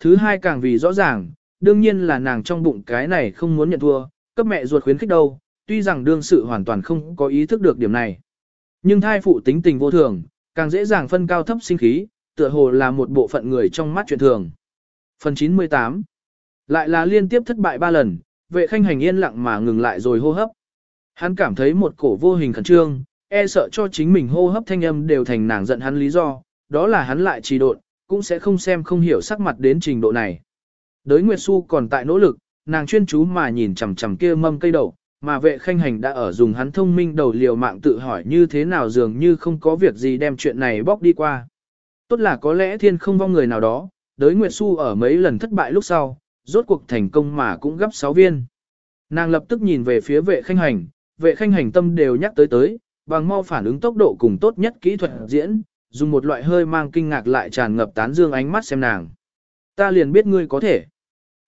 Thứ hai càng vì rõ ràng, đương nhiên là nàng trong bụng cái này không muốn nhận thua, cấp mẹ ruột khuyến khích đâu, tuy rằng đương sự hoàn toàn không có ý thức được điểm này. Nhưng thai phụ tính tình vô thường, càng dễ dàng phân cao thấp sinh khí, tựa hồ là một bộ phận người trong mắt chuyện thường. Phần 98 Lại là liên tiếp thất bại ba lần, vệ khanh hành yên lặng mà ngừng lại rồi hô hấp. Hắn cảm thấy một cổ vô hình khẩn trương, e sợ cho chính mình hô hấp thanh âm đều thành nàng giận hắn lý do, đó là hắn lại trì độn, cũng sẽ không xem không hiểu sắc mặt đến trình độ này. Đới Nguyệt Xu còn tại nỗ lực, nàng chuyên chú mà nhìn chằm chằm kia mâm cây đậu, mà vệ khanh hành đã ở dùng hắn thông minh đầu liều mạng tự hỏi như thế nào dường như không có việc gì đem chuyện này bóc đi qua. Tốt là có lẽ thiên không vong người nào đó, đới Nguyệt Xu ở mấy lần thất bại lúc sau, rốt cuộc thành công mà cũng gấp 6 viên. Nàng lập tức nhìn về phía vệ khanh hành, vệ khanh hành tâm đều nhắc tới tới, bằng mau phản ứng tốc độ cùng tốt nhất kỹ thuật diễn, dùng một loại hơi mang kinh ngạc lại tràn ngập tán dương ánh mắt xem nàng. Ta liền biết ngươi có thể.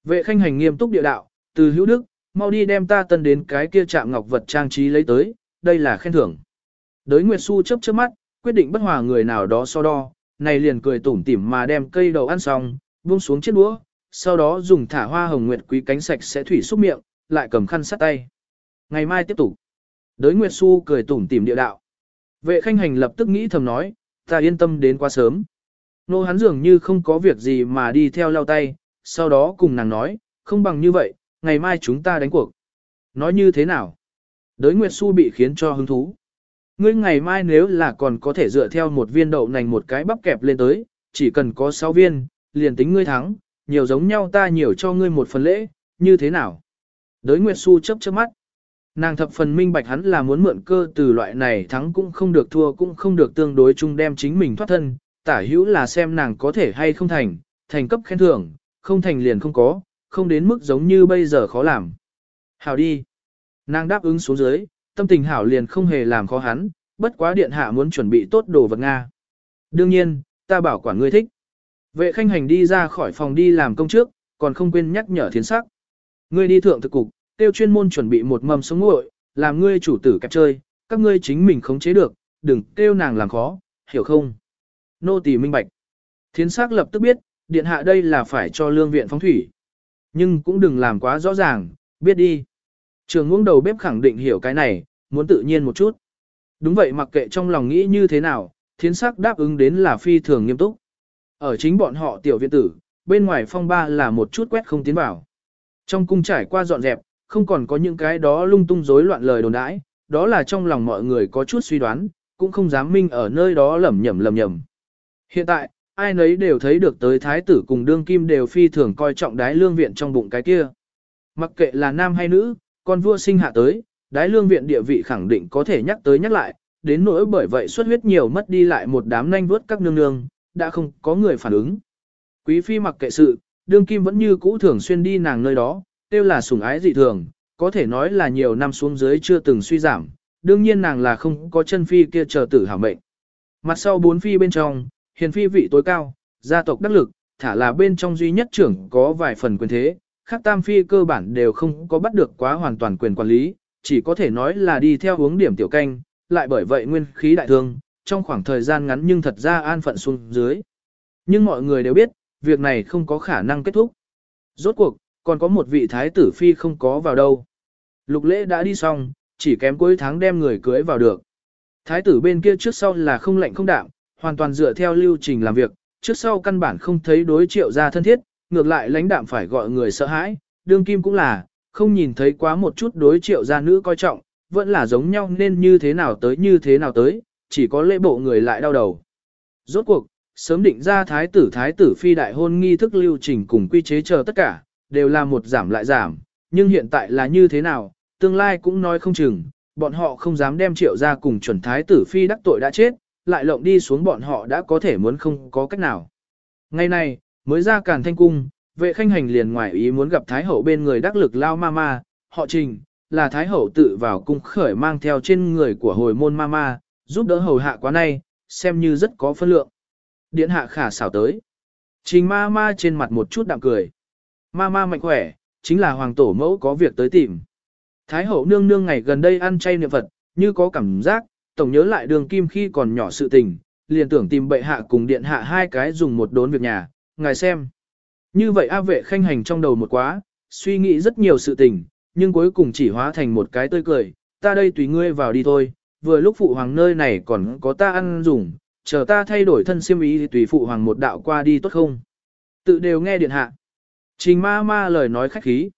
Vệ khanh hành nghiêm túc địa đạo, từ hữu đức, mau đi đem ta tân đến cái kia chạm ngọc vật trang trí lấy tới, đây là khen thưởng. Đới Nguyệt Xu chớp chớp mắt, quyết định bất hòa người nào đó so đo, này liền cười tủm tỉm mà đem cây đầu ăn xong, buông xuống chiếc đũa, sau đó dùng thả hoa hồng nguyệt quý cánh sạch sẽ thủy xúc miệng, lại cầm khăn sát tay. Ngày mai tiếp tục. Đới Nguyệt Xu cười tủm tỉm địa đạo. Vệ khanh hành lập tức nghĩ thầm nói, ta yên tâm đến quá sớm. Nô hắn dường như không có việc gì mà đi theo lau tay, sau đó cùng nàng nói, không bằng như vậy, ngày mai chúng ta đánh cuộc. Nói như thế nào? Đới Nguyệt Xu bị khiến cho hứng thú. Ngươi ngày mai nếu là còn có thể dựa theo một viên đậu nành một cái bắp kẹp lên tới, chỉ cần có 6 viên, liền tính ngươi thắng, nhiều giống nhau ta nhiều cho ngươi một phần lễ, như thế nào? Đới Nguyệt Xu chấp chớp mắt. Nàng thập phần minh bạch hắn là muốn mượn cơ từ loại này thắng cũng không được thua cũng không được tương đối chung đem chính mình thoát thân, tả hữu là xem nàng có thể hay không thành, thành cấp khen thưởng, không thành liền không có, không đến mức giống như bây giờ khó làm. Hảo đi. Nàng đáp ứng xuống dưới, tâm tình hảo liền không hề làm khó hắn, bất quá điện hạ muốn chuẩn bị tốt đồ vật Nga. Đương nhiên, ta bảo quản ngươi thích. Vệ khanh hành đi ra khỏi phòng đi làm công trước, còn không quên nhắc nhở thiến sắc. Ngươi đi thượng thực cục, tiêu chuyên môn chuẩn bị một mâm sống nguội, làm ngươi chủ tử kẹp chơi, các ngươi chính mình khống chế được, đừng kêu nàng làm khó, hiểu không? Nô tỳ minh bạch. Thiến sắc lập tức biết, điện hạ đây là phải cho lương viện phóng thủy. Nhưng cũng đừng làm quá rõ ràng, biết đi. Trường ngưỡng đầu bếp khẳng định hiểu cái này, muốn tự nhiên một chút. Đúng vậy mặc kệ trong lòng nghĩ như thế nào, thiến sắc đáp ứng đến là phi thường nghiêm túc. Ở chính bọn họ tiểu viện tử, bên ngoài phong ba là một chút quét không tiến vào. Trong cung trải qua dọn dẹp, không còn có những cái đó lung tung rối loạn lời đồn đãi, đó là trong lòng mọi người có chút suy đoán, cũng không dám minh ở nơi đó lẩm nhẩm lẩm nhẩm. Hiện tại, ai nấy đều thấy được tới thái tử cùng đương kim đều phi thường coi trọng đái lương viện trong bụng cái kia. Mặc kệ là nam hay nữ, con vua sinh hạ tới, đái lương viện địa vị khẳng định có thể nhắc tới nhắc lại, đến nỗi bởi vậy xuất huyết nhiều mất đi lại một đám nanh vuốt các nương nương, đã không có người phản ứng. Quý phi mặc kệ sự, đương kim vẫn như cũ thường xuyên đi nàng nơi đó, kêu là sủng ái dị thường, có thể nói là nhiều năm xuống dưới chưa từng suy giảm, đương nhiên nàng là không có chân phi kia chờ tử hảo mệnh. Mặt sau bốn phi bên trong, hiền phi vị tối cao, gia tộc đắc lực, thả là bên trong duy nhất trưởng có vài phần quyền thế, khác tam phi cơ bản đều không có bắt được quá hoàn toàn quyền quản lý, chỉ có thể nói là đi theo hướng điểm tiểu canh, lại bởi vậy nguyên khí đại thương, trong khoảng thời gian ngắn nhưng thật ra an phận xuống dưới. Nhưng mọi người đều biết, việc này không có khả năng kết thúc. Rốt cuộc, còn có một vị thái tử phi không có vào đâu. Lục lễ đã đi xong, chỉ kém cuối tháng đem người cưới vào được. Thái tử bên kia trước sau là không lạnh không đạm, hoàn toàn dựa theo lưu trình làm việc, trước sau căn bản không thấy đối triệu ra thân thiết, ngược lại lãnh đạm phải gọi người sợ hãi, đương kim cũng là, không nhìn thấy quá một chút đối triệu gia nữ coi trọng, vẫn là giống nhau nên như thế nào tới như thế nào tới, chỉ có lễ bộ người lại đau đầu. Rốt cuộc, sớm định ra thái tử thái tử phi đại hôn nghi thức lưu trình cùng quy chế chờ tất cả, đều là một giảm lại giảm, nhưng hiện tại là như thế nào, tương lai cũng nói không chừng, bọn họ không dám đem triệu ra cùng chuẩn thái tử phi đắc tội đã chết, lại lộng đi xuống bọn họ đã có thể muốn không có cách nào. Ngày này, mới ra càn thanh cung, vệ khanh hành liền ngoài ý muốn gặp thái hậu bên người đắc lực lao ma ma, họ trình, là thái hậu tự vào cung khởi mang theo trên người của hồi môn ma ma, giúp đỡ hầu hạ quá nay, xem như rất có phân lượng. Điện hạ khả xảo tới. Trình ma ma trên mặt một chút đạm cười. Ma ma mạnh khỏe, chính là hoàng tổ mẫu có việc tới tìm. Thái hậu nương nương ngày gần đây ăn chay niệm Phật, như có cảm giác, tổng nhớ lại đường kim khi còn nhỏ sự tình, liền tưởng tìm bệ hạ cùng điện hạ hai cái dùng một đốn việc nhà, ngài xem. Như vậy A vệ khanh hành trong đầu một quá, suy nghĩ rất nhiều sự tình, nhưng cuối cùng chỉ hóa thành một cái tươi cười, ta đây tùy ngươi vào đi thôi, vừa lúc phụ hoàng nơi này còn có ta ăn dùng, chờ ta thay đổi thân siêm ý thì tùy phụ hoàng một đạo qua đi tốt không? Tự đều nghe điện hạ. Trình ma ma lời nói khách khí.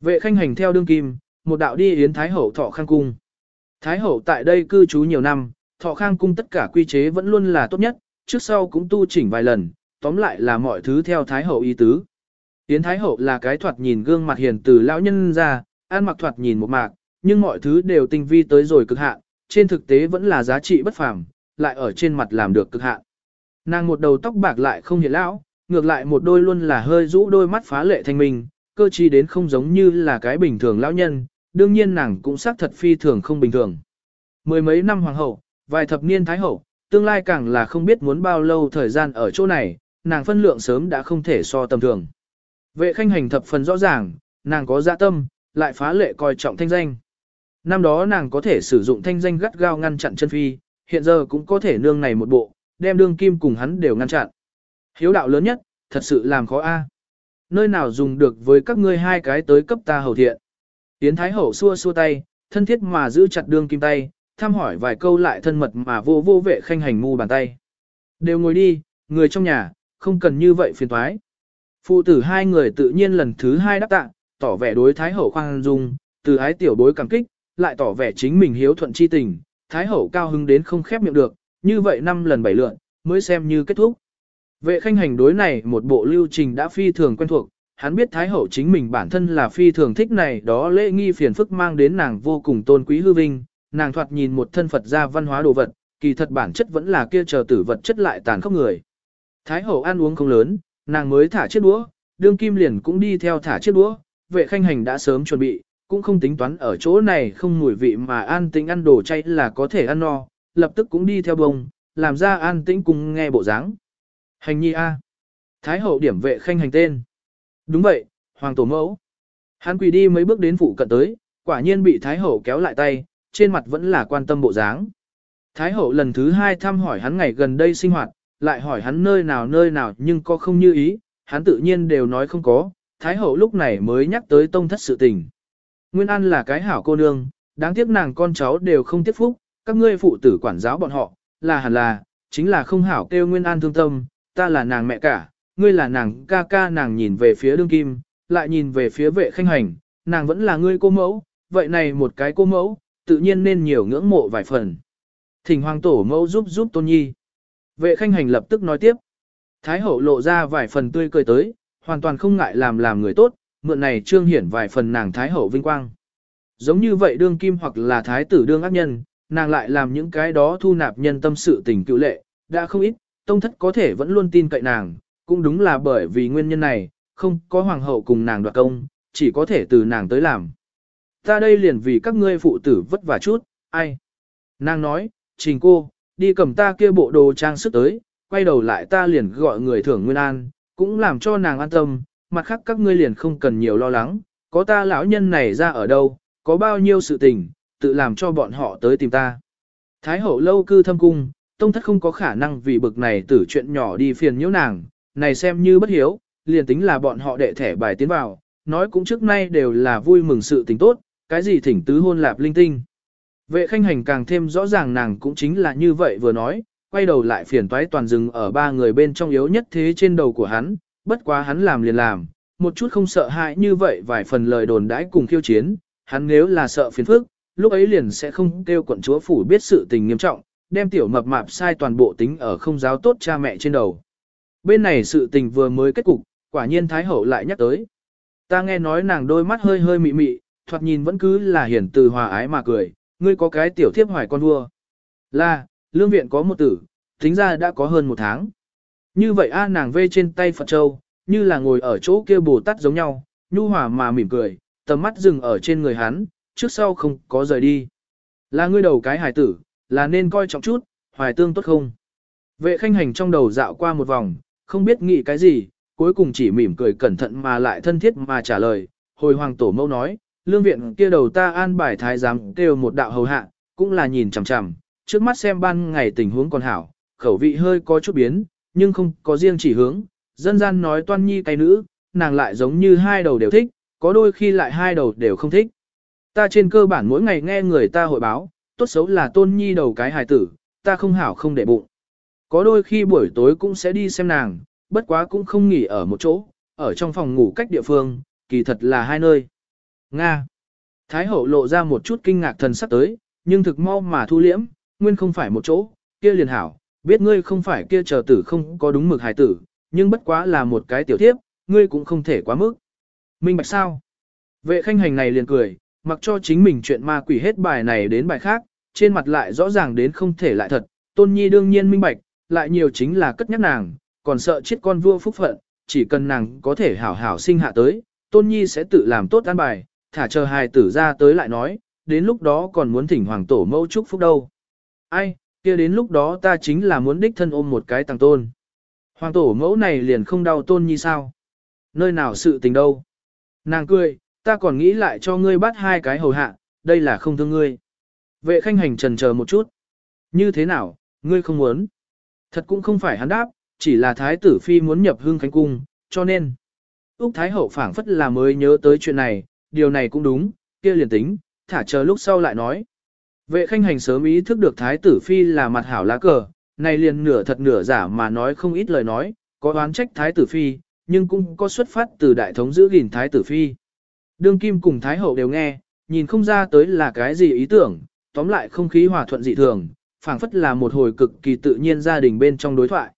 Vệ khanh hành theo đương kim, một đạo đi yến Thái Hậu thọ khang cung. Thái Hậu tại đây cư trú nhiều năm, thọ khang cung tất cả quy chế vẫn luôn là tốt nhất, trước sau cũng tu chỉnh vài lần, tóm lại là mọi thứ theo Thái Hậu ý tứ. Yến Thái Hậu là cái thoạt nhìn gương mặt hiền từ lão nhân ra, ăn mặc thoạt nhìn một mạc, nhưng mọi thứ đều tinh vi tới rồi cực hạn, trên thực tế vẫn là giá trị bất phàm, lại ở trên mặt làm được cực hạn. Nàng một đầu tóc bạc lại không hiện lão, ngược lại một đôi luôn là hơi rũ đôi mắt phá lệ thanh minh, cơ chi đến không giống như là cái bình thường lão nhân, đương nhiên nàng cũng xác thật phi thường không bình thường. Mười mấy năm hoàng hậu, vài thập niên thái hậu, tương lai càng là không biết muốn bao lâu thời gian ở chỗ này, nàng phân lượng sớm đã không thể so tầm thường. Vệ khanh hành thập phần rõ ràng, nàng có dạ tâm, lại phá lệ coi trọng thanh danh. Năm đó nàng có thể sử dụng thanh danh gắt gao ngăn chặn chân phi, hiện giờ cũng có thể nương này một bộ, đem đương kim cùng hắn đều ngăn chặn. Hiếu đạo lớn nhất, thật sự làm khó a. Nơi nào dùng được với các ngươi hai cái tới cấp ta hầu thiện. Tiến Thái Hậu xua xua tay, thân thiết mà giữ chặt đương kim tay, thăm hỏi vài câu lại thân mật mà vô vô vệ khanh hành mu bàn tay. Đều ngồi đi, người trong nhà, không cần như vậy phiền thoái. Phụ tử hai người tự nhiên lần thứ hai đáp tạ, tỏ vẻ đối Thái Hậu khoan dung, từ ái tiểu bối cảm kích, lại tỏ vẻ chính mình hiếu thuận chi tình, Thái Hậu cao hứng đến không khép miệng được, như vậy năm lần bảy lượn, mới xem như kết thúc. Vệ khanh hành đối này một bộ lưu trình đã phi thường quen thuộc, hắn biết Thái Hậu chính mình bản thân là phi thường thích này đó lễ nghi phiền phức mang đến nàng vô cùng tôn quý hư vinh, nàng thoạt nhìn một thân Phật gia văn hóa đồ vật, kỳ thật bản chất vẫn là kia chờ tử vật chất lại tàn khốc người. Thái Hậu ăn uống không lớn, nàng mới thả chiếc đũa, đương kim liền cũng đi theo thả chiếc đũa, vệ khanh hành đã sớm chuẩn bị, cũng không tính toán ở chỗ này không mùi vị mà an tĩnh ăn đồ chay là có thể ăn no, lập tức cũng đi theo bông, làm ra an tĩnh cùng nghe bộ dáng. Hành nhi A. Thái hậu điểm vệ khanh hành tên. Đúng vậy, hoàng tổ mẫu. Hắn quỳ đi mấy bước đến phụ cận tới, quả nhiên bị Thái hậu kéo lại tay, trên mặt vẫn là quan tâm bộ dáng. Thái hậu lần thứ hai thăm hỏi hắn ngày gần đây sinh hoạt, lại hỏi hắn nơi nào nơi nào nhưng có không như ý, hắn tự nhiên đều nói không có, Thái hậu lúc này mới nhắc tới tông thất sự tình. Nguyên An là cái hảo cô nương, đáng tiếc nàng con cháu đều không tiếp phúc, các ngươi phụ tử quản giáo bọn họ, là hẳn là, chính là không hảo kêu Nguyên An thương tâm, ta là nàng mẹ cả, ngươi là nàng ca ca nàng nhìn về phía đương kim, lại nhìn về phía vệ khanh hành, nàng vẫn là ngươi cô mẫu, vậy này một cái cô mẫu, tự nhiên nên nhiều ngưỡng mộ vài phần. Thỉnh hoàng tổ mẫu giúp giúp tôn nhi. Vệ khanh hành lập tức nói tiếp. Thái hậu lộ ra vài phần tươi cười tới, hoàn toàn không ngại làm làm người tốt, mượn này trương hiển vài phần nàng thái hậu vinh quang. Giống như vậy đương kim hoặc là thái tử đương ác nhân, nàng lại làm những cái đó thu nạp nhân tâm sự tình cựu lệ, đã không ít, tông thất có thể vẫn luôn tin cậy nàng, cũng đúng là bởi vì nguyên nhân này, không có hoàng hậu cùng nàng đoạt công, chỉ có thể từ nàng tới làm. Ta đây liền vì các ngươi phụ tử vất vả chút, ai? Nàng nói, trình cô, đi cầm ta kia bộ đồ trang sức tới, quay đầu lại ta liền gọi người thưởng nguyên an, cũng làm cho nàng an tâm, mặt khác các ngươi liền không cần nhiều lo lắng, có ta lão nhân này ra ở đâu, có bao nhiêu sự tình, tự làm cho bọn họ tới tìm ta. Thái hậu lâu cư thâm cung, tông thất không có khả năng vì bực này tử chuyện nhỏ đi phiền nhiễu nàng, này xem như bất hiếu, liền tính là bọn họ đệ thẻ bài tiến vào, nói cũng trước nay đều là vui mừng sự tình tốt, cái gì thỉnh tứ hôn lạp linh tinh. Vệ khanh hành càng thêm rõ ràng nàng cũng chính là như vậy vừa nói, quay đầu lại phiền toái toàn rừng ở ba người bên trong yếu nhất thế trên đầu của hắn, bất quá hắn làm liền làm, một chút không sợ hãi như vậy vài phần lời đồn đãi cùng khiêu chiến, hắn nếu là sợ phiền phức, lúc ấy liền sẽ không kêu quận chúa phủ biết sự tình nghiêm trọng, đem tiểu mập mạp sai toàn bộ tính ở không giáo tốt cha mẹ trên đầu. Bên này sự tình vừa mới kết cục, quả nhiên Thái Hậu lại nhắc tới. Ta nghe nói nàng đôi mắt hơi hơi mị mị, thoạt nhìn vẫn cứ là hiển từ hòa ái mà cười, ngươi có cái tiểu thiếp hoài con vua. Là, lương viện có một tử, tính ra đã có hơn một tháng. Như vậy a nàng vê trên tay Phật Châu, như là ngồi ở chỗ kia Bồ Tát giống nhau, nhu hòa mà mỉm cười, tầm mắt dừng ở trên người hắn, trước sau không có rời đi. Là ngươi đầu cái hài tử, là nên coi trọng chút, hoài tương tốt không? Vệ khanh hành trong đầu dạo qua một vòng, không biết nghĩ cái gì, cuối cùng chỉ mỉm cười cẩn thận mà lại thân thiết mà trả lời. Hồi hoàng tổ Mẫu nói, lương viện kia đầu ta an bài thái giám kêu một đạo hầu hạ, cũng là nhìn chằm chằm, trước mắt xem ban ngày tình huống còn hảo, khẩu vị hơi có chút biến, nhưng không có riêng chỉ hướng, dân gian nói toan nhi cái nữ, nàng lại giống như hai đầu đều thích, có đôi khi lại hai đầu đều không thích. Ta trên cơ bản mỗi ngày nghe người ta hội báo, tốt xấu là tôn nhi đầu cái hài tử, ta không hảo không để bụng. Có đôi khi buổi tối cũng sẽ đi xem nàng, bất quá cũng không nghỉ ở một chỗ, ở trong phòng ngủ cách địa phương, kỳ thật là hai nơi. Nga. Thái hậu lộ ra một chút kinh ngạc thần sắc tới, nhưng thực mau mà thu liễm, nguyên không phải một chỗ, kia liền hảo, biết ngươi không phải kia chờ tử không có đúng mực hài tử, nhưng bất quá là một cái tiểu thiếp, ngươi cũng không thể quá mức. Minh bạch sao? Vệ khanh hành này liền cười, mặc cho chính mình chuyện ma quỷ hết bài này đến bài khác, trên mặt lại rõ ràng đến không thể lại thật, tôn nhi đương nhiên minh bạch, lại nhiều chính là cất nhắc nàng, còn sợ chết con vua phúc phận, chỉ cần nàng có thể hảo hảo sinh hạ tới, tôn nhi sẽ tự làm tốt an bài, thả chờ hài tử ra tới lại nói, đến lúc đó còn muốn thỉnh hoàng tổ mẫu chúc phúc đâu. Ai, kia đến lúc đó ta chính là muốn đích thân ôm một cái tăng tôn. Hoàng tổ mẫu này liền không đau tôn nhi sao? Nơi nào sự tình đâu? Nàng cười, ta còn nghĩ lại cho ngươi bắt hai cái hầu hạ, đây là không thương ngươi. Vệ khanh hành trần chờ một chút. Như thế nào, ngươi không muốn? Thật cũng không phải hắn đáp, chỉ là thái tử phi muốn nhập hương khánh cung, cho nên. Úc Thái Hậu phảng phất là mới nhớ tới chuyện này, điều này cũng đúng, kia liền tính, thả chờ lúc sau lại nói. Vệ khanh hành sớm ý thức được Thái tử phi là mặt hảo lá cờ, này liền nửa thật nửa giả mà nói không ít lời nói, có oán trách Thái tử phi, nhưng cũng có xuất phát từ đại thống giữ gìn Thái tử phi. Đương Kim cùng Thái Hậu đều nghe, nhìn không ra tới là cái gì ý tưởng, tóm lại không khí hòa thuận dị thường, phảng phất là một hồi cực kỳ tự nhiên gia đình bên trong đối thoại.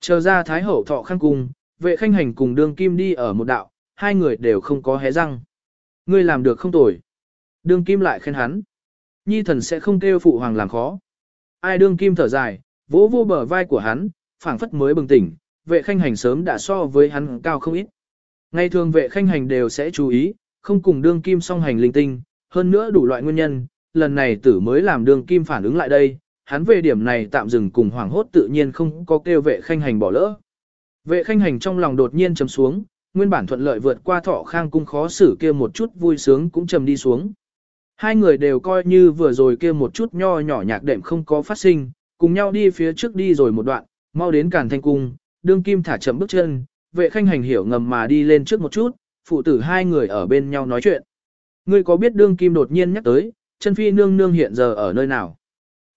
Chờ ra Thái Hậu thọ khăn cùng, vệ khanh hành cùng đương kim đi ở một đạo, hai người đều không có hé răng. Ngươi làm được không tồi. Đương kim lại khen hắn. Nhi thần sẽ không kêu phụ hoàng làm khó. Ai đương kim thở dài, vỗ vô bờ vai của hắn, phảng phất mới bừng tỉnh, vệ khanh hành sớm đã so với hắn cao không ít. Ngày thường vệ khanh hành đều sẽ chú ý, không cùng đương kim song hành linh tinh, hơn nữa đủ loại nguyên nhân, lần này tử mới làm đương kim phản ứng lại đây, hắn về điểm này tạm dừng cùng hoàng hốt tự nhiên không có kêu vệ khanh hành bỏ lỡ. Vệ khanh hành trong lòng đột nhiên trầm xuống, nguyên bản thuận lợi vượt qua thọ khang cung khó xử kia một chút vui sướng cũng trầm đi xuống. Hai người đều coi như vừa rồi kia một chút nho nhỏ nhạc đệm không có phát sinh, cùng nhau đi phía trước đi rồi một đoạn, mau đến cản thanh cung, đương kim thả chậm bước chân, vệ khanh hành hiểu ngầm mà đi lên trước một chút, phụ tử hai người ở bên nhau nói chuyện. Ngươi có biết đương kim đột nhiên nhắc tới, chân phi nương nương hiện giờ ở nơi nào?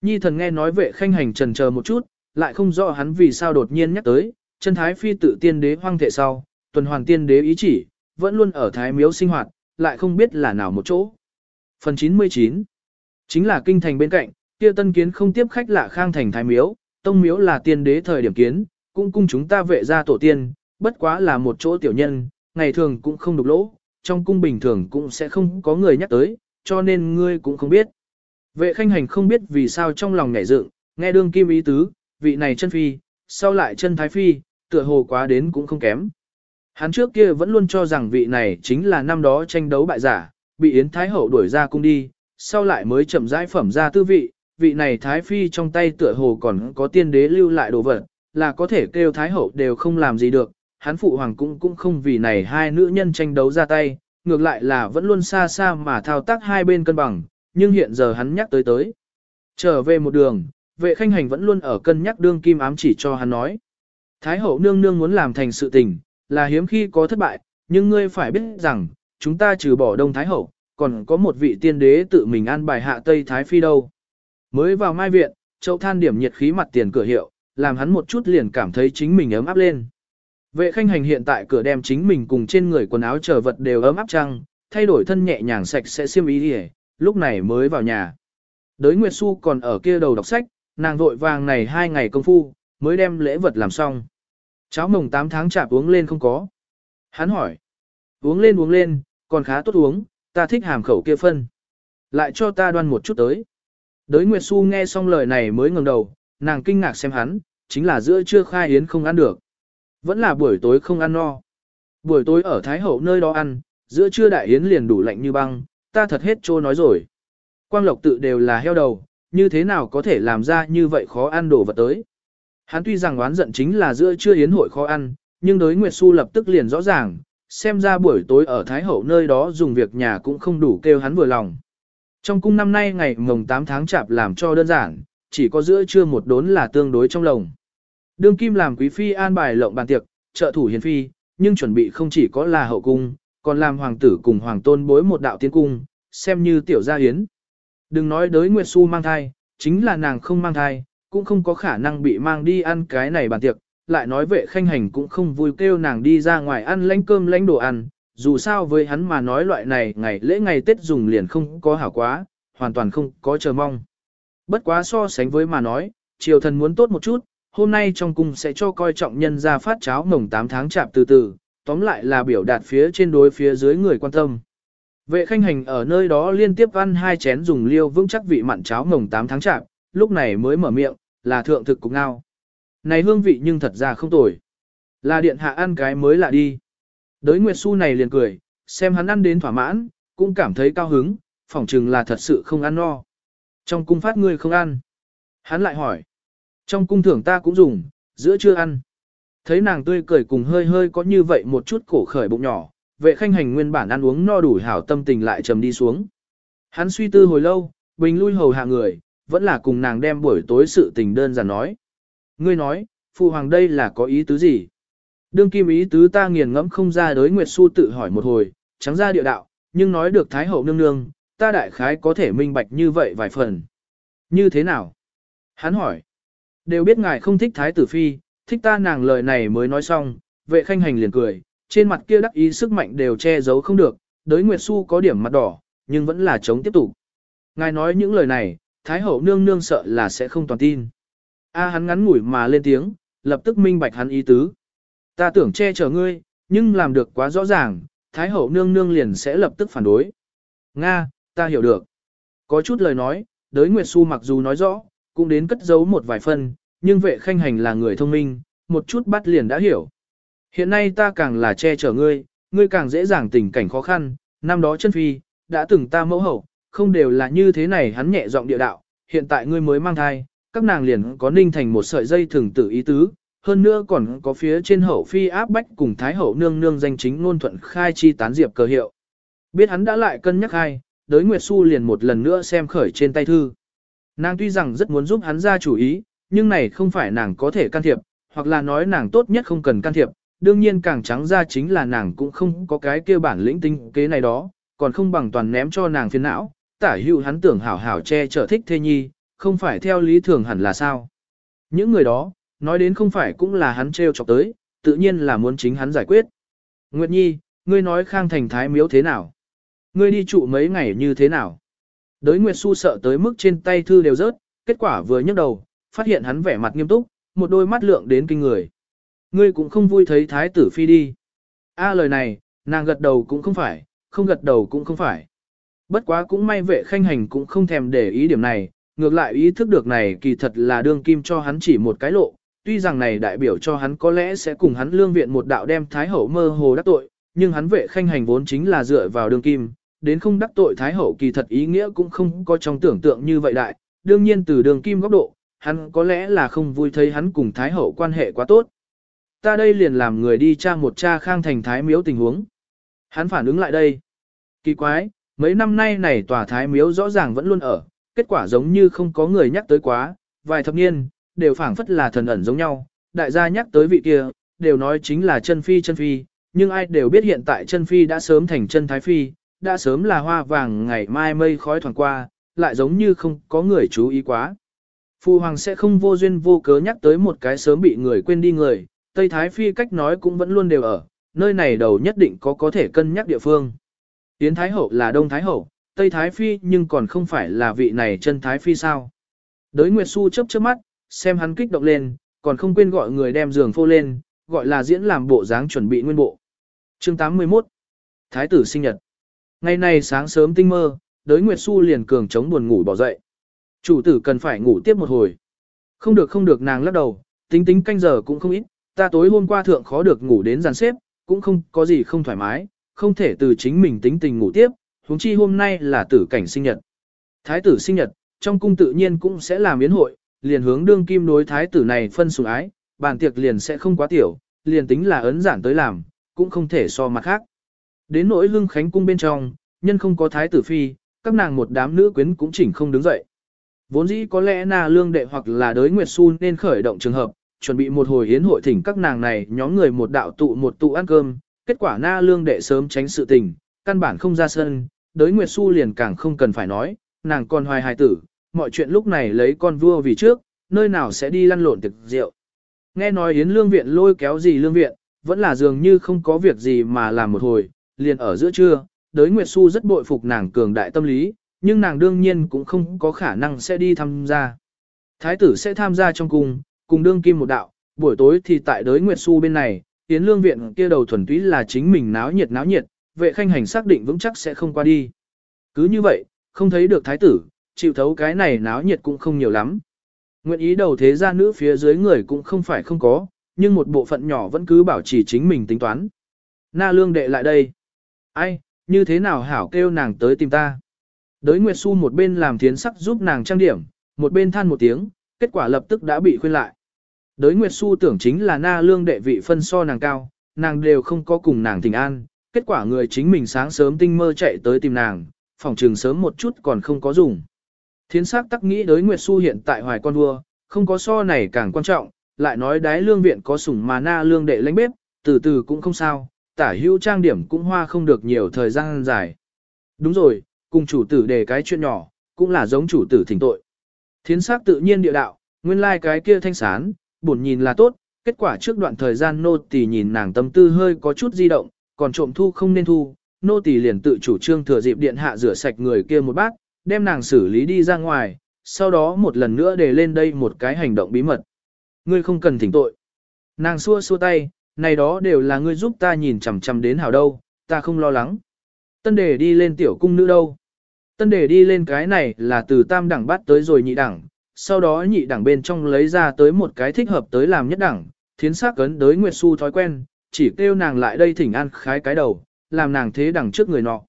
Nhi thần nghe nói vệ khanh hành trần chờ một chút, lại không rõ hắn vì sao đột nhiên nhắc tới, chân thái phi tự tiên đế hoang thể sau, tuần hoàn tiên đế ý chỉ, vẫn luôn ở thái miếu sinh hoạt, lại không biết là nào một chỗ. Phần 99 Chính là kinh thành bên cạnh, kia tân kiến không tiếp khách lạ khang thành thái miếu, tông miếu là tiên đế thời điểm kiến, cũng cung chúng ta vệ ra tổ tiên, bất quá là một chỗ tiểu nhân, ngày thường cũng không đục lỗ, trong cung bình thường cũng sẽ không có người nhắc tới, cho nên ngươi cũng không biết. Vệ khanh hành không biết vì sao trong lòng nhảy dựng, nghe đương kim ý tứ, vị này chân phi, sau lại chân thái phi, tựa hồ quá đến cũng không kém. Hắn trước kia vẫn luôn cho rằng vị này chính là năm đó tranh đấu bại giả, bị Yến Thái Hậu đuổi ra cung đi, sau lại mới chậm rãi phẩm ra tư vị, vị này Thái Phi trong tay tựa hồ còn có tiên đế lưu lại đồ vật, là có thể kêu Thái Hậu đều không làm gì được, hắn phụ hoàng cũng cũng không vì này hai nữ nhân tranh đấu ra tay, ngược lại là vẫn luôn xa xa mà thao tác hai bên cân bằng, nhưng hiện giờ hắn nhắc tới tới. Trở về một đường, vệ khanh hành vẫn luôn ở cân nhắc đương kim ám chỉ cho hắn nói. Thái hậu nương nương muốn làm thành sự tình, là hiếm khi có thất bại, nhưng ngươi phải biết rằng, chúng ta trừ bỏ đông Thái hậu, còn có một vị tiên đế tự mình an bài hạ Tây Thái Phi đâu. Mới vào mai viện, châu than điểm nhiệt khí mặt tiền cửa hiệu, làm hắn một chút liền cảm thấy chính mình ấm áp lên. Vệ khanh hành hiện tại cửa đem chính mình cùng trên người quần áo trở vật đều ấm áp trăng, thay đổi thân nhẹ nhàng sạch sẽ xiêm ý đi lúc này mới vào nhà. Đới Nguyệt Xu còn ở kia đầu đọc sách, nàng vội vàng này hai ngày công phu, mới đem lễ vật làm xong. Cháo mồng 8 tháng chạp uống lên không có. Hắn hỏi. Uống lên uống lên, còn khá tốt uống, ta thích hàm khẩu kia phân. Lại cho ta đoan một chút tới. Đới Nguyệt Xu nghe xong lời này mới ngẩng đầu, nàng kinh ngạc xem hắn, chính là giữa trưa khai yến không ăn được. Vẫn là buổi tối không ăn no. Buổi tối ở Thái Hậu nơi đó ăn, giữa trưa đại yến liền đủ lạnh như băng, ta thật hết trô nói rồi. Quang Lộc tự đều là heo đầu, như thế nào có thể làm ra như vậy khó ăn đồ vật tới. Hắn tuy rằng oán giận chính là giữa trưa yến hội khó ăn, nhưng đối Nguyệt Xu lập tức liền rõ ràng, xem ra buổi tối ở Thái Hậu nơi đó dùng việc nhà cũng không đủ kêu hắn vừa lòng. Trong cung năm nay ngày mồng 8 tháng chạp làm cho đơn giản, chỉ có giữa trưa một đốn là tương đối trong lồng. Đương kim làm quý phi an bài lộng bàn tiệc, trợ thủ hiền phi, nhưng chuẩn bị không chỉ có là hậu cung, còn làm hoàng tử cùng hoàng tôn bối một đạo tiến cung, xem như tiểu gia hiến. Đừng nói đới Nguyệt Xu mang thai, chính là nàng không mang thai, cũng không có khả năng bị mang đi ăn cái này bàn tiệc, lại nói vệ khanh hành cũng không vui kêu nàng đi ra ngoài ăn lánh cơm lánh đồ ăn, dù sao với hắn mà nói loại này ngày lễ ngày Tết dùng liền không có hảo quá, hoàn toàn không có chờ mong. Bất quá so sánh với mà nói, triều thần muốn tốt một chút, hôm nay trong cung sẽ cho coi trọng nhân ra phát cháo mồng 8 tháng chạp từ từ, tóm lại là biểu đạt phía trên đối phía dưới người quan tâm. Vệ khanh hành ở nơi đó liên tiếp ăn hai chén dùng liêu vững chắc vị mặn cháo mồng 8 tháng chạp, lúc này mới mở miệng, là thượng thực cục ngao. Này hương vị nhưng thật ra không tồi. Là điện hạ ăn cái mới lạ đi. Đới Nguyệt Xu này liền cười, xem hắn ăn đến thỏa mãn, cũng cảm thấy cao hứng, phỏng chừng là thật sự không ăn no. Trong cung phát ngươi không ăn. Hắn lại hỏi. Trong cung thưởng ta cũng dùng, giữa chưa ăn. Thấy nàng tươi cười cùng hơi hơi có như vậy một chút cổ khởi bụng nhỏ, vệ khanh hành nguyên bản ăn uống no đủ hảo tâm tình lại trầm đi xuống. Hắn suy tư hồi lâu, bình lui hầu hạ người, vẫn là cùng nàng đem buổi tối sự tình đơn giản nói. Ngươi nói, phụ hoàng đây là có ý tứ gì? Đương kim ý tứ ta nghiền ngẫm không ra đối Nguyệt Xu tự hỏi một hồi, trắng ra địa đạo, nhưng nói được Thái Hậu nương nương, ta đại khái có thể minh bạch như vậy vài phần. Như thế nào? Hắn hỏi. Đều biết ngài không thích Thái tử Phi, thích ta nàng lời này mới nói xong, vệ khanh hành liền cười, trên mặt kia đắc ý sức mạnh đều che giấu không được, đới Nguyệt Xu có điểm mặt đỏ, nhưng vẫn là chống tiếp tục. Ngài nói những lời này, Thái hậu nương nương sợ là sẽ không toàn tin. A à, hắn ngắn ngủi mà lên tiếng, lập tức minh bạch hắn ý tứ. Ta tưởng che chở ngươi, nhưng làm được quá rõ ràng, Thái hậu nương nương liền sẽ lập tức phản đối. Nga, ta hiểu được. Có chút lời nói, đới Nguyệt Xu mặc dù nói rõ, cũng đến cất giấu một vài phần, nhưng vệ khanh hành là người thông minh, một chút bắt liền đã hiểu. Hiện nay ta càng là che chở ngươi, ngươi càng dễ dàng tình cảnh khó khăn, năm đó chân phi, đã từng ta mẫu hậu, không đều là như thế này hắn nhẹ giọng địa đạo, hiện tại ngươi mới mang thai, các nàng liền có ninh thành một sợi dây thường tử ý tứ, hơn nữa còn có phía trên hậu phi áp bách cùng thái hậu nương nương danh chính ngôn thuận khai chi tán diệp cờ hiệu. Biết hắn đã lại cân nhắc hai, đới Nguyệt Xu liền một lần nữa xem khởi trên tay thư. Nàng tuy rằng rất muốn giúp hắn ra chủ ý, nhưng này không phải nàng có thể can thiệp, hoặc là nói nàng tốt nhất không cần can thiệp, đương nhiên càng trắng ra chính là nàng cũng không có cái kia bản lĩnh tinh kế này đó, còn không bằng toàn ném cho nàng phiền não, tả hữu hắn tưởng hảo hảo che chở thích thê nhi, không phải theo lý thường hẳn là sao. Những người đó, nói đến không phải cũng là hắn treo chọc tới, tự nhiên là muốn chính hắn giải quyết. Nguyệt Nhi, ngươi nói khang thành thái miếu thế nào? Ngươi đi trụ mấy ngày như thế nào? Đới Nguyệt Xu sợ tới mức trên tay thư đều rớt, kết quả vừa nhấc đầu, phát hiện hắn vẻ mặt nghiêm túc, một đôi mắt lượng đến kinh người. Ngươi cũng không vui thấy thái tử phi đi. A à, lời này, nàng gật đầu cũng không phải, không gật đầu cũng không phải. Bất quá cũng may vệ khanh hành cũng không thèm để ý điểm này, ngược lại ý thức được này kỳ thật là đương kim cho hắn chỉ một cái lộ, tuy rằng này đại biểu cho hắn có lẽ sẽ cùng hắn lương viện một đạo đem thái hậu mơ hồ đắc tội, nhưng hắn vệ khanh hành vốn chính là dựa vào đương kim, đến không đắc tội thái hậu kỳ thật ý nghĩa cũng không có trong tưởng tượng như vậy đại, đương nhiên từ đường kim góc độ, hắn có lẽ là không vui thấy hắn cùng thái hậu quan hệ quá tốt. Ta đây liền làm người đi tra một cha khang thành thái miếu tình huống. Hắn phản ứng lại đây. Kỳ quái, mấy năm nay này tòa thái miếu rõ ràng vẫn luôn ở, kết quả giống như không có người nhắc tới quá, vài thập niên, đều phảng phất là thần ẩn giống nhau, đại gia nhắc tới vị kia, đều nói chính là chân phi chân phi, nhưng ai đều biết hiện tại chân phi đã sớm thành chân thái phi, đã sớm là hoa vàng ngày mai mây khói thoảng qua, lại giống như không có người chú ý quá. Phu hoàng sẽ không vô duyên vô cớ nhắc tới một cái sớm bị người quên đi người, Tây Thái Phi cách nói cũng vẫn luôn đều ở, nơi này đầu nhất định có có thể cân nhắc địa phương. Yến Thái Hậu là Đông Thái Hậu, Tây Thái Phi nhưng còn không phải là vị này chân Thái Phi sao. Đới Nguyệt Xu chớp chớp mắt, xem hắn kích động lên, còn không quên gọi người đem giường phô lên, gọi là diễn làm bộ dáng chuẩn bị nguyên bộ. Chương 81 Thái tử sinh nhật Ngày này sáng sớm tinh mơ, đới Nguyệt Xu liền cường chống buồn ngủ bỏ dậy. Chủ tử cần phải ngủ tiếp một hồi. Không được không được nàng lắc đầu, tính tính canh giờ cũng không ít, ta tối hôm qua thượng khó được ngủ đến dàn xếp, cũng không có gì không thoải mái, không thể từ chính mình tính tình ngủ tiếp, huống chi hôm nay là tử cảnh sinh nhật. Thái tử sinh nhật, trong cung tự nhiên cũng sẽ làm yến hội, liền hướng đương kim đối thái tử này phân sủng ái, bàn tiệc liền sẽ không quá tiểu, liền tính là ấn giản tới làm, cũng không thể so mặt khác. Đến nỗi hưng khánh cung bên trong, nhân không có thái tử phi, các nàng một đám nữ quyến cũng chỉnh không đứng dậy. Vốn dĩ có lẽ na lương đệ hoặc là đới nguyệt su nên khởi động trường hợp, chuẩn bị một hồi hiến hội thỉnh các nàng này nhóm người một đạo tụ một tụ ăn cơm, kết quả na lương đệ sớm tránh sự tình, căn bản không ra sân, đới Nguyệt Xu liền càng không cần phải nói, nàng còn hoài hài tử, mọi chuyện lúc này lấy con vua vì trước, nơi nào sẽ đi lăn lộn tiệc rượu. Nghe nói hiến Lương Viện lôi kéo gì Lương Viện, vẫn là dường như không có việc gì mà làm một hồi, liền ở giữa trưa, đới Nguyệt Xu rất bội phục nàng cường đại tâm lý, nhưng nàng đương nhiên cũng không có khả năng sẽ đi tham gia. Thái tử sẽ tham gia trong cung, cùng đương kim một đạo, buổi tối thì tại đới Nguyệt Xu bên này, tiến Lương Viện kia đầu thuần túy là chính mình náo nhiệt náo nhiệt, vệ khanh hành xác định vững chắc sẽ không qua đi. Cứ như vậy, không thấy được thái tử, chịu thấu cái này náo nhiệt cũng không nhiều lắm. Nguyện ý đầu thế gia nữ phía dưới người cũng không phải không có, nhưng một bộ phận nhỏ vẫn cứ bảo trì chính mình tính toán. Na lương đệ lại đây. Ai, như thế nào hảo kêu nàng tới tìm ta. Đới Nguyệt Xu một bên làm thiến sắc giúp nàng trang điểm, một bên than một tiếng, kết quả lập tức đã bị khuyên lại. Đới Nguyệt Xu tưởng chính là na lương đệ vị phân so nàng cao, nàng đều không có cùng nàng tình an, kết quả người chính mình sáng sớm tinh mơ chạy tới tìm nàng, phòng trường sớm một chút còn không có dùng. Thiến sắc tắc nghĩ đới Nguyệt Xu hiện tại hoài con vua, không có so này càng quan trọng, lại nói đái lương viện có sủng mà na lương đệ lãnh bếp, từ từ cũng không sao, tả hữu trang điểm cũng hoa không được nhiều thời gian dài. Đúng rồi, cùng chủ tử đề cái chuyện nhỏ, cũng là giống chủ tử thỉnh tội. Thiến sắc tự nhiên địa đạo, nguyên lai like cái kia thanh sán, buồn nhìn là tốt, kết quả trước đoạn thời gian nô tỳ nhìn nàng tâm tư hơi có chút di động, còn trộm thu không nên thu, nô tỳ liền tự chủ trương thừa dịp điện hạ rửa sạch người kia một bát, đem nàng xử lý đi ra ngoài, sau đó một lần nữa để lên đây một cái hành động bí mật. Ngươi không cần thỉnh tội. Nàng xua xua tay, này đó đều là ngươi giúp ta nhìn chằm chằm đến hảo đâu, ta không lo lắng. Tân đề đi lên tiểu cung nữ đâu. Tân đề đi lên cái này là từ tam đẳng bắt tới rồi nhị đẳng, sau đó nhị đẳng bên trong lấy ra tới một cái thích hợp tới làm nhất đẳng, thiến sắc cấn tới Nguyệt Xu thói quen, chỉ kêu nàng lại đây thỉnh an khái cái đầu, làm nàng thế đẳng trước người nọ.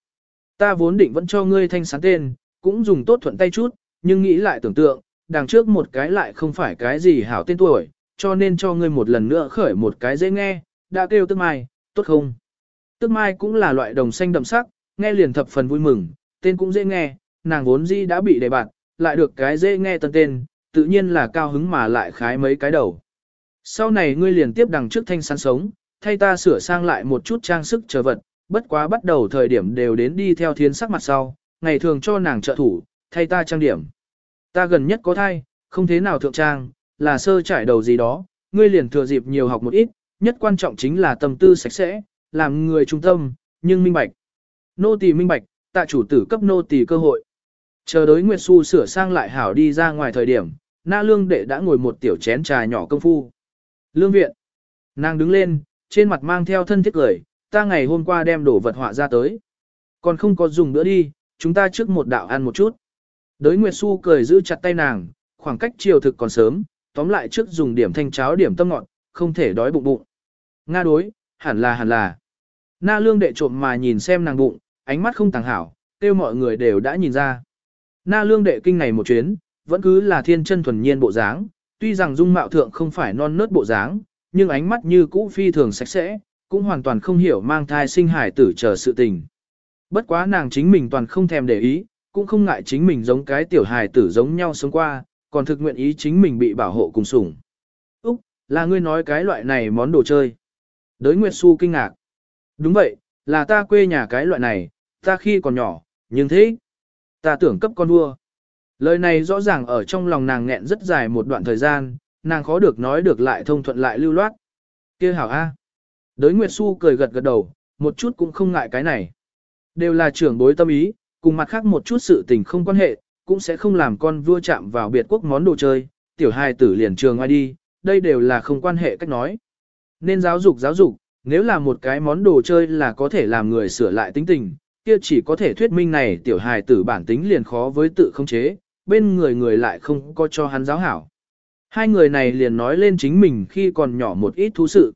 Ta vốn định vẫn cho ngươi thanh sáng tên, cũng dùng tốt thuận tay chút, nhưng nghĩ lại tưởng tượng, đằng trước một cái lại không phải cái gì hảo tên tuổi, cho nên cho ngươi một lần nữa khởi một cái dễ nghe, đã kêu tức mai, tốt không? Tức mai cũng là loại đồng xanh đậm sắc, nghe liền thập phần vui mừng, tên cũng dễ nghe, nàng vốn dĩ đã bị đề bạt, lại được cái dễ nghe tân tên, tự nhiên là cao hứng mà lại khái mấy cái đầu. Sau này ngươi liền tiếp đằng trước thanh sán sống, thay ta sửa sang lại một chút trang sức chờ vật, bất quá bắt đầu thời điểm đều đến đi theo thiên sắc mặt sau, ngày thường cho nàng trợ thủ, thay ta trang điểm. Ta gần nhất có thai, không thế nào thượng trang, là sơ trải đầu gì đó, ngươi liền thừa dịp nhiều học một ít, nhất quan trọng chính là tâm tư sạch sẽ, làm người trung tâm, nhưng minh bạch. Nô tỳ minh bạch, tạ chủ tử cấp nô tỳ cơ hội. Chờ đối Nguyệt Xu sửa sang lại hảo đi ra ngoài thời điểm, na lương đệ đã ngồi một tiểu chén trà nhỏ công phu. Lương viện. Nàng đứng lên, trên mặt mang theo thân thiết cười, ta ngày hôm qua đem đổ vật họa ra tới. Còn không có dùng nữa đi, chúng ta trước một đạo ăn một chút. Đới Nguyệt Xu cười giữ chặt tay nàng, khoảng cách chiều thực còn sớm, tóm lại trước dùng điểm thanh cháo điểm tâm ngọn, không thể đói bụng bụng. Nga đối, hẳn là hẳn là. Na lương đệ trộm mà nhìn xem nàng bụng, ánh mắt không tàng hảo, kêu mọi người đều đã nhìn ra. Na lương đệ kinh này một chuyến, vẫn cứ là thiên chân thuần nhiên bộ dáng, tuy rằng dung mạo thượng không phải non nớt bộ dáng, nhưng ánh mắt như cũ phi thường sạch sẽ, cũng hoàn toàn không hiểu mang thai sinh hải tử chờ sự tình. Bất quá nàng chính mình toàn không thèm để ý, cũng không ngại chính mình giống cái tiểu hài tử giống nhau sống qua, còn thực nguyện ý chính mình bị bảo hộ cùng sủng. Úc, là ngươi nói cái loại này món đồ chơi. Đới Nguyệt Xu kinh ngạc. Đúng vậy, là ta quê nhà cái loại này, ta khi còn nhỏ, nhưng thế, ta tưởng cấp con vua. Lời này rõ ràng ở trong lòng nàng nghẹn rất dài một đoạn thời gian, nàng khó được nói được lại thông thuận lại lưu loát. kia hảo A. Đới Nguyệt Xu cười gật gật đầu, một chút cũng không ngại cái này. Đều là trưởng bối tâm ý, cùng mặt khác một chút sự tình không quan hệ, cũng sẽ không làm con vua chạm vào biệt quốc món đồ chơi, tiểu hài tử liền trường ai đi, đây đều là không quan hệ cách nói. Nên giáo dục giáo dục, nếu là một cái món đồ chơi là có thể làm người sửa lại tính tình, kia chỉ có thể thuyết minh này tiểu hài tử bản tính liền khó với tự không chế, bên người người lại không có cho hắn giáo hảo. Hai người này liền nói lên chính mình khi còn nhỏ một ít thú sự.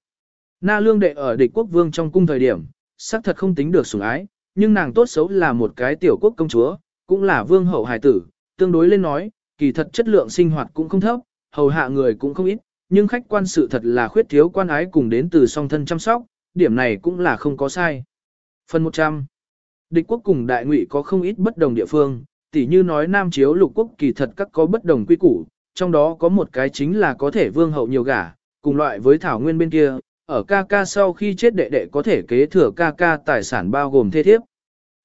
Na lương đệ ở địch quốc vương trong cung thời điểm, xác thật không tính được sủng ái, nhưng nàng tốt xấu là một cái tiểu quốc công chúa, cũng là vương hậu hài tử, tương đối lên nói, kỳ thật chất lượng sinh hoạt cũng không thấp, hầu hạ người cũng không ít, nhưng khách quan sự thật là khuyết thiếu quan ái cùng đến từ song thân chăm sóc, điểm này cũng là không có sai. Phần 100 Địch quốc cùng đại ngụy có không ít bất đồng địa phương, tỉ như nói Nam Chiếu lục quốc kỳ thật các có bất đồng quy củ, trong đó có một cái chính là có thể vương hậu nhiều gả, cùng loại với thảo nguyên bên kia, ở ca ca sau khi chết đệ đệ có thể kế thừa ca ca tài sản bao gồm thê thiếp.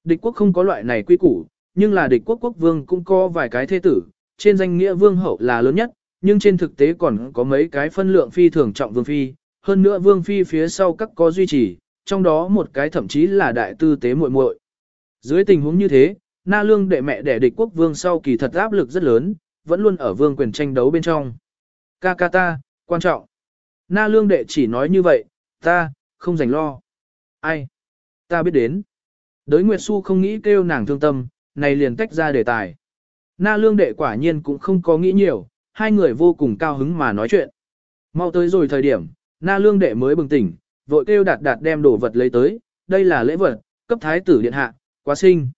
Địch quốc không có loại này quy củ, nhưng là địch quốc quốc vương cũng có vài cái thế tử, trên danh nghĩa vương hậu là lớn nhất, nhưng trên thực tế còn có mấy cái phân lượng phi thường trọng vương phi, hơn nữa vương phi phía sau các có duy trì, trong đó một cái thậm chí là đại tư tế muội muội. Dưới tình huống như thế, Na Lương đệ mẹ đẻ địch quốc vương sau kỳ thật áp lực rất lớn, vẫn luôn ở vương quyền tranh đấu bên trong. Ca ca ta, quan trọng. Na Lương đệ chỉ nói như vậy, ta, không dành lo. Ai? Ta biết đến. Đới Nguyệt Xu không nghĩ kêu nàng thương tâm, này liền tách ra đề tài. Na Lương đệ quả nhiên cũng không có nghĩ nhiều, hai người vô cùng cao hứng mà nói chuyện. Mau tới rồi thời điểm, Na Lương đệ mới bừng tỉnh, vội kêu đạt đạt đem đồ vật lấy tới, đây là lễ vật, cấp thái tử điện hạ, quá sinh.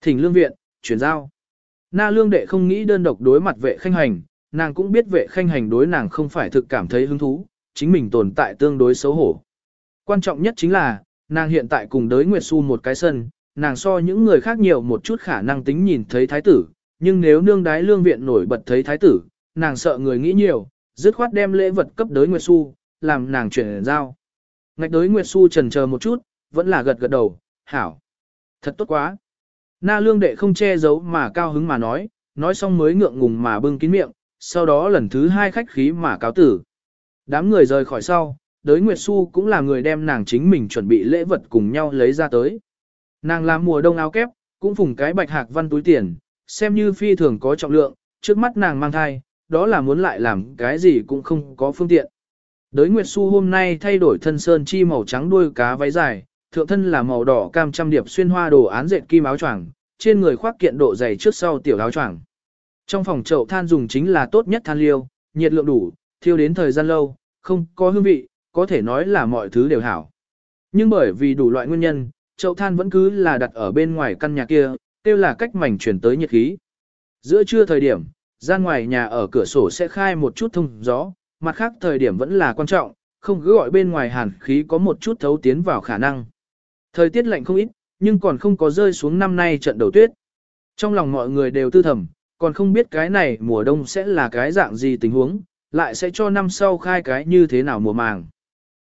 Thỉnh lương viện, chuyển giao. Na lương đệ không nghĩ đơn độc đối mặt vệ khanh hành, nàng cũng biết vệ khanh hành đối nàng không phải thực cảm thấy hứng thú, chính mình tồn tại tương đối xấu hổ. Quan trọng nhất chính là, nàng hiện tại cùng đới Nguyệt Xu một cái sân, nàng so những người khác nhiều một chút khả năng tính nhìn thấy thái tử, nhưng nếu nương đái lương viện nổi bật thấy thái tử, nàng sợ người nghĩ nhiều, dứt khoát đem lễ vật cấp đới Nguyệt Xu, làm nàng chuyển giao. Ngạch đới Nguyệt Xu trần chờ một chút, vẫn là gật gật đầu, hảo. Thật tốt quá. Na lương đệ không che giấu mà cao hứng mà nói, nói xong mới ngượng ngùng mà bưng kín miệng, sau đó lần thứ hai khách khí mà cáo tử. Đám người rời khỏi sau, đới Nguyệt Xu cũng là người đem nàng chính mình chuẩn bị lễ vật cùng nhau lấy ra tới. Nàng làm mùa đông áo kép, cũng phùng cái bạch hạc văn túi tiền, xem như phi thường có trọng lượng, trước mắt nàng mang thai, đó là muốn lại làm cái gì cũng không có phương tiện. Đới Nguyệt Xu hôm nay thay đổi thân sơn chi màu trắng đuôi cá váy dài, thượng thân là màu đỏ cam trăm điệp xuyên hoa đồ án dệt kim áo choàng, trên người khoác kiện độ dày trước sau tiểu áo choàng. Trong phòng chậu than dùng chính là tốt nhất than liêu, nhiệt lượng đủ, thiêu đến thời gian lâu, không có hương vị, có thể nói là mọi thứ đều hảo. Nhưng bởi vì đủ loại nguyên nhân, chậu than vẫn cứ là đặt ở bên ngoài căn nhà kia, tiêu là cách mảnh chuyển tới nhiệt khí. Giữa trưa thời điểm, ra ngoài nhà ở cửa sổ sẽ khai một chút thông gió, mặt khác thời điểm vẫn là quan trọng, không cứ gọi bên ngoài hàn khí có một chút thấu tiến vào khả năng. Thời tiết lạnh không ít, nhưng còn không có rơi xuống năm nay trận đầu tuyết. Trong lòng mọi người đều tư thầm, còn không biết cái này mùa đông sẽ là cái dạng gì tình huống, lại sẽ cho năm sau khai cái như thế nào mùa màng.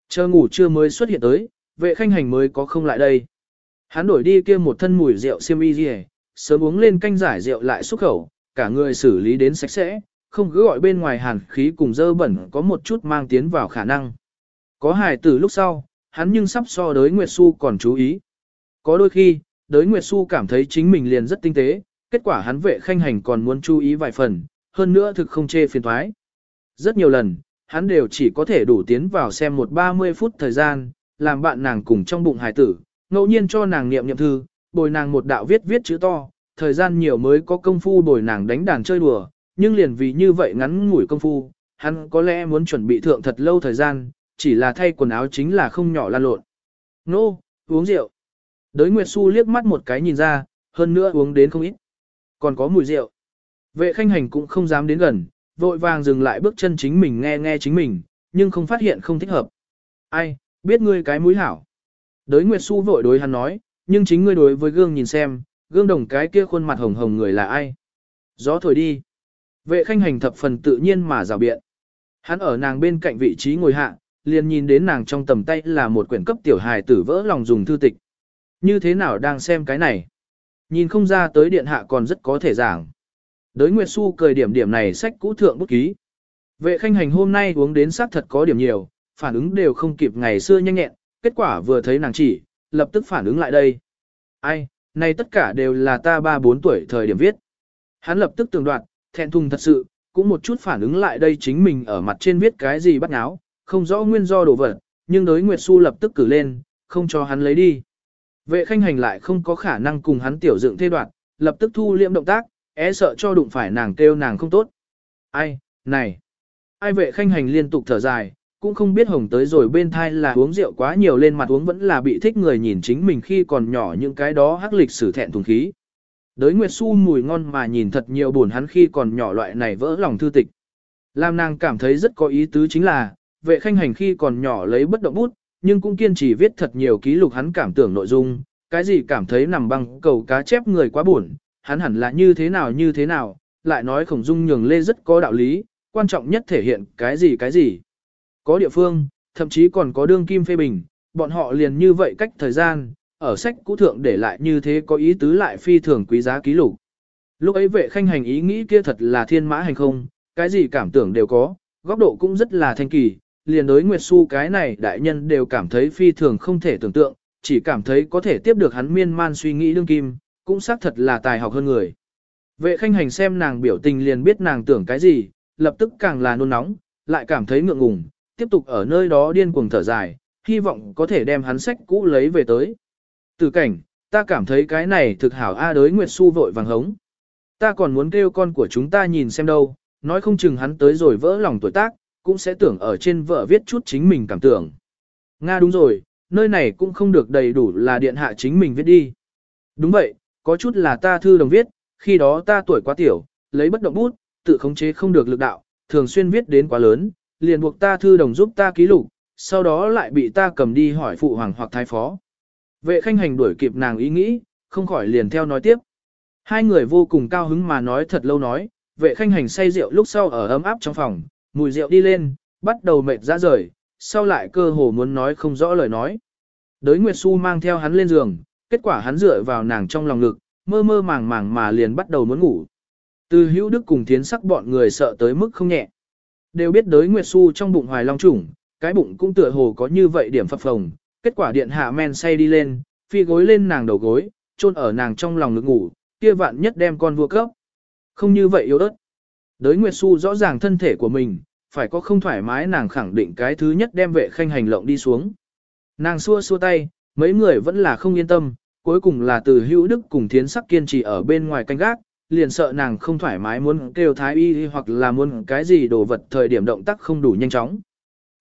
Chờ ngủ trưa mới xuất hiện tới, vệ khanh hành mới có không lại đây. Hắn đổi đi kia một thân mùi rượu xiêm y gì, sớm uống lên canh giải rượu lại xúc khẩu, cả người xử lý đến sạch sẽ, không cứ gọi bên ngoài hàn khí cùng dơ bẩn có một chút mang tiến vào khả năng. Có hài tử lúc sau, hắn nhưng sắp so đối Nguyệt Xu còn chú ý. Có đôi khi, đới Nguyệt Xu cảm thấy chính mình liền rất tinh tế, kết quả hắn vệ khanh hành còn muốn chú ý vài phần, hơn nữa thực không chê phiền thoái. Rất nhiều lần, hắn đều chỉ có thể đủ tiến vào xem một 30 phút thời gian, làm bạn nàng cùng trong bụng hài tử, ngẫu nhiên cho nàng niệm niệm thư, bồi nàng một đạo viết viết chữ to, thời gian nhiều mới có công phu bồi nàng đánh đàn chơi đùa, nhưng liền vì như vậy ngắn ngủi công phu, hắn có lẽ muốn chuẩn bị thượng thật lâu thời gian, chỉ là thay quần áo chính là không nhỏ lan lộn. Nô, uống rượu. Đới Nguyệt Xu liếc mắt một cái nhìn ra, hơn nữa uống đến không ít. Còn có mùi rượu. Vệ khanh hành cũng không dám đến gần, vội vàng dừng lại bước chân chính mình nghe nghe chính mình, nhưng không phát hiện không thích hợp. Ai, biết ngươi cái mũi hảo. Đới Nguyệt Xu vội đối hắn nói, nhưng chính ngươi đối với gương nhìn xem, gương đồng cái kia khuôn mặt hồng hồng người là ai. Gió thổi đi. Vệ khanh hành thập phần tự nhiên mà rào biện. Hắn ở nàng bên cạnh vị trí ngồi hạ, liền nhìn đến nàng trong tầm tay là một quyển cấp tiểu hài tử vỡ lòng dùng thư tịch. Như thế nào đang xem cái này? Nhìn không ra tới điện hạ còn rất có thể giảng. Đới Nguyệt Xu cười điểm điểm này sách cũ thượng bút ký. Vệ khanh hành hôm nay uống đến xác thật có điểm nhiều, phản ứng đều không kịp ngày xưa nhanh nhẹn, kết quả vừa thấy nàng chỉ, lập tức phản ứng lại đây. Ai, này tất cả đều là ta ba bốn tuổi thời điểm viết. Hắn lập tức tường đoạn, thẹn thùng thật sự, cũng một chút phản ứng lại đây chính mình ở mặt trên viết cái gì bắt náo, không rõ nguyên do đồ vật, nhưng đối Nguyệt Xu lập tức cử lên, không cho hắn lấy đi. Vệ khanh hành lại không có khả năng cùng hắn tiểu dựng thê đoạn, lập tức thu liệm động tác, é sợ cho đụng phải nàng kêu nàng không tốt. Ai, này, ai vệ khanh hành liên tục thở dài, cũng không biết hồng tới rồi bên thai là uống rượu quá nhiều lên mặt uống vẫn là bị thích người nhìn chính mình khi còn nhỏ những cái đó hắc lịch sử thẹn thùng khí. Đới Nguyệt Xu mùi ngon mà nhìn thật nhiều buồn hắn khi còn nhỏ loại này vỡ lòng thư tịch. Lam nàng cảm thấy rất có ý tứ chính là, vệ khanh hành khi còn nhỏ lấy bất động bút, nhưng cũng kiên trì viết thật nhiều ký lục hắn cảm tưởng nội dung, cái gì cảm thấy nằm băng cầu cá chép người quá buồn, hắn hẳn là như thế nào như thế nào, lại nói khổng dung nhường lê rất có đạo lý, quan trọng nhất thể hiện cái gì cái gì. Có địa phương, thậm chí còn có đương kim phê bình, bọn họ liền như vậy cách thời gian, ở sách cũ thượng để lại như thế có ý tứ lại phi thường quý giá ký lục. Lúc ấy vệ khanh hành ý nghĩ kia thật là thiên mã hành không, cái gì cảm tưởng đều có, góc độ cũng rất là thanh kỳ, liền đối Nguyệt Xu cái này đại nhân đều cảm thấy phi thường không thể tưởng tượng, chỉ cảm thấy có thể tiếp được hắn miên man suy nghĩ đương kim, cũng xác thật là tài học hơn người. Vệ khanh hành xem nàng biểu tình liền biết nàng tưởng cái gì, lập tức càng là nôn nóng, lại cảm thấy ngượng ngùng, tiếp tục ở nơi đó điên cuồng thở dài, hy vọng có thể đem hắn sách cũ lấy về tới. Từ cảnh, ta cảm thấy cái này thực hảo A đới Nguyệt Xu vội vàng hống. Ta còn muốn kêu con của chúng ta nhìn xem đâu, nói không chừng hắn tới rồi vỡ lòng tuổi tác, cũng sẽ tưởng ở trên vợ viết chút chính mình cảm tưởng. Nga đúng rồi, nơi này cũng không được đầy đủ là điện hạ chính mình viết đi. Đúng vậy, có chút là ta thư đồng viết, khi đó ta tuổi quá tiểu, lấy bất động bút, tự khống chế không được lực đạo, thường xuyên viết đến quá lớn, liền buộc ta thư đồng giúp ta ký lục, sau đó lại bị ta cầm đi hỏi phụ hoàng hoặc thái phó. Vệ khanh hành đuổi kịp nàng ý nghĩ, không khỏi liền theo nói tiếp. Hai người vô cùng cao hứng mà nói thật lâu nói, vệ khanh hành say rượu lúc sau ở ấm áp trong phòng, mùi rượu đi lên, bắt đầu mệt ra rời, sau lại cơ hồ muốn nói không rõ lời nói. Đới Nguyệt Xu mang theo hắn lên giường, kết quả hắn dựa vào nàng trong lòng ngực, mơ mơ màng màng mà liền bắt đầu muốn ngủ. Từ hữu đức cùng tiến sắc bọn người sợ tới mức không nhẹ. Đều biết đới Nguyệt Xu trong bụng hoài long trùng, cái bụng cũng tựa hồ có như vậy điểm phập phồng, kết quả điện hạ men say đi lên, phi gối lên nàng đầu gối, chôn ở nàng trong lòng ngực ngủ, kia vạn nhất đem con vua cấp. Không như vậy yếu ớt. Đới Nguyệt Xu rõ ràng thân thể của mình, phải có không thoải mái nàng khẳng định cái thứ nhất đem vệ khanh hành lộng đi xuống. Nàng xua xua tay, mấy người vẫn là không yên tâm, cuối cùng là từ hữu đức cùng thiến sắc kiên trì ở bên ngoài canh gác, liền sợ nàng không thoải mái muốn kêu thái y hoặc là muốn cái gì đồ vật thời điểm động tác không đủ nhanh chóng.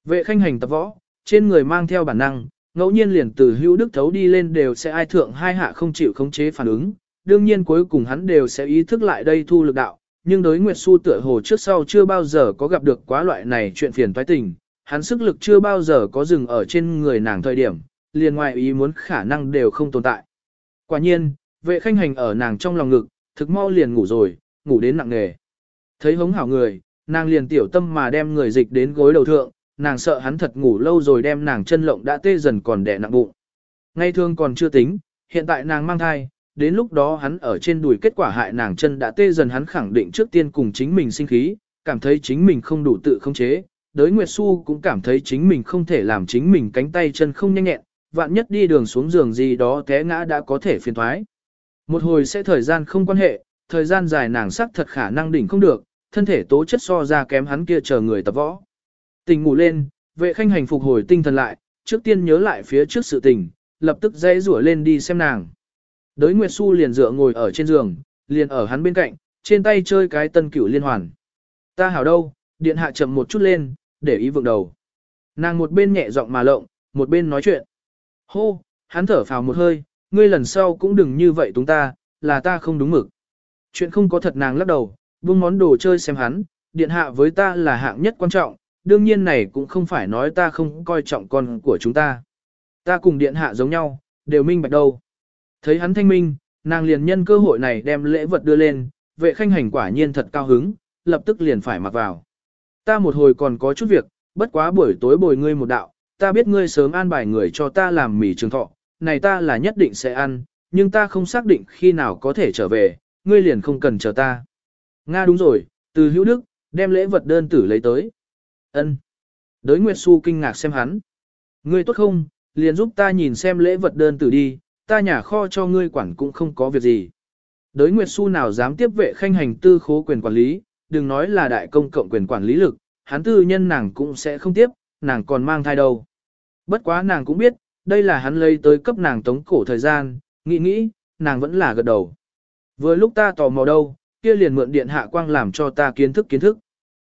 Vệ khanh hành tập võ, trên người mang theo bản năng, ngẫu nhiên liền từ hữu đức thấu đi lên đều sẽ ai thượng hai hạ không chịu khống chế phản ứng, đương nhiên cuối cùng hắn đều sẽ ý thức lại đây thu lực đạo, nhưng đối Nguyệt Xu tựa hồ trước sau chưa bao giờ có gặp được quá loại này chuyện phiền toái tình, hắn sức lực chưa bao giờ có dừng ở trên người nàng thời điểm, liền ngoài ý muốn khả năng đều không tồn tại. Quả nhiên, vệ khanh hành ở nàng trong lòng ngực, thực mau liền ngủ rồi, ngủ đến nặng nghề. Thấy hống hảo người, nàng liền tiểu tâm mà đem người dịch đến gối đầu thượng, nàng sợ hắn thật ngủ lâu rồi đem nàng chân lộng đã tê dần còn đẻ nặng bụng. Ngay thương còn chưa tính, hiện tại nàng mang thai, đến lúc đó hắn ở trên đùi kết quả hại nàng chân đã tê dần hắn khẳng định trước tiên cùng chính mình sinh khí, cảm thấy chính mình không đủ tự khống chế. Đới Nguyệt Xu cũng cảm thấy chính mình không thể làm chính mình cánh tay chân không nhanh nhẹn, vạn nhất đi đường xuống giường gì đó té ngã đã có thể phiền thoái. Một hồi sẽ thời gian không quan hệ, thời gian dài nàng sắc thật khả năng đỉnh không được, thân thể tố chất so ra kém hắn kia chờ người tập võ. Tình ngủ lên, vệ khanh hành phục hồi tinh thần lại, trước tiên nhớ lại phía trước sự tình, lập tức dãy rủa lên đi xem nàng. Đới Nguyệt Xu liền dựa ngồi ở trên giường, liền ở hắn bên cạnh, trên tay chơi cái tân cửu liên hoàn. Ta hảo đâu, điện hạ chậm một chút lên, để ý vượng đầu. Nàng một bên nhẹ giọng mà lộng, một bên nói chuyện. Hô, hắn thở phào một hơi, ngươi lần sau cũng đừng như vậy chúng ta, là ta không đúng mực. Chuyện không có thật nàng lắc đầu, buông món đồ chơi xem hắn, điện hạ với ta là hạng nhất quan trọng, đương nhiên này cũng không phải nói ta không coi trọng con của chúng ta. Ta cùng điện hạ giống nhau, đều minh bạch đâu. Thấy hắn thanh minh, nàng liền nhân cơ hội này đem lễ vật đưa lên, vệ khanh hành quả nhiên thật cao hứng, lập tức liền phải mặc vào. Ta một hồi còn có chút việc, bất quá buổi tối bồi ngươi một đạo, ta biết ngươi sớm an bài người cho ta làm mì trường thọ, này ta là nhất định sẽ ăn, nhưng ta không xác định khi nào có thể trở về, ngươi liền không cần chờ ta. Nga đúng rồi, từ hữu đức, đem lễ vật đơn tử lấy tới. ân Đới Nguyệt Xu kinh ngạc xem hắn. Ngươi tốt không, liền giúp ta nhìn xem lễ vật đơn tử đi, ta nhà kho cho ngươi quản cũng không có việc gì. Đới Nguyệt Xu nào dám tiếp vệ khanh hành tư khố quyền quản lý, đừng nói là đại công cộng quyền quản lý lực, hắn tư nhân nàng cũng sẽ không tiếp, nàng còn mang thai đâu. Bất quá nàng cũng biết, đây là hắn lấy tới cấp nàng tống cổ thời gian, nghĩ nghĩ, nàng vẫn là gật đầu. Vừa lúc ta tò mò đâu, kia liền mượn điện hạ quang làm cho ta kiến thức kiến thức.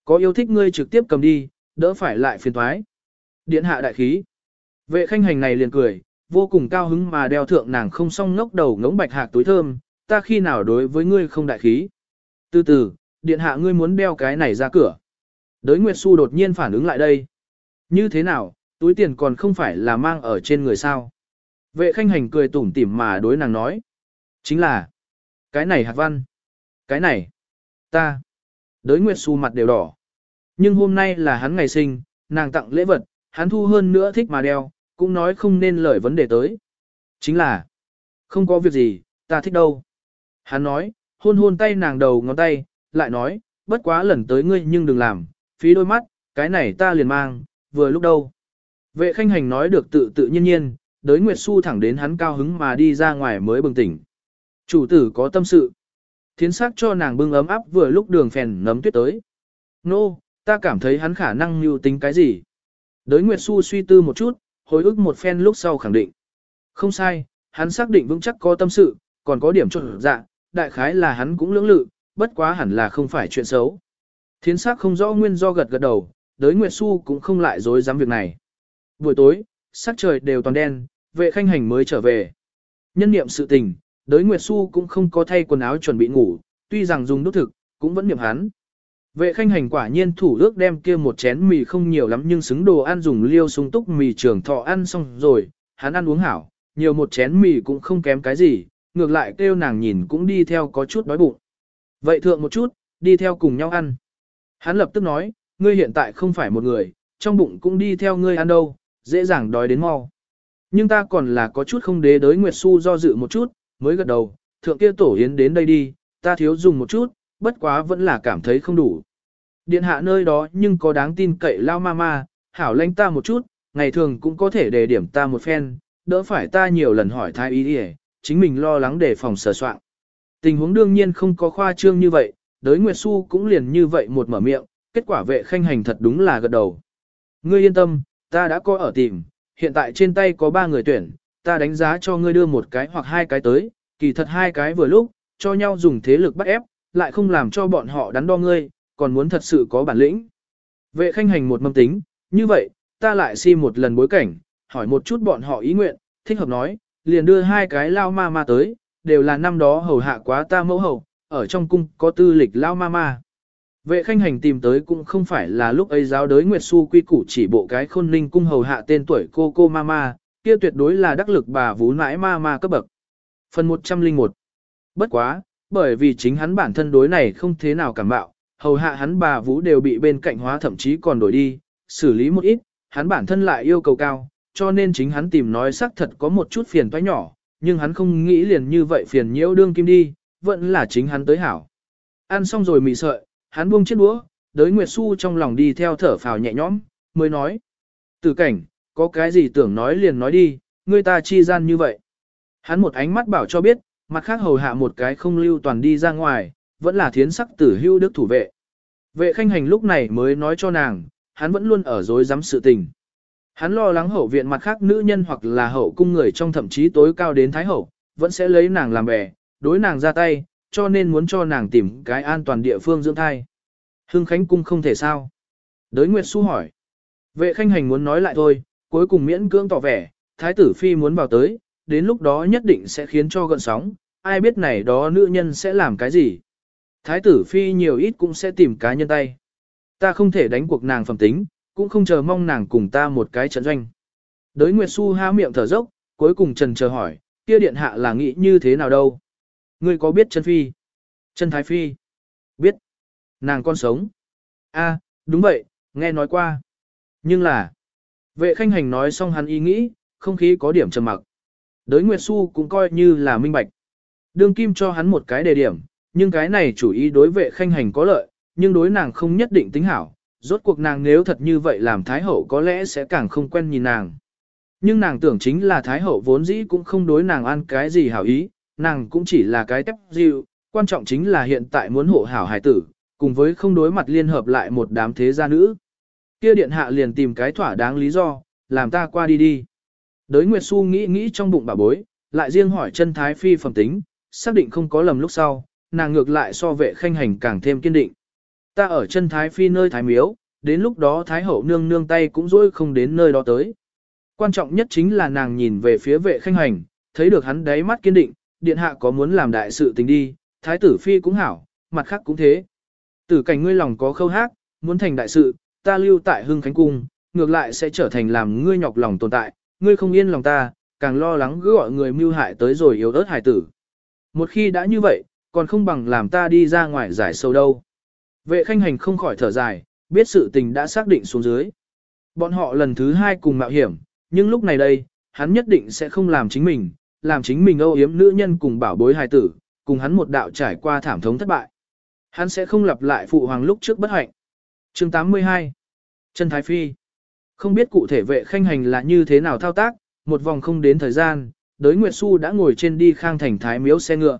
Có yêu thích ngươi trực tiếp cầm đi, đỡ phải lại phiền thoái. Điện hạ đại khí. Vệ khanh hành này liền cười, vô cùng cao hứng mà đeo thượng nàng không song ngốc đầu ngỗng bạch hạc túi thơm, ta khi nào đối với ngươi không đại khí. Từ từ, điện hạ ngươi muốn đeo cái này ra cửa. Đới Nguyệt Xu đột nhiên phản ứng lại đây. Như thế nào, túi tiền còn không phải là mang ở trên người sao. Vệ khanh hành cười tủm tỉm mà đối nàng nói. Chính là, cái này hạt văn, cái này, ta. Đới Nguyệt Xu mặt đều đỏ. Nhưng hôm nay là hắn ngày sinh, nàng tặng lễ vật, hắn thu hơn nữa thích mà đeo, cũng nói không nên lời vấn đề tới. Chính là, không có việc gì, ta thích đâu. Hắn nói, hôn hôn tay nàng đầu ngón tay, lại nói, bất quá lần tới ngươi nhưng đừng làm, phí đôi mắt, cái này ta liền mang, vừa lúc đâu. Vệ khanh hành nói được tự tự nhiên nhiên, đới Nguyệt Xu thẳng đến hắn cao hứng mà đi ra ngoài mới bừng tỉnh. Chủ tử có tâm sự. Thiến sắc cho nàng bưng ấm áp vừa lúc đường phèn nấm tuyết tới. Nô, no, ta cảm thấy hắn khả năng mưu tính cái gì. Đới Nguyệt Xu suy tư một chút, hồi ức một phen lúc sau khẳng định. Không sai, hắn xác định vững chắc có tâm sự, còn có điểm trộn dạ, đại khái là hắn cũng lưỡng lự, bất quá hẳn là không phải chuyện xấu. Thiến sắc không rõ nguyên do gật gật đầu, đới Nguyệt Xu cũng không lại dối dám việc này. Buổi tối, sắc trời đều toàn đen, vệ khanh hành mới trở về. Nhân niệm sự tình, đới Nguyệt Xu cũng không có thay quần áo chuẩn bị ngủ, tuy rằng dùng đốt thực, cũng vẫn niệm hắn. Vệ khanh hành quả nhiên thủ ước đem kia một chén mì không nhiều lắm nhưng xứng đồ ăn dùng liêu sung túc mì trường thọ ăn xong rồi, hắn ăn uống hảo, nhiều một chén mì cũng không kém cái gì, ngược lại kêu nàng nhìn cũng đi theo có chút đói bụng. Vậy thượng một chút, đi theo cùng nhau ăn. Hắn lập tức nói, ngươi hiện tại không phải một người, trong bụng cũng đi theo ngươi ăn đâu, dễ dàng đói đến mau. Nhưng ta còn là có chút không đế đới Nguyệt Xu do dự một chút, mới gật đầu, thượng kia tổ yến đến đây đi, ta thiếu dùng một chút, bất quá vẫn là cảm thấy không đủ. Điện hạ nơi đó nhưng có đáng tin cậy lao ma ma, hảo lãnh ta một chút, ngày thường cũng có thể đề điểm ta một phen, đỡ phải ta nhiều lần hỏi thái ý đi chính mình lo lắng để phòng sờ soạn. Tình huống đương nhiên không có khoa trương như vậy, đới Nguyệt Xu cũng liền như vậy một mở miệng, kết quả vệ khanh hành thật đúng là gật đầu. Ngươi yên tâm, ta đã có ở tìm, hiện tại trên tay có ba người tuyển, ta đánh giá cho ngươi đưa một cái hoặc hai cái tới, kỳ thật hai cái vừa lúc, cho nhau dùng thế lực bắt ép, lại không làm cho bọn họ đắn đo ngươi, còn muốn thật sự có bản lĩnh. Vệ khanh hành một mâm tính, như vậy, ta lại si một lần bối cảnh, hỏi một chút bọn họ ý nguyện, thích hợp nói, liền đưa hai cái lao ma ma tới, đều là năm đó hầu hạ quá ta mẫu hầu, ở trong cung có tư lịch lao ma ma. Vệ khanh hành tìm tới cũng không phải là lúc ấy giáo đới Nguyệt Xu quy củ chỉ bộ cái khôn ninh cung hầu hạ tên tuổi cô cô ma ma, kia tuyệt đối là đắc lực bà vú nãi ma ma cấp bậc. Phần 101 Bất quá, bởi vì chính hắn bản thân đối này không thế nào cảm bạo, hầu hạ hắn bà vũ đều bị bên cạnh hóa thậm chí còn đổi đi, xử lý một ít, hắn bản thân lại yêu cầu cao, cho nên chính hắn tìm nói xác thật có một chút phiền toái nhỏ, nhưng hắn không nghĩ liền như vậy phiền nhiễu đương kim đi, vẫn là chính hắn tới hảo. Ăn xong rồi mì sợi, hắn buông chiếc đũa, đới Nguyệt Xu trong lòng đi theo thở phào nhẹ nhõm, mới nói. Tử cảnh, có cái gì tưởng nói liền nói đi, người ta chi gian như vậy. Hắn một ánh mắt bảo cho biết, mặt khác hầu hạ một cái không lưu toàn đi ra ngoài, vẫn là thiến sắc tử hưu đức thủ vệ. Vệ khanh hành lúc này mới nói cho nàng, hắn vẫn luôn ở dối dám sự tình. Hắn lo lắng hậu viện mặt khác nữ nhân hoặc là hậu cung người trong thậm chí tối cao đến thái hậu, vẫn sẽ lấy nàng làm bè, đối nàng ra tay, cho nên muốn cho nàng tìm cái an toàn địa phương dưỡng thai. Hưng Khánh cung không thể sao. Đới Nguyệt Xu hỏi. Vệ khanh hành muốn nói lại thôi, cuối cùng miễn cưỡng tỏ vẻ, thái tử phi muốn vào tới, đến lúc đó nhất định sẽ khiến cho gợn sóng, ai biết này đó nữ nhân sẽ làm cái gì. Thái tử phi nhiều ít cũng sẽ tìm cá nhân tay. Ta không thể đánh cuộc nàng phẩm tính, cũng không chờ mong nàng cùng ta một cái trận doanh. Đới Nguyệt Xu há miệng thở dốc, cuối cùng trần chờ hỏi, kia điện hạ là nghĩ như thế nào đâu? Ngươi có biết chân phi? Chân thái phi? Biết. Nàng con sống. A, đúng vậy, nghe nói qua. Nhưng là, vệ khanh hành nói xong hắn ý nghĩ, không khí có điểm trầm mặc. Đới Nguyệt Xu cũng coi như là minh bạch. Đương kim cho hắn một cái đề điểm, nhưng cái này chủ ý đối vệ khanh hành có lợi, nhưng đối nàng không nhất định tính hảo. Rốt cuộc nàng nếu thật như vậy làm Thái Hậu có lẽ sẽ càng không quen nhìn nàng. Nhưng nàng tưởng chính là Thái Hậu vốn dĩ cũng không đối nàng ăn cái gì hảo ý, nàng cũng chỉ là cái tép dịu, quan trọng chính là hiện tại muốn hộ hảo hài tử, cùng với không đối mặt liên hợp lại một đám thế gia nữ. Kia điện hạ liền tìm cái thỏa đáng lý do, làm ta qua đi đi. Đới Nguyệt Xu nghĩ nghĩ trong bụng bà bối, lại riêng hỏi chân thái phi phẩm tính, xác định không có lầm lúc sau, nàng ngược lại so vệ khanh hành càng thêm kiên định. Ta ở chân thái phi nơi thái miếu, đến lúc đó thái hậu nương nương tay cũng dỗi không đến nơi đó tới. Quan trọng nhất chính là nàng nhìn về phía vệ khanh hành, thấy được hắn đáy mắt kiên định, điện hạ có muốn làm đại sự tình đi, thái tử phi cũng hảo, mặt khác cũng thế. Tử cảnh ngươi lòng có khâu hát, muốn thành đại sự, ta lưu tại hưng khánh cung, ngược lại sẽ trở thành làm ngươi nhọc lòng tồn tại, ngươi không yên lòng ta, càng lo lắng cứ gọi người mưu hại tới rồi yếu ớt hải tử. Một khi đã như vậy, còn không bằng làm ta đi ra ngoài giải sâu đâu. Vệ khanh hành không khỏi thở dài, biết sự tình đã xác định xuống dưới. Bọn họ lần thứ hai cùng mạo hiểm, nhưng lúc này đây, hắn nhất định sẽ không làm chính mình, làm chính mình âu yếm nữ nhân cùng bảo bối hài tử, cùng hắn một đạo trải qua thảm thống thất bại. Hắn sẽ không lặp lại phụ hoàng lúc trước bất hạnh. chương 82 Trần Thái Phi Không biết cụ thể vệ khanh hành là như thế nào thao tác, một vòng không đến thời gian, đới Nguyệt Xu đã ngồi trên đi khang thành thái miếu xe ngựa.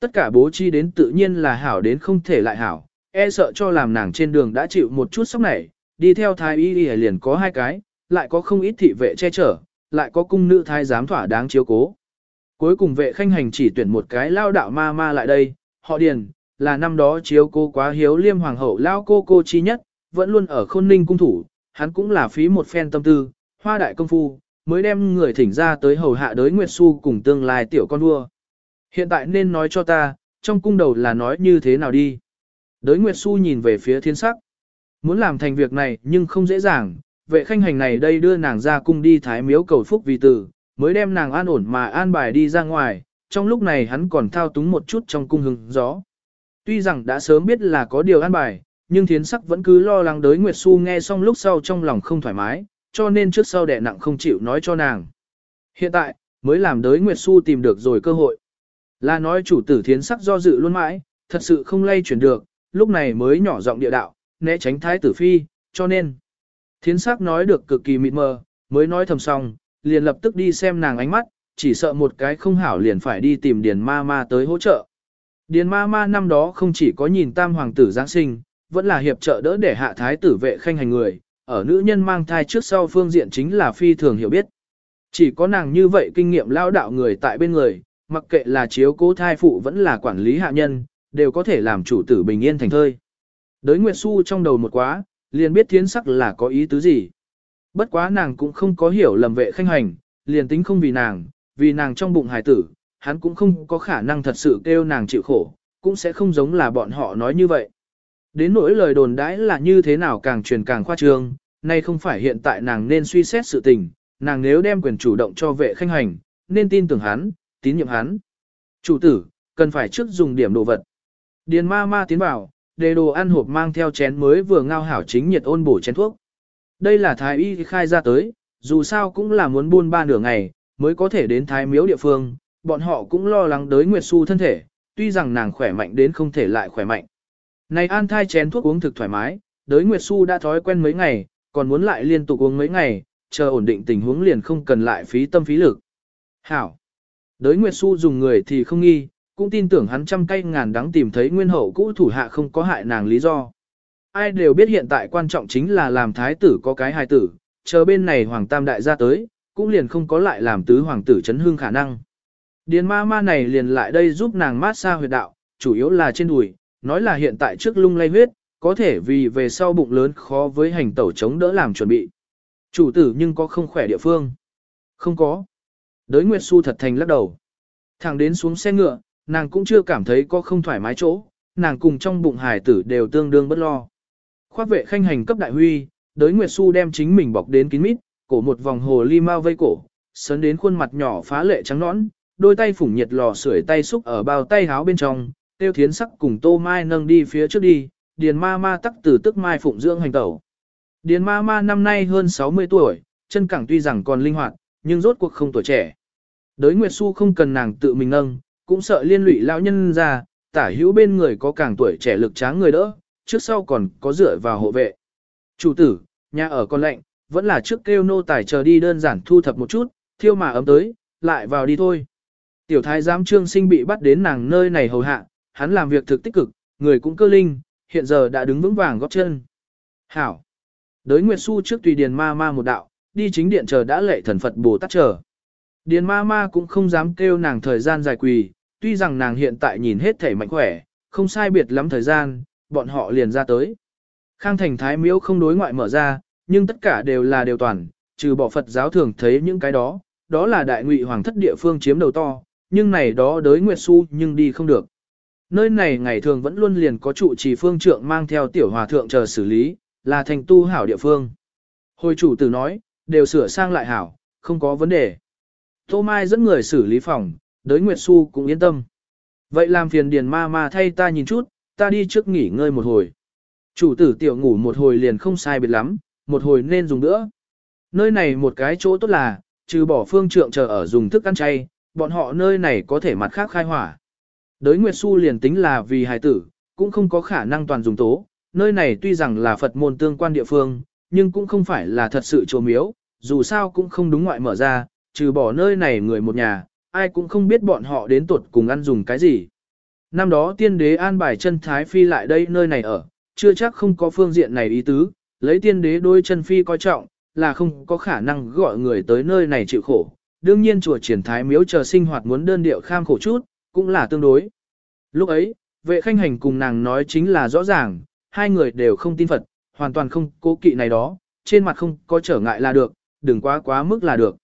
Tất cả bố chi đến tự nhiên là hảo đến không thể lại hảo, e sợ cho làm nàng trên đường đã chịu một chút sốc này, đi theo thái y y liền có hai cái, lại có không ít thị vệ che chở, lại có cung nữ thái giám thỏa đáng chiếu cố. Cuối cùng vệ khanh hành chỉ tuyển một cái lao đạo ma ma lại đây, họ điền, là năm đó chiếu cô quá hiếu liêm hoàng hậu lao cô cô chi nhất, vẫn luôn ở khôn ninh cung thủ, hắn cũng là phí một phen tâm tư, hoa đại công phu, mới đem người thỉnh ra tới hầu hạ đới Nguyệt Xu cùng tương lai tiểu con vua. Hiện tại nên nói cho ta, trong cung đầu là nói như thế nào đi. Đới Nguyệt Xu nhìn về phía thiên sắc. Muốn làm thành việc này nhưng không dễ dàng, vệ khanh hành này đây đưa nàng ra cung đi thái miếu cầu phúc vì tử, mới đem nàng an ổn mà an bài đi ra ngoài, trong lúc này hắn còn thao túng một chút trong cung hứng gió. Tuy rằng đã sớm biết là có điều an bài, nhưng thiến sắc vẫn cứ lo lắng đới Nguyệt Xu nghe xong lúc sau trong lòng không thoải mái, cho nên trước sau đẻ nặng không chịu nói cho nàng. Hiện tại, mới làm đới Nguyệt Xu tìm được rồi cơ hội. Là nói chủ tử thiến sắc do dự luôn mãi, thật sự không lay chuyển được, lúc này mới nhỏ giọng địa đạo, né tránh thái tử phi, cho nên. Thiến sắc nói được cực kỳ mịt mờ, mới nói thầm xong, liền lập tức đi xem nàng ánh mắt, chỉ sợ một cái không hảo liền phải đi tìm Điền Ma Ma tới hỗ trợ. Điền Ma Ma năm đó không chỉ có nhìn tam hoàng tử Giáng sinh, vẫn là hiệp trợ đỡ để hạ thái tử vệ khanh hành người, ở nữ nhân mang thai trước sau phương diện chính là phi thường hiểu biết. Chỉ có nàng như vậy kinh nghiệm lao đạo người tại bên người, mặc kệ là chiếu cố thai phụ vẫn là quản lý hạ nhân, đều có thể làm chủ tử bình yên thành thơi. Đới Nguyệt Xu trong đầu một quá, liền biết thiến sắc là có ý tứ gì. Bất quá nàng cũng không có hiểu lầm vệ khanh hành, liền tính không vì nàng, vì nàng trong bụng hài tử, hắn cũng không có khả năng thật sự kêu nàng chịu khổ, cũng sẽ không giống là bọn họ nói như vậy. Đến nỗi lời đồn đãi là như thế nào càng truyền càng khoa trương, nay không phải hiện tại nàng nên suy xét sự tình, nàng nếu đem quyền chủ động cho vệ khanh hành, nên tin tưởng hắn, tín nhiệm hắn. Chủ tử, cần phải trước dùng điểm đồ vật. Điền ma ma tiến vào, đề đồ ăn hộp mang theo chén mới vừa ngao hảo chính nhiệt ôn bổ chén thuốc. Đây là thái y khai ra tới, dù sao cũng là muốn buôn ba nửa ngày, mới có thể đến thái miếu địa phương, bọn họ cũng lo lắng đới Nguyệt Xu thân thể, tuy rằng nàng khỏe mạnh đến không thể lại khỏe mạnh. Này an thai chén thuốc uống thực thoải mái, đới Nguyệt Xu đã thói quen mấy ngày, còn muốn lại liên tục uống mấy ngày, chờ ổn định tình huống liền không cần lại phí tâm phí lực. Hảo. Đới Nguyệt Xu dùng người thì không nghi, cũng tin tưởng hắn trăm cây ngàn đắng tìm thấy nguyên hậu cũ thủ hạ không có hại nàng lý do. Ai đều biết hiện tại quan trọng chính là làm thái tử có cái hài tử, chờ bên này hoàng tam đại gia tới, cũng liền không có lại làm tứ hoàng tử chấn hương khả năng. Điền ma ma này liền lại đây giúp nàng mát xa huyệt đạo, chủ yếu là trên đùi, nói là hiện tại trước lung lay huyết, có thể vì về sau bụng lớn khó với hành tẩu chống đỡ làm chuẩn bị. Chủ tử nhưng có không khỏe địa phương? Không có. Đới Nguyệt Xu thật thành lắc đầu. Thẳng đến xuống xe ngựa, nàng cũng chưa cảm thấy có không thoải mái chỗ, nàng cùng trong bụng hải tử đều tương đương bất lo. Khoác vệ khanh hành cấp đại huy, đới Nguyệt Xu đem chính mình bọc đến kín mít, cổ một vòng hồ ly mau vây cổ, sấn đến khuôn mặt nhỏ phá lệ trắng nõn, đôi tay phủng nhiệt lò sưởi tay xúc ở bao tay háo bên trong, tiêu thiến sắc cùng tô mai nâng đi phía trước đi, điền ma ma tắc từ tức mai phụng dưỡng hành tẩu. Điền ma ma năm nay hơn 60 tuổi, chân cẳng tuy rằng còn linh hoạt, nhưng rốt cuộc không tuổi trẻ. Đới Nguyệt Xu không cần nàng tự mình nâng, cũng sợ liên lụy lão nhân ra, tả hữu bên người có càng tuổi trẻ lực tráng người đỡ, trước sau còn có dựa vào hộ vệ. Chủ tử, nhà ở con lạnh, vẫn là trước kêu nô tài chờ đi đơn giản thu thập một chút, thiêu mà ấm tới, lại vào đi thôi. Tiểu thái giám trương sinh bị bắt đến nàng nơi này hầu hạ, hắn làm việc thực tích cực, người cũng cơ linh, hiện giờ đã đứng vững vàng góp chân. Hảo. Đới Nguyệt Xu trước tùy điền ma ma một đạo, đi chính điện chờ đã lệ thần Phật Bồ Tát chờ. Điền ma ma cũng không dám kêu nàng thời gian dài quỳ, tuy rằng nàng hiện tại nhìn hết thể mạnh khỏe, không sai biệt lắm thời gian, bọn họ liền ra tới. Khang thành thái miếu không đối ngoại mở ra, nhưng tất cả đều là đều toàn, trừ bỏ Phật giáo thường thấy những cái đó, đó là đại ngụy hoàng thất địa phương chiếm đầu to, nhưng này đó đới Nguyệt Xu nhưng đi không được. Nơi này ngày thường vẫn luôn liền có trụ trì phương trượng mang theo tiểu hòa thượng chờ xử lý, là thành tu hảo địa phương. Hồi chủ tử nói, đều sửa sang lại hảo, không có vấn đề. Tô Mai dẫn người xử lý phòng, đới Nguyệt Xu cũng yên tâm. Vậy làm phiền điền ma ma thay ta nhìn chút, ta đi trước nghỉ ngơi một hồi. Chủ tử tiểu ngủ một hồi liền không sai biệt lắm, một hồi nên dùng nữa. Nơi này một cái chỗ tốt là, trừ bỏ phương trượng chờ ở dùng thức ăn chay, bọn họ nơi này có thể mặt khác khai hỏa. Đới Nguyệt Xu liền tính là vì hài tử, cũng không có khả năng toàn dùng tố, nơi này tuy rằng là Phật môn tương quan địa phương, nhưng cũng không phải là thật sự chùa miếu, dù sao cũng không đúng ngoại mở ra, trừ bỏ nơi này người một nhà, ai cũng không biết bọn họ đến tuột cùng ăn dùng cái gì. Năm đó tiên đế an bài chân thái phi lại đây nơi này ở, chưa chắc không có phương diện này ý tứ, lấy tiên đế đôi chân phi coi trọng, là không có khả năng gọi người tới nơi này chịu khổ. Đương nhiên chùa triển thái miếu chờ sinh hoạt muốn đơn điệu kham khổ chút, cũng là tương đối. Lúc ấy, vệ khanh hành cùng nàng nói chính là rõ ràng, hai người đều không tin Phật, hoàn toàn không cố kỵ này đó, trên mặt không có trở ngại là được, đừng quá quá mức là được.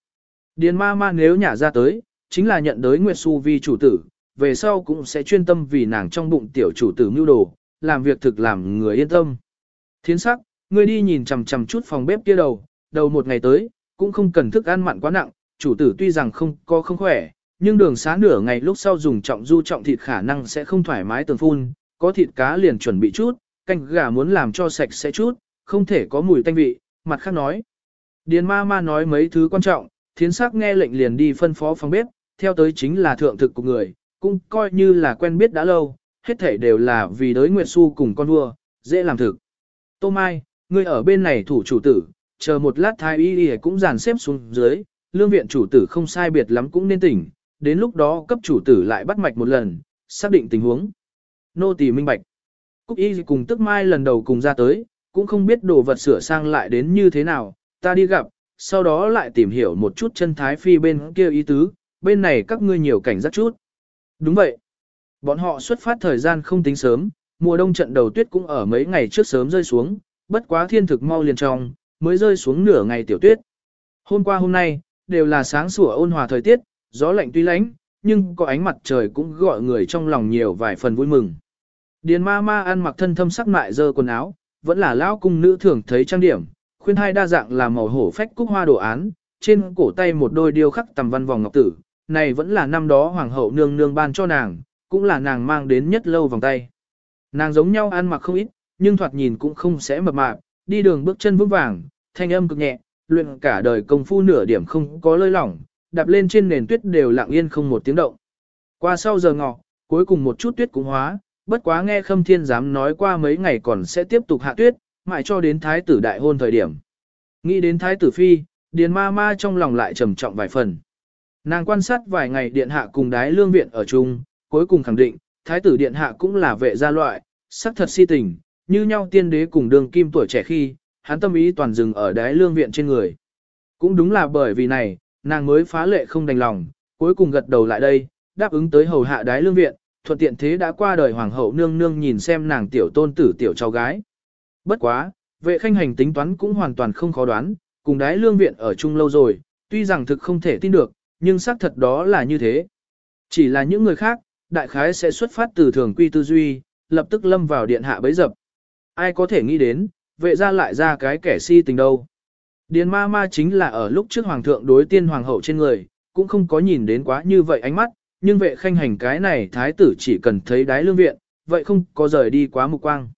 Điền ma ma nếu nhả ra tới, chính là nhận đới Nguyệt Xu vi chủ tử, về sau cũng sẽ chuyên tâm vì nàng trong bụng tiểu chủ tử mưu đồ, làm việc thực làm người yên tâm. Thiến sắc, ngươi đi nhìn chằm chằm chút phòng bếp kia đầu, đầu một ngày tới, cũng không cần thức ăn mặn quá nặng, chủ tử tuy rằng không có không khỏe, nhưng đường xá nửa ngày lúc sau dùng trọng du trọng thịt khả năng sẽ không thoải mái tường phun, có thịt cá liền chuẩn bị chút, canh gà muốn làm cho sạch sẽ chút, không thể có mùi tanh vị, mặt khác nói. Điền ma ma nói mấy thứ quan trọng, thiến sắc nghe lệnh liền đi phân phó phòng bếp, theo tới chính là thượng thực của người, cũng coi như là quen biết đã lâu, hết thể đều là vì đới Nguyệt Xu cùng con vua, dễ làm thực. Tô Mai, ngươi ở bên này thủ chủ tử, chờ một lát thái y y cũng dàn xếp xuống dưới, lương viện chủ tử không sai biệt lắm cũng nên tỉnh, đến lúc đó cấp chủ tử lại bắt mạch một lần, xác định tình huống. Nô tỳ minh bạch. Cúc y cùng tức mai lần đầu cùng ra tới, cũng không biết đồ vật sửa sang lại đến như thế nào, ta đi gặp, sau đó lại tìm hiểu một chút chân thái phi bên kia ý tứ, bên này các ngươi nhiều cảnh giác chút. Đúng vậy. Bọn họ xuất phát thời gian không tính sớm, mùa đông trận đầu tuyết cũng ở mấy ngày trước sớm rơi xuống, bất quá thiên thực mau liền trong, mới rơi xuống nửa ngày tiểu tuyết. Hôm qua hôm nay, đều là sáng sủa ôn hòa thời tiết, gió lạnh tuy lánh, nhưng có ánh mặt trời cũng gọi người trong lòng nhiều vài phần vui mừng. Điền ma ma ăn mặc thân thâm sắc mại dơ quần áo, vẫn là lão cung nữ thường thấy trang điểm, khuyên hai đa dạng là màu hổ phách cúc hoa đồ án, trên cổ tay một đôi điêu khắc tầm văn vòng ngọc tử, này vẫn là năm đó hoàng hậu nương nương ban cho nàng, cũng là nàng mang đến nhất lâu vòng tay. Nàng giống nhau ăn mặc không ít, nhưng thoạt nhìn cũng không sẽ mập mạp, đi đường bước chân vững vàng, thanh âm cực nhẹ, luyện cả đời công phu nửa điểm không có lơi lỏng, đạp lên trên nền tuyết đều lặng yên không một tiếng động. Qua sau giờ ngọ, cuối cùng một chút tuyết cũng hóa, bất quá nghe Khâm Thiên dám nói qua mấy ngày còn sẽ tiếp tục hạ tuyết, mãi cho đến thái tử đại hôn thời điểm. Nghĩ đến thái tử phi, điền ma ma trong lòng lại trầm trọng vài phần. Nàng quan sát vài ngày điện hạ cùng đái lương viện ở chung, cuối cùng khẳng định, thái tử điện hạ cũng là vệ gia loại, sắc thật si tình, như nhau tiên đế cùng đường kim tuổi trẻ khi, hắn tâm ý toàn dừng ở đái lương viện trên người. Cũng đúng là bởi vì này, nàng mới phá lệ không đành lòng, cuối cùng gật đầu lại đây, đáp ứng tới hầu hạ đái lương viện, thuận tiện thế đã qua đời hoàng hậu nương nương nhìn xem nàng tiểu tôn tử tiểu cháu gái. Bất quá, vệ khanh hành tính toán cũng hoàn toàn không khó đoán, cùng đái lương viện ở chung lâu rồi, tuy rằng thực không thể tin được, nhưng xác thật đó là như thế. Chỉ là những người khác, đại khái sẽ xuất phát từ thường quy tư duy, lập tức lâm vào điện hạ bấy dập. Ai có thể nghĩ đến, vệ ra lại ra cái kẻ si tình đâu. Điền ma ma chính là ở lúc trước hoàng thượng đối tiên hoàng hậu trên người, cũng không có nhìn đến quá như vậy ánh mắt, nhưng vệ khanh hành cái này thái tử chỉ cần thấy đái lương viện, vậy không có rời đi quá mục quang.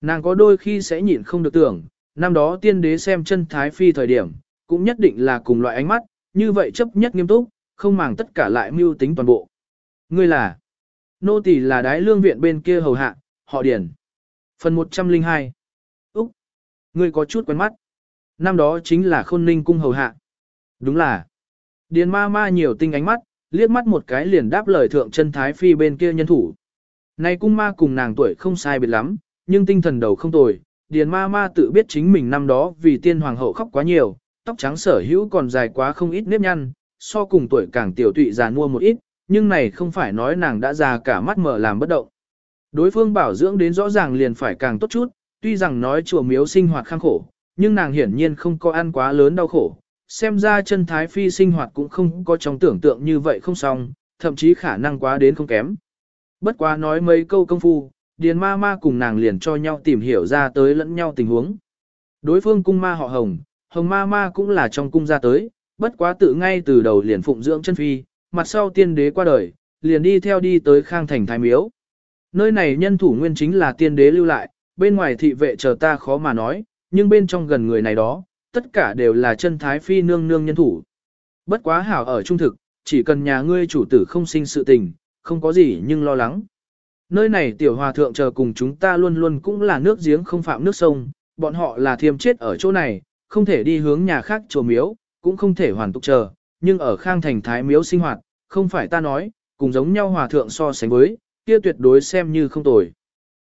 Nàng có đôi khi sẽ nhìn không được tưởng, năm đó tiên đế xem chân thái phi thời điểm, cũng nhất định là cùng loại ánh mắt, như vậy chấp nhất nghiêm túc, không màng tất cả lại mưu tính toàn bộ. Ngươi là, nô tỳ là đái lương viện bên kia hầu hạ, họ điển. Phần 102 Úc, ngươi có chút quen mắt. Năm đó chính là khôn ninh cung hầu hạ. Đúng là, điền ma ma nhiều tinh ánh mắt, liếc mắt một cái liền đáp lời thượng chân thái phi bên kia nhân thủ. Này cung ma cùng nàng tuổi không sai biệt lắm, nhưng tinh thần đầu không tồi. Điền ma ma tự biết chính mình năm đó vì tiên hoàng hậu khóc quá nhiều, tóc trắng sở hữu còn dài quá không ít nếp nhăn, so cùng tuổi càng tiểu tụy già mua một ít, nhưng này không phải nói nàng đã già cả mắt mở làm bất động. Đối phương bảo dưỡng đến rõ ràng liền phải càng tốt chút, tuy rằng nói chùa miếu sinh hoạt khang khổ, nhưng nàng hiển nhiên không có ăn quá lớn đau khổ. Xem ra chân thái phi sinh hoạt cũng không có trong tưởng tượng như vậy không xong, thậm chí khả năng quá đến không kém. Bất quá nói mấy câu công phu, điền ma ma cùng nàng liền cho nhau tìm hiểu ra tới lẫn nhau tình huống. Đối phương cung ma họ hồng, hồng ma ma cũng là trong cung ra tới, bất quá tự ngay từ đầu liền phụng dưỡng chân phi, mặt sau tiên đế qua đời, liền đi theo đi tới khang thành thái miếu. Nơi này nhân thủ nguyên chính là tiên đế lưu lại, bên ngoài thị vệ chờ ta khó mà nói, nhưng bên trong gần người này đó, tất cả đều là chân thái phi nương nương nhân thủ. Bất quá hảo ở trung thực, chỉ cần nhà ngươi chủ tử không sinh sự tình, không có gì nhưng lo lắng. Nơi này tiểu hòa thượng chờ cùng chúng ta luôn luôn cũng là nước giếng không phạm nước sông, bọn họ là thiêm chết ở chỗ này, không thể đi hướng nhà khác chùa miếu, cũng không thể hoàn tục chờ, nhưng ở khang thành thái miếu sinh hoạt, không phải ta nói, cùng giống nhau hòa thượng so sánh với, kia tuyệt đối xem như không tồi.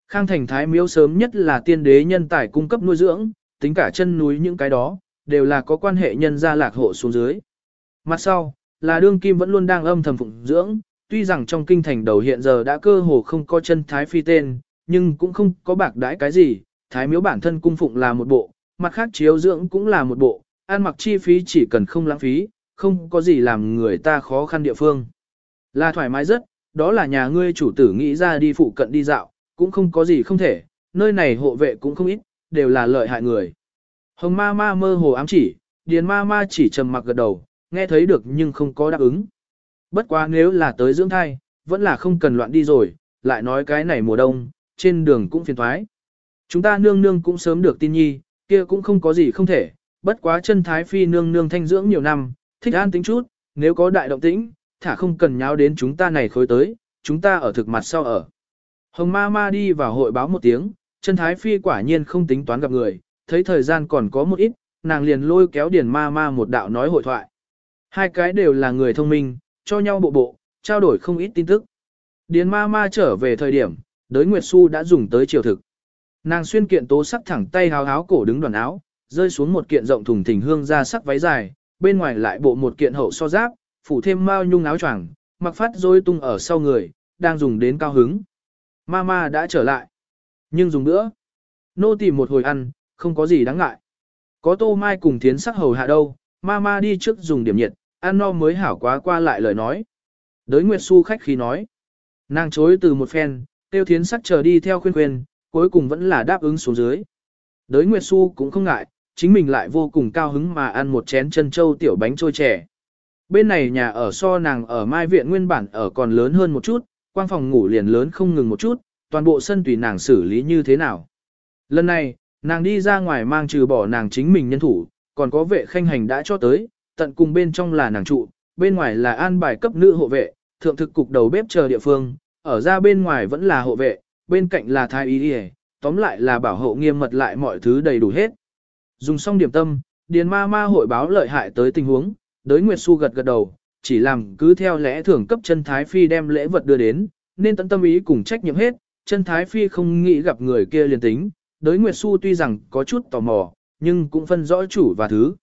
Khang thành thái miếu sớm nhất là tiên đế nhân tài cung cấp nuôi dưỡng, tính cả chân núi những cái đó, đều là có quan hệ nhân gia lạc hộ xuống dưới. Mặt sau, là đương kim vẫn luôn đang âm thầm phụng dưỡng, tuy rằng trong kinh thành đầu hiện giờ đã cơ hồ không có chân thái phi tên, nhưng cũng không có bạc đãi cái gì, thái miếu bản thân cung phụng là một bộ, mặt khác chiếu dưỡng cũng là một bộ, ăn mặc chi phí chỉ cần không lãng phí, không có gì làm người ta khó khăn địa phương. Là thoải mái rất, đó là nhà ngươi chủ tử nghĩ ra đi phụ cận đi dạo, cũng không có gì không thể, nơi này hộ vệ cũng không ít, đều là lợi hại người. Hồng ma ma mơ hồ ám chỉ, điền ma ma chỉ trầm mặc gật đầu, nghe thấy được nhưng không có đáp ứng. Bất quá nếu là tới dưỡng thai, vẫn là không cần loạn đi rồi, lại nói cái này mùa đông, trên đường cũng phiền thoái. Chúng ta nương nương cũng sớm được tin nhi, kia cũng không có gì không thể, bất quá chân thái phi nương nương thanh dưỡng nhiều năm, thích an tính chút, nếu có đại động tĩnh, thả không cần nháo đến chúng ta này khối tới, chúng ta ở thực mặt sau ở. Hồng ma ma đi vào hội báo một tiếng, chân thái phi quả nhiên không tính toán gặp người, thấy thời gian còn có một ít, nàng liền lôi kéo điền ma ma một đạo nói hội thoại. Hai cái đều là người thông minh, cho nhau bộ bộ, trao đổi không ít tin tức. Điền ma ma trở về thời điểm, đới Nguyệt Xu đã dùng tới triều thực. Nàng xuyên kiện tố sắc thẳng tay háo háo cổ đứng đoàn áo, rơi xuống một kiện rộng thùng thình hương ra sắc váy dài, bên ngoài lại bộ một kiện hậu so giáp, phủ thêm mao nhung áo choàng, mặc phát rối tung ở sau người, đang dùng đến cao hứng. Mama đã trở lại. Nhưng dùng nữa. Nô tìm một hồi ăn, không có gì đáng ngại. Có tô mai cùng thiến sắc hầu hạ đâu, Mama đi trước dùng điểm nhiệt, ăn no mới hảo quá qua lại lời nói. Đới Nguyệt Xu khách khí nói. Nàng chối từ một phen, tiêu thiến sắc chờ đi theo khuyên khuyên, cuối cùng vẫn là đáp ứng xuống dưới. Đới Nguyệt Xu cũng không ngại, chính mình lại vô cùng cao hứng mà ăn một chén chân châu tiểu bánh trôi trẻ. Bên này nhà ở so nàng ở Mai Viện nguyên bản ở còn lớn hơn một chút, quang phòng ngủ liền lớn không ngừng một chút, toàn bộ sân tùy nàng xử lý như thế nào. Lần này, nàng đi ra ngoài mang trừ bỏ nàng chính mình nhân thủ, còn có vệ khanh hành đã cho tới, tận cùng bên trong là nàng trụ, bên ngoài là an bài cấp nữ hộ vệ, thượng thực cục đầu bếp chờ địa phương, ở ra bên ngoài vẫn là hộ vệ, bên cạnh là thái y y, tóm lại là bảo hộ nghiêm mật lại mọi thứ đầy đủ hết. Dùng xong điểm tâm, Điền ma ma hội báo lợi hại tới tình huống, đới Nguyệt Xu gật gật đầu, chỉ làm cứ theo lẽ thưởng cấp chân Thái Phi đem lễ vật đưa đến, nên tận tâm ý cùng trách nhiệm hết, chân Thái Phi không nghĩ gặp người kia liền tính, đới Nguyệt Xu tuy rằng có chút tò mò, nhưng cũng phân rõ chủ và thứ.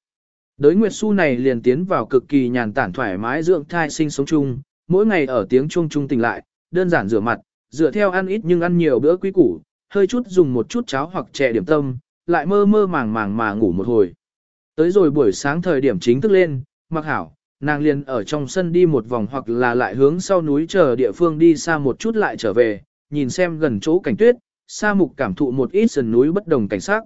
Đới Nguyệt Xu này liền tiến vào cực kỳ nhàn tản thoải mái dưỡng thai sinh sống chung, mỗi ngày ở tiếng chuông chung tỉnh lại, đơn giản rửa mặt, dựa theo ăn ít nhưng ăn nhiều bữa quý củ, hơi chút dùng một chút cháo hoặc chè điểm tâm, lại mơ mơ màng màng mà ngủ một hồi. Tới rồi buổi sáng thời điểm chính thức lên, mặc hảo, nàng liền ở trong sân đi một vòng hoặc là lại hướng sau núi chờ địa phương đi xa một chút lại trở về, nhìn xem gần chỗ cảnh tuyết, xa mục cảm thụ một ít sườn núi bất đồng cảnh sắc.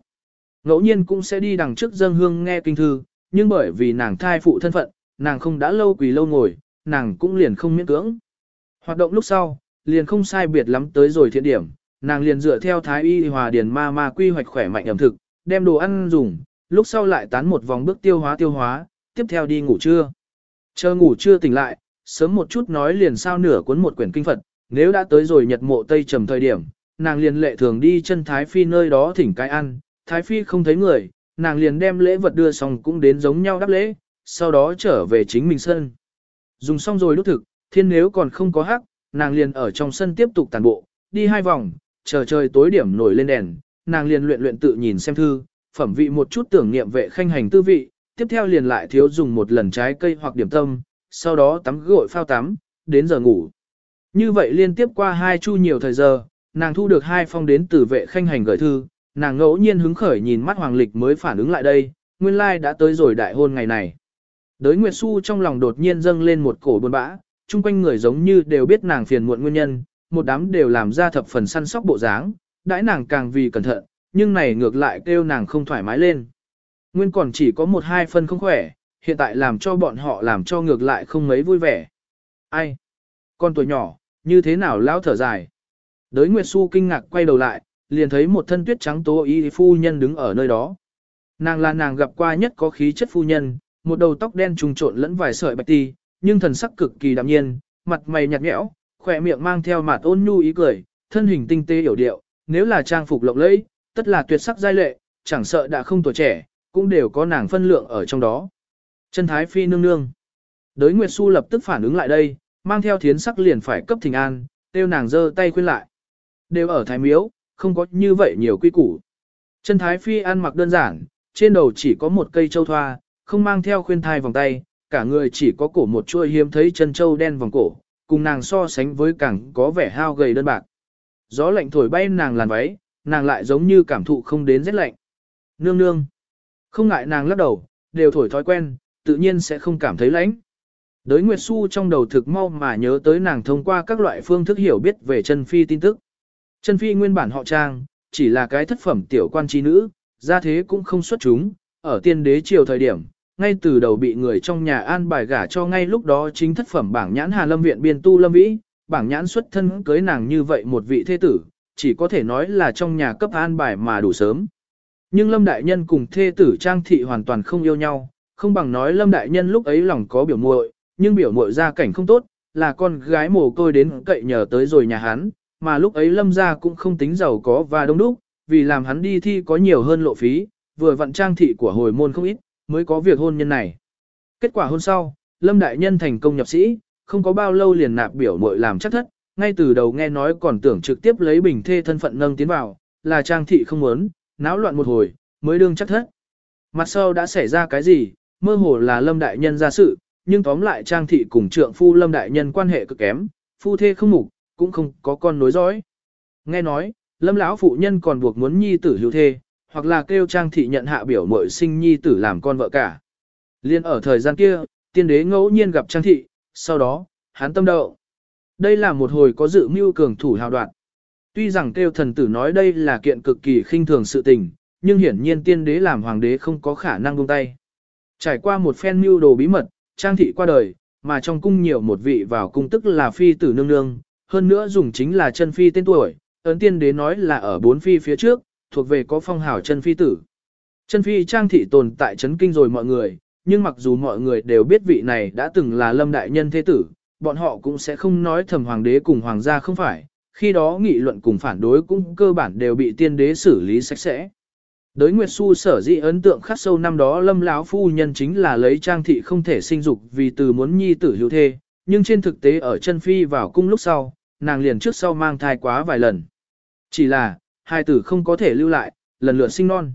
Ngẫu nhiên cũng sẽ đi đằng trước dân hương nghe kinh thư, nhưng bởi vì nàng thai phụ thân phận, nàng không đã lâu quỳ lâu ngồi, nàng cũng liền không miễn cưỡng. Hoạt động lúc sau, liền không sai biệt lắm tới rồi thiện điểm, nàng liền dựa theo thái y hòa điền ma ma quy hoạch khỏe mạnh ẩm thực, đem đồ ăn dùng, lúc sau lại tán một vòng bước tiêu hóa tiêu hóa, tiếp theo đi ngủ trưa. Chờ ngủ trưa tỉnh lại, sớm một chút nói liền sao nửa cuốn một quyển kinh Phật, nếu đã tới rồi nhật mộ tây trầm thời điểm, nàng liền lệ thường đi chân Thái Phi nơi đó thỉnh cái ăn, Thái Phi không thấy người, nàng liền đem lễ vật đưa xong cũng đến giống nhau đáp lễ, sau đó trở về chính mình sân. Dùng xong rồi lúc thực, thiên nếu còn không có hắc, nàng liền ở trong sân tiếp tục tàn bộ, đi hai vòng, chờ trời tối điểm nổi lên đèn, nàng liền luyện luyện tự nhìn xem thư, phẩm vị một chút tưởng niệm vệ khanh hành tư vị, tiếp theo liền lại thiếu dùng một lần trái cây hoặc điểm tâm, sau đó tắm gội phao tắm, đến giờ ngủ. Như vậy liên tiếp qua hai chu nhiều thời giờ, nàng thu được hai phong đến từ vệ khanh hành gửi thư, nàng ngẫu nhiên hứng khởi nhìn mắt hoàng lịch mới phản ứng lại đây, nguyên lai like đã tới rồi đại hôn ngày này. Đới Nguyệt Xu trong lòng đột nhiên dâng lên một cổ buồn bã, chung quanh người giống như đều biết nàng phiền muộn nguyên nhân, một đám đều làm ra thập phần săn sóc bộ dáng, đãi nàng càng vì cẩn thận, nhưng này ngược lại kêu nàng không thoải mái lên. Nguyên còn chỉ có một hai phân không khỏe, hiện tại làm cho bọn họ làm cho ngược lại không mấy vui vẻ. Ai? Con tuổi nhỏ, như thế nào lão thở dài? Đới Nguyệt Xu kinh ngạc quay đầu lại, liền thấy một thân tuyết trắng tố y phu nhân đứng ở nơi đó, Nàng là nàng gặp qua nhất có khí chất phu nhân, một đầu tóc đen trùng trộn lẫn vài sợi bạch ti, nhưng thần sắc cực kỳ đạm nhiên, mặt mày nhạt nhẽo, khỏe miệng mang theo mạt ôn nhu ý cười, thân hình tinh tế hiểu điệu, nếu là trang phục lộng lẫy, tất là tuyệt sắc giai lệ, chẳng sợ đã không tuổi trẻ, cũng đều có nàng phân lượng ở trong đó. Chân thái phi nương nương. Đới Nguyệt Xu lập tức phản ứng lại đây, mang theo thiến sắc liền phải cấp thình an, tiêu nàng giơ tay khuyên lại. Đều ở thái miếu, không có như vậy nhiều quy củ. Chân thái phi ăn mặc đơn giản, trên đầu chỉ có một cây châu thoa, không mang theo khuyên thai vòng tay, cả người chỉ có cổ một chuôi hiếm thấy chân châu đen vòng cổ, cùng nàng so sánh với càng có vẻ hao gầy đơn bạc. Gió lạnh thổi bay nàng làn váy, nàng lại giống như cảm thụ không đến rét lạnh. Nương nương. Không ngại nàng lắc đầu, đều thổi thói quen, tự nhiên sẽ không cảm thấy lạnh. Đới Nguyệt Xu trong đầu thực mau mà nhớ tới nàng thông qua các loại phương thức hiểu biết về chân phi tin tức. Chân phi nguyên bản họ trang, chỉ là cái thất phẩm tiểu quan trí nữ, ra thế cũng không xuất chúng, ở tiên đế triều thời điểm, ngay từ đầu bị người trong nhà an bài gả cho ngay lúc đó chính thất phẩm bảng nhãn Hà Lâm viện biên tu Lâm Vĩ, bảng nhãn xuất thân cưới nàng như vậy một vị thế tử, chỉ có thể nói là trong nhà cấp an bài mà đủ sớm. Nhưng Lâm Đại Nhân cùng thê tử Trang Thị hoàn toàn không yêu nhau, không bằng nói Lâm Đại Nhân lúc ấy lòng có biểu muội, nhưng biểu muội gia cảnh không tốt, là con gái mồ côi đến cậy nhờ tới rồi nhà hắn, mà lúc ấy Lâm gia cũng không tính giàu có và đông đúc, vì làm hắn đi thi có nhiều hơn lộ phí, vừa vận trang thị của hồi môn không ít, mới có việc hôn nhân này. Kết quả hôn sau, Lâm Đại Nhân thành công nhập sĩ, không có bao lâu liền nạp biểu mội làm chắc thất, ngay từ đầu nghe nói còn tưởng trực tiếp lấy bình thê thân phận nâng tiến vào, là trang thị không muốn, náo loạn một hồi, mới đương chắc thất. Mặt sau đã xảy ra cái gì, mơ hồ là Lâm Đại Nhân ra sự, nhưng tóm lại trang thị cùng trượng phu Lâm Đại Nhân quan hệ cực kém, phu thê không mục, cũng không có con nối dõi. Nghe nói, Lâm lão phụ nhân còn buộc muốn nhi tử hữu thê, hoặc là kêu trang thị nhận hạ biểu muội sinh nhi tử làm con vợ cả. Liên ở thời gian kia, tiên đế ngẫu nhiên gặp trang thị, sau đó, hắn tâm đậu. Đây là một hồi có dự mưu cường thủ hào đoạn. Tuy rằng kêu thần tử nói đây là kiện cực kỳ khinh thường sự tình, nhưng hiển nhiên tiên đế làm hoàng đế không có khả năng buông tay. Trải qua một phen mưu đồ bí mật, trang thị qua đời, mà trong cung nhiều một vị vào cung tức là phi tử nương nương, hơn nữa dùng chính là chân phi tên tuổi, ấn tiên đế nói là ở bốn phi phía trước, thuộc về có phong hào chân phi tử. Chân phi trang thị tồn tại chấn kinh rồi mọi người, nhưng mặc dù mọi người đều biết vị này đã từng là lâm đại nhân thế tử, bọn họ cũng sẽ không nói thầm hoàng đế cùng hoàng gia không phải, khi đó nghị luận cùng phản đối cũng cơ bản đều bị tiên đế xử lý sạch sẽ. Đới Nguyệt Xu sở dĩ ấn tượng khắc sâu năm đó lâm lão phu nhân chính là lấy trang thị không thể sinh dục vì từ muốn nhi tử hữu thê, nhưng trên thực tế ở chân phi vào cung lúc sau, nàng liền trước sau mang thai quá vài lần. Chỉ là, hai tử không có thể lưu lại, lần lượt sinh non.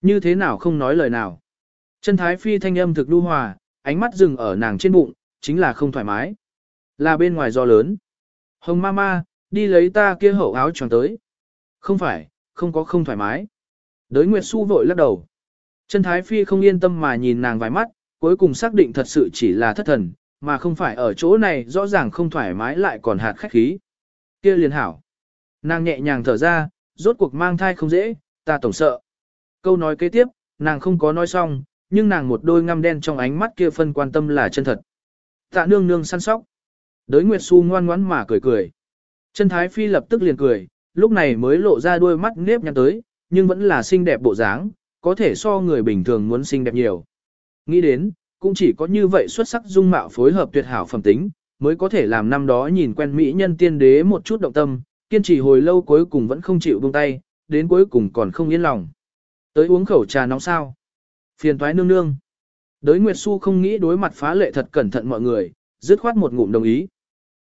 Như thế nào không nói lời nào. Chân thái phi thanh âm thực đu hòa, ánh mắt dừng ở nàng trên bụng, chính là không thoải mái. Là bên ngoài do lớn. Hồng mama, đi lấy ta kia hậu áo choàng tới. Không phải, không có không thoải mái. Đới Nguyệt Xu vội lắc đầu. Chân Thái Phi không yên tâm mà nhìn nàng vài mắt, cuối cùng xác định thật sự chỉ là thất thần, mà không phải ở chỗ này rõ ràng không thoải mái lại còn hạt khách khí. Kia liền hảo. Nàng nhẹ nhàng thở ra, rốt cuộc mang thai không dễ, ta tổng sợ. Câu nói kế tiếp, nàng không có nói xong, nhưng nàng một đôi ngăm đen trong ánh mắt kia phân quan tâm là chân thật. Tạ nương nương săn sóc. Đới Nguyệt Xu ngoan ngoãn mà cười cười. Chân Thái Phi lập tức liền cười, lúc này mới lộ ra đôi mắt nếp nhăn tới, nhưng vẫn là xinh đẹp bộ dáng, có thể so người bình thường muốn xinh đẹp nhiều. Nghĩ đến, cũng chỉ có như vậy xuất sắc dung mạo phối hợp tuyệt hảo phẩm tính, mới có thể làm năm đó nhìn quen mỹ nhân tiên đế một chút động tâm, kiên trì hồi lâu cuối cùng vẫn không chịu buông tay, đến cuối cùng còn không yên lòng. Tới uống khẩu trà nóng sao. Phiền toái nương nương. Đới Nguyệt Xu không nghĩ đối mặt phá lệ thật cẩn thận mọi người, dứt khoát một ngụm đồng ý.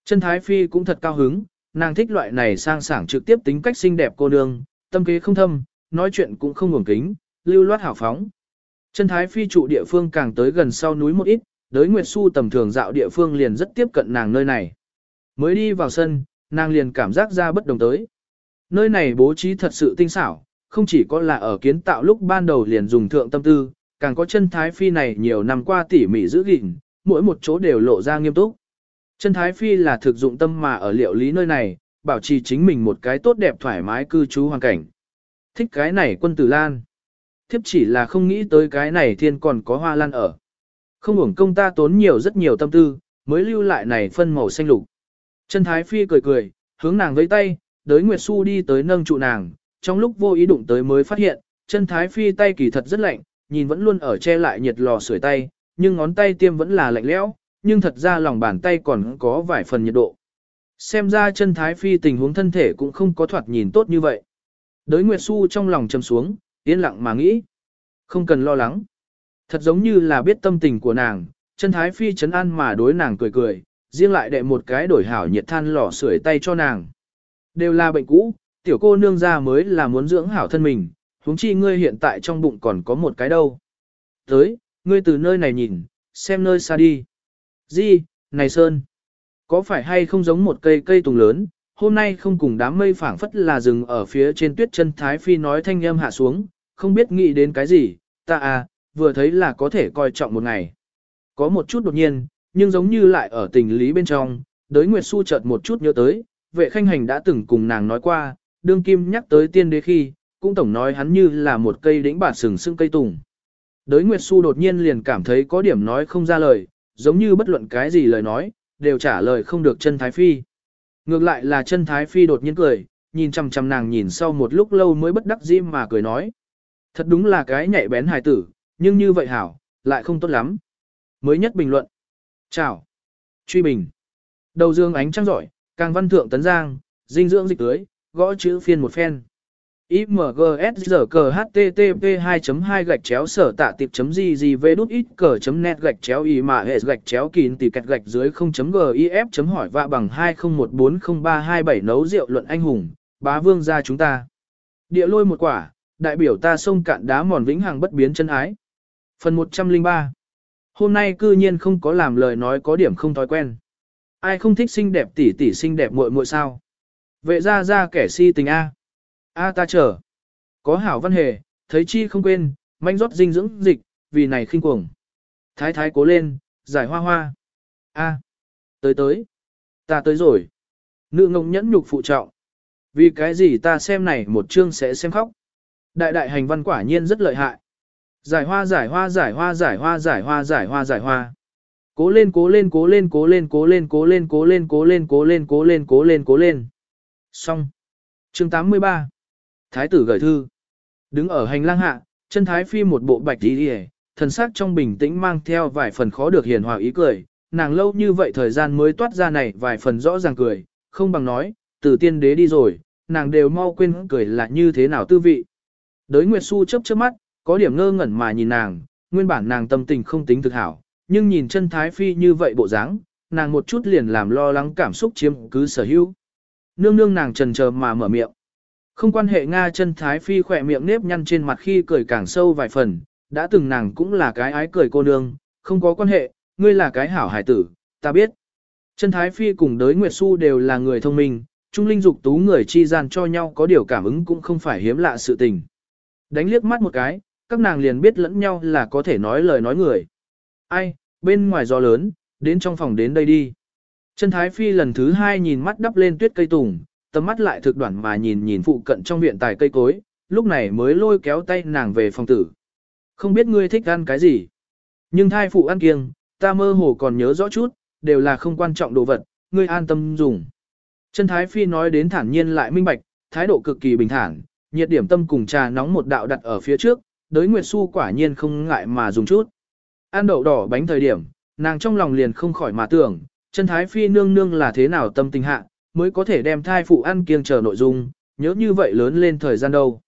Chân Thái Phi cũng thật cao hứng, nàng thích loại này sang sảng trực tiếp tính cách xinh đẹp cô nương, tâm kế không thâm, nói chuyện cũng không ngủng kính, lưu loát hảo phóng. Chân Thái Phi trụ địa phương càng tới gần sau núi một ít, đới Nguyệt Xu tầm thường dạo địa phương liền rất tiếp cận nàng nơi này. Mới đi vào sân, nàng liền cảm giác ra bất đồng tới. Nơi này bố trí thật sự tinh xảo, không chỉ có là ở kiến tạo lúc ban đầu liền dùng thượng tâm tư, càng có chân Thái Phi này nhiều năm qua tỉ mỉ giữ gìn, mỗi một chỗ đều lộ ra nghiêm túc. Chân Thái Phi là thực dụng tâm mà ở liệu lý nơi này, bảo trì chính mình một cái tốt đẹp thoải mái cư trú hoàn cảnh. Thích cái này quân tử lan. Thiếp chỉ là không nghĩ tới cái này thiên còn có hoa lan ở. Không hưởng công ta tốn nhiều rất nhiều tâm tư, mới lưu lại này phân màu xanh lục. Chân Thái Phi cười cười, hướng nàng với tay, đới Nguyệt Xu đi tới nâng trụ nàng, trong lúc vô ý đụng tới mới phát hiện, chân thái phi tay kỳ thật rất lạnh, nhìn vẫn luôn ở che lại nhiệt lò sưởi tay, nhưng ngón tay tiêm vẫn là lạnh lẽo, nhưng thật ra lòng bàn tay còn có vài phần nhiệt độ. Xem ra chân thái phi tình huống thân thể cũng không có thoạt nhìn tốt như vậy. Đới Nguyệt Xu trong lòng trầm xuống, yên lặng mà nghĩ. Không cần lo lắng. Thật giống như là biết tâm tình của nàng, chân thái phi chấn an mà đối nàng cười cười, riêng lại đệ một cái đổi hảo nhiệt than lò sưởi tay cho nàng. Đều là bệnh cũ, tiểu cô nương ra mới là muốn dưỡng hảo thân mình, huống chi ngươi hiện tại trong bụng còn có một cái đâu. Tới, ngươi từ nơi này nhìn, xem nơi xa đi. Di, này Sơn, có phải hay không giống một cây cây tùng lớn, hôm nay không cùng đám mây phảng phất là rừng ở phía trên tuyết chân Thái Phi nói thanh âm hạ xuống, không biết nghĩ đến cái gì, ta à, vừa thấy là có thể coi trọng một ngày. Có một chút đột nhiên, nhưng giống như lại ở tình lý bên trong, đới Nguyệt Xu chợt một chút nhớ tới, vệ khanh hành đã từng cùng nàng nói qua, đương kim nhắc tới tiên đế khi, cũng tổng nói hắn như là một cây đĩnh bạt sừng sưng cây tùng. Đới Nguyệt Xu đột nhiên liền cảm thấy có điểm nói không ra lời, giống như bất luận cái gì lời nói, đều trả lời không được chân Thái Phi. Ngược lại là chân Thái Phi đột nhiên cười, nhìn chằm chằm nàng nhìn sau một lúc lâu mới bất đắc dĩ mà cười nói. Thật đúng là cái nhạy bén hài tử, nhưng như vậy hảo, lại không tốt lắm. Mới nhất bình luận. Chào. Truy bình. Đầu dương ánh trăng giỏi, càng văn thượng tấn giang, dinh dưỡng dịch tưới, gõ chữ phiên một phen. IMGSGHTTP 2.2 gạch chéo sở tạ tiệp chấm gì gì về đút ít cờ chấm net gạch chéo y mà hệ gạch chéo kín tỷ kẹt gạch dưới 0.gif chấm hỏi vạ bằng 20140327 nấu rượu luận anh hùng, bá vương gia chúng ta. Địa lôi một quả, đại biểu ta sông cạn đá mòn vĩnh hằng bất biến chân ái. Phần 103 Hôm nay cư nhiên không có làm lời nói có điểm không thói quen. Ai không thích xinh đẹp tỷ tỷ xinh đẹp muội muội sao? Vệ ra ra kẻ si tình A. A ta chờ. Có hảo văn hề, thấy chi không quên, manh rót dinh dưỡng dịch, vì này khinh cuồng. Thái thái cố lên, giải hoa hoa. A. Tới tới. Ta tới rồi. Nữ ngông nhẫn nhục phụ trọng. Vì cái gì ta xem này một chương sẽ xem khóc. Đại đại hành văn quả nhiên rất lợi hại. Giải hoa giải hoa giải hoa giải hoa giải hoa giải hoa giải hoa. Cố lên cố lên cố lên cố lên cố lên cố lên cố lên cố lên cố lên cố lên cố lên cố lên. Xong. Chương 83. Thái tử gửi thư. Đứng ở hành lang hạ, chân thái phi một bộ bạch đi đi thần sắc trong bình tĩnh mang theo vài phần khó được hiền hòa ý cười. Nàng lâu như vậy thời gian mới toát ra này vài phần rõ ràng cười, không bằng nói, từ tiên đế đi rồi, nàng đều mau quên cười là như thế nào tư vị. Đới Nguyệt Xu chớp chớp mắt, có điểm ngơ ngẩn mà nhìn nàng, nguyên bản nàng tâm tình không tính thực hảo, nhưng nhìn chân thái phi như vậy bộ dáng, nàng một chút liền làm lo lắng cảm xúc chiếm cứ sở hữu. Nương nương nàng trần chờ mà mở miệng. Không quan hệ Nga chân thái phi khỏe miệng nếp nhăn trên mặt khi cười càng sâu vài phần, đã từng nàng cũng là cái ái cười cô nương, không có quan hệ, ngươi là cái hảo hải tử, ta biết. Chân thái phi cùng đới Nguyệt Xu đều là người thông minh, trung linh dục tú người chi gian cho nhau có điều cảm ứng cũng không phải hiếm lạ sự tình. Đánh liếc mắt một cái, các nàng liền biết lẫn nhau là có thể nói lời nói người. Ai, bên ngoài gió lớn, đến trong phòng đến đây đi. Chân Thái Phi lần thứ hai nhìn mắt đắp lên tuyết cây tùng, tầm mắt lại thực đoạn mà nhìn nhìn phụ cận trong viện tài cây cối, lúc này mới lôi kéo tay nàng về phòng tử. Không biết ngươi thích ăn cái gì, nhưng thai phụ ăn kiêng, ta mơ hồ còn nhớ rõ chút, đều là không quan trọng đồ vật, ngươi an tâm dùng. Chân Thái Phi nói đến thản nhiên lại minh bạch, thái độ cực kỳ bình thản, nhiệt điểm tâm cùng trà nóng một đạo đặt ở phía trước, đới Nguyệt Xu quả nhiên không ngại mà dùng chút. Ăn đậu đỏ bánh thời điểm, nàng trong lòng liền không khỏi mà tưởng, chân thái phi nương nương là thế nào tâm tình hạ, mới có thể đem thai phụ ăn kiêng chờ nội dung, nhớ như vậy lớn lên thời gian đâu.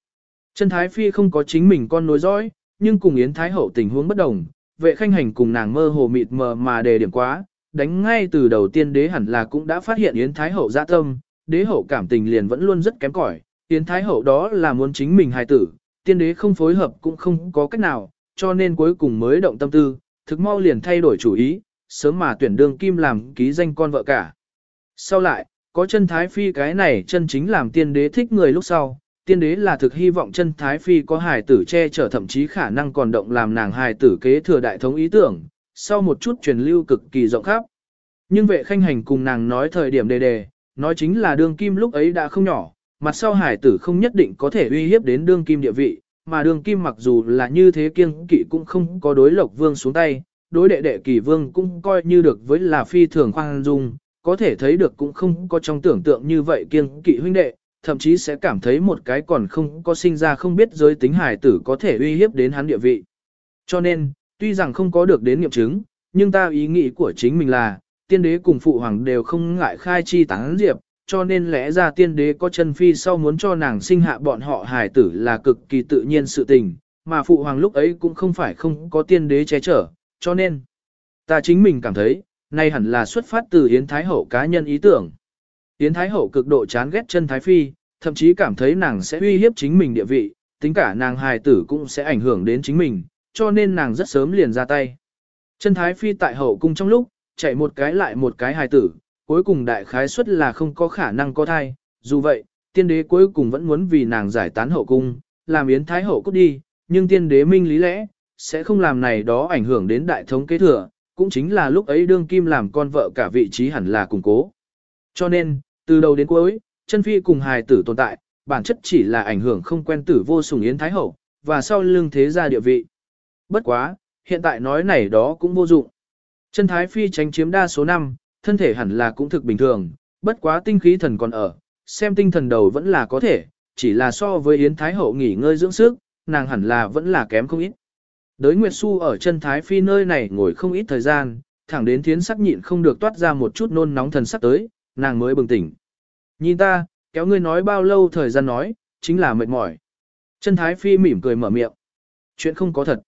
Chân thái phi không có chính mình con nối dõi, nhưng cùng Yến Thái Hậu tình huống bất đồng, vệ khanh hành cùng nàng mơ hồ mịt mờ mà đề điểm quá, đánh ngay từ đầu tiên đế hẳn là cũng đã phát hiện Yến Thái Hậu dạ tâm, đế hậu cảm tình liền vẫn luôn rất kém cỏi, Yến Thái Hậu đó là muốn chính mình hài tử, tiên đế không phối hợp cũng không có cách nào, cho nên cuối cùng mới động tâm tư, thực mau liền thay đổi chủ ý, sớm mà tuyển đương kim làm ký danh con vợ cả. Sau lại, có chân thái phi cái này chân chính làm tiên đế thích người lúc sau, tiên đế là thực hy vọng chân thái phi có hài tử che chở thậm chí khả năng còn động làm nàng hài tử kế thừa đại thống ý tưởng, sau một chút truyền lưu cực kỳ rộng khắp. Nhưng vệ khanh hành cùng nàng nói thời điểm đề đề, nói chính là đương kim lúc ấy đã không nhỏ, mặt sau hải tử không nhất định có thể uy hiếp đến đương kim địa vị, mà đương kim mặc dù là như thế kiêng kỵ cũng không có đối lộc vương xuống tay, đối đệ đệ kỳ vương cũng coi như được với là phi thường khoan dung, có thể thấy được cũng không có trong tưởng tượng như vậy kiêng kỵ huynh đệ, thậm chí sẽ cảm thấy một cái còn không có sinh ra không biết giới tính hải tử có thể uy hiếp đến hắn địa vị. Cho nên, tuy rằng không có được đến nghiệm chứng, nhưng ta ý nghĩ của chính mình là, tiên đế cùng phụ hoàng đều không ngại khai chi tán diệp, cho nên lẽ ra tiên đế có chân phi sau muốn cho nàng sinh hạ bọn họ hài tử là cực kỳ tự nhiên sự tình, mà phụ hoàng lúc ấy cũng không phải không có tiên đế che chở, cho nên, ta chính mình cảm thấy, nay hẳn là xuất phát từ Yến Thái Hậu cá nhân ý tưởng. Yến Thái Hậu cực độ chán ghét chân Thái Phi, thậm chí cảm thấy nàng sẽ uy hiếp chính mình địa vị, tính cả nàng hài tử cũng sẽ ảnh hưởng đến chính mình, cho nên nàng rất sớm liền ra tay. Chân Thái Phi tại hậu cung trong lúc, chạy một cái lại một cái hài tử, cuối cùng đại khái suất là không có khả năng có thai, dù vậy, tiên đế cuối cùng vẫn muốn vì nàng giải tán hậu cung, làm Yến Thái Hậu cút đi, nhưng tiên đế minh lý lẽ, sẽ không làm này đó ảnh hưởng đến đại thống kế thừa, cũng chính là lúc ấy đương kim làm con vợ cả vị trí hẳn là củng cố. Cho nên, từ đầu đến cuối, chân phi cùng hài tử tồn tại, bản chất chỉ là ảnh hưởng không quen tử vô sùng yến thái hậu, và sau lưng thế gia địa vị. Bất quá, hiện tại nói này đó cũng vô dụng. Chân thái phi tránh chiếm đa số năm, thân thể hẳn là cũng thực bình thường, bất quá tinh khí thần còn ở, xem tinh thần đầu vẫn là có thể, chỉ là so với yến thái hậu nghỉ ngơi dưỡng sức, nàng hẳn là vẫn là kém không ít. Đới Nguyệt Xu ở chân Thái Phi nơi này ngồi không ít thời gian, thẳng đến thiến sắc nhịn không được toát ra một chút nôn nóng thần sắc tới, nàng mới bừng tỉnh. Nhìn ta, kéo ngươi nói bao lâu thời gian nói, chính là mệt mỏi. Chân Thái Phi mỉm cười mở miệng. Chuyện không có thật.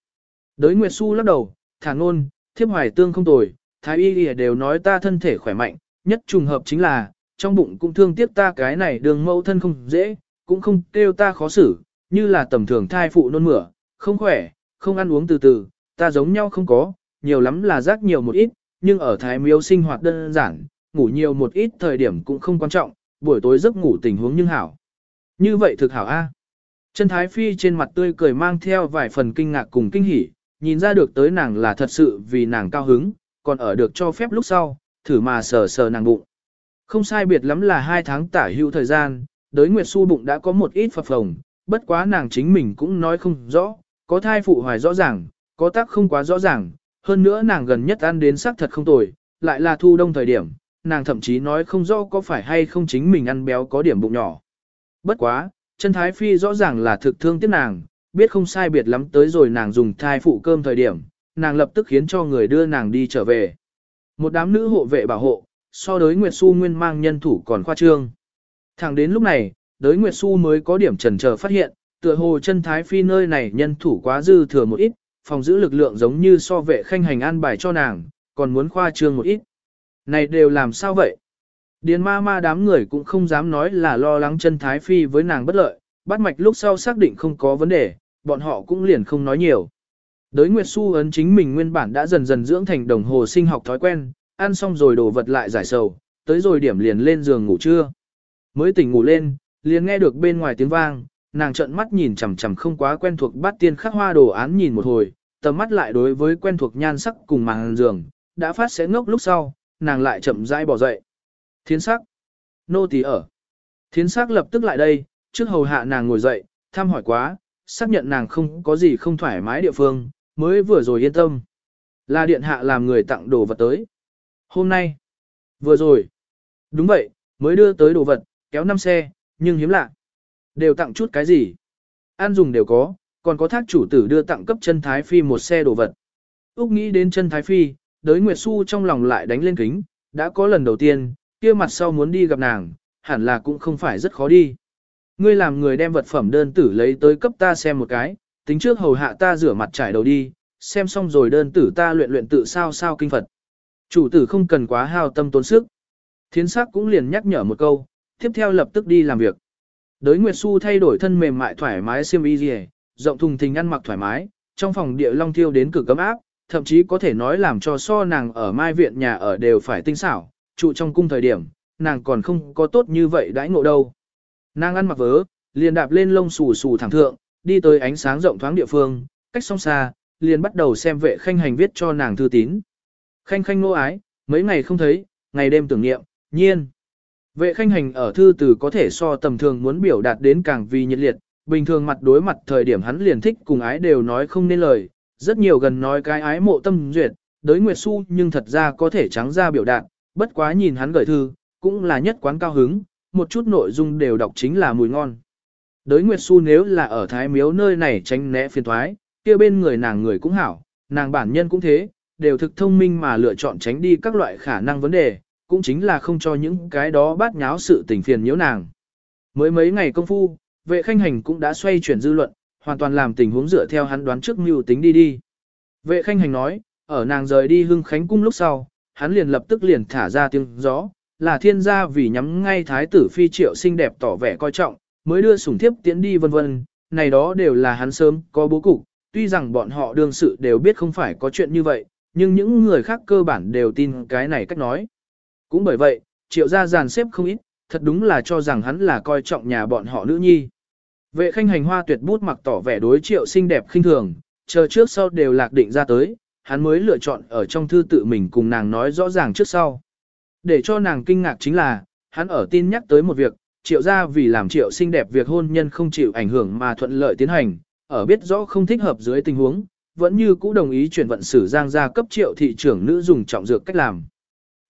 Đới Nguyệt Xu lắc đầu, thả ngôn, thiếp hoài tương không tồi, Thái Y đều nói ta thân thể khỏe mạnh, nhất trùng hợp chính là, trong bụng cũng thương tiếc ta cái này đường mẫu thân không dễ, cũng không kêu ta khó xử, như là tầm thường thai phụ nôn mửa, không khỏe, không ăn uống từ từ, ta giống nhau không có, nhiều lắm là rác nhiều một ít, nhưng ở thái miếu sinh hoạt đơn giản, ngủ nhiều một ít thời điểm cũng không quan trọng, buổi tối giấc ngủ tình huống nhưng hảo. Như vậy thực hảo A. Chân Thái Phi trên mặt tươi cười mang theo vài phần kinh ngạc cùng kinh hỉ, nhìn ra được tới nàng là thật sự vì nàng cao hứng, còn ở được cho phép lúc sau, thử mà sờ sờ nàng bụng. Không sai biệt lắm là hai tháng tả hữu thời gian, đới Nguyệt Xu bụng đã có một ít phập phồng, bất quá nàng chính mình cũng nói không rõ, có thai phụ hoài rõ ràng, có tác không quá rõ ràng, hơn nữa nàng gần nhất ăn đến sắc thật không tồi, lại là thu đông thời điểm, nàng thậm chí nói không rõ có phải hay không chính mình ăn béo có điểm bụng nhỏ. Bất quá, chân thái phi rõ ràng là thực thương tiếc nàng, biết không sai biệt lắm tới rồi nàng dùng thai phụ cơm thời điểm, nàng lập tức khiến cho người đưa nàng đi trở về. Một đám nữ hộ vệ bảo hộ, so đối Nguyệt Xu nguyên mang nhân thủ còn khoa trương. Thẳng đến lúc này, đối Nguyệt Xu mới có điểm trần chờ phát hiện, tựa hồ chân thái phi nơi này nhân thủ quá dư thừa một ít, phòng giữ lực lượng giống như so vệ khanh hành an bài cho nàng, còn muốn khoa trương một ít. Này đều làm sao vậy? Điền ma ma đám người cũng không dám nói là lo lắng chân thái phi với nàng bất lợi, bắt mạch lúc sau xác định không có vấn đề, bọn họ cũng liền không nói nhiều. Đới Nguyệt Xu ấn chính mình nguyên bản đã dần dần dưỡng thành đồng hồ sinh học thói quen, ăn xong rồi đổ vật lại giải sầu, tới rồi điểm liền lên giường ngủ trưa. Mới tỉnh ngủ lên, liền nghe được bên ngoài tiếng vang, nàng trợn mắt nhìn chằm chằm không quá quen thuộc bát tiên khắc hoa đồ án nhìn một hồi, tầm mắt lại đối với quen thuộc nhan sắc cùng màn giường, đã phát sẽ ngốc lúc sau, nàng lại chậm rãi bỏ dậy. Thiến sắc, nô tỳ ở. Thiến sắc lập tức lại đây, trước hầu hạ nàng ngồi dậy, thăm hỏi quá, xác nhận nàng không có gì không thoải mái địa phương, mới vừa rồi yên tâm. Là điện hạ làm người tặng đồ vật tới. Hôm nay, vừa rồi, đúng vậy, mới đưa tới đồ vật, kéo năm xe, nhưng hiếm lạ. Đều tặng chút cái gì? An dùng đều có, còn có thác chủ tử đưa tặng cấp chân Thái Phi một xe đồ vật. Úc nghĩ đến chân Thái Phi, đới Nguyệt Xu trong lòng lại đánh lên kính, đã có lần đầu tiên, kia mặt sau muốn đi gặp nàng, hẳn là cũng không phải rất khó đi. Ngươi làm người đem vật phẩm đơn tử lấy tới cấp ta xem một cái, tính trước hầu hạ ta rửa mặt trải đầu đi, xem xong rồi đơn tử ta luyện luyện tự sao sao kinh Phật. Chủ tử không cần quá hao tâm tốn sức. Thiến sắc cũng liền nhắc nhở một câu, tiếp theo lập tức đi làm việc. Đới Nguyệt Xu thay đổi thân mềm mại thoải mái xiêm y rìa, rộng thùng thình ăn mặc thoải mái, trong phòng địa long thiêu đến cực cấm áp, thậm chí có thể nói làm cho so nàng ở mai viện nhà ở đều phải tinh xảo, trụ trong cung thời điểm, nàng còn không có tốt như vậy đãi ngộ đâu. Nàng ăn mặc vớ, liền đạp lên lông xù xù thẳng thượng, đi tới ánh sáng rộng thoáng địa phương, cách song xa, liền bắt đầu xem vệ khanh hành viết cho nàng thư tín. Khanh khanh nô ái, mấy ngày không thấy, ngày đêm tưởng niệm, nhiên. Vệ khanh hành ở thư từ có thể so tầm thường muốn biểu đạt đến càng vì nhiệt liệt, bình thường mặt đối mặt thời điểm hắn liền thích cùng ái đều nói không nên lời, rất nhiều gần nói cái ái mộ tâm duyệt, đối Nguyệt Xu nhưng thật ra có thể trắng ra biểu đạt, bất quá nhìn hắn gửi thư, cũng là nhất quán cao hứng, một chút nội dung đều đọc chính là mùi ngon. Đới Nguyệt Xu nếu là ở Thái Miếu nơi này tránh né phiền thoái, kia bên người nàng người cũng hảo, nàng bản nhân cũng thế, đều thực thông minh mà lựa chọn tránh đi các loại khả năng vấn đề, cũng chính là không cho những cái đó bát nháo sự tình phiền nhiễu nàng. Mới mấy ngày công phu, vệ khanh hành cũng đã xoay chuyển dư luận, hoàn toàn làm tình huống dựa theo hắn đoán trước mưu tính đi đi. Vệ khanh hành nói, ở nàng rời đi hưng khánh cung lúc sau, hắn liền lập tức liền thả ra tiếng gió, là thiên gia vì nhắm ngay thái tử phi triệu xinh đẹp tỏ vẻ coi trọng, mới đưa sủng thiếp tiến đi vân vân, này đó đều là hắn sớm có bố cục, tuy rằng bọn họ đương sự đều biết không phải có chuyện như vậy, nhưng những người khác cơ bản đều tin cái này cách nói. Cũng bởi vậy, triệu gia giàn xếp không ít, thật đúng là cho rằng hắn là coi trọng nhà bọn họ nữ nhi. Vệ khanh hành hoa tuyệt bút mặc tỏ vẻ đối triệu xinh đẹp khinh thường, chờ trước sau đều lạc định ra tới, hắn mới lựa chọn ở trong thư tự mình cùng nàng nói rõ ràng trước sau. Để cho nàng kinh ngạc chính là, hắn ở tin nhắc tới một việc, triệu gia vì làm triệu xinh đẹp việc hôn nhân không chịu ảnh hưởng mà thuận lợi tiến hành, ở biết rõ không thích hợp dưới tình huống, vẫn như cũ đồng ý chuyển vận sử Giang gia cấp triệu thị trưởng nữ dùng trọng dược cách làm.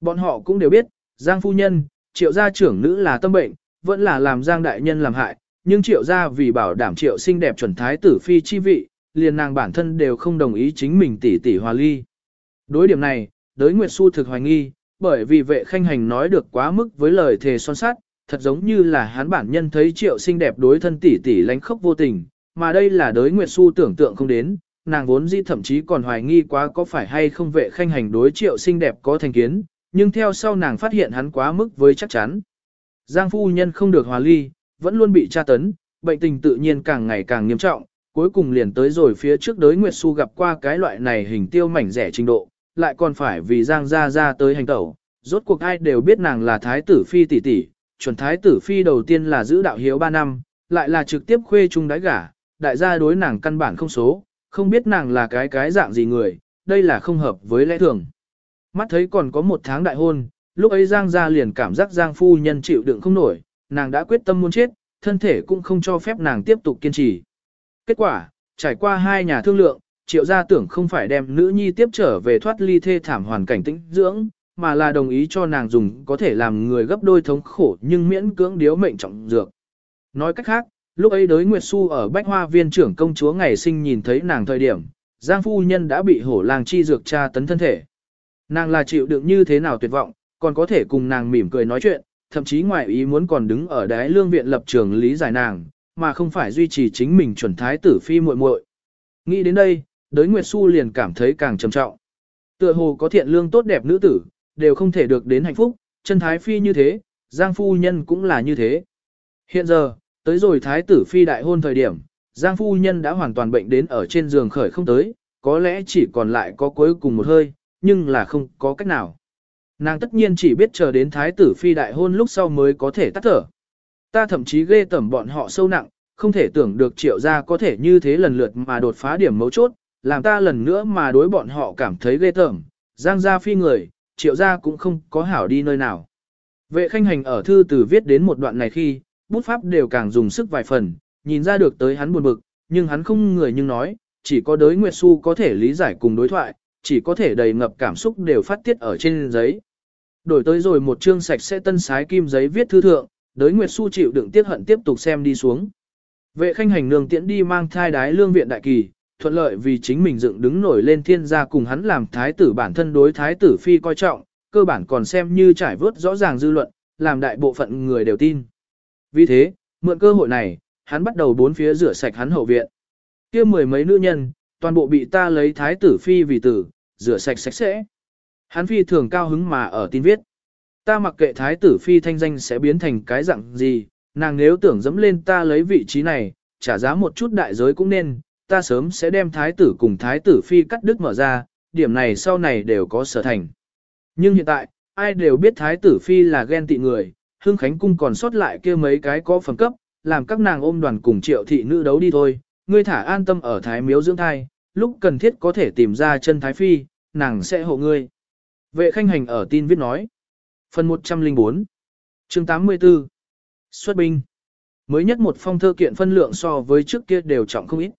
Bọn họ cũng đều biết, Giang phu nhân, triệu gia trưởng nữ là tâm bệnh, vẫn là làm Giang đại nhân làm hại, nhưng triệu gia vì bảo đảm triệu xinh đẹp chuẩn thái tử phi chi vị, liền nàng bản thân đều không đồng ý chính mình tỷ tỷ hòa ly. Đối điểm này, đới Nguyệt Xu thực hoài nghi, bởi vì vệ khanh hành nói được quá mức với lời thề son sát, thật giống như là hắn bản nhân thấy triệu xinh đẹp đối thân tỷ tỷ lánh khóc vô tình, mà đây là đới Nguyệt Xu tưởng tượng không đến, nàng vốn dĩ thậm chí còn hoài nghi quá có phải hay không vệ khanh hành đối triệu xinh đẹp có thành kiến, nhưng theo sau nàng phát hiện hắn quá mức với chắc chắn. Giang phu nhân không được hòa ly, vẫn luôn bị tra tấn, bệnh tình tự nhiên càng ngày càng nghiêm trọng, cuối cùng liền tới rồi phía trước đới Nguyệt Xu gặp qua cái loại này hình tiêu mảnh rẻ trình độ, lại còn phải vì Giang gia ra tới hành tẩu, rốt cuộc ai đều biết nàng là thái tử phi tỷ tỷ, chuẩn thái tử phi đầu tiên là giữ đạo hiếu 3 năm, lại là trực tiếp khuê trung đái gả, đại gia đối nàng căn bản không số, không biết nàng là cái cái dạng gì người, đây là không hợp với lẽ thường. Mắt thấy còn có một tháng đại hôn, lúc ấy Giang gia liền cảm giác Giang phu nhân chịu đựng không nổi, nàng đã quyết tâm muốn chết, thân thể cũng không cho phép nàng tiếp tục kiên trì. Kết quả, trải qua hai nhà thương lượng, triệu gia tưởng không phải đem nữ nhi tiếp trở về thoát ly thê thảm hoàn cảnh tĩnh dưỡng, mà là đồng ý cho nàng dùng có thể làm người gấp đôi thống khổ nhưng miễn cưỡng điếu mệnh trọng dược. Nói cách khác, lúc ấy đới Nguyệt Xu ở Bách Hoa Viên trưởng công chúa ngày sinh nhìn thấy nàng thời điểm, Giang phu nhân đã bị hổ làng chi dược tra tấn thân thể. Nàng là chịu đựng như thế nào tuyệt vọng, còn có thể cùng nàng mỉm cười nói chuyện, thậm chí ngoài ý muốn còn đứng ở đái lương viện lập trường lý giải nàng, mà không phải duy trì chính mình chuẩn thái tử phi muội muội. Nghĩ đến đây, đới Nguyệt Xu liền cảm thấy càng trầm trọng. Tựa hồ có thiện lương tốt đẹp nữ tử, đều không thể được đến hạnh phúc, chân thái phi như thế, Giang phu nhân cũng là như thế. Hiện giờ, tới rồi thái tử phi đại hôn thời điểm, Giang phu nhân đã hoàn toàn bệnh đến ở trên giường khởi không tới, có lẽ chỉ còn lại có cuối cùng một hơi, nhưng là không có cách nào. Nàng tất nhiên chỉ biết chờ đến thái tử phi đại hôn lúc sau mới có thể tắt thở. Ta thậm chí ghê tẩm bọn họ sâu nặng, không thể tưởng được triệu gia có thể như thế lần lượt mà đột phá điểm mấu chốt, làm ta lần nữa mà đối bọn họ cảm thấy ghê tởm. Giang gia phi người, triệu gia cũng không có hảo đi nơi nào. Vệ khanh hành ở thư từ viết đến một đoạn này khi, bút pháp đều càng dùng sức vài phần, nhìn ra được tới hắn buồn bực, nhưng hắn không người nhưng nói, chỉ có đới Nguyệt Xu có thể lý giải cùng đối thoại, chỉ có thể đầy ngập cảm xúc đều phát tiết ở trên giấy. Đổi tới rồi một chương sạch sẽ tân sái kim giấy viết thư thượng, đới Nguyệt Xu chịu đựng tiết hận tiếp tục xem đi xuống. Vệ khanh hành nương tiễn đi mang thai đái lương viện đại kỳ, thuận lợi vì chính mình dựng đứng nổi lên thiên gia cùng hắn làm thái tử bản thân đối thái tử phi coi trọng, cơ bản còn xem như trải vớt rõ ràng dư luận, làm đại bộ phận người đều tin. Vì thế, mượn cơ hội này, hắn bắt đầu bốn phía rửa sạch hắn hậu viện. kia mười mấy nữ nhân, toàn bộ bị ta lấy thái tử phi vì tử, rửa sạch sạch sẽ. Hắn phi thường cao hứng mà ở tin viết. Ta mặc kệ thái tử phi thanh danh sẽ biến thành cái dạng gì, nàng nếu tưởng dẫm lên ta lấy vị trí này, trả giá một chút đại giới cũng nên, ta sớm sẽ đem thái tử cùng thái tử phi cắt đứt mở ra, điểm này sau này đều có sở thành. Nhưng hiện tại, ai đều biết thái tử phi là ghen tị người, hương khánh cung còn sót lại kia mấy cái có phẩm cấp, làm các nàng ôm đoàn cùng triệu thị nữ đấu đi thôi, ngươi thả an tâm ở thái miếu dưỡng thai, lúc cần thiết có thể tìm ra chân thái phi, nàng sẽ hộ ngươi. Vệ khanh hành ở tin viết nói. Phần 104 chương 84 Xuất binh Mới nhất một phong thơ kiện phân lượng so với trước kia đều trọng không ít.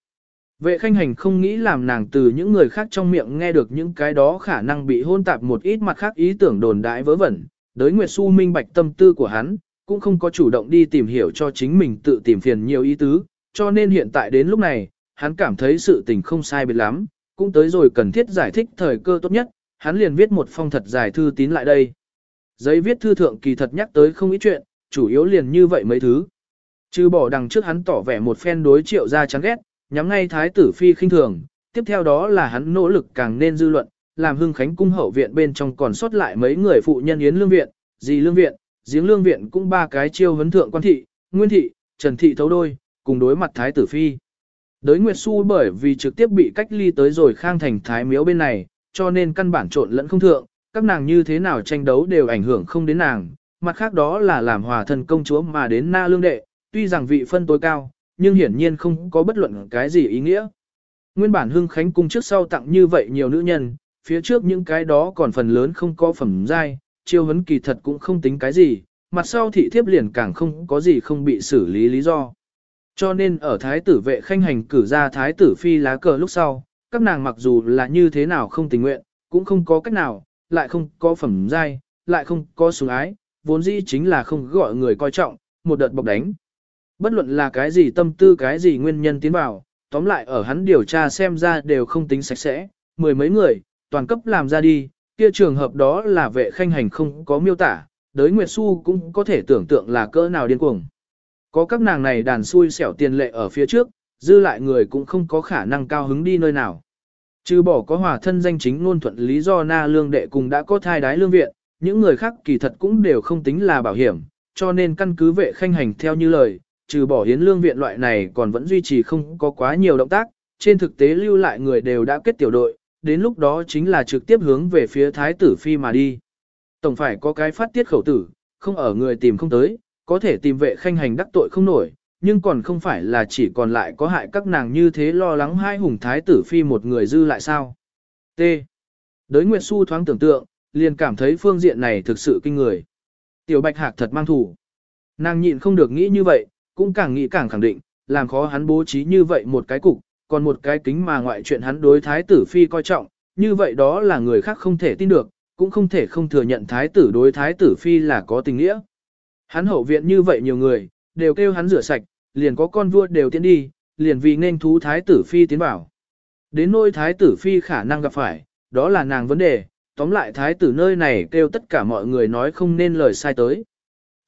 Vệ khanh hành không nghĩ làm nàng từ những người khác trong miệng nghe được những cái đó khả năng bị hôn tạp một ít mặt khác ý tưởng đồn đại vớ vẩn. Đới Nguyệt Xu minh bạch tâm tư của hắn, cũng không có chủ động đi tìm hiểu cho chính mình tự tìm phiền nhiều ý tứ, cho nên hiện tại đến lúc này, hắn cảm thấy sự tình không sai biệt lắm, cũng tới rồi cần thiết giải thích thời cơ tốt nhất, hắn liền viết một phong thật dài thư tín lại đây. Giấy viết thư thượng kỳ thật nhắc tới không ít chuyện, chủ yếu liền như vậy mấy thứ. Trừ bỏ đằng trước hắn tỏ vẻ một phen đối triệu ra chán ghét, nhắm ngay thái tử phi khinh thường, tiếp theo đó là hắn nỗ lực càng nên dư luận, làm hưng khánh cung hậu viện bên trong còn sót lại mấy người phụ nhân yến lương viện, dì lương viện, giếng lương viện cũng ba cái chiêu vấn thượng quan thị, nguyên thị, trần thị thấu đôi, cùng đối mặt thái tử phi. Đới Nguyệt Xu bởi vì trực tiếp bị cách ly tới rồi khang thành thái miếu bên này, cho nên căn bản trộn lẫn không thượng, các nàng như thế nào tranh đấu đều ảnh hưởng không đến nàng, mặt khác đó là làm hòa thân công chúa mà đến na lương đệ, tuy rằng vị phân tối cao, nhưng hiển nhiên không có bất luận cái gì ý nghĩa. Nguyên bản hưng khánh cung trước sau tặng như vậy nhiều nữ nhân, phía trước những cái đó còn phần lớn không có phẩm giai, chiêu hấn kỳ thật cũng không tính cái gì, mặt sau thị thiếp liền càng không có gì không bị xử lý lý do. Cho nên ở thái tử vệ khanh hành cử ra thái tử phi lá cờ lúc sau, các nàng mặc dù là như thế nào không tình nguyện, cũng không có cách nào, lại không có phẩm giai, lại không có sủng ái, vốn dĩ chính là không gọi người coi trọng, một đợt bọc đánh. Bất luận là cái gì tâm tư cái gì nguyên nhân tiến vào, tóm lại ở hắn điều tra xem ra đều không tính sạch sẽ, mười mấy người, toàn cấp làm ra đi, kia trường hợp đó là vệ khanh hành không có miêu tả, đới Nguyệt Xu cũng có thể tưởng tượng là cỡ nào điên cuồng. Có các nàng này đàn xui xẻo tiền lệ ở phía trước, dư lại người cũng không có khả năng cao hứng đi nơi nào. Trừ bỏ có hòa thân danh chính ngôn thuận lý do na lương đệ cùng đã có thai đái lương viện, những người khác kỳ thật cũng đều không tính là bảo hiểm, cho nên căn cứ vệ khanh hành theo như lời, trừ bỏ hiến lương viện loại này còn vẫn duy trì không có quá nhiều động tác, trên thực tế lưu lại người đều đã kết tiểu đội, đến lúc đó chính là trực tiếp hướng về phía thái tử phi mà đi. Tổng phải có cái phát tiết khẩu tử, không ở người tìm không tới, có thể tìm vệ khanh hành đắc tội không nổi, nhưng còn không phải là chỉ còn lại có hại các nàng như thế lo lắng hai hùng thái tử phi một người dư lại sao. T. Đới Nguyệt Xu thoáng tưởng tượng, liền cảm thấy phương diện này thực sự kinh người. Tiểu Bạch Hạc thật mang thủ. Nàng nhịn không được nghĩ như vậy, cũng càng nghĩ càng khẳng định, làm khó hắn bố trí như vậy một cái cục, còn một cái kính mà ngoại chuyện hắn đối thái tử phi coi trọng, như vậy đó là người khác không thể tin được, cũng không thể không thừa nhận thái tử đối thái tử phi là có tình nghĩa. Hắn hậu viện như vậy nhiều người, đều kêu hắn rửa sạch, liền có con vua đều tiến đi, liền vì nên thú thái tử phi tiến vào. Đến nôi thái tử phi khả năng gặp phải, đó là nàng vấn đề, tóm lại thái tử nơi này kêu tất cả mọi người nói không nên lời sai tới.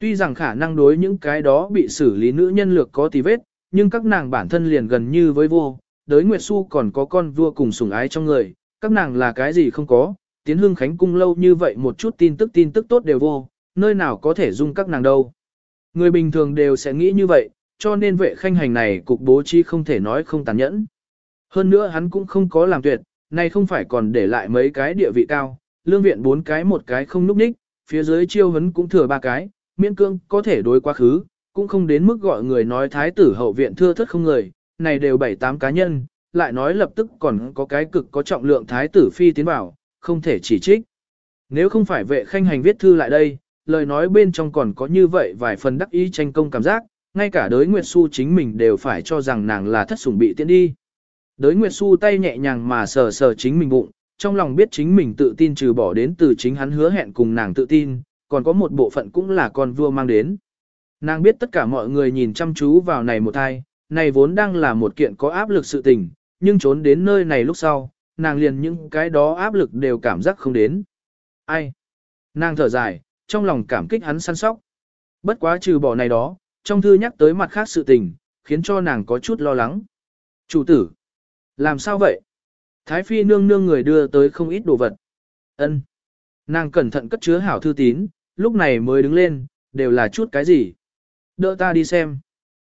Tuy rằng khả năng đối những cái đó bị xử lý nữ nhân lược có tí vết, nhưng các nàng bản thân liền gần như với vô, đới Nguyệt Xu còn có con vua cùng sủng ái trong người, các nàng là cái gì không có, tiến hương khánh cung lâu như vậy một chút tin tức tin tức tốt đều vô, nơi nào có thể dung các nàng đâu. Người bình thường đều sẽ nghĩ như vậy, cho nên vệ khanh hành này cục bố trí không thể nói không tàn nhẫn. Hơn nữa hắn cũng không có làm tuyệt, nay không phải còn để lại mấy cái địa vị cao, lương viện bốn cái một cái không núp ních, phía dưới chiêu hấn cũng thừa ba cái, miễn cương có thể đối quá khứ, cũng không đến mức gọi người nói thái tử hậu viện thưa thất không người, này đều bảy tám cá nhân, lại nói lập tức còn có cái cực có trọng lượng thái tử phi tiến vào, không thể chỉ trích. Nếu không phải vệ khanh hành viết thư lại đây, lời nói bên trong còn có như vậy vài phần đắc ý tranh công cảm giác, ngay cả đới Nguyệt Xu chính mình đều phải cho rằng nàng là thất sủng bị tiễn đi. Đới Nguyệt Xu tay nhẹ nhàng mà sờ sờ chính mình bụng, trong lòng biết chính mình tự tin trừ bỏ đến từ chính hắn hứa hẹn cùng nàng tự tin, còn có một bộ phận cũng là con vua mang đến. Nàng biết tất cả mọi người nhìn chăm chú vào này một thai, này vốn đang là một kiện có áp lực sự tình, nhưng trốn đến nơi này lúc sau, nàng liền những cái đó áp lực đều cảm giác không đến. Ai? Nàng thở dài, trong lòng cảm kích hắn săn sóc. Bất quá trừ bỏ này đó, trong thư nhắc tới mặt khác sự tình, khiến cho nàng có chút lo lắng. Chủ tử, làm sao vậy? Thái phi nương nương người đưa tới không ít đồ vật. Ân. Nàng cẩn thận cất chứa hảo thư tín, lúc này mới đứng lên, đều là chút cái gì. Đỡ ta đi xem.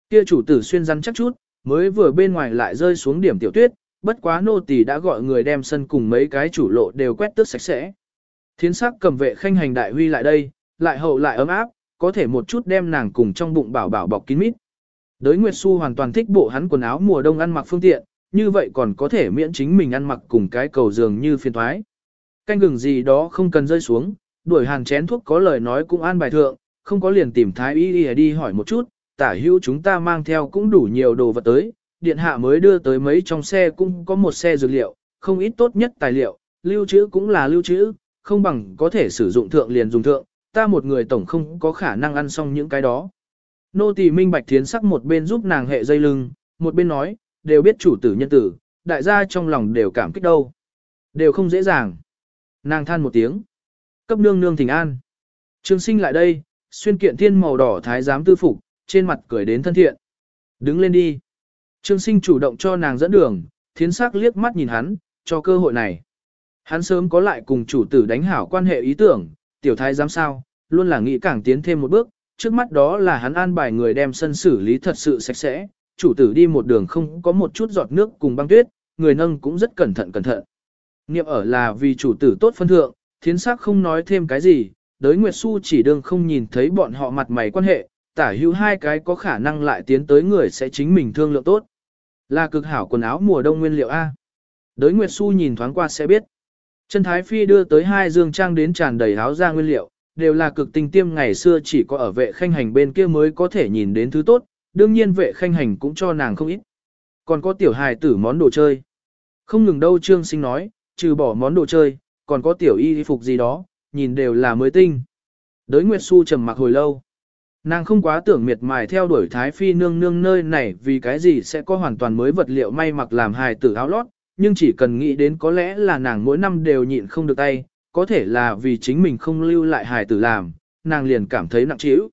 Kia chủ tử xuyên rắn chắc chút, mới vừa bên ngoài lại rơi xuống điểm tiểu tuyết, bất quá nô tỳ đã gọi người đem sân cùng mấy cái chủ lộ đều quét tước sạch sẽ. Thiến sắc cầm vệ khanh hành đại huy lại đây, lại hậu lại ấm áp, có thể một chút đem nàng cùng trong bụng bảo bảo bọc kín mít. Đới Nguyệt Xu hoàn toàn thích bộ hắn quần áo mùa đông ăn mặc phương tiện, như vậy còn có thể miễn chính mình ăn mặc cùng cái cầu giường như phiên thoái. Canh gừng gì đó không cần rơi xuống, đuổi hàng chén thuốc có lời nói cũng an bài thượng, không có liền tìm thái y đi, đi hỏi một chút, tả hữu chúng ta mang theo cũng đủ nhiều đồ vật tới, điện hạ mới đưa tới mấy trong xe cũng có một xe dược liệu, không ít tốt nhất tài liệu, lưu trữ cũng là lưu trữ, không bằng có thể sử dụng thượng liền dùng thượng, ta một người tổng không có khả năng ăn xong những cái đó. Nô tỳ minh bạch thiến sắc một bên giúp nàng hệ dây lưng, một bên nói, đều biết chủ tử nhân tử, đại gia trong lòng đều cảm kích đâu. Đều không dễ dàng. Nàng than một tiếng. Cấp nương nương thỉnh an. Trương sinh lại đây, xuyên kiện thiên màu đỏ thái giám tư phục, trên mặt cười đến thân thiện. Đứng lên đi. Trương sinh chủ động cho nàng dẫn đường, thiến sắc liếc mắt nhìn hắn, cho cơ hội này. Hắn sớm có lại cùng chủ tử đánh hảo quan hệ ý tưởng, tiểu thái giám sao, luôn là nghĩ càng tiến thêm một bước, trước mắt đó là hắn an bài người đem sân xử lý thật sự sạch sẽ, chủ tử đi một đường không có một chút giọt nước cùng băng tuyết, người nâng cũng rất cẩn thận cẩn thận. Niệm ở là vì chủ tử tốt phân thượng, thiến sắc không nói thêm cái gì, đới Nguyệt Xu chỉ đương không nhìn thấy bọn họ mặt mày quan hệ, tả hữu hai cái có khả năng lại tiến tới người sẽ chính mình thương lượng tốt. Là cực hảo quần áo mùa đông nguyên liệu A. Đới Nguyệt Xu nhìn thoáng qua sẽ biết. Chân Thái Phi đưa tới hai dương trang đến tràn đầy áo ra nguyên liệu, đều là cực tinh tiêm ngày xưa chỉ có ở vệ khanh hành bên kia mới có thể nhìn đến thứ tốt, đương nhiên vệ khanh hành cũng cho nàng không ít. Còn có tiểu hài tử món đồ chơi. Không ngừng đâu Trương Sinh nói, trừ bỏ món đồ chơi, còn có tiểu y phục gì đó, nhìn đều là mới tinh. Đới Nguyệt Xu trầm mặc hồi lâu. Nàng không quá tưởng miệt mài theo đuổi Thái Phi nương nương nơi này vì cái gì sẽ có hoàn toàn mới vật liệu may mặc làm hài tử áo lót, nhưng chỉ cần nghĩ đến có lẽ là nàng mỗi năm đều nhịn không được tay, có thể là vì chính mình không lưu lại hài tử làm, nàng liền cảm thấy nặng trĩu.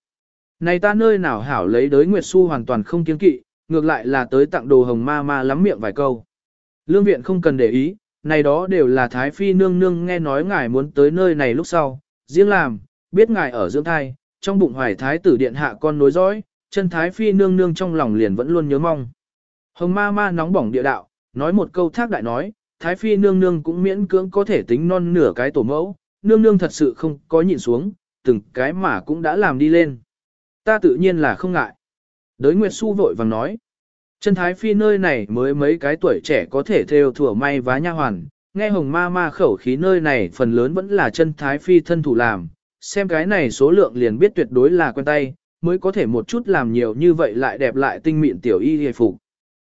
Này ta nơi nào hảo lấy đới Nguyệt Xu hoàn toàn không kiên kỵ, ngược lại là tới tặng đồ hồng ma ma lắm miệng vài câu. Lương viện không cần để ý, này đó đều là Thái Phi nương nương nghe nói ngài muốn tới nơi này lúc sau, riêng làm, biết ngài ở dưỡng thai, trong bụng hoài Thái tử điện hạ con nối dõi, chân Thái Phi nương nương trong lòng liền vẫn luôn nhớ mong. Hồng ma ma nóng bỏng địa đạo, nói một câu thác đại nói, Thái Phi nương nương cũng miễn cưỡng có thể tính non nửa cái tổ mẫu, nương nương thật sự không có nhịn xuống, từng cái mà cũng đã làm đi lên. Ta tự nhiên là không ngại. Đới Nguyệt Xu vội vàng nói. Chân Thái Phi nơi này mới mấy cái tuổi trẻ có thể theo thủa may vá nha hoàn, nghe hồng ma ma khẩu khí nơi này phần lớn vẫn là chân Thái Phi thân thủ làm, xem cái này số lượng liền biết tuyệt đối là quen tay, mới có thể một chút làm nhiều như vậy lại đẹp lại tinh mịn tiểu y hề phục.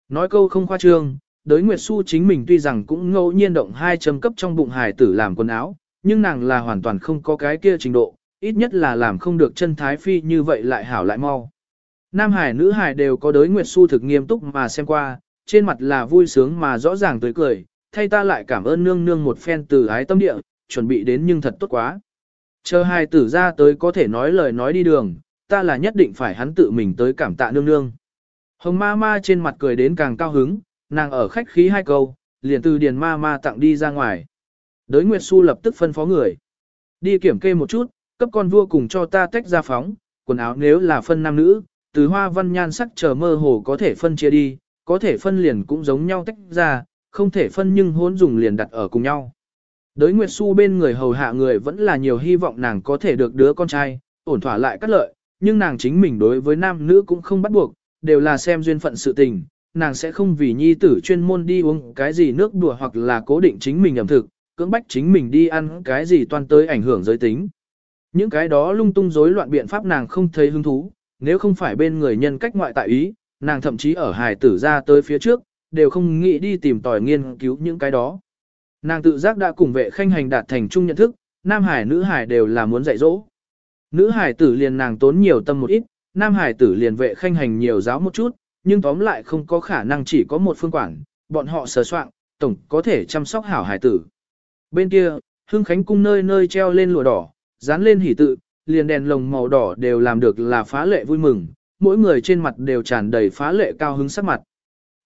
Nói câu không khoa trương, đới Nguyệt Xu chính mình tuy rằng cũng ngẫu nhiên động hai chấm cấp trong bụng hài tử làm quần áo, nhưng nàng là hoàn toàn không có cái kia trình độ, ít nhất là làm không được chân Thái Phi như vậy lại hảo lại mau. Nam hải nữ hải đều có đới Nguyệt Xu thực nghiêm túc mà xem qua, trên mặt là vui sướng mà rõ ràng tươi cười, thay ta lại cảm ơn nương nương một phen từ ái tâm địa, chuẩn bị đến nhưng thật tốt quá. Chờ hai tử ra tới có thể nói lời nói đi đường, ta là nhất định phải hắn tự mình tới cảm tạ nương nương. Hồng ma ma trên mặt cười đến càng cao hứng, nàng ở khách khí hai câu, liền từ điền ma ma tặng đi ra ngoài. Đới Nguyệt Xu lập tức phân phó người. Đi kiểm kê một chút, cấp con vua cùng cho ta tách ra phóng, quần áo nếu là phân nam nữ, từ hoa văn nhan sắc chờ mơ hồ có thể phân chia đi, có thể phân liền cũng giống nhau tách ra, không thể phân nhưng hỗn dùng liền đặt ở cùng nhau. Đới Nguyệt Xu bên người hầu hạ người vẫn là nhiều hy vọng nàng có thể được đứa con trai, ổn thỏa lại cắt lợi, nhưng nàng chính mình đối với nam nữ cũng không bắt buộc, đều là xem duyên phận sự tình, nàng sẽ không vì nhi tử chuyên môn đi uống cái gì nước đùa hoặc là cố định chính mình ẩm thực, cưỡng bách chính mình đi ăn cái gì toan tới ảnh hưởng giới tính. Những cái đó lung tung rối loạn biện pháp nàng không thấy hứng thú, nếu không phải bên người nhân cách ngoại tại ý, nàng thậm chí ở hài tử ra tới phía trước, đều không nghĩ đi tìm tòi nghiên cứu những cái đó. Nàng tự giác đã cùng vệ khanh hành đạt thành chung nhận thức, nam hải nữ hải đều là muốn dạy dỗ. Nữ hải tử liền nàng tốn nhiều tâm một ít, nam hải tử liền vệ khanh hành nhiều giáo một chút, nhưng tóm lại không có khả năng chỉ có một phương quản, bọn họ sờ soạn, tổng có thể chăm sóc hảo hải tử. Bên kia, hương khánh cung nơi nơi treo lên lụa đỏ, dán lên hỷ tự, liền đèn lồng màu đỏ đều làm được là phá lệ vui mừng, mỗi người trên mặt đều tràn đầy phá lệ cao hứng sắc mặt.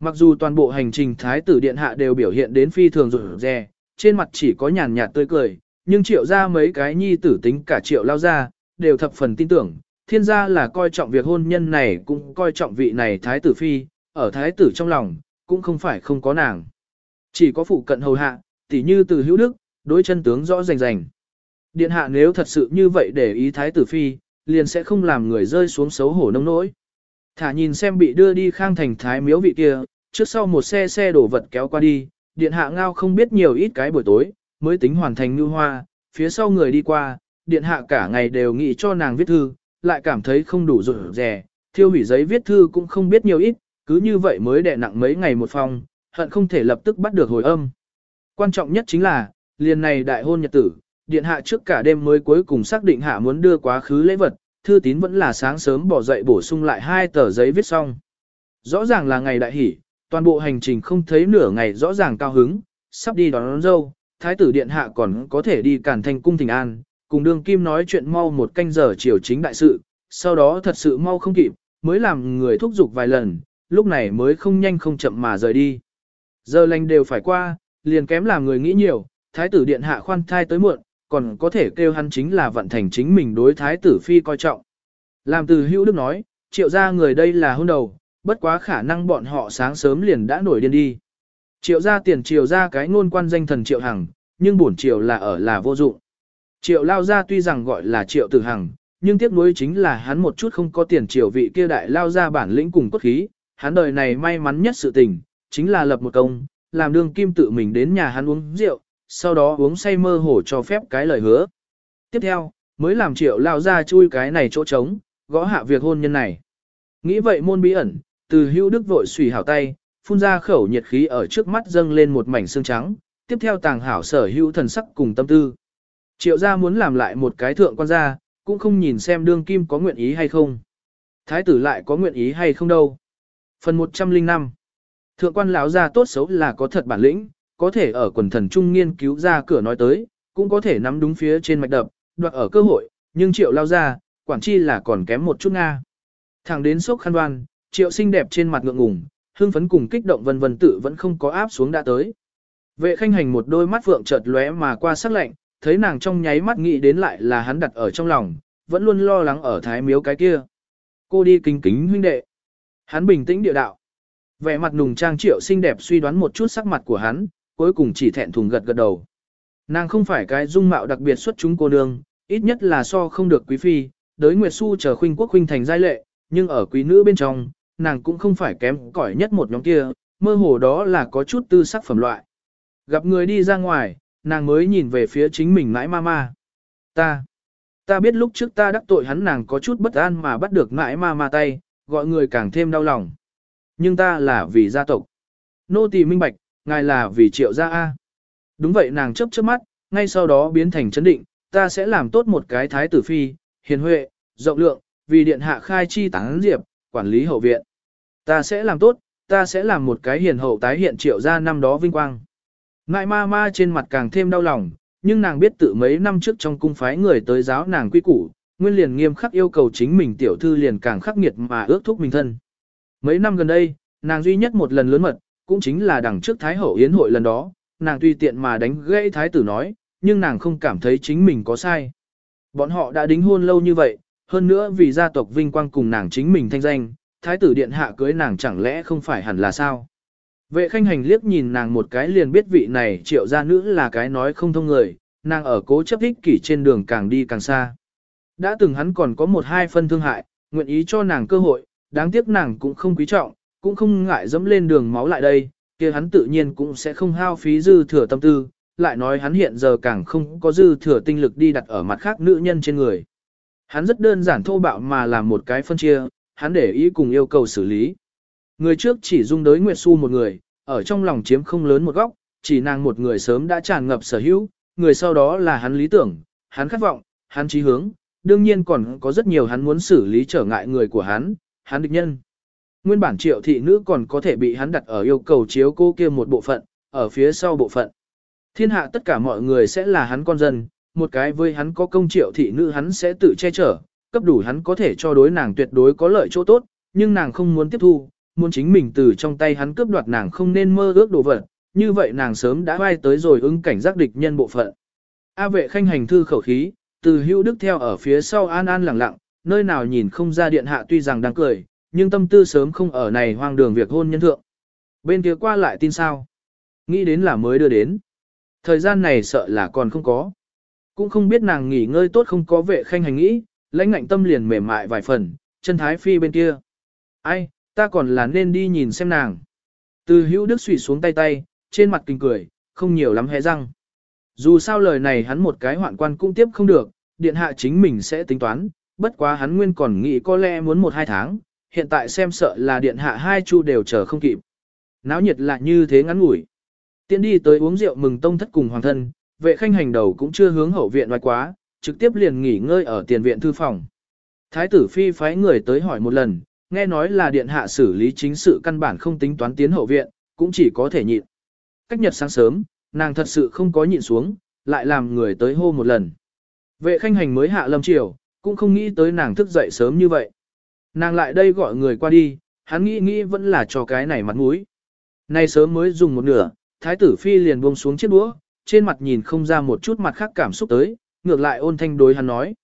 Mặc dù toàn bộ hành trình thái tử điện hạ đều biểu hiện đến phi thường rủi rè, trên mặt chỉ có nhàn nhạt tươi cười, nhưng triệu ra mấy cái nhi tử tính cả triệu lao ra, đều thập phần tin tưởng, thiên gia là coi trọng việc hôn nhân này cũng coi trọng vị này thái tử phi, ở thái tử trong lòng, cũng không phải không có nàng. Chỉ có phụ cận hầu hạ, tỉ như từ hữu đức, đối chân tướng rõ rành rành. Điện hạ nếu thật sự như vậy để ý thái tử phi, liền sẽ không làm người rơi xuống xấu hổ nông nỗi. Thả nhìn xem bị đưa đi khang thành thái miếu vị kia, trước sau một xe xe đổ vật kéo qua đi, điện hạ ngao không biết nhiều ít cái buổi tối, mới tính hoàn thành như hoa, phía sau người đi qua, điện hạ cả ngày đều nghĩ cho nàng viết thư, lại cảm thấy không đủ rủi rẻ, thiêu hủy giấy viết thư cũng không biết nhiều ít, cứ như vậy mới đè nặng mấy ngày một phòng, hận không thể lập tức bắt được hồi âm. Quan trọng nhất chính là, liền này đại hôn nhật tử, điện hạ trước cả đêm mới cuối cùng xác định hạ muốn đưa quá khứ lễ vật, thư tín vẫn là sáng sớm bỏ dậy bổ sung lại hai tờ giấy viết xong. Rõ ràng là ngày đại hỷ, toàn bộ hành trình không thấy nửa ngày rõ ràng cao hứng, sắp đi đón, đón dâu, thái tử điện hạ còn có thể đi cản thành cung thỉnh an, cùng đương kim nói chuyện mau một canh giờ chiều chính đại sự, sau đó thật sự mau không kịp, mới làm người thúc giục vài lần, lúc này mới không nhanh không chậm mà rời đi. Giờ lành đều phải qua, liền kém làm người nghĩ nhiều, thái tử điện hạ khoan thai tới muộn, còn có thể kêu hắn chính là vận thành chính mình đối thái tử phi coi trọng. Làm từ hữu đức nói, triệu gia người đây là hôn đầu, bất quá khả năng bọn họ sáng sớm liền đã nổi điên đi. Triệu gia tiền triệu ra cái ngôn quan danh thần triệu hằng, nhưng bổn triệu là ở là vô dụng. Triệu lao gia tuy rằng gọi là triệu tử hằng, nhưng tiếc nuối chính là hắn một chút không có tiền triệu vị kia đại lao gia bản lĩnh cùng cốt khí, hắn đời này may mắn nhất sự tình, chính là lập một công, làm đương kim tự mình đến nhà hắn uống rượu, sau đó uống say mơ hồ cho phép cái lời hứa. Tiếp theo, mới làm triệu lao ra chui cái này chỗ trống, gõ hạ việc hôn nhân này. Nghĩ vậy môn bí ẩn, từ hưu đức vội xùy hảo tay, phun ra khẩu nhiệt khí ở trước mắt dâng lên một mảnh xương trắng, tiếp theo tàng hảo sở hữu thần sắc cùng tâm tư. Triệu gia muốn làm lại một cái thượng quan gia, cũng không nhìn xem đương kim có nguyện ý hay không. Thái tử lại có nguyện ý hay không đâu. Phần 105 Thượng quan lão gia tốt xấu là có thật bản lĩnh, có thể ở quần thần trung nghiên cứu ra cửa nói tới, cũng có thể nắm đúng phía trên mạch đập, đoạt ở cơ hội, nhưng triệu lao ra, quản chi là còn kém một chút Nga. Thẳng đến sốc khăn đoan, triệu xinh đẹp trên mặt ngượng ngùng, hương phấn cùng kích động vân vân tự vẫn không có áp xuống đã tới. Vệ khanh hành một đôi mắt vượng chợt lóe mà qua sắc lạnh, thấy nàng trong nháy mắt nghĩ đến lại là hắn đặt ở trong lòng, vẫn luôn lo lắng ở thái miếu cái kia. Cô đi kính kính huynh đệ. Hắn bình tĩnh địa đạo. Vẻ mặt nùng trang triệu xinh đẹp suy đoán một chút sắc mặt của hắn, cuối cùng chỉ thẹn thùng gật gật đầu. Nàng không phải cái dung mạo đặc biệt xuất chúng cô nương, ít nhất là so không được quý phi, đới Nguyệt Xu chờ khuynh quốc khuynh thành giai lệ, nhưng ở quý nữ bên trong, nàng cũng không phải kém cỏi nhất một nhóm kia, mơ hồ đó là có chút tư sắc phẩm loại. Gặp người đi ra ngoài, nàng mới nhìn về phía chính mình mãi ma ma. Ta, ta biết lúc trước ta đắc tội hắn nàng có chút bất an mà bắt được mãi ma ma tay, gọi người càng thêm đau lòng. Nhưng ta là vì gia tộc. Nô tỳ minh bạch, ngài là vì triệu gia A. Đúng vậy nàng chấp chớp mắt, ngay sau đó biến thành chấn định, ta sẽ làm tốt một cái thái tử phi, hiền huệ, rộng lượng, vì điện hạ khai chi tán diệp, quản lý hậu viện. Ta sẽ làm tốt, ta sẽ làm một cái hiền hậu tái hiện triệu gia năm đó vinh quang. Ngại ma ma trên mặt càng thêm đau lòng, nhưng nàng biết tự mấy năm trước trong cung phái người tới giáo nàng quy củ, nguyên liền nghiêm khắc yêu cầu chính mình tiểu thư liền càng khắc nghiệt mà ước thúc mình thân. Mấy năm gần đây, nàng duy nhất một lần lớn mật, cũng chính là đằng trước Thái Hậu Yến hội lần đó, nàng tùy tiện mà đánh gãy Thái tử nói, nhưng nàng không cảm thấy chính mình có sai. Bọn họ đã đính hôn lâu như vậy, hơn nữa vì gia tộc vinh quang cùng nàng chính mình thanh danh, Thái tử điện hạ cưới nàng chẳng lẽ không phải hẳn là sao. Vệ khanh hành liếc nhìn nàng một cái liền biết vị này triệu gia nữ là cái nói không thông người, nàng ở cố chấp ích kỷ trên đường càng đi càng xa. Đã từng hắn còn có một hai phân thương hại, nguyện ý cho nàng cơ hội, đáng tiếc nàng cũng không quý trọng, cũng không ngại dẫm lên đường máu lại đây, kia hắn tự nhiên cũng sẽ không hao phí dư thừa tâm tư, lại nói hắn hiện giờ càng không có dư thừa tinh lực đi đặt ở mặt khác nữ nhân trên người. Hắn rất đơn giản thô bạo mà làm một cái phân chia, hắn để ý cùng yêu cầu xử lý. Người trước chỉ dung đối Nguyệt Xu một người, ở trong lòng chiếm không lớn một góc, chỉ nàng một người sớm đã tràn ngập sở hữu, người sau đó là hắn lý tưởng, hắn khát vọng, hắn chí hướng, đương nhiên còn có rất nhiều hắn muốn xử lý trở ngại người của hắn, hắn địch nhân. Nguyên bản triệu thị nữ còn có thể bị hắn đặt ở yêu cầu chiếu cô kia một bộ phận, ở phía sau bộ phận. Thiên hạ tất cả mọi người sẽ là hắn con dân, một cái với hắn có công triệu thị nữ hắn sẽ tự che chở, cấp đủ hắn có thể cho đối nàng tuyệt đối có lợi chỗ tốt, nhưng nàng không muốn tiếp thu, muốn chính mình từ trong tay hắn cướp đoạt nàng không nên mơ ước đồ vật, như vậy nàng sớm đã vai tới rồi ứng cảnh giác địch nhân bộ phận. A vệ khanh hành thư khẩu khí, từ hữu đức theo ở phía sau an an lặng lặng, nơi nào nhìn không ra điện hạ tuy rằng đang cười, nhưng tâm tư sớm không ở này hoang đường việc hôn nhân thượng. Bên kia qua lại tin sao? Nghĩ đến là mới đưa đến. Thời gian này sợ là còn không có. Cũng không biết nàng nghỉ ngơi tốt không có vệ khanh hành nghĩ, lãnh ngạnh tâm liền mềm mại vài phần, chân thái phi bên kia. Ai, ta còn là nên đi nhìn xem nàng. Từ hữu đức xùy xuống tay tay, trên mặt kinh cười, không nhiều lắm hé răng. Dù sao lời này hắn một cái hoạn quan cũng tiếp không được, điện hạ chính mình sẽ tính toán, bất quá hắn nguyên còn nghĩ có lẽ muốn một hai tháng, hiện tại xem sợ là điện hạ hai chu đều chờ không kịp. Náo nhiệt lại như thế ngắn ngủi. Tiến đi tới uống rượu mừng tông thất cùng hoàng thân, vệ khanh hành đầu cũng chưa hướng hậu viện ngoài quá, trực tiếp liền nghỉ ngơi ở tiền viện thư phòng. Thái tử phi phái người tới hỏi một lần, nghe nói là điện hạ xử lý chính sự căn bản không tính toán tiến hậu viện, cũng chỉ có thể nhịn. Cách nhật sáng sớm, nàng thật sự không có nhịn xuống, lại làm người tới hô một lần. Vệ khanh hành mới hạ lâm chiều, cũng không nghĩ tới nàng thức dậy sớm như vậy. Nàng lại đây gọi người qua đi, hắn nghĩ nghĩ vẫn là cho cái này mặt mũi. Nay sớm mới dùng một nửa, thái tử phi liền buông xuống chiếc đũa, trên mặt nhìn không ra một chút mặt khác cảm xúc tới, ngược lại ôn thanh đối hắn nói.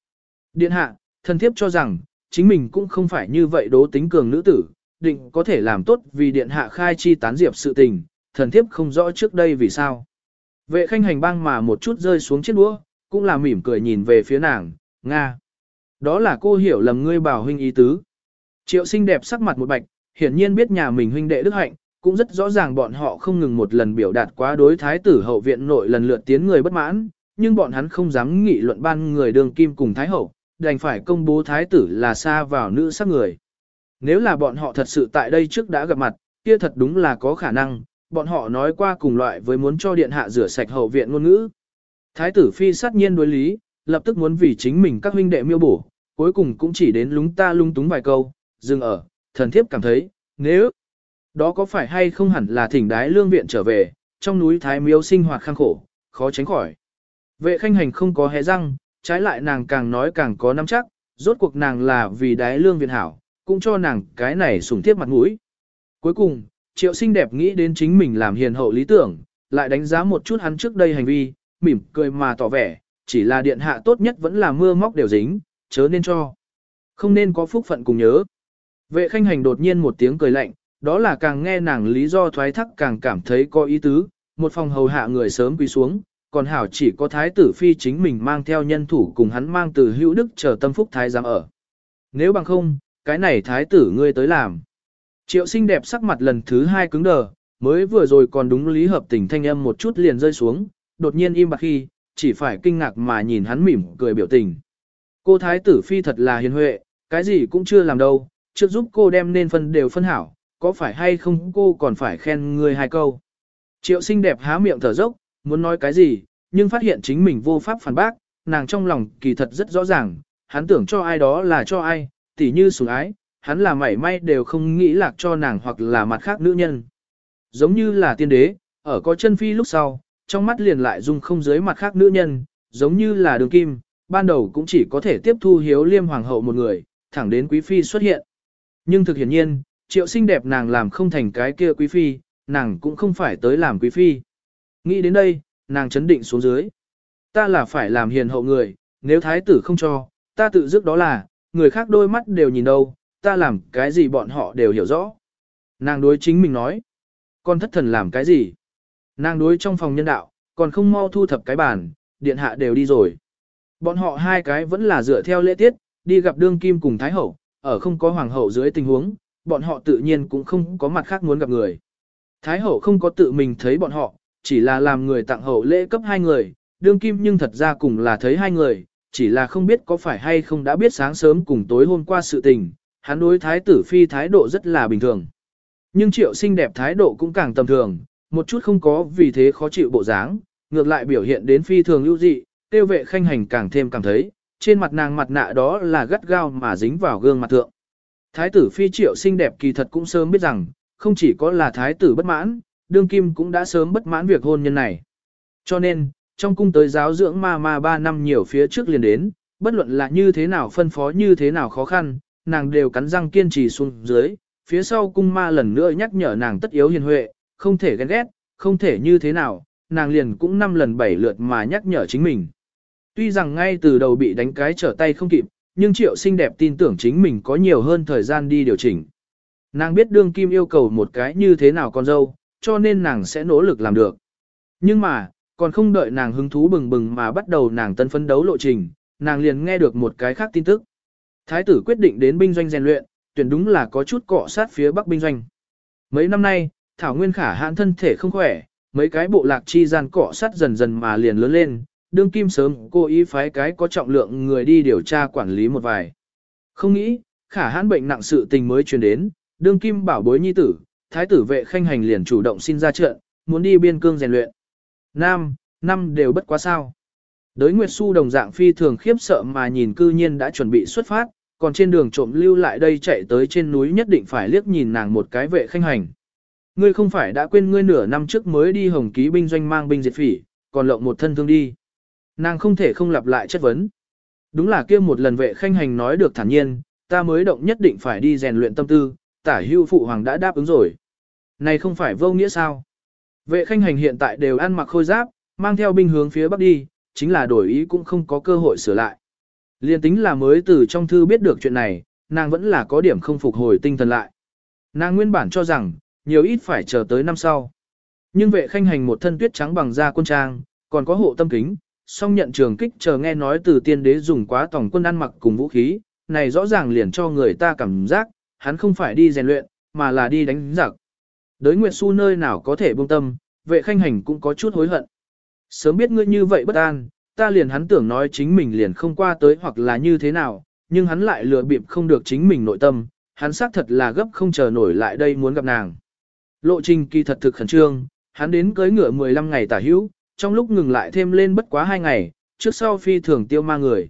Điện hạ, thân thiếp cho rằng, chính mình cũng không phải như vậy đố tính cường nữ tử, định có thể làm tốt vì điện hạ khai chi tán diệp sự tình, thần thiếp không rõ trước đây vì sao. Vệ khanh hành băng mà một chút rơi xuống chiếc đũa, cũng là mỉm cười nhìn về phía nàng, Nga. Đó là cô hiểu lầm ngươi bảo huynh ý tứ. Triệu sinh đẹp sắc mặt một bạch, hiển nhiên biết nhà mình huynh đệ đức hạnh, cũng rất rõ ràng bọn họ không ngừng một lần biểu đạt quá đối thái tử hậu viện nội lần lượt tiến người bất mãn, nhưng bọn hắn không dám nghị luận ban người đường kim cùng thái hậu, đành phải công bố thái tử là xa vào nữ sắc người. Nếu là bọn họ thật sự tại đây trước đã gặp mặt, kia thật đúng là có khả năng, bọn họ nói qua cùng loại với muốn cho điện hạ rửa sạch hậu viện ngôn ngữ. Thái tử phi sát nhiên đối lý, lập tức muốn vì chính mình các huynh đệ miêu bổ, cuối cùng cũng chỉ đến lúng ta lung túng vài câu, dừng ở, thần thiếp cảm thấy, nếu đó có phải hay không hẳn là thỉnh đái lương viện trở về, trong núi Thái Miếu sinh hoạt khang khổ, khó tránh khỏi. Vệ khanh hành không có hé răng, trái lại nàng càng nói càng có nắm chắc, rốt cuộc nàng là vì đái lương viện hảo, cũng cho nàng cái này sủng tiếp mặt mũi. Cuối cùng, triệu sinh đẹp nghĩ đến chính mình làm hiền hậu lý tưởng, lại đánh giá một chút hắn trước đây hành vi, mỉm cười mà tỏ vẻ, chỉ là điện hạ tốt nhất vẫn là mưa móc đều dính, chớ nên cho. Không nên có phúc phận cùng nhớ. Vệ khanh hành đột nhiên một tiếng cười lạnh, đó là càng nghe nàng lý do thoái thác càng cảm thấy có ý tứ, một phòng hầu hạ người sớm quỳ xuống, còn hảo chỉ có thái tử phi chính mình mang theo nhân thủ cùng hắn mang từ hữu đức chờ tâm phúc thái giám ở. Nếu bằng không, cái này thái tử ngươi tới làm. Triệu sinh đẹp sắc mặt lần thứ hai cứng đờ, mới vừa rồi còn đúng lý hợp tình thanh âm một chút liền rơi xuống, đột nhiên im bặt khi, chỉ phải kinh ngạc mà nhìn hắn mỉm cười biểu tình. Cô thái tử phi thật là hiền huệ, cái gì cũng chưa làm đâu, trước giúp cô đem nên phân đều phân hảo, có phải hay không cô còn phải khen người hai câu. Triệu xinh đẹp há miệng thở dốc, muốn nói cái gì, nhưng phát hiện chính mình vô pháp phản bác, nàng trong lòng kỳ thật rất rõ ràng, hắn tưởng cho ai đó là cho ai, tỉ như sủng ái, hắn là mảy may đều không nghĩ lạc cho nàng hoặc là mặt khác nữ nhân. Giống như là tiên đế, ở có chân phi lúc sau, trong mắt liền lại dung không dưới mặt khác nữ nhân, giống như là đường kim, ban đầu cũng chỉ có thể tiếp thu hiếu liêm hoàng hậu một người, thẳng đến quý phi xuất hiện. Nhưng thực hiển nhiên, triệu xinh đẹp nàng làm không thành cái kia quý phi, nàng cũng không phải tới làm quý phi. Nghĩ đến đây, nàng chấn định xuống dưới. Ta là phải làm hiền hậu người, nếu thái tử không cho, ta tự dứt đó là, người khác đôi mắt đều nhìn đâu, ta làm cái gì bọn họ đều hiểu rõ. Nàng đối chính mình nói, con thất thần làm cái gì? Nàng đối trong phòng nhân đạo, còn không mau thu thập cái bàn, điện hạ đều đi rồi. Bọn họ hai cái vẫn là dựa theo lễ tiết, đi gặp đương kim cùng thái hậu, ở không có hoàng hậu dưới tình huống, bọn họ tự nhiên cũng không có mặt khác muốn gặp người. Thái hậu không có tự mình thấy bọn họ, chỉ là làm người tặng hậu lễ cấp hai người, đương kim nhưng thật ra cùng là thấy hai người, chỉ là không biết có phải hay không đã biết sáng sớm cùng tối hôm qua sự tình, hắn đối thái tử phi thái độ rất là bình thường. Nhưng triệu sinh đẹp thái độ cũng càng tầm thường, một chút không có vì thế khó chịu bộ dáng, ngược lại biểu hiện đến phi thường ưu dị, tiêu vệ khanh hành càng thêm càng thấy, trên mặt nàng mặt nạ đó là gắt gao mà dính vào gương mặt thượng. Thái tử phi triệu xinh đẹp kỳ thật cũng sớm biết rằng, không chỉ có là thái tử bất mãn, đương kim cũng đã sớm bất mãn việc hôn nhân này. Cho nên, trong cung tới giáo dưỡng ma ma 3 năm nhiều phía trước liền đến, bất luận là như thế nào phân phó như thế nào khó khăn, nàng đều cắn răng kiên trì xuống dưới, phía sau cung ma lần nữa nhắc nhở nàng tất yếu hiền huệ, không thể ghen ghét, không thể như thế nào, nàng liền cũng năm lần bảy lượt mà nhắc nhở chính mình. Tuy rằng ngay từ đầu bị đánh cái trở tay không kịp, nhưng triệu xinh đẹp tin tưởng chính mình có nhiều hơn thời gian đi điều chỉnh. Nàng biết đương kim yêu cầu một cái như thế nào con dâu, cho nên nàng sẽ nỗ lực làm được. Nhưng mà, còn không đợi nàng hứng thú bừng bừng mà bắt đầu nàng tân phấn đấu lộ trình, nàng liền nghe được một cái khác tin tức. Thái tử quyết định đến binh doanh rèn luyện, tuyển đúng là có chút cọ sát phía bắc binh doanh. Mấy năm nay, Thảo Nguyên Khả hãn thân thể không khỏe, mấy cái bộ lạc chi gian cọ sát dần dần mà liền lớn lên, đương kim sớm cô ý phái cái có trọng lượng người đi điều tra quản lý một vài. Không nghĩ, khả hãn bệnh nặng sự tình mới truyền đến, đương kim bảo bối nhi tử, thái tử vệ khanh hành liền chủ động xin ra trận, muốn đi biên cương rèn luyện. Nam, năm đều bất quá sao. Đới Nguyệt Xu đồng dạng phi thường khiếp sợ mà nhìn cư nhiên đã chuẩn bị xuất phát, còn trên đường trộm lưu lại đây chạy tới trên núi nhất định phải liếc nhìn nàng một cái vệ khanh hành. Ngươi không phải đã quên ngươi nửa năm trước mới đi hồng ký binh doanh mang binh diệt phỉ, còn lộng một thân thương đi. Nàng không thể không lặp lại chất vấn. Đúng là kia một lần vệ khanh hành nói được thản nhiên, ta mới động nhất định phải đi rèn luyện tâm tư, tả hưu phụ hoàng đã đáp ứng rồi. Này không phải vô nghĩa sao? Vệ khanh hành hiện tại đều ăn mặc khôi giáp, mang theo binh hướng phía bắc đi, chính là đổi ý cũng không có cơ hội sửa lại. Liên tính là mới từ trong thư biết được chuyện này, nàng vẫn là có điểm không phục hồi tinh thần lại. Nàng nguyên bản cho rằng, nhiều ít phải chờ tới năm sau. Nhưng vệ khanh hành một thân tuyết trắng bằng da quân trang, còn có hộ tâm kính, song nhận trường kích chờ nghe nói từ tiên đế dùng quá tổng quân ăn mặc cùng vũ khí, này rõ ràng liền cho người ta cảm giác, hắn không phải đi rèn luyện, mà là đi đánh giặc. Đới Nguyệt Xu nơi nào có thể buông tâm, vệ khanh hành cũng có chút hối hận. Sớm biết ngươi như vậy bất an, ta liền hắn tưởng nói chính mình liền không qua tới hoặc là như thế nào, nhưng hắn lại lừa bịp không được chính mình nội tâm, hắn xác thật là gấp không chờ nổi lại đây muốn gặp nàng. Lộ trình kỳ thật thực khẩn trương, hắn đến cưới ngựa 15 ngày tả hữu, trong lúc ngừng lại thêm lên bất quá hai ngày, trước sau phi thường tiêu ma người.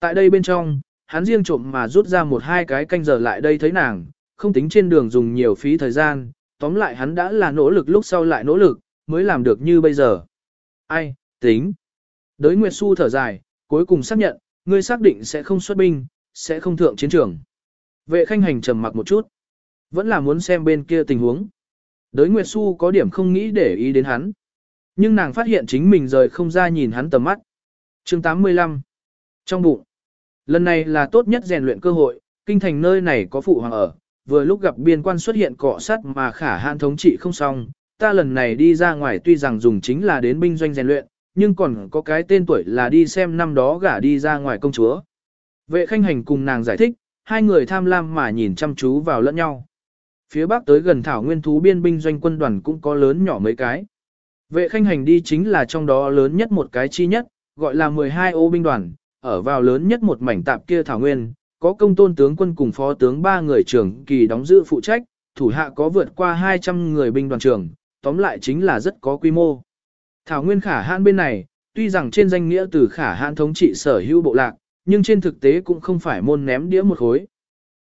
Tại đây bên trong, hắn riêng trộm mà rút ra một hai cái canh giờ lại đây thấy nàng, không tính trên đường dùng nhiều phí thời gian, tóm lại hắn đã là nỗ lực lúc sau lại nỗ lực, mới làm được như bây giờ. Ai, tính. Đới Nguyệt Xu thở dài, cuối cùng xác nhận, ngươi xác định sẽ không xuất binh, sẽ không thượng chiến trường. Vệ khanh hành trầm mặc một chút. Vẫn là muốn xem bên kia tình huống. Đới Nguyệt Xu có điểm không nghĩ để ý đến hắn. Nhưng nàng phát hiện chính mình rời không ra nhìn hắn tầm mắt. chương 85. Trong bụng. Lần này là tốt nhất rèn luyện cơ hội, kinh thành nơi này có phụ hoàng ở, vừa lúc gặp biên quan xuất hiện cọ sát mà khả hạn thống trị không xong, ta lần này đi ra ngoài tuy rằng dùng chính là đến binh doanh rèn luyện, nhưng còn có cái tên tuổi là đi xem năm đó gả đi ra ngoài công chúa. Vệ khanh hành cùng nàng giải thích, hai người tham lam mà nhìn chăm chú vào lẫn nhau. Phía bắc tới gần thảo nguyên thú biên binh doanh quân đoàn cũng có lớn nhỏ mấy cái. Vệ khanh hành đi chính là trong đó lớn nhất một cái chi nhất, gọi là 12 ô binh đoàn, ở vào lớn nhất một mảnh tạp kia thảo nguyên, có công tôn tướng quân cùng phó tướng ba người trưởng kỳ đóng giữ phụ trách, thủ hạ có vượt qua 200 người binh đoàn trưởng, tóm lại chính là rất có quy mô. Thảo nguyên khả hãn bên này, tuy rằng trên danh nghĩa từ khả hãn thống trị sở hữu bộ lạc, nhưng trên thực tế cũng không phải môn ném đĩa một khối.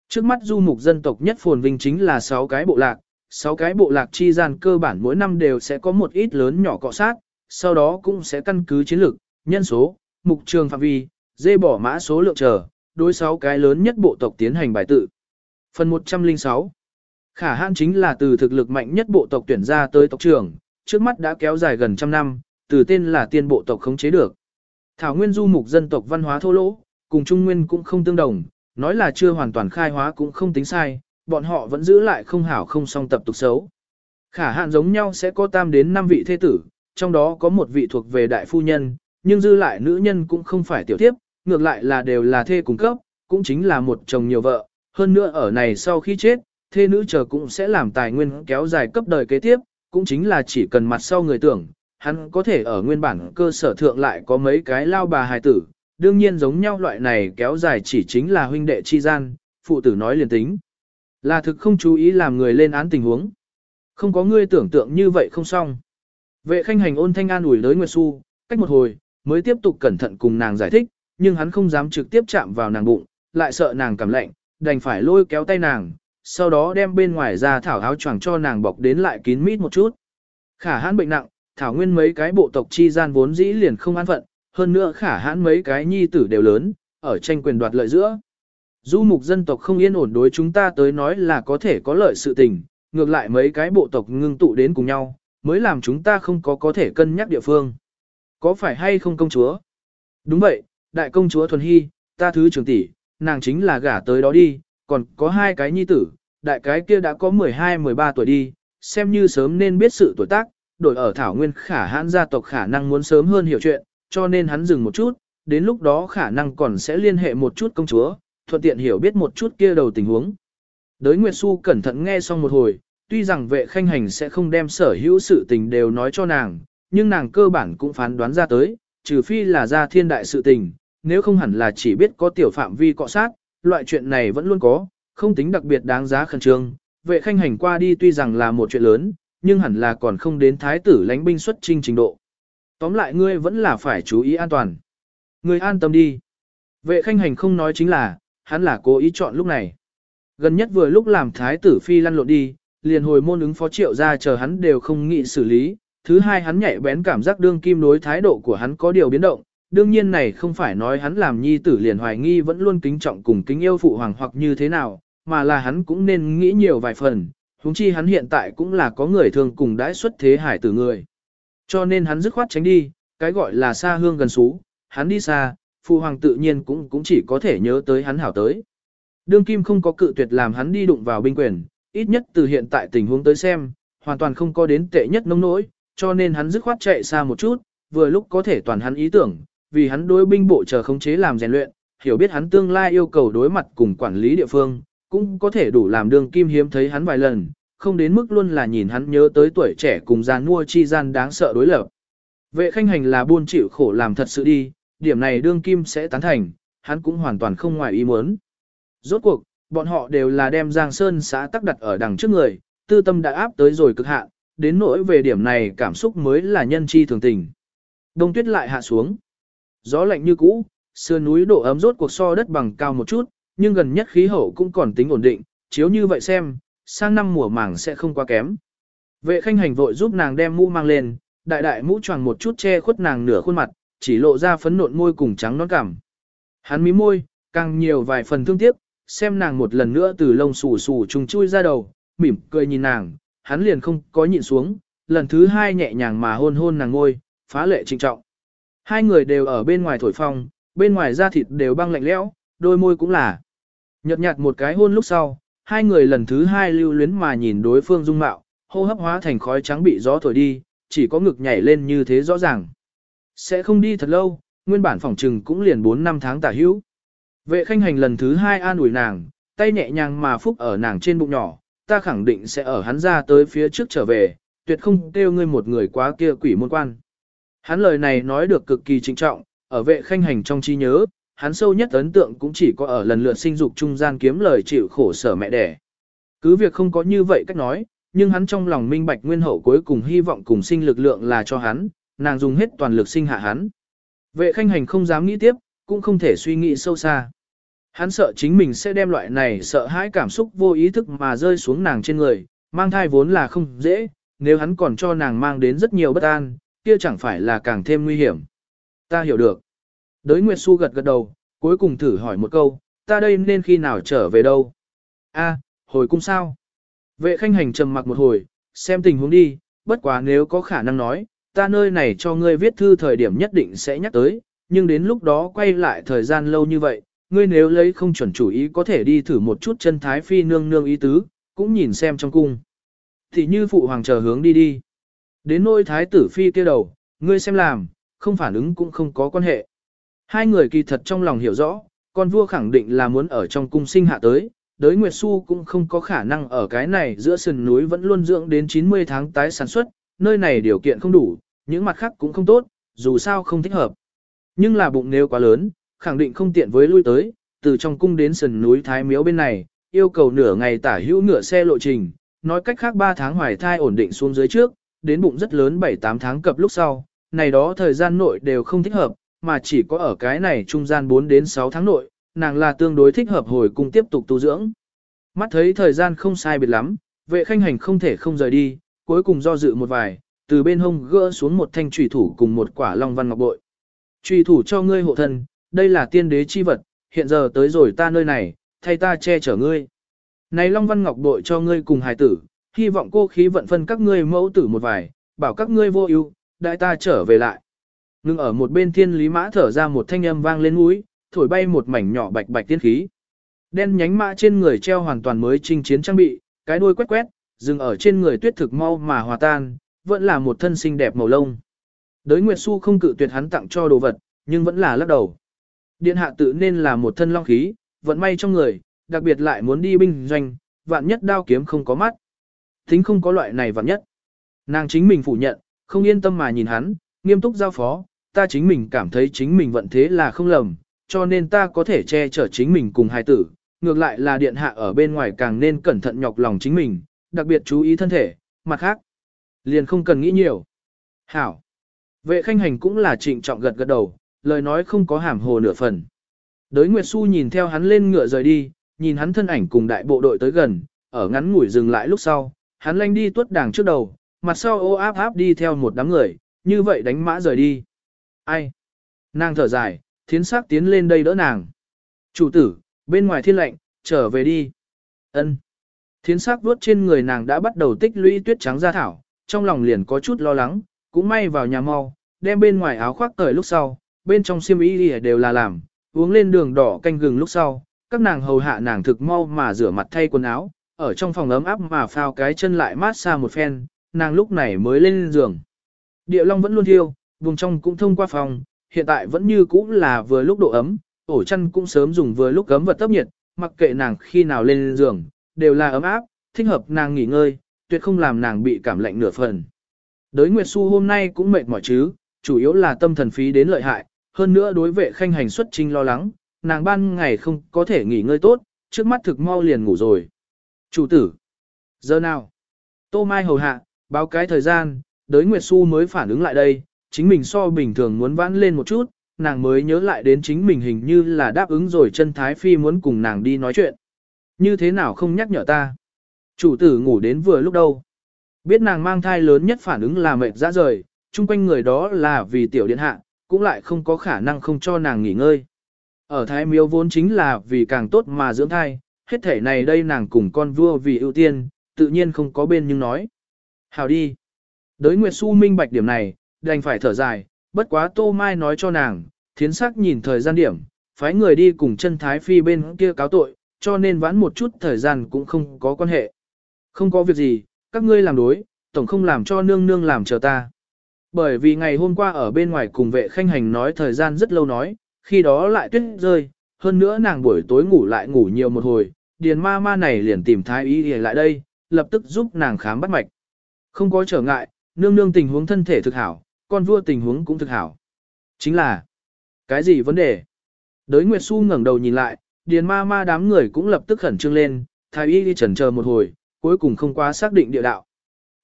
Trước mắt du mục dân tộc nhất phồn vinh chính là 6 cái bộ lạc, Sáu cái bộ lạc chi gian cơ bản mỗi năm đều sẽ có một ít lớn nhỏ cọ sát, sau đó cũng sẽ căn cứ chiến lược, nhân số, mục trường phạm vi, dê bỏ mã số lượng chờ, đối sáu cái lớn nhất bộ tộc tiến hành bài tự. Phần 106 Khả hãn chính là từ thực lực mạnh nhất bộ tộc tuyển ra tới tộc trưởng, trước mắt đã kéo dài gần trăm năm, từ tên là tiên bộ tộc khống chế được. Thảo nguyên du mục dân tộc văn hóa thô lỗ, cùng Trung Nguyên cũng không tương đồng, nói là chưa hoàn toàn khai hóa cũng không tính sai, bọn họ vẫn giữ lại không hảo không song tập tục xấu. Khả hạn giống nhau sẽ có tam đến 5 vị thế tử, trong đó có một vị thuộc về đại phu nhân, nhưng dư lại nữ nhân cũng không phải tiểu tiếp, ngược lại là đều là thê cung cấp, cũng chính là một chồng nhiều vợ, hơn nữa ở này sau khi chết, thê nữ chờ cũng sẽ làm tài nguyên kéo dài cấp đời kế tiếp, cũng chính là chỉ cần mặt sau người tưởng, hắn có thể ở nguyên bản cơ sở thượng lại có mấy cái lao bà hài tử, đương nhiên giống nhau loại này kéo dài chỉ chính là huynh đệ chi gian, phụ tử nói liền tính. Là thực không chú ý làm người lên án tình huống. Không có ngươi tưởng tượng như vậy không xong. Vệ khanh hành ôn thanh an ủi tới Nguyệt Xu, cách một hồi, mới tiếp tục cẩn thận cùng nàng giải thích, nhưng hắn không dám trực tiếp chạm vào nàng bụng, lại sợ nàng cảm lạnh, đành phải lôi kéo tay nàng, sau đó đem bên ngoài ra thảo áo choàng cho nàng bọc đến lại kín mít một chút. Khả hãn bệnh nặng, thảo nguyên mấy cái bộ tộc chi gian vốn dĩ liền không an phận, hơn nữa khả hãn mấy cái nhi tử đều lớn, ở tranh quyền đoạt lợi giữa. Du mục dân tộc không yên ổn đối chúng ta tới nói là có thể có lợi sự tình, ngược lại mấy cái bộ tộc ngưng tụ đến cùng nhau, mới làm chúng ta không có có thể cân nhắc địa phương. Có phải hay không công chúa? Đúng vậy, đại công chúa Thuần Hy, ta thứ trưởng tỷ, nàng chính là gả tới đó đi, còn có hai cái nhi tử, đại cái kia đã có 12-13 tuổi đi, xem như sớm nên biết sự tuổi tác, đổi ở Thảo Nguyên khả hãn gia tộc khả năng muốn sớm hơn hiểu chuyện, cho nên hắn dừng một chút, đến lúc đó khả năng còn sẽ liên hệ một chút công chúa, thuận tiện hiểu biết một chút kia đầu tình huống. Đới Nguyệt Xu cẩn thận nghe xong một hồi, tuy rằng vệ khanh hành sẽ không đem sở hữu sự tình đều nói cho nàng, nhưng nàng cơ bản cũng phán đoán ra tới, trừ phi là ra thiên đại sự tình, nếu không hẳn là chỉ biết có tiểu phạm vi cọ sát, loại chuyện này vẫn luôn có, không tính đặc biệt đáng giá khẩn trương. Vệ khanh hành qua đi tuy rằng là một chuyện lớn, nhưng hẳn là còn không đến thái tử lãnh binh xuất trinh trình độ. Tóm lại ngươi vẫn là phải chú ý an toàn. Ngươi an tâm đi. Vệ khanh hành không nói chính là, hắn là cố ý chọn lúc này. Gần nhất vừa lúc làm thái tử phi lăn lộn đi, liền hồi môn ứng phó triệu ra chờ hắn đều không nghĩ xử lý. Thứ hai hắn nhạy bén cảm giác đương kim đối thái độ của hắn có điều biến động. Đương nhiên này không phải nói hắn làm nhi tử liền hoài nghi vẫn luôn kính trọng cùng kính yêu phụ hoàng hoặc như thế nào, mà là hắn cũng nên nghĩ nhiều vài phần, huống chi hắn hiện tại cũng là có người thường cùng đãi xuất thế hải tử người. Cho nên hắn dứt khoát tránh đi, cái gọi là xa hương gần xú, hắn đi xa, phụ hoàng tự nhiên cũng cũng chỉ có thể nhớ tới hắn hảo tới. Đương kim không có cự tuyệt làm hắn đi đụng vào binh quyền, ít nhất từ hiện tại tình huống tới xem, hoàn toàn không có đến tệ nhất nông nỗi, cho nên hắn dứt khoát chạy xa một chút, vừa lúc có thể toàn hắn ý tưởng, vì hắn đối binh bộ chờ khống chế làm rèn luyện, hiểu biết hắn tương lai yêu cầu đối mặt cùng quản lý địa phương, cũng có thể đủ làm đương kim hiếm thấy hắn vài lần, không đến mức luôn là nhìn hắn nhớ tới tuổi trẻ cùng gian mua chi gian đáng sợ đối lập. Vệ khanh hành là buôn chịu khổ làm thật sự đi, điểm này đương kim sẽ tán thành, hắn cũng hoàn toàn không ngoài ý muốn. Rốt cuộc, bọn họ đều là đem Giang Sơn xã tắc đặt ở đằng trước người, tư tâm đã áp tới rồi cực hạn, đến nỗi về điểm này cảm xúc mới là nhân chi thường tình. Đông tuyết lại hạ xuống. Gió lạnh như cũ, sườn núi độ ấm rốt cuộc so đất bằng cao một chút, nhưng gần nhất khí hậu cũng còn tính ổn định, chiếu như vậy xem, sang năm mùa màng sẽ không quá kém. Vệ khanh hành vội giúp nàng đem mũ mang lên, đại đại mũ choàng một chút che khuất nàng nửa khuôn mặt, chỉ lộ ra phấn nộn môi cùng trắng nón cảm. Hắn mí môi, càng nhiều vài phần thương tiếc, xem nàng một lần nữa từ lông xù xù trùng chui ra đầu, mỉm cười nhìn nàng, hắn liền không có nhịn xuống, lần thứ hai nhẹ nhàng mà hôn hôn nàng ngôi, phá lệ trịnh trọng. Hai người đều ở bên ngoài thổi phong, bên ngoài da thịt đều băng lạnh lẽo, đôi môi cũng là. Nhật nhạt một cái hôn lúc sau, hai người lần thứ hai lưu luyến mà nhìn đối phương dung mạo, hô hấp hóa thành khói trắng bị gió thổi đi, chỉ có ngực nhảy lên như thế rõ ràng. Sẽ không đi thật lâu, nguyên bản phòng trừng cũng liền 4 năm tháng tả hữu. Vệ khanh hành lần thứ hai an ủi nàng, tay nhẹ nhàng mà phúc ở nàng trên bụng nhỏ, ta khẳng định sẽ ở hắn ra tới phía trước trở về, tuyệt không kêu ngươi một người quá kia quỷ môn quan. Hắn lời này nói được cực kỳ trịnh trọng, ở vệ khanh hành trong trí nhớ, hắn sâu nhất ấn tượng cũng chỉ có ở lần lượt sinh dục trung gian kiếm lời chịu khổ sở mẹ đẻ. Cứ việc không có như vậy cách nói, nhưng hắn trong lòng minh bạch nguyên hậu cuối cùng hy vọng cùng sinh lực lượng là cho hắn, nàng dùng hết toàn lực sinh hạ hắn. Vệ khanh hành không dám nghĩ tiếp, cũng không thể suy nghĩ sâu xa. Hắn sợ chính mình sẽ đem loại này sợ hãi cảm xúc vô ý thức mà rơi xuống nàng trên người, mang thai vốn là không dễ, nếu hắn còn cho nàng mang đến rất nhiều bất an, kia chẳng phải là càng thêm nguy hiểm. Ta hiểu được. Đới Nguyệt Xu gật gật đầu, cuối cùng thử hỏi một câu, ta đây nên khi nào trở về đâu? A, hồi cung sao? Vệ khanh hành trầm mặc một hồi, xem tình huống đi, bất quá nếu có khả năng nói, ta nơi này cho ngươi viết thư thời điểm nhất định sẽ nhắc tới, nhưng đến lúc đó quay lại thời gian lâu như vậy, ngươi nếu lấy không chuẩn chủ ý có thể đi thử một chút chân thái phi nương nương ý tứ, cũng nhìn xem trong cung. Thì như phụ hoàng chờ hướng đi đi. Đến nôi thái tử phi kia đầu, ngươi xem làm, không phản ứng cũng không có quan hệ. Hai người kỳ thật trong lòng hiểu rõ, con vua khẳng định là muốn ở trong cung sinh hạ tới, đới Nguyệt Xu cũng không có khả năng ở cái này giữa sườn núi vẫn luôn dưỡng đến 90 tháng tái sản xuất, nơi này điều kiện không đủ, những mặt khác cũng không tốt, dù sao không thích hợp. Nhưng là bụng nếu quá lớn, khẳng định không tiện với lui tới, từ trong cung đến sườn núi Thái Miếu bên này, yêu cầu nửa ngày tả hữu nửa xe lộ trình, nói cách khác 3 tháng hoài thai ổn định xuống dưới trước, đến bụng rất lớn 7-8 tháng cập lúc sau, này đó thời gian nội đều không thích hợp, mà chỉ có ở cái này trung gian 4 đến 6 tháng nội, nàng là tương đối thích hợp hồi cung tiếp tục tu dưỡng. Mắt thấy thời gian không sai biệt lắm, vệ khanh hành không thể không rời đi, cuối cùng do dự một vài, từ bên hông gỡ xuống một thanh trùy thủ cùng một quả long văn ngọc bội. Trùy thủ cho ngươi hộ thân, đây là tiên đế chi vật, hiện giờ tới rồi ta nơi này, thay ta che chở ngươi. Này long văn ngọc bội cho ngươi cùng hài tử, hy vọng cô khí vận phân các ngươi mẫu tử một vài, bảo các ngươi vô ưu, đại ta trở về lại. Ngưng ở một bên thiên lý mã thở ra một thanh âm vang lên mũi, thổi bay một mảnh nhỏ bạch bạch tiên khí. Đen nhánh mã trên người treo hoàn toàn mới chinh chiến trang bị, cái đuôi quét quét, dừng ở trên người tuyết thực mau mà hòa tan, vẫn là một thân xinh đẹp màu lông. Đới Nguyệt Xu không cự tuyệt hắn tặng cho đồ vật, nhưng vẫn là lắc đầu. Điện hạ tự nên là một thân long khí, vận may trong người, đặc biệt lại muốn đi binh doanh, vạn nhất đao kiếm không có mắt. Tính không có loại này vạn nhất. Nàng chính mình phủ nhận, không yên tâm mà nhìn hắn, nghiêm túc giao phó, ta chính mình cảm thấy chính mình vận thế là không lầm, cho nên ta có thể che chở chính mình cùng hai tử, ngược lại là điện hạ ở bên ngoài càng nên cẩn thận nhọc lòng chính mình, đặc biệt chú ý thân thể, mặt khác. Liền không cần nghĩ nhiều. Hảo. Vệ khanh hành cũng là trịnh trọng gật gật đầu, lời nói không có hàm hồ nửa phần. Đới Nguyệt Xu nhìn theo hắn lên ngựa rời đi, nhìn hắn thân ảnh cùng đại bộ đội tới gần, ở ngắn ngủi dừng lại lúc sau, hắn lanh đi tuất đảng trước đầu, mặt sau ô áp áp đi theo một đám người, như vậy đánh mã rời đi. Ai? Nàng thở dài, thiến sắc tiến lên đây đỡ nàng. Chủ tử, bên ngoài thiên lệnh, trở về đi. Ân. Thiến sắc vuốt trên người nàng đã bắt đầu tích lũy tuyết trắng ra thảo, trong lòng liền có chút lo lắng, cũng may vào nhà mau, đem bên ngoài áo khoác cởi lúc sau, bên trong xiêm y đều là làm, uống lên đường đỏ canh gừng lúc sau, các nàng hầu hạ nàng thực mau mà rửa mặt thay quần áo, ở trong phòng ấm áp mà phao cái chân lại mát xa một phen, nàng lúc này mới lên giường. Địa long vẫn luôn thiêu, vùng trong cũng thông qua phòng, hiện tại vẫn như cũ là vừa lúc độ ấm, ổ chăn cũng sớm dùng vừa lúc ấm vật tấp nhiệt, mặc kệ nàng khi nào lên giường, đều là ấm áp, thích hợp nàng nghỉ ngơi, tuyệt không làm nàng bị cảm lạnh nửa phần. Đới Nguyệt Xu hôm nay cũng mệt mỏi chứ, chủ yếu là tâm thần phí đến lợi hại, hơn nữa đối vệ khanh hành xuất trinh lo lắng, nàng ban ngày không có thể nghỉ ngơi tốt, trước mắt thực mau liền ngủ rồi. Chủ tử, giờ nào? Tô Mai hầu hạ, báo cái thời gian, đới Nguyệt Xu mới phản ứng lại đây, chính mình so bình thường muốn vãn lên một chút, nàng mới nhớ lại đến chính mình hình như là đáp ứng rồi chân Thái Phi muốn cùng nàng đi nói chuyện. Như thế nào không nhắc nhở ta? Chủ tử ngủ đến vừa lúc đâu? Biết nàng mang thai lớn nhất phản ứng là mệt ra rời, chung quanh người đó là vì tiểu điện hạ, cũng lại không có khả năng không cho nàng nghỉ ngơi. Ở Thái Miếu vốn chính là vì càng tốt mà dưỡng thai, hết thể này đây nàng cùng con vua vì ưu tiên, tự nhiên không có bên nhưng nói. Hào đi. Đới Nguyệt Xu minh bạch điểm này, đành phải thở dài, bất quá Tô Mai nói cho nàng, thiến sắc nhìn thời gian điểm, phái người đi cùng chân Thái Phi bên kia cáo tội, cho nên vãn một chút thời gian cũng không có quan hệ. Không có việc gì, các ngươi làm đối, tổng không làm cho nương nương làm chờ ta. Bởi vì ngày hôm qua ở bên ngoài cùng vệ khanh hành nói thời gian rất lâu nói, khi đó lại tuyết rơi, hơn nữa nàng buổi tối ngủ lại ngủ nhiều một hồi, điền ma ma này liền tìm thái y để lại đây, lập tức giúp nàng khám bắt mạch. Không có trở ngại, nương nương tình huống thân thể thực hảo, con vua tình huống cũng thực hảo. Chính là, cái gì vấn đề? Đới Nguyệt Xu ngẩng đầu nhìn lại, điền ma ma đám người cũng lập tức khẩn trương lên, thái y đi chần chờ một hồi, cuối cùng không quá xác định địa đạo.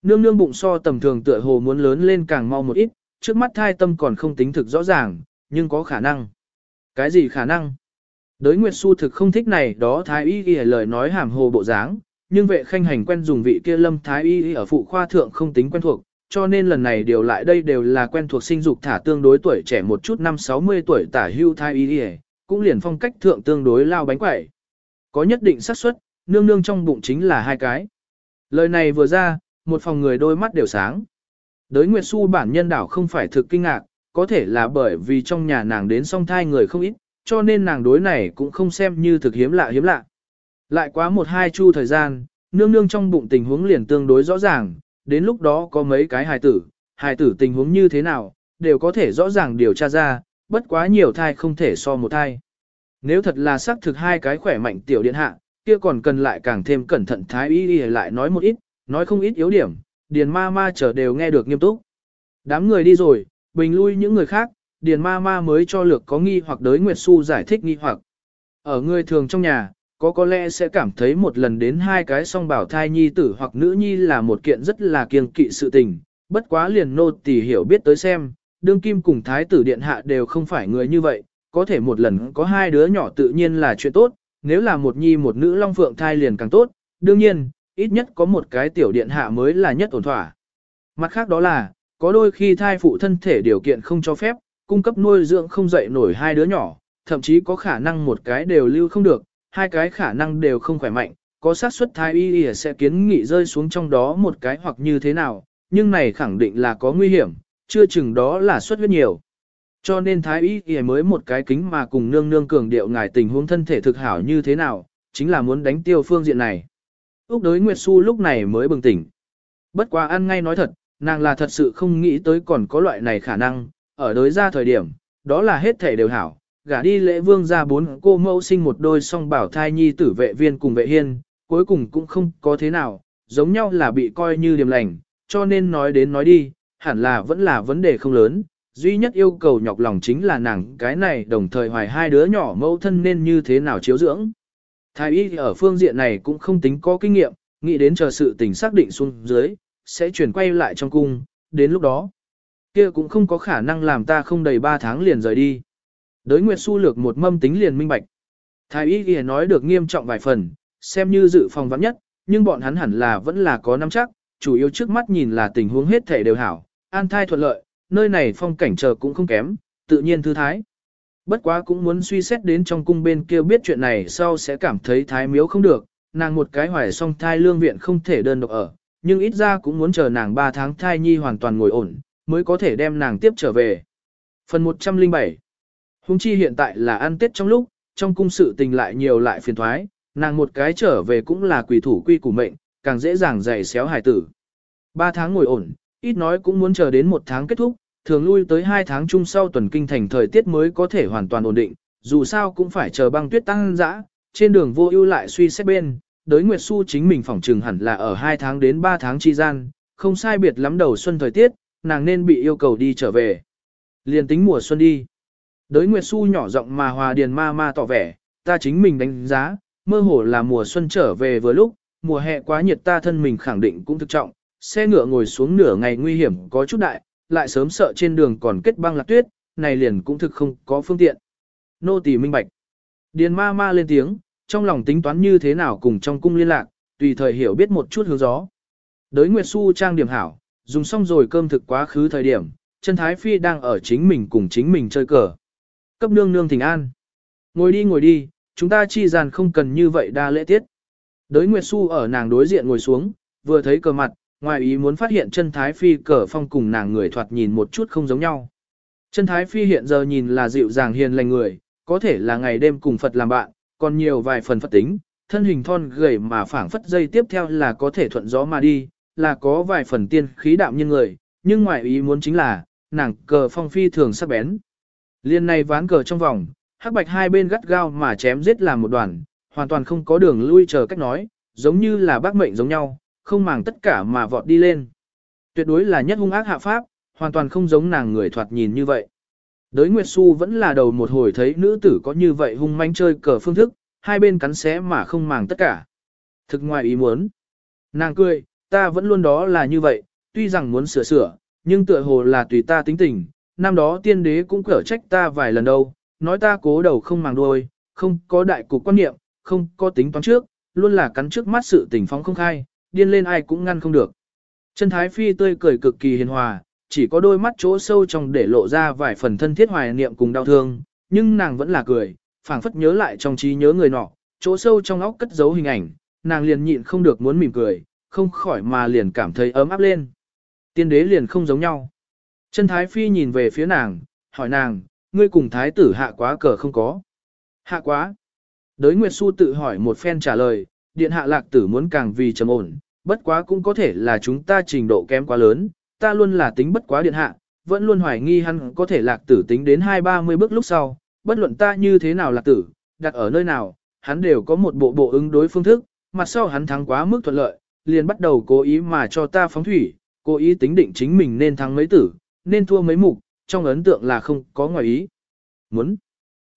Nương nương bụng so tầm thường tựa hồ muốn lớn lên càng mau một ít, trước mắt thai tâm còn không tính thực rõ ràng, nhưng có khả năng. Cái gì khả năng? Đới Nguyệt Xu thực không thích này đó thái y ghi lời nói hàm hồ bộ dáng, nhưng vệ khanh hành quen dùng vị kia lâm thái y ở phụ khoa thượng không tính quen thuộc, cho nên lần này điều lại đây đều là quen thuộc sinh dục thả tương đối tuổi trẻ một chút năm 60 tuổi tả hưu thái y ghi cũng liền phong cách thượng tương đối lao bánh quẩy. Có nhất định xác suất, nương nương trong bụng chính là hai cái. Lời này vừa ra, một phòng người đôi mắt đều sáng. Đới Nguyệt Xu bản nhân đảo không phải thực kinh ngạc, có thể là bởi vì trong nhà nàng đến song thai người không ít, cho nên nàng đối này cũng không xem như thực hiếm lạ hiếm lạ. Lại quá một hai chu thời gian, nương nương trong bụng tình huống liền tương đối rõ ràng, đến lúc đó có mấy cái hài tử, hài tử tình huống như thế nào, đều có thể rõ ràng điều tra ra, bất quá nhiều thai không thể so một thai. Nếu thật là xác thực hai cái khỏe mạnh tiểu điện hạ, kia còn cần lại càng thêm cẩn thận thái y y lại nói một ít, nói không ít yếu điểm, điền ma ma chờ đều nghe được nghiêm túc. Đám người đi rồi, bình lui những người khác, điền ma ma mới cho lược có nghi hoặc đới Nguyệt Xu giải thích nghi hoặc. Ở người thường trong nhà, có có lẽ sẽ cảm thấy một lần đến hai cái song bảo thai nhi tử hoặc nữ nhi là một kiện rất là kiêng kỵ sự tình, bất quá liền nô tỳ hiểu biết tới xem, đương kim cùng thái tử điện hạ đều không phải người như vậy, có thể một lần có hai đứa nhỏ tự nhiên là chuyện tốt, nếu là một nhi một nữ long phượng thai liền càng tốt, đương nhiên, ít nhất có một cái tiểu điện hạ mới là nhất ổn thỏa. Mặt khác đó là, có đôi khi thai phụ thân thể điều kiện không cho phép, cung cấp nuôi dưỡng không dậy nổi hai đứa nhỏ, thậm chí có khả năng một cái đều lưu không được, hai cái khả năng đều không khỏe mạnh, có xác suất thai y sẽ kiến nghị rơi xuống trong đó một cái hoặc như thế nào, nhưng này khẳng định là có nguy hiểm, chưa chừng đó là xuất huyết nhiều. Cho nên thái y y mới một cái kính mà cùng nương nương cường điệu ngài tình huống thân thể thực hảo như thế nào, chính là muốn đánh tiêu phương diện này. Úc đối Nguyệt Xu lúc này mới bừng tỉnh. Bất quá ăn ngay nói thật, nàng là thật sự không nghĩ tới còn có loại này khả năng, ở đối ra thời điểm, đó là hết thể đều hảo. Gả đi lễ vương ra bốn cô mẫu sinh một đôi song bảo thai nhi tử vệ viên cùng vệ hiên, cuối cùng cũng không có thế nào, giống nhau là bị coi như điểm lành, cho nên nói đến nói đi, hẳn là vẫn là vấn đề không lớn, duy nhất yêu cầu nhọc lòng chính là nàng cái này đồng thời hoài hai đứa nhỏ mẫu thân nên như thế nào chiếu dưỡng. Thái y ở phương diện này cũng không tính có kinh nghiệm, nghĩ đến chờ sự tình xác định xuống dưới, sẽ chuyển quay lại trong cung, đến lúc đó. kia cũng không có khả năng làm ta không đầy 3 tháng liền rời đi. Đới Nguyệt Xu lược một mâm tính liền minh bạch. Thái y ghi nói được nghiêm trọng vài phần, xem như dự phòng vắng nhất, nhưng bọn hắn hẳn là vẫn là có nắm chắc, chủ yếu trước mắt nhìn là tình huống hết thể đều hảo, an thai thuận lợi, nơi này phong cảnh chờ cũng không kém, tự nhiên thư thái. Bất quá cũng muốn suy xét đến trong cung bên kia biết chuyện này sau sẽ cảm thấy thái miếu không được, nàng một cái hoài song thai lương viện không thể đơn độc ở, nhưng ít ra cũng muốn chờ nàng 3 tháng thai nhi hoàn toàn ngồi ổn, mới có thể đem nàng tiếp trở về. Phần 107 Hùng chi hiện tại là ăn tết trong lúc, trong cung sự tình lại nhiều lại phiền thoái, nàng một cái trở về cũng là quỷ thủ quy của mệnh, càng dễ dàng dày xéo hài tử. 3 tháng ngồi ổn, ít nói cũng muốn chờ đến một tháng kết thúc, thường lui tới 2 tháng chung sau tuần kinh thành thời tiết mới có thể hoàn toàn ổn định, dù sao cũng phải chờ băng tuyết tăng dã, trên đường vô ưu lại suy xét bên, đới Nguyệt Xu chính mình phỏng trừng hẳn là ở 2 tháng đến 3 tháng chi gian, không sai biệt lắm đầu xuân thời tiết, nàng nên bị yêu cầu đi trở về. Liền tính mùa xuân đi. Đới Nguyệt Xu nhỏ giọng mà hòa điền ma ma tỏ vẻ, ta chính mình đánh giá, mơ hồ là mùa xuân trở về vừa lúc, mùa hè quá nhiệt ta thân mình khẳng định cũng thực trọng, xe ngựa ngồi xuống nửa ngày nguy hiểm có chút đại, lại sớm sợ trên đường còn kết băng lạc tuyết, này liền cũng thực không có phương tiện. Nô tỳ minh bạch. Điền ma ma lên tiếng, trong lòng tính toán như thế nào cùng trong cung liên lạc, tùy thời hiểu biết một chút hướng gió. Đới Nguyệt Xu trang điểm hảo, dùng xong rồi cơm thực quá khứ thời điểm, chân Thái Phi đang ở chính mình cùng chính mình chơi cờ. Cấp nương nương thỉnh an. Ngồi đi ngồi đi, chúng ta chi gian không cần như vậy đa lễ tiết. Đới Nguyệt Xu ở nàng đối diện ngồi xuống, vừa thấy cờ mặt, ngoài ý muốn phát hiện chân Thái Phi cờ phong cùng nàng người thoạt nhìn một chút không giống nhau. Chân Thái Phi hiện giờ nhìn là dịu dàng hiền lành người, có thể là ngày đêm cùng Phật làm bạn, còn nhiều vài phần Phật tính, thân hình thon gầy mà phảng phất dây tiếp theo là có thể thuận gió mà đi, là có vài phần tiên khí đạm như người, nhưng ngoài ý muốn chính là, nàng cờ phong phi thường sắc bén. Liên này ván cờ trong vòng, hắc bạch hai bên gắt gao mà chém giết làm một đoàn, hoàn toàn không có đường lui chờ cách nói, giống như là bác mệnh giống nhau, không màng tất cả mà vọt đi lên. Tuyệt đối là nhất hung ác hạ pháp, hoàn toàn không giống nàng người thoạt nhìn như vậy. Đới Nguyệt Xu vẫn là đầu một hồi thấy nữ tử có như vậy hung manh chơi cờ phương thức, hai bên cắn xé mà không màng tất cả. Thực ngoài ý muốn. Nàng cười, ta vẫn luôn đó là như vậy, tuy rằng muốn sửa sửa, nhưng tựa hồ là tùy ta tính tình, năm đó tiên đế cũng cở trách ta vài lần đâu, nói ta cố đầu không màng đuôi, không có đại cục quan niệm, không có tính toán trước, luôn là cắn trước mắt sự tình phóng không khai, điên lên ai cũng ngăn không được. Chân Thái Phi tươi cười cực kỳ hiền hòa, chỉ có đôi mắt chỗ sâu trong để lộ ra vài phần thân thiết hoài niệm cùng đau thương, nhưng nàng vẫn là cười, phảng phất nhớ lại trong trí nhớ người nọ, chỗ sâu trong óc cất giấu hình ảnh, nàng liền nhịn không được muốn mỉm cười, không khỏi mà liền cảm thấy ấm áp lên. Tiên đế liền không giống nhau. Chân Thái Phi nhìn về phía nàng, hỏi nàng, ngươi cùng Thái tử hạ quá cờ không có. Hạ quá. Đới Nguyệt Xu tự hỏi một phen trả lời, điện hạ lạc tử muốn càng vì trầm ổn, bất quá cũng có thể là chúng ta trình độ kém quá lớn, ta luôn là tính bất quá điện hạ, vẫn luôn hoài nghi hắn có thể lạc tử tính đến hai ba mươi bước lúc sau, bất luận ta như thế nào lạc tử, đặt ở nơi nào, hắn đều có một bộ bộ ứng đối phương thức, mặt sau hắn thắng quá mức thuận lợi, liền bắt đầu cố ý mà cho ta phóng thủy, cố ý tính định chính mình nên thắng mấy tử, nên thua mấy mục, trong ấn tượng là không có ngoài ý. Muốn.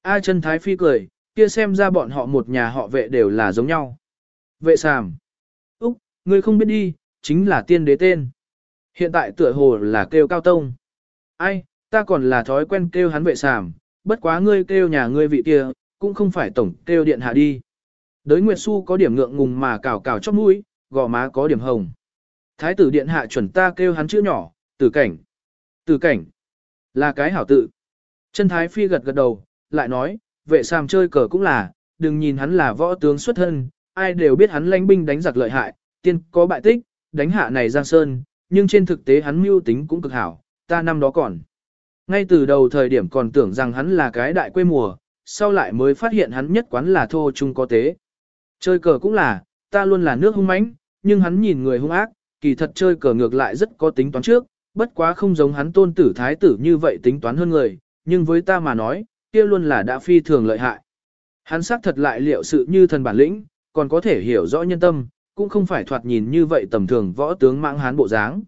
A chân Thái Phi cười, kia xem ra bọn họ một nhà họ vệ đều là giống nhau. Vệ sàm. Úc, ngươi không biết đi, chính là tiên đế tên. Hiện tại tựa hồ là kêu cao tông. Ai, ta còn là thói quen kêu hắn vệ sàm, bất quá ngươi kêu nhà ngươi vị kia, cũng không phải tổng kêu điện hạ đi. Đới Nguyệt Xu có điểm ngượng ngùng mà cào cào chóp mũi, gò má có điểm hồng. Thái tử điện hạ chuẩn ta kêu hắn chữ nhỏ, tử cảnh. Tử cảnh. Là cái hảo tự. Chân Thái Phi gật gật đầu, lại nói, vệ sàm chơi cờ cũng là, đừng nhìn hắn là võ tướng xuất thân, ai đều biết hắn lãnh binh đánh giặc lợi hại, tiên có bại tích, đánh hạ này Giang Sơn, nhưng trên thực tế hắn mưu tính cũng cực hảo, ta năm đó còn. Ngay từ đầu thời điểm còn tưởng rằng hắn là cái đại quê mùa, sau lại mới phát hiện hắn nhất quán là thô chung có tế. Chơi cờ cũng là, ta luôn là nước hung mãnh, nhưng hắn nhìn người hung ác, kỳ thật chơi cờ ngược lại rất có tính toán trước, bất quá không giống hắn tôn tử thái tử như vậy tính toán hơn người, nhưng với ta mà nói, kia luôn là đã phi thường lợi hại. Hắn xác thật lại liệu sự như thần bản lĩnh, còn có thể hiểu rõ nhân tâm, cũng không phải thoạt nhìn như vậy tầm thường võ tướng mãng hán bộ dáng.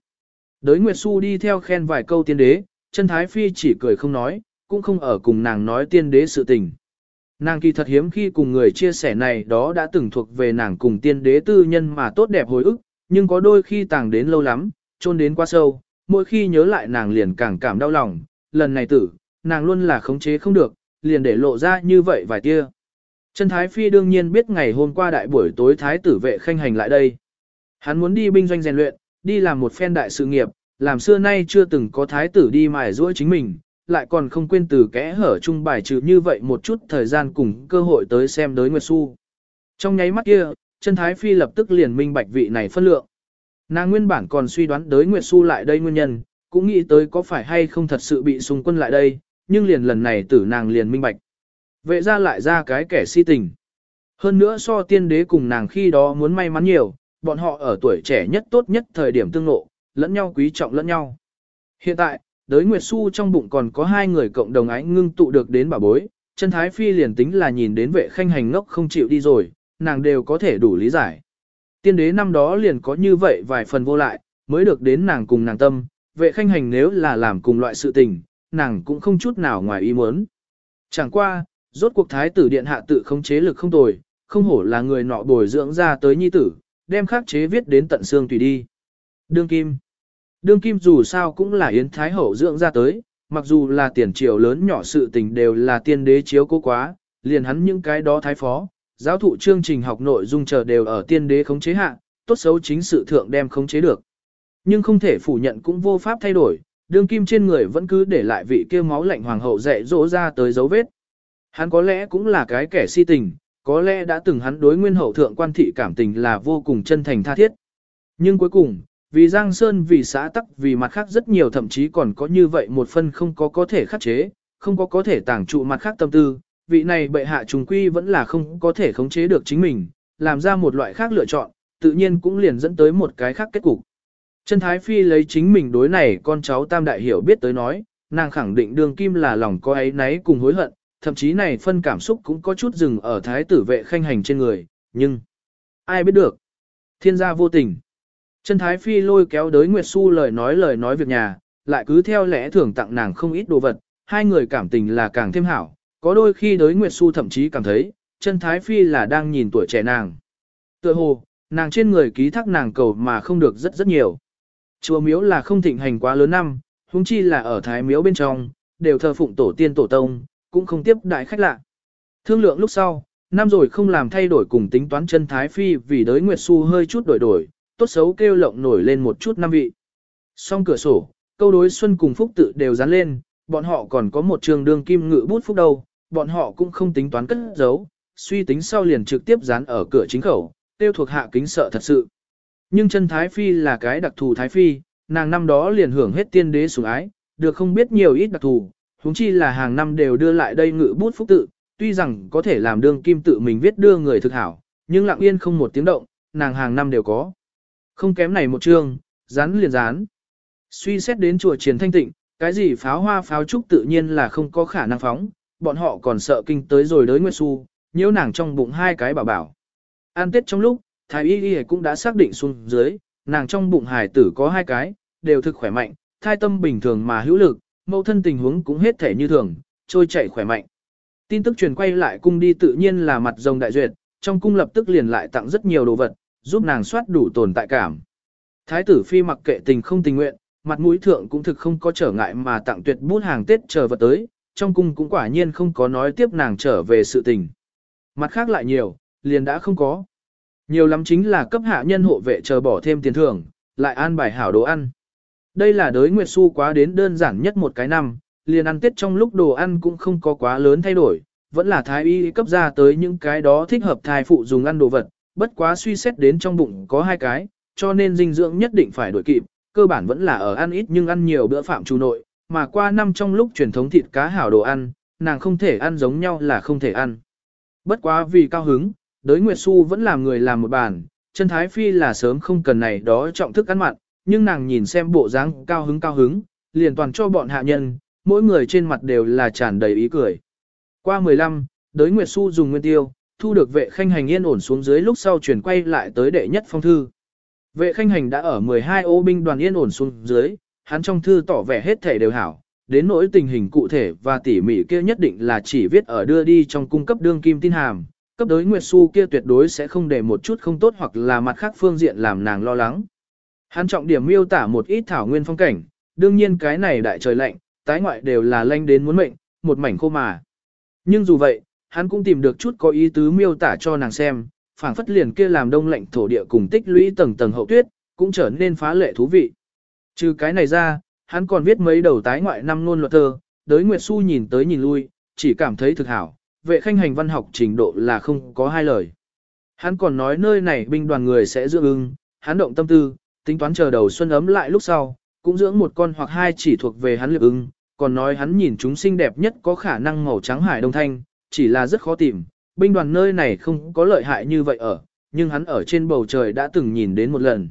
Đới Nguyệt Xu đi theo khen vài câu tiên đế, chân thái phi chỉ cười không nói, cũng không ở cùng nàng nói tiên đế sự tình. Nàng kỳ thật hiếm khi cùng người chia sẻ này đó đã từng thuộc về nàng cùng tiên đế tư nhân mà tốt đẹp hồi ức, nhưng có đôi khi tàng đến lâu lắm, trôn đến quá sâu, mỗi khi nhớ lại nàng liền càng cảm đau lòng, lần này tử, nàng luôn là khống chế không được, liền để lộ ra như vậy vài tia. Trần Thái Phi đương nhiên biết ngày hôm qua đại buổi tối Thái tử vệ khanh hành lại đây. Hắn muốn đi binh doanh rèn luyện, đi làm một phen đại sự nghiệp, làm xưa nay chưa từng có Thái tử đi mài giũa chính mình, lại còn không quên từ kẽ hở chung bài trừ như vậy một chút thời gian cùng cơ hội tới xem đới Nguyệt Xu. Trong nháy mắt kia, chân Thái Phi lập tức liền minh bạch vị này phân lượng. Nàng nguyên bản còn suy đoán đới Nguyệt Xu lại đây nguyên nhân, cũng nghĩ tới có phải hay không thật sự bị xung quân lại đây, nhưng liền lần này tử nàng liền minh bạch. Vệ ra lại ra cái kẻ si tình. Hơn nữa so tiên đế cùng nàng khi đó muốn may mắn nhiều, bọn họ ở tuổi trẻ nhất tốt nhất thời điểm tương ngộ, lẫn nhau quý trọng lẫn nhau. Hiện tại, đới Nguyệt Xu trong bụng còn có hai người cộng đồng ái ngưng tụ được đến bà bối, chân thái phi liền tính là nhìn đến vệ khanh hành ngốc không chịu đi rồi, nàng đều có thể đủ lý giải. Tiên đế năm đó liền có như vậy vài phần vô lại, mới được đến nàng cùng nàng tâm, vệ khanh hành nếu là làm cùng loại sự tình, nàng cũng không chút nào ngoài ý muốn. Chẳng qua, rốt cuộc thái tử điện hạ tự không chế lực không tồi, không hổ là người nọ bồi dưỡng ra tới nhi tử, đem khắc chế viết đến tận xương tùy đi. Đương kim Đương kim dù sao cũng là yến thái hậu dưỡng ra tới, mặc dù là tiền triều lớn nhỏ sự tình đều là tiên đế chiếu cố quá, liền hắn những cái đó thái phó, giáo thụ chương trình học nội dung chờ đều ở tiên đế khống chế hạ, tốt xấu chính sự thượng đem khống chế được. Nhưng không thể phủ nhận cũng vô pháp thay đổi, đương kim trên người vẫn cứ để lại vị kia máu lạnh hoàng hậu dạy dỗ ra tới dấu vết. Hắn có lẽ cũng là cái kẻ si tình, có lẽ đã từng hắn đối nguyên hậu thượng quan thị cảm tình là vô cùng chân thành tha thiết. Nhưng cuối cùng, vì Giang Sơn vì xã tắc vì mặt khác rất nhiều thậm chí còn có như vậy một phân không có có thể khắc chế, không có có thể tàng trụ mặt khác tâm tư, vị này bệ hạ trùng quy vẫn là không có thể khống chế được chính mình, làm ra một loại khác lựa chọn, tự nhiên cũng liền dẫn tới một cái khác kết cục. Chân Thái Phi lấy chính mình đối này con cháu tam đại hiểu biết tới nói, nàng khẳng định đường kim là lòng có ấy náy cùng hối hận, thậm chí này phân cảm xúc cũng có chút dừng ở thái tử vệ khanh hành trên người, nhưng ai biết được. Thiên gia vô tình. Chân Thái Phi lôi kéo đới Nguyệt Xu lời nói lời nói việc nhà, lại cứ theo lẽ thường tặng nàng không ít đồ vật, hai người cảm tình là càng thêm hảo, có đôi khi đới Nguyệt Xu thậm chí cảm thấy, chân Thái Phi là đang nhìn tuổi trẻ nàng. Tựa hồ, nàng trên người ký thác nàng cầu mà không được rất rất nhiều. Chùa miếu là không thịnh hành quá lớn năm, huống chi là ở Thái miếu bên trong, đều thờ phụng tổ tiên tổ tông, cũng không tiếp đại khách lạ. Thương lượng lúc sau, năm rồi không làm thay đổi cùng tính toán chân Thái Phi vì đới Nguyệt Xu hơi chút đổi đổi, tốt xấu kêu lộng nổi lên một chút năm vị. Xong cửa sổ, câu đối xuân cùng phúc tự đều dán lên, bọn họ còn có một trường đường kim ngự bút phúc đâu, bọn họ cũng không tính toán cất giấu, suy tính sau liền trực tiếp dán ở cửa chính khẩu, tiêu thuộc hạ kính sợ thật sự. Nhưng chân Thái Phi là cái đặc thù Thái Phi, nàng năm đó liền hưởng hết tiên đế sủng ái, được không biết nhiều ít đặc thù, huống chi là hàng năm đều đưa lại đây ngự bút phúc tự, tuy rằng có thể làm đương kim tự mình viết đưa người thực hảo, nhưng lặng yên không một tiếng động, nàng hàng năm đều có. Không kém này một chương, rán liền rán. Suy xét đến chùa triển thanh tịnh, cái gì pháo hoa pháo trúc tự nhiên là không có khả năng phóng, bọn họ còn sợ kinh tới rồi đới Nguyệt Xu, nhiễu nàng trong bụng hai cái bảo bảo. An tết trong lúc, Thái Y Y cũng đã xác định xuống dưới, nàng trong bụng hải tử có hai cái, đều thực khỏe mạnh, thai tâm bình thường mà hữu lực, mẫu thân tình huống cũng hết thể như thường, trôi chảy khỏe mạnh. Tin tức truyền quay lại cung đi tự nhiên là mặt rồng đại duyệt, trong cung lập tức liền lại tặng rất nhiều đồ vật, giúp nàng soát đủ tồn tại cảm. Thái tử phi mặc kệ tình không tình nguyện, mặt mũi thượng cũng thực không có trở ngại mà tặng tuyệt bút hàng Tết chờ vật tới, trong cung cũng quả nhiên không có nói tiếp nàng trở về sự tình. Mặt khác lại nhiều, liền đã không có. Nhiều lắm chính là cấp hạ nhân hộ vệ chờ bỏ thêm tiền thưởng, lại an bài hảo đồ ăn. Đây là đới Nguyệt Xu quá đến đơn giản nhất một cái năm, liền ăn Tết trong lúc đồ ăn cũng không có quá lớn thay đổi, vẫn là thái y cấp ra tới những cái đó thích hợp thai phụ dùng ăn đồ vật, bất quá suy xét đến trong bụng có hai cái, cho nên dinh dưỡng nhất định phải đổi kịp, cơ bản vẫn là ở ăn ít nhưng ăn nhiều bữa phạm chủ nội, mà qua năm trong lúc truyền thống thịt cá hảo đồ ăn, nàng không thể ăn giống nhau là không thể ăn. Bất quá vì cao hứng, đới Nguyệt Xu vẫn làm người làm một bàn, chân Thái Phi là sớm không cần này đó trọng thức ăn mặn, nhưng nàng nhìn xem bộ dáng cao hứng cao hứng, liền toàn cho bọn hạ nhân, mỗi người trên mặt đều là tràn đầy ý cười. Qua 15, đới Nguyệt Xu dùng nguyên tiêu, thu được vệ khanh hành yên ổn xuống dưới lúc sau chuyển quay lại tới đệ nhất phong thư. Vệ khanh hành đã ở 12 ô binh đoàn yên ổn xuống dưới, hắn trong thư tỏ vẻ hết thể đều hảo, đến nỗi tình hình cụ thể và tỉ mỉ kia nhất định là chỉ viết ở đưa đi trong cung cấp đương kim tin hàm, cấp đối Nguyệt Xu kia tuyệt đối sẽ không để một chút không tốt hoặc là mặt khác phương diện làm nàng lo lắng. Hắn trọng điểm miêu tả một ít thảo nguyên phong cảnh, đương nhiên cái này đại trời lạnh, tái ngoại đều là lanh đến muốn mệnh, một mảnh khô mà. Nhưng dù vậy, hắn cũng tìm được chút có ý tứ miêu tả cho nàng xem, phảng phất liền kia làm đông lạnh thổ địa cùng tích lũy tầng tầng hậu tuyết, cũng trở nên phá lệ thú vị. Trừ cái này ra, hắn còn viết mấy đầu tái ngoại năm ngôn luật thơ, đới Nguyệt Xu nhìn tới nhìn lui, chỉ cảm thấy thực hảo, vệ khanh hành văn học trình độ là không có hai lời. Hắn còn nói nơi này binh đoàn người sẽ dưỡng ưng, hắn động tâm tư, tính toán chờ đầu xuân ấm lại lúc sau, cũng dưỡng một con hoặc hai chỉ thuộc về hắn liệp ưng, còn nói hắn nhìn chúng xinh đẹp nhất có khả năng màu trắng hải đông thanh, chỉ là rất khó tìm, binh đoàn nơi này không có lợi hại như vậy ở, nhưng hắn ở trên bầu trời đã từng nhìn đến một lần.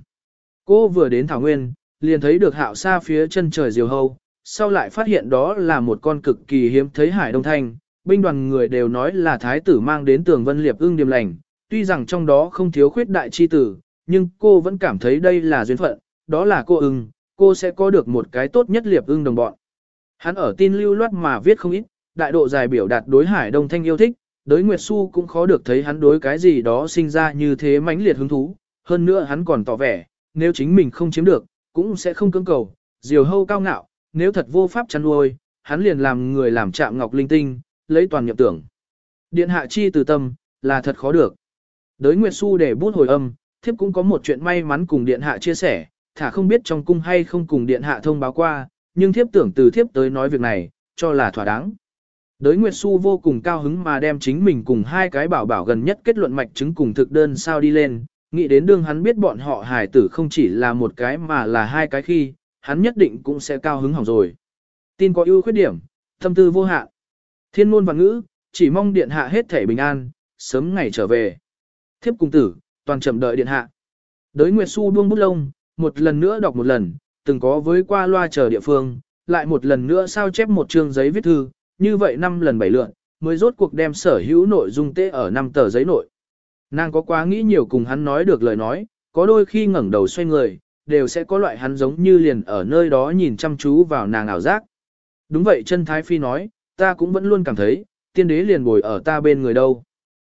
Cô vừa đến Thảo Nguyên, liền thấy được hạo xa phía chân trời diều hâu, sau lại phát hiện đó là một con cực kỳ hiếm thấy hải đông thanh, binh đoàn người đều nói là thái tử mang đến tường vân liệp ưng điềm lành, tuy rằng trong đó không thiếu khuyết đại chi tử, nhưng cô vẫn cảm thấy đây là duyên phận, đó là cô ưng, cô sẽ có được một cái tốt nhất liệp ưng đồng bọn. Hắn ở tin lưu loát mà viết không ít, đại độ dài biểu đạt đối hải đông thanh yêu thích, đối Nguyệt Xu cũng khó được thấy hắn đối cái gì đó sinh ra như thế mãnh liệt hứng thú, hơn nữa hắn còn tỏ vẻ, nếu chính mình không chiếm được, cũng sẽ không cưỡng cầu, diều hâu cao ngạo, nếu thật vô pháp chăn nuôi, hắn liền làm người làm chạm ngọc linh tinh, lấy toàn nhập tưởng. Điện hạ chi từ tâm, là thật khó được. Đới Nguyệt Xu để bút hồi âm, thiếp cũng có một chuyện may mắn cùng điện hạ chia sẻ, thả không biết trong cung hay không cùng điện hạ thông báo qua, nhưng thiếp tưởng từ thiếp tới nói việc này, cho là thỏa đáng. Đới Nguyệt Xu vô cùng cao hứng mà đem chính mình cùng hai cái bảo bảo gần nhất kết luận mạch chứng cùng thực đơn sao đi lên, nghĩ đến đương hắn biết bọn họ hài tử không chỉ là một cái mà là hai cái khi, hắn nhất định cũng sẽ cao hứng hỏng rồi. Tin có ưu khuyết điểm, tâm tư vô hạn. Thiên ngôn và ngữ, chỉ mong điện hạ hết thể bình an, sớm ngày trở về. Thiếp cùng tử, toàn chậm đợi điện hạ. Đới Nguyệt Xu buông bút lông, một lần nữa đọc một lần, từng có với qua loa chờ địa phương, lại một lần nữa sao chép một chương giấy viết thư, như vậy năm lần bảy lượn, mới rốt cuộc đem sở hữu nội dung tế ở năm tờ giấy nội. Nàng có quá nghĩ nhiều cùng hắn nói được lời nói, có đôi khi ngẩng đầu xoay người, đều sẽ có loại hắn giống như liền ở nơi đó nhìn chăm chú vào nàng ảo giác. Đúng vậy chân Thái Phi nói, ta cũng vẫn luôn cảm thấy, tiên đế liền bồi ở ta bên người đâu.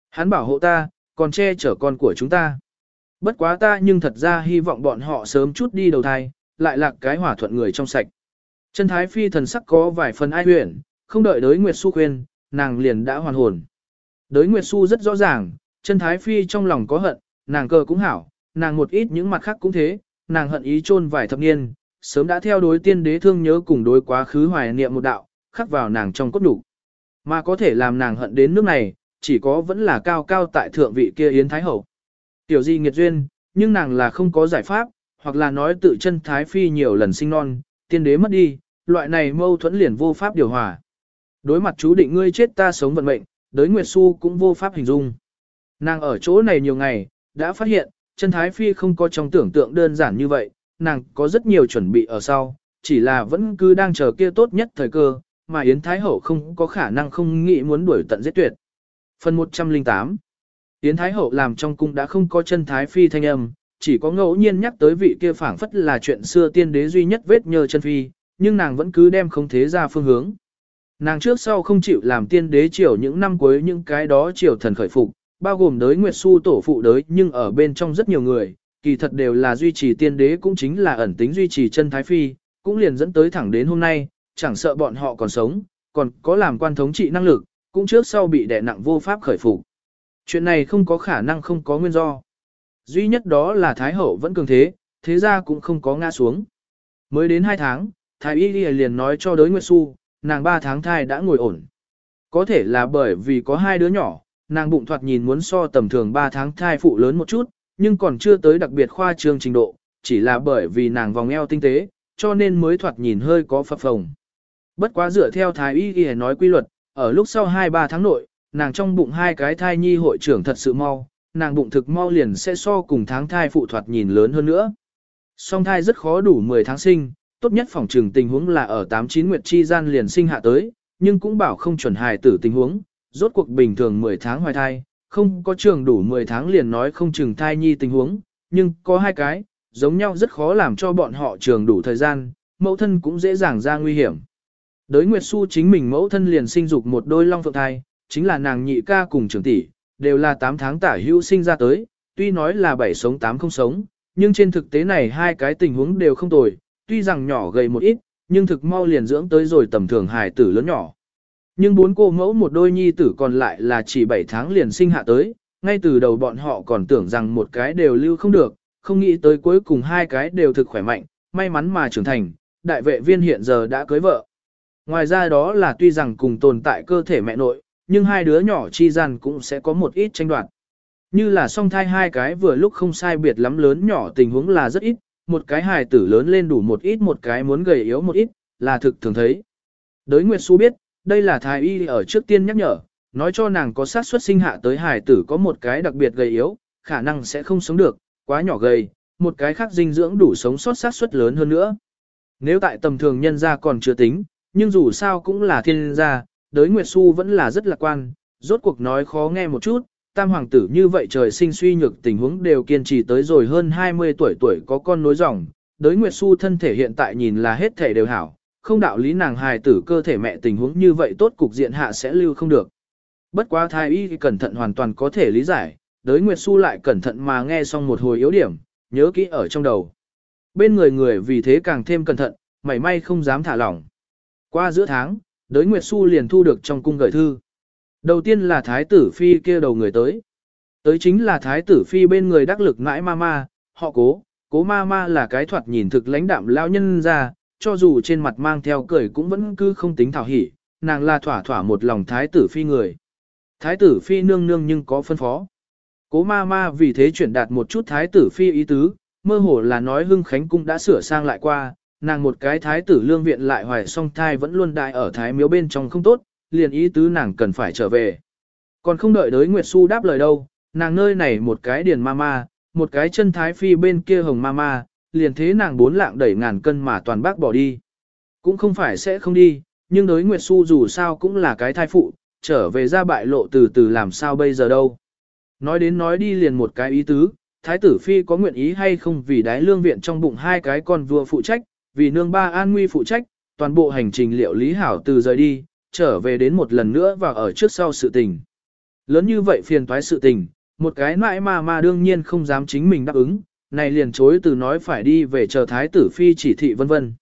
Hắn bảo hộ ta, còn che chở con của chúng ta. Bất quá ta nhưng thật ra hy vọng bọn họ sớm chút đi đầu thai, lại lạc cái hỏa thuận người trong sạch. Chân Thái Phi thần sắc có vài phần ai huyền, không đợi đới Nguyệt Xu khuyên, nàng liền đã hoàn hồn. Đới Nguyệt Xu rất rõ ràng, chân Thái Phi trong lòng có hận, nàng cờ cũng hảo, nàng một ít những mặt khác cũng thế, nàng hận ý chôn vài thập niên, sớm đã theo đối tiên đế thương nhớ cùng đối quá khứ hoài niệm một đạo, khắc vào nàng trong cốt đủ. Mà có thể làm nàng hận đến nước này, chỉ có vẫn là cao cao tại thượng vị kia Yến Thái Hậu. Tiểu di nghiệt duyên, nhưng nàng là không có giải pháp, hoặc là nói tự chân Thái Phi nhiều lần sinh non, tiên đế mất đi, loại này mâu thuẫn liền vô pháp điều hòa. Đối mặt chú định ngươi chết ta sống vận mệnh, đới Nguyệt Xu cũng vô pháp hình dung. Nàng ở chỗ này nhiều ngày, đã phát hiện, chân Thái Phi không có trong tưởng tượng đơn giản như vậy, nàng có rất nhiều chuẩn bị ở sau, chỉ là vẫn cứ đang chờ kia tốt nhất thời cơ, mà Yến Thái Hậu không có khả năng không nghĩ muốn đuổi tận giết tuyệt. Phần 108 Yến Thái Hậu làm trong cung đã không có chân Thái Phi thanh âm, chỉ có ngẫu nhiên nhắc tới vị kia phảng phất là chuyện xưa tiên đế duy nhất vết nhờ chân Phi, nhưng nàng vẫn cứ đem không thế ra phương hướng. Nàng trước sau không chịu làm tiên đế triều những năm cuối những cái đó triều thần khởi phục, bao gồm đới Nguyệt Xu tổ phụ đới nhưng ở bên trong rất nhiều người, kỳ thật đều là duy trì tiên đế cũng chính là ẩn tính duy trì chân Thái Phi, cũng liền dẫn tới thẳng đến hôm nay, chẳng sợ bọn họ còn sống, còn có làm quan thống trị năng lực, cũng trước sau bị đè nặng vô pháp khởi phục. Chuyện này không có khả năng không có nguyên do. Duy nhất đó là Thái Hậu vẫn cường thế, thế ra cũng không có ngã xuống. Mới đến 2 tháng, Thái Y liền nói cho đối Nguyệt Xu, nàng 3 tháng thai đã ngồi ổn. Có thể là bởi vì có hai đứa nhỏ, nàng bụng thoạt nhìn muốn so tầm thường 3 tháng thai phụ lớn một chút, nhưng còn chưa tới đặc biệt khoa trương trình độ, chỉ là bởi vì nàng vòng eo tinh tế, cho nên mới thoạt nhìn hơi có phập phồng. Bất quá dựa theo thái y y nói quy luật, ở lúc sau 2-3 tháng nội, nàng trong bụng hai cái thai nhi hội trưởng thật sự mau, nàng bụng thực mau liền sẽ so cùng tháng thai phụ thoạt nhìn lớn hơn nữa. Song thai rất khó đủ 10 tháng sinh, tốt nhất phòng trường tình huống là ở 8-9 nguyệt chi gian liền sinh hạ tới, nhưng cũng bảo không chuẩn hài tử tình huống, rốt cuộc bình thường 10 tháng hoài thai, không có trường đủ 10 tháng liền nói không chừng thai nhi tình huống, nhưng có hai cái, giống nhau rất khó làm cho bọn họ trường đủ thời gian, mẫu thân cũng dễ dàng ra nguy hiểm. Đới Nguyệt Xu chính mình mẫu thân liền sinh dục một đôi long phượng thai, chính là nàng nhị ca cùng trưởng tỷ, đều là 8 tháng tả hữu sinh ra tới, tuy nói là 7 sống 8 không sống, nhưng trên thực tế này hai cái tình huống đều không tồi, tuy rằng nhỏ gầy một ít, nhưng thực mau liền dưỡng tới rồi tầm thường hài tử lớn nhỏ. Nhưng bốn cô mẫu một đôi nhi tử còn lại là chỉ 7 tháng liền sinh hạ tới, ngay từ đầu bọn họ còn tưởng rằng một cái đều lưu không được, không nghĩ tới cuối cùng hai cái đều thực khỏe mạnh, may mắn mà trưởng thành, đại vệ viên hiện giờ đã cưới vợ. Ngoài ra đó là tuy rằng cùng tồn tại cơ thể mẹ nội, nhưng hai đứa nhỏ chi gian cũng sẽ có một ít tranh đoạt. Như là song thai hai cái vừa lúc không sai biệt lắm lớn nhỏ tình huống là rất ít, một cái hài tử lớn lên đủ một ít một cái muốn gầy yếu một ít, là thực thường thấy. Đới Nguyệt Xu biết, đây là thái y ở trước tiên nhắc nhở, nói cho nàng có sát suất sinh hạ tới hài tử có một cái đặc biệt gầy yếu, khả năng sẽ không sống được, quá nhỏ gầy, một cái khác dinh dưỡng đủ sống sót sát suất lớn hơn nữa. Nếu tại tầm thường nhân gia còn chưa tính, nhưng dù sao cũng là thiên gia, đới Nguyệt Xu vẫn là rất lạc quan, rốt cuộc nói khó nghe một chút, tam hoàng tử như vậy trời sinh suy nhược tình huống đều kiên trì tới rồi hơn 20 tuổi tuổi có con nối dòng, đới Nguyệt Xu thân thể hiện tại nhìn là hết thể đều hảo, không đạo lý nàng hài tử cơ thể mẹ tình huống như vậy tốt cục diện hạ sẽ lưu không được. Bất quá thái y cẩn thận hoàn toàn có thể lý giải, đới Nguyệt Xu lại cẩn thận mà nghe xong một hồi yếu điểm, nhớ kỹ ở trong đầu. Bên người người vì thế càng thêm cẩn thận, mảy may không dám thả lỏng. Qua giữa tháng, đới Nguyệt Xu liền thu được trong cung gửi thư. Đầu tiên là thái tử phi kia đầu người tới. Tới chính là thái tử phi bên người đắc lực ngãi ma ma, họ cố, cố ma ma là cái thoạt nhìn thực lãnh đạm lao nhân ra, cho dù trên mặt mang theo cười cũng vẫn cứ không tính thảo hỉ, nàng là thỏa thỏa một lòng thái tử phi người. Thái tử phi nương nương nhưng có phân phó. Cố ma ma vì thế chuyển đạt một chút thái tử phi ý tứ, mơ hồ là nói hưng khánh cung đã sửa sang lại qua, nàng một cái thái tử lương viện lại hoài song thai vẫn luôn đại ở thái miếu bên trong không tốt, liền ý tứ nàng cần phải trở về. Còn không đợi đới Nguyệt Xu đáp lời đâu, nàng nơi này một cái điền ma ma, một cái chân thái phi bên kia hồng ma ma, liền thế nàng bốn lạng đẩy ngàn cân mà toàn bác bỏ đi. Cũng không phải sẽ không đi, nhưng đới Nguyệt Xu dù sao cũng là cái thai phụ, trở về ra bại lộ từ từ làm sao bây giờ đâu. Nói đến nói đi liền một cái ý tứ, thái tử phi có nguyện ý hay không vì đái lương viện trong bụng hai cái con vua phụ trách, vì nương ba an nguy phụ trách, toàn bộ hành trình liệu lý hảo từ rời đi, trở về đến một lần nữa và ở trước sau sự tình. Lớn như vậy phiền toái sự tình, một cái mãi mà mà đương nhiên không dám chính mình đáp ứng, này liền chối từ nói phải đi về chờ thái tử phi chỉ thị vân vân.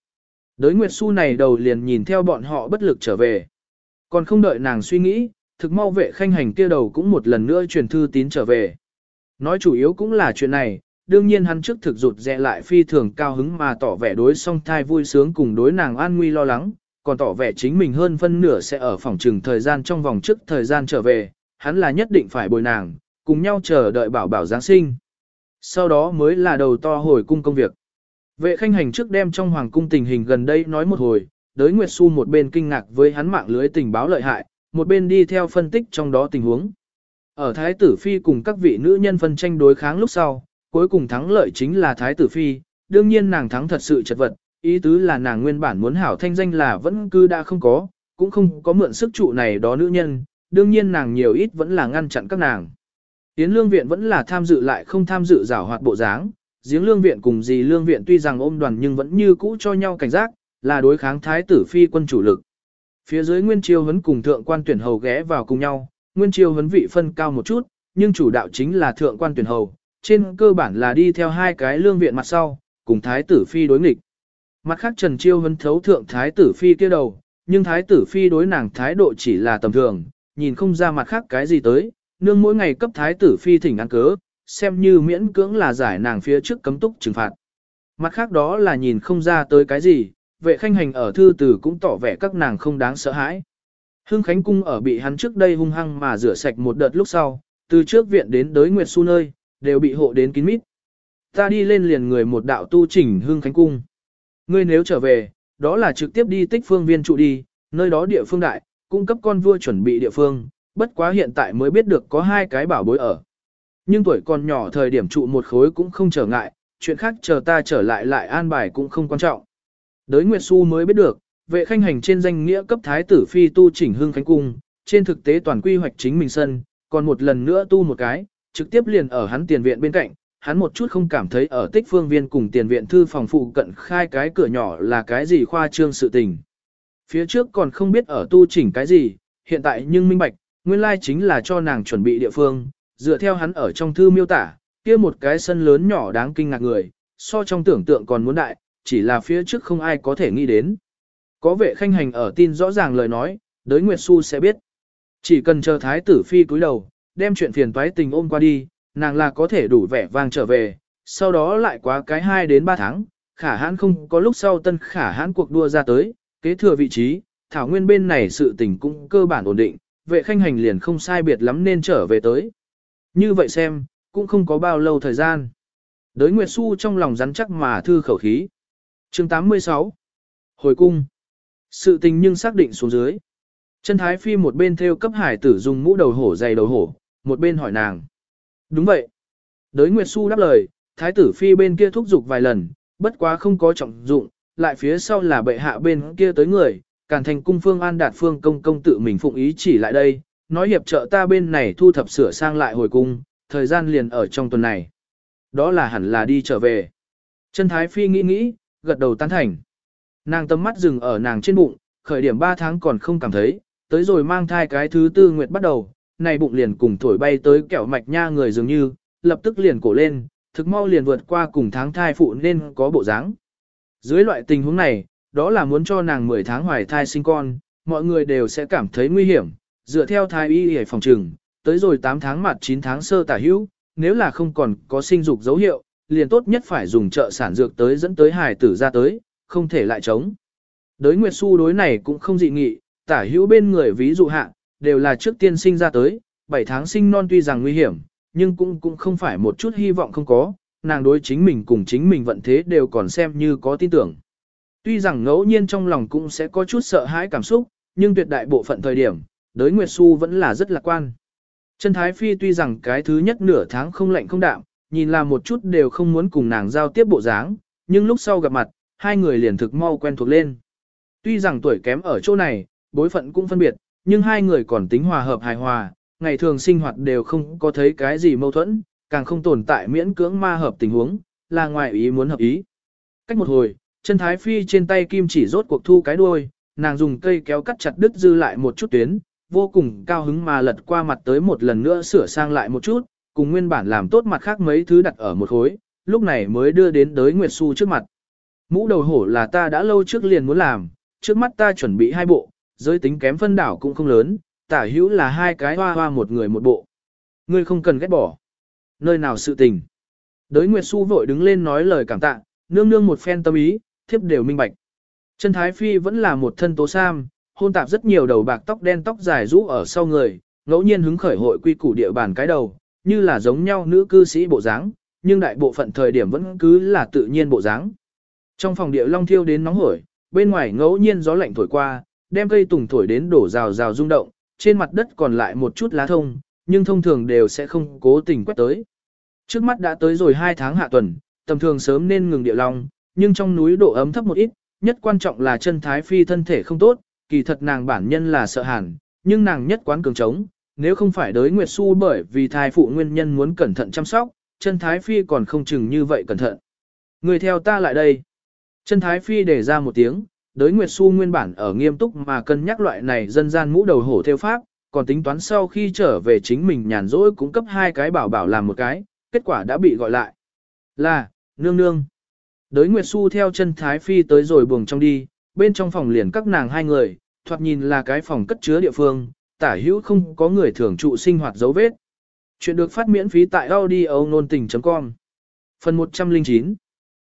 Đới Nguyệt Xu này đầu liền nhìn theo bọn họ bất lực trở về. Còn không đợi nàng suy nghĩ, thực mau vệ khanh hành kia đầu cũng một lần nữa truyền thư tín trở về. Nói chủ yếu cũng là chuyện này, đương nhiên hắn trước thực rụt rẽ lại phi thường cao hứng mà tỏ vẻ đối song thai vui sướng cùng đối nàng an nguy lo lắng, còn tỏ vẻ chính mình hơn phân nửa sẽ ở phòng trừng thời gian trong vòng trước thời gian trở về, hắn là nhất định phải bồi nàng, cùng nhau chờ đợi bảo bảo Giáng sinh. Sau đó mới là đầu to hồi cung công việc. Vệ khanh hành trước đem trong hoàng cung tình hình gần đây nói một hồi, đới Nguyệt Xu một bên kinh ngạc với hắn mạng lưới tình báo lợi hại, một bên đi theo phân tích trong đó tình huống. Ở Thái tử Phi cùng các vị nữ nhân phân tranh đối kháng lúc sau, cuối cùng thắng lợi chính là Thái tử Phi, đương nhiên nàng thắng thật sự chật vật, ý tứ là nàng nguyên bản muốn hảo thanh danh là vẫn cứ đã không có, cũng không có mượn sức trụ này đó nữ nhân, đương nhiên nàng nhiều ít vẫn là ngăn chặn các nàng. Tiến lương viện vẫn là tham dự lại không tham dự giảo hoạt bộ dáng, giếng lương viện cùng dì lương viện tuy rằng ôm đoàn nhưng vẫn như cũ cho nhau cảnh giác, là đối kháng thái tử phi quân chủ lực. Phía dưới Nguyên Chiêu Hấn cùng thượng quan tuyển hầu ghé vào cùng nhau, Nguyên Chiêu Hấn vị phân cao một chút, nhưng chủ đạo chính là thượng quan tuyển hầu, trên cơ bản là đi theo hai cái lương viện mặt sau, cùng thái tử phi đối nghịch. Mặt khác Trần Chiêu hấn thấu thượng thái tử phi kia đầu, nhưng thái tử phi đối nàng thái độ chỉ là tầm thường, nhìn không ra mặt khác cái gì tới, nương mỗi ngày cấp thái tử phi thỉnh ăn cớ, xem như miễn cưỡng là giải nàng phía trước cấm túc trừng phạt. Mặt khác đó là nhìn không ra tới cái gì, vệ khanh hành ở thư tử cũng tỏ vẻ các nàng không đáng sợ hãi. Hưng Khánh Cung ở bị hắn trước đây hung hăng mà rửa sạch một đợt lúc sau, từ trước viện đến đới Nguyệt Xu nơi, đều bị hộ đến kín mít. Ta đi lên liền người một đạo tu chỉnh hương Khánh Cung. Ngươi nếu trở về, đó là trực tiếp đi tích phương viên trụ đi, nơi đó địa phương đại, cung cấp con vua chuẩn bị địa phương, bất quá hiện tại mới biết được có hai cái bảo bối ở. Nhưng tuổi còn nhỏ thời điểm trụ một khối cũng không trở ngại, chuyện khác chờ ta trở lại lại an bài cũng không quan trọng. Đới Nguyệt Xu mới biết được, vệ khanh hành trên danh nghĩa cấp thái tử phi tu chỉnh hương khánh cung, trên thực tế toàn quy hoạch chính mình sân, còn một lần nữa tu một cái, trực tiếp liền ở hắn tiền viện bên cạnh, hắn một chút không cảm thấy ở tích phương viên cùng tiền viện thư phòng phụ cận khai cái cửa nhỏ là cái gì khoa trương sự tình. Phía trước còn không biết ở tu chỉnh cái gì, hiện tại nhưng minh bạch, nguyên lai chính là cho nàng chuẩn bị địa phương, dựa theo hắn ở trong thư miêu tả, kia một cái sân lớn nhỏ đáng kinh ngạc người, so trong tưởng tượng còn muốn đại, chỉ là phía trước không ai có thể nghĩ đến. Có vệ khanh hành ở tin rõ ràng lời nói, đới Nguyệt Xu sẽ biết. Chỉ cần chờ thái tử phi cúi đầu, đem chuyện phiền toái tình ôm qua đi, nàng là có thể đủ vẻ vang trở về, sau đó lại quá cái 2 đến 3 tháng, khả hãn không có lúc sau tân khả hãn cuộc đua ra tới, kế thừa vị trí, thảo nguyên bên này sự tình cũng cơ bản ổn định, vệ khanh hành liền không sai biệt lắm nên trở về tới. Như vậy xem, cũng không có bao lâu thời gian. Đới Nguyệt Xu trong lòng rắn chắc mà thư khẩu khí. chương 86 Hồi cung Sự tình nhưng xác định xuống dưới. Chân Thái Phi một bên theo cấp hải tử dùng mũ đầu hổ dày đầu hổ, một bên hỏi nàng. Đúng vậy. Đới Nguyệt Xu đáp lời, Thái tử Phi bên kia thúc giục vài lần, bất quá không có trọng dụng, lại phía sau là bệ hạ bên kia tới người, càn thành cung phương an đạt phương công công tự mình phụng ý chỉ lại đây, nói hiệp trợ ta bên này thu thập sửa sang lại hồi cung, thời gian liền ở trong tuần này. Đó là hẳn là đi trở về. Chân Thái Phi nghĩ nghĩ, gật đầu tán thành. Nàng tâm mắt dừng ở nàng trên bụng, khởi điểm 3 tháng còn không cảm thấy, tới rồi mang thai cái thứ tư nguyệt bắt đầu, này bụng liền cùng thổi bay tới kẹo mạch nha người dường như, lập tức liền cổ lên, thực mau liền vượt qua cùng tháng thai phụ nên có bộ dáng. Dưới loại tình huống này, đó là muốn cho nàng 10 tháng hoài thai sinh con, mọi người đều sẽ cảm thấy nguy hiểm, dựa theo thai y y phòng trừng, tới rồi 8 tháng mặt 9 tháng sơ tả hữu, nếu là không còn có sinh dục dấu hiệu, liền tốt nhất phải dùng trợ sản dược tới dẫn tới hài tử ra tới, không thể lại chống. Đới Nguyệt Xu đối này cũng không dị nghị, tả hữu bên người ví dụ hạ, đều là trước tiên sinh ra tới, 7 tháng sinh non tuy rằng nguy hiểm, nhưng cũng cũng không phải một chút hy vọng không có, nàng đối chính mình cùng chính mình vận thế đều còn xem như có tin tưởng. Tuy rằng ngẫu nhiên trong lòng cũng sẽ có chút sợ hãi cảm xúc, nhưng tuyệt đại bộ phận thời điểm, đối Nguyệt Xu vẫn là rất lạc quan. Trần Thái Phi tuy rằng cái thứ nhất nửa tháng không lạnh không đạm, nhìn là một chút đều không muốn cùng nàng giao tiếp bộ dáng, nhưng lúc sau gặp mặt, hai người liền thực mau quen thuộc lên. Tuy rằng tuổi kém ở chỗ này, bối phận cũng phân biệt, nhưng hai người còn tính hòa hợp hài hòa, ngày thường sinh hoạt đều không có thấy cái gì mâu thuẫn, càng không tồn tại miễn cưỡng ma hợp tình huống, là ngoài ý muốn hợp ý. Cách một hồi, chân thái phi trên tay kim chỉ rốt cuộc thu cái đuôi, nàng dùng cây kéo cắt chặt đứt dư lại một chút tuyến, vô cùng cao hứng mà lật qua mặt tới một lần nữa sửa sang lại một chút, cùng nguyên bản làm tốt mặt khác mấy thứ đặt ở một khối, lúc này mới đưa đến tới Nguyệt Xu trước mặt. Mũ đầu hổ là ta đã lâu trước liền muốn làm, trước mắt ta chuẩn bị hai bộ, giới tính kém phân đảo cũng không lớn, tả hữu là hai cái hoa hoa một người một bộ. Ngươi không cần ghét bỏ. Nơi nào sự tình. Đới Nguyệt Xu vội đứng lên nói lời cảm tạ, nương nương một phen tâm ý, thiếp đều minh bạch. Chân Thái Phi vẫn là một thân tố sam, hôn tạp rất nhiều đầu bạc tóc đen tóc dài rũ ở sau người, ngẫu nhiên hứng khởi hội quy củ địa bàn cái đầu, như là giống nhau nữ cư sĩ bộ dáng, nhưng đại bộ phận thời điểm vẫn cứ là tự nhiên bộ dáng. Trong phòng địa long thiêu đến nóng hổi, bên ngoài ngẫu nhiên gió lạnh thổi qua, đem cây tùng thổi đến đổ rào rào rung động, trên mặt đất còn lại một chút lá thông, nhưng thông thường đều sẽ không cố tình quét tới. Trước mắt đã tới rồi 2 tháng hạ tuần, tầm thường sớm nên ngừng địa long, nhưng trong núi độ ấm thấp một ít, nhất quan trọng là chân thái phi thân thể không tốt, kỳ thật nàng bản nhân là sợ hàn, nhưng nàng nhất quán cường trống, nếu không phải đới Nguyệt Xu bởi vì thai phụ nguyên nhân muốn cẩn thận chăm sóc, chân thái phi còn không chừng như vậy cẩn thận. Người theo ta lại đây. Chân thái phi để ra một tiếng, đới Nguyệt Xu nguyên bản ở nghiêm túc mà cân nhắc loại này dân gian mũ đầu hổ theo pháp, còn tính toán sau khi trở về chính mình nhàn rỗi cũng cấp hai cái bảo bảo làm một cái, kết quả đã bị gọi lại. Là, nương nương. Đới Nguyệt Xu theo chân Thái Phi tới rồi buồng trong đi, bên trong phòng liền các nàng hai người, thoạt nhìn là cái phòng cất chứa địa phương, tả hữu không có người thường trụ sinh hoạt dấu vết. Chuyện được phát miễn phí tại audio nôn tình.com Phần 109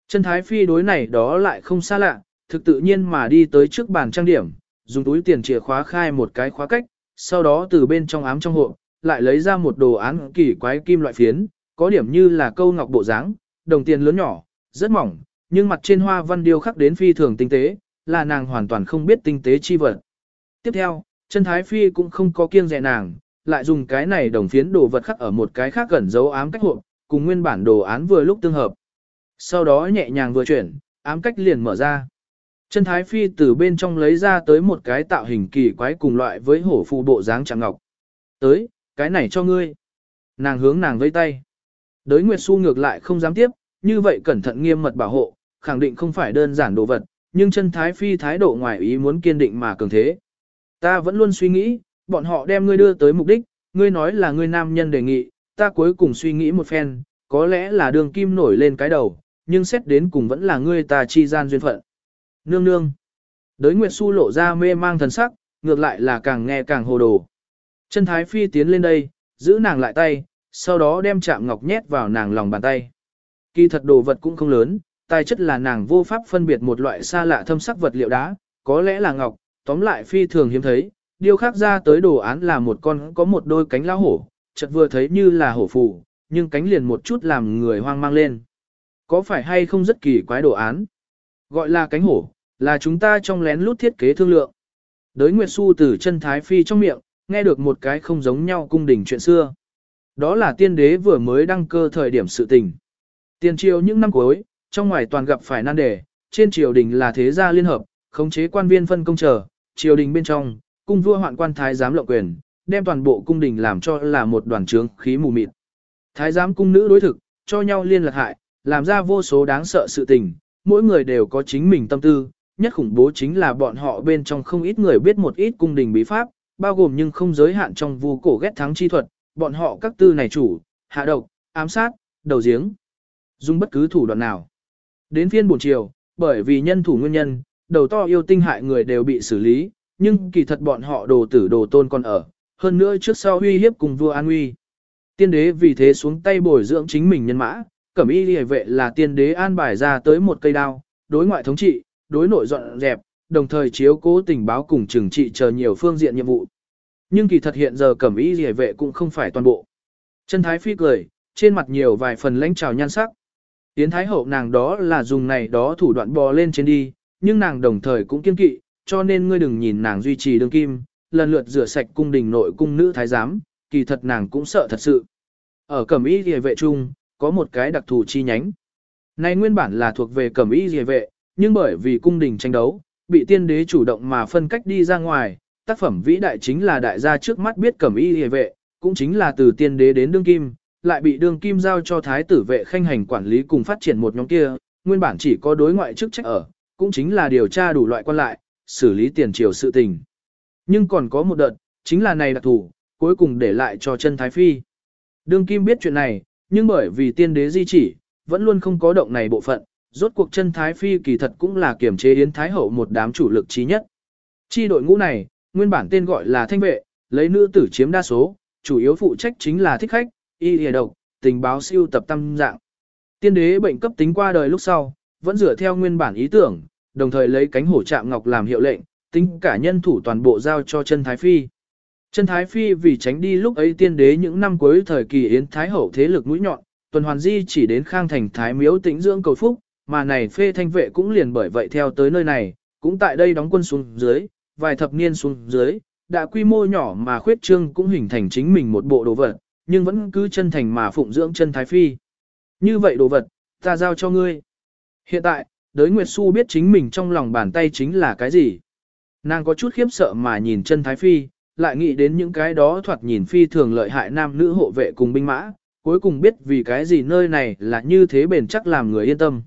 Chân Thái Phi đối này đó lại không xa lạ, thực tự nhiên mà đi tới trước bàn trang điểm, dùng túi tiền chìa khóa khai một cái khóa cách, sau đó từ bên trong ám trong hộp, lại lấy ra một đồ án kỳ quái kim loại phiến, có điểm như là câu ngọc bộ dáng, đồng tiền lớn nhỏ, rất mỏng, nhưng mặt trên hoa văn điêu khắc đến phi thường tinh tế, là nàng hoàn toàn không biết tinh tế chi vật. Tiếp theo, chân thái phi cũng không có kiêng dè nàng, lại dùng cái này đồng phiến đồ vật khắc ở một cái khác gần dấu ám cách hộp, cùng nguyên bản đồ án vừa lúc tương hợp. Sau đó nhẹ nhàng vừa chuyển, ám cách liền mở ra. Chân thái phi từ bên trong lấy ra tới một cái tạo hình kỳ quái cùng loại với hổ phù bộ dáng trạng ngọc. Tới, cái này cho ngươi. Nàng hướng nàng vây tay. Đới Nguyệt Xu ngược lại không dám tiếp, như vậy cẩn thận nghiêm mật bảo hộ, khẳng định không phải đơn giản đồ vật, nhưng chân thái phi thái độ ngoài ý muốn kiên định mà cường thế. Ta vẫn luôn suy nghĩ, bọn họ đem ngươi đưa tới mục đích, ngươi nói là ngươi nam nhân đề nghị, ta cuối cùng suy nghĩ một phen, có lẽ là đường kim nổi lên cái đầu, nhưng xét đến cùng vẫn là ngươi ta chi gian duyên phận. Nương nương. Đới Nguyệt Xu lộ ra mê mang thần sắc, ngược lại là càng nghe càng hồ đồ. Chân Thái Phi tiến lên đây, giữ nàng lại tay, sau đó đem chạm ngọc nhét vào nàng lòng bàn tay. Kỳ thật đồ vật cũng không lớn, tài chất là nàng vô pháp phân biệt một loại xa lạ thâm sắc vật liệu đá, có lẽ là ngọc, tóm lại phi thường hiếm thấy, điêu khắc ra tới đồ án là một con có một đôi cánh lão hổ, chợt vừa thấy như là hổ phù, nhưng cánh liền một chút làm người hoang mang lên. Có phải hay không rất kỳ quái đồ án? Gọi là cánh hổ, là chúng ta trong lén lút thiết kế thương lượng. Đới Nguyệt Xu từ chân Thái Phi trong miệng, nghe được một cái không giống nhau cung đình chuyện xưa. Đó là tiên đế vừa mới đăng cơ thời điểm sự tình. Tiền triều những năm cuối, trong ngoài toàn gặp phải nan đề, trên triều đình là thế gia liên hợp, khống chế quan viên phân công chờ, triều đình bên trong, cung vua hoạn quan thái giám lộng quyền, đem toàn bộ cung đình làm cho là một đoàn trướng khí mù mịt. Thái giám cung nữ đối thực, cho nhau liên lạc hại, làm ra vô số đáng sợ sự tình, mỗi người đều có chính mình tâm tư, nhất khủng bố chính là bọn họ bên trong không ít người biết một ít cung đình bí pháp, bao gồm nhưng không giới hạn trong vu cổ ghét thắng chi thuật, bọn họ các tư này chủ, hạ độc, ám sát, đầu giếng, dùng bất cứ thủ đoạn nào. Đến phiên buổi chiều, bởi vì nhân thủ nguyên nhân, đầu to yêu tinh hại người đều bị xử lý, nhưng kỳ thật bọn họ đồ tử đồ tôn còn ở, hơn nữa trước sau uy hiếp cùng vua an uy. Tiên đế vì thế xuống tay bồi dưỡng chính mình nhân mã, cẩm y liề vệ là tiên đế an bài ra tới một cây đao, đối ngoại thống trị, đối nội dọn dẹp, đồng thời chiếu cố tình báo cùng trừng trị chờ nhiều phương diện nhiệm vụ. Nhưng kỳ thật hiện giờ cẩm y gì vệ cũng không phải toàn bộ. Chân thái phi cười, trên mặt nhiều vài phần lãnh trào nhan sắc. Tiến thái hậu nàng đó là dùng này đó thủ đoạn bò lên trên đi, nhưng nàng đồng thời cũng kiên kỵ, cho nên ngươi đừng nhìn nàng duy trì đương kim, lần lượt rửa sạch cung đình nội cung nữ thái giám, kỳ thật nàng cũng sợ thật sự. Ở cẩm y liề vệ chung, có một cái đặc thù chi nhánh. Này nguyên bản là thuộc về cẩm y liề vệ, nhưng bởi vì cung đình tranh đấu, bị tiên đế chủ động mà phân cách đi ra ngoài, tác phẩm vĩ đại chính là đại gia trước mắt biết cẩm y hề vệ, cũng chính là từ tiên đế đến đương kim, lại bị đương kim giao cho thái tử vệ khanh hành quản lý cùng phát triển một nhóm kia, nguyên bản chỉ có đối ngoại chức trách ở, cũng chính là điều tra đủ loại quan lại, xử lý tiền triều sự tình. Nhưng còn có một đợt, chính là này đặc thủ, cuối cùng để lại cho chân Thái Phi. Đương Kim biết chuyện này, nhưng bởi vì tiên đế di chỉ, vẫn luôn không có động này bộ phận, rốt cuộc chân Thái Phi kỳ thật cũng là kiểm chế Yến Thái Hậu một đám chủ lực trí nhất. Chi đội ngũ này, nguyên bản tên gọi là thanh vệ, lấy nữ tử chiếm đa số, chủ yếu phụ trách chính là thích khách, y hề độc, tình báo siêu tập tâm dạng. Tiên đế bệnh cấp tính qua đời lúc sau, vẫn dựa theo nguyên bản ý tưởng, đồng thời lấy cánh hổ chạm ngọc làm hiệu lệnh, tính cả nhân thủ toàn bộ giao cho chân Thái Phi. Chân Thái Phi vì tránh đi lúc ấy tiên đế những năm cuối thời kỳ Yến Thái Hậu thế lực mũi nhọn, tuần hoàn di chỉ đến khang thành Thái miếu tĩnh dưỡng cầu phúc, mà này phê thanh vệ cũng liền bởi vậy theo tới nơi này, cũng tại đây đóng quân xuống dưới, vài thập niên xuống dưới, đã quy mô nhỏ mà khuyết trương cũng hình thành chính mình một bộ đồ vật, nhưng vẫn cứ chân thành mà phụng dưỡng chân Thái Phi. Như vậy đồ vật, ta giao cho ngươi. Hiện tại, đới Nguyệt Xu biết chính mình trong lòng bàn tay chính là cái gì. Nàng có chút khiếp sợ mà nhìn chân Thái Phi, lại nghĩ đến những cái đó thoạt nhìn phi thường lợi hại nam nữ hộ vệ cùng binh mã, cuối cùng biết vì cái gì nơi này là như thế bền chắc làm người yên tâm.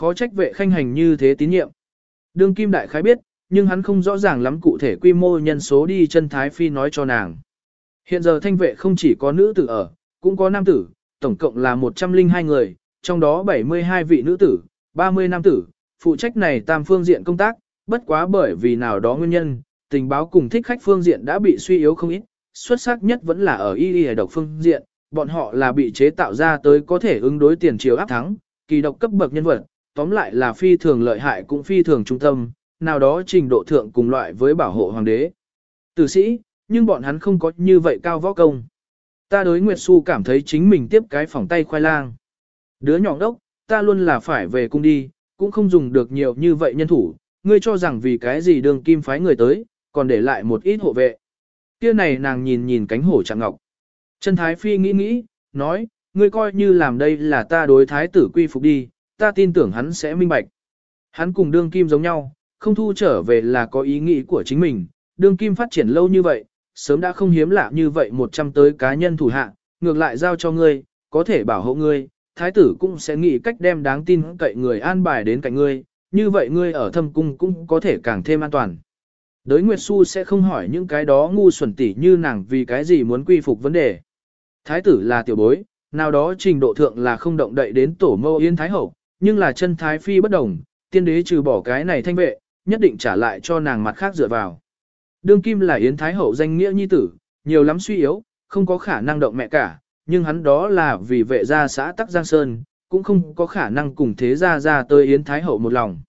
Khó trách vệ khanh hành như thế tín nhiệm. Đương Kim Đại Khái biết, nhưng hắn không rõ ràng lắm cụ thể quy mô nhân số đi chân Thái Phi nói cho nàng. Hiện giờ thanh vệ không chỉ có nữ tử ở, cũng có nam tử, tổng cộng là 102 người, trong đó 72 vị nữ tử, 30 nam tử, phụ trách này tam phương diện công tác, bất quá bởi vì nào đó nguyên nhân, tình báo cùng thích khách phương diện đã bị suy yếu không ít, xuất sắc nhất vẫn là ở y y độc phương diện, bọn họ là bị chế tạo ra tới có thể ứng đối tiền triều áp thắng, kỳ độc cấp bậc nhân vật, tóm lại là phi thường lợi hại cũng phi thường trung tâm, nào đó trình độ thượng cùng loại với bảo hộ hoàng đế. Tử sĩ, nhưng bọn hắn không có như vậy cao võ công. Ta đối Nguyệt Xu cảm thấy chính mình tiếp cái phòng tay khoai lang. Đứa nhỏ đốc, ta luôn là phải về cung đi, cũng không dùng được nhiều như vậy nhân thủ, ngươi cho rằng vì cái gì đường kim phái người tới, còn để lại một ít hộ vệ. Kia này nàng nhìn nhìn cánh hổ trạng ngọc. Trần Thái Phi nghĩ nghĩ, nói, ngươi coi như làm đây là ta đối thái tử quy phục đi, ta tin tưởng hắn sẽ minh bạch. Hắn cùng đương kim giống nhau, không thu trở về là có ý nghĩ của chính mình, đương kim phát triển lâu như vậy, sớm đã không hiếm lạ như vậy một trăm tới cá nhân thủ hạ, ngược lại giao cho ngươi, có thể bảo hộ ngươi, thái tử cũng sẽ nghĩ cách đem đáng tin cậy người an bài đến cạnh ngươi, như vậy ngươi ở thâm cung cũng có thể càng thêm an toàn. Đới Nguyệt Xu sẽ không hỏi những cái đó ngu xuẩn tỉ như nàng vì cái gì muốn quy phục vấn đề. Thái tử là tiểu bối, nào đó trình độ thượng là không động đậy đến tổ mâu yên thái hậu, nhưng là chân thái phi bất đồng, tiên đế trừ bỏ cái này thanh vệ, nhất định trả lại cho nàng mặt khác dựa vào. Đương kim là Yến Thái Hậu danh nghĩa nhi tử, nhiều lắm suy yếu, không có khả năng động mẹ cả, nhưng hắn đó là vì vệ gia xã Tắc Giang Sơn, cũng không có khả năng cùng thế gia ra tới Yến Thái Hậu một lòng.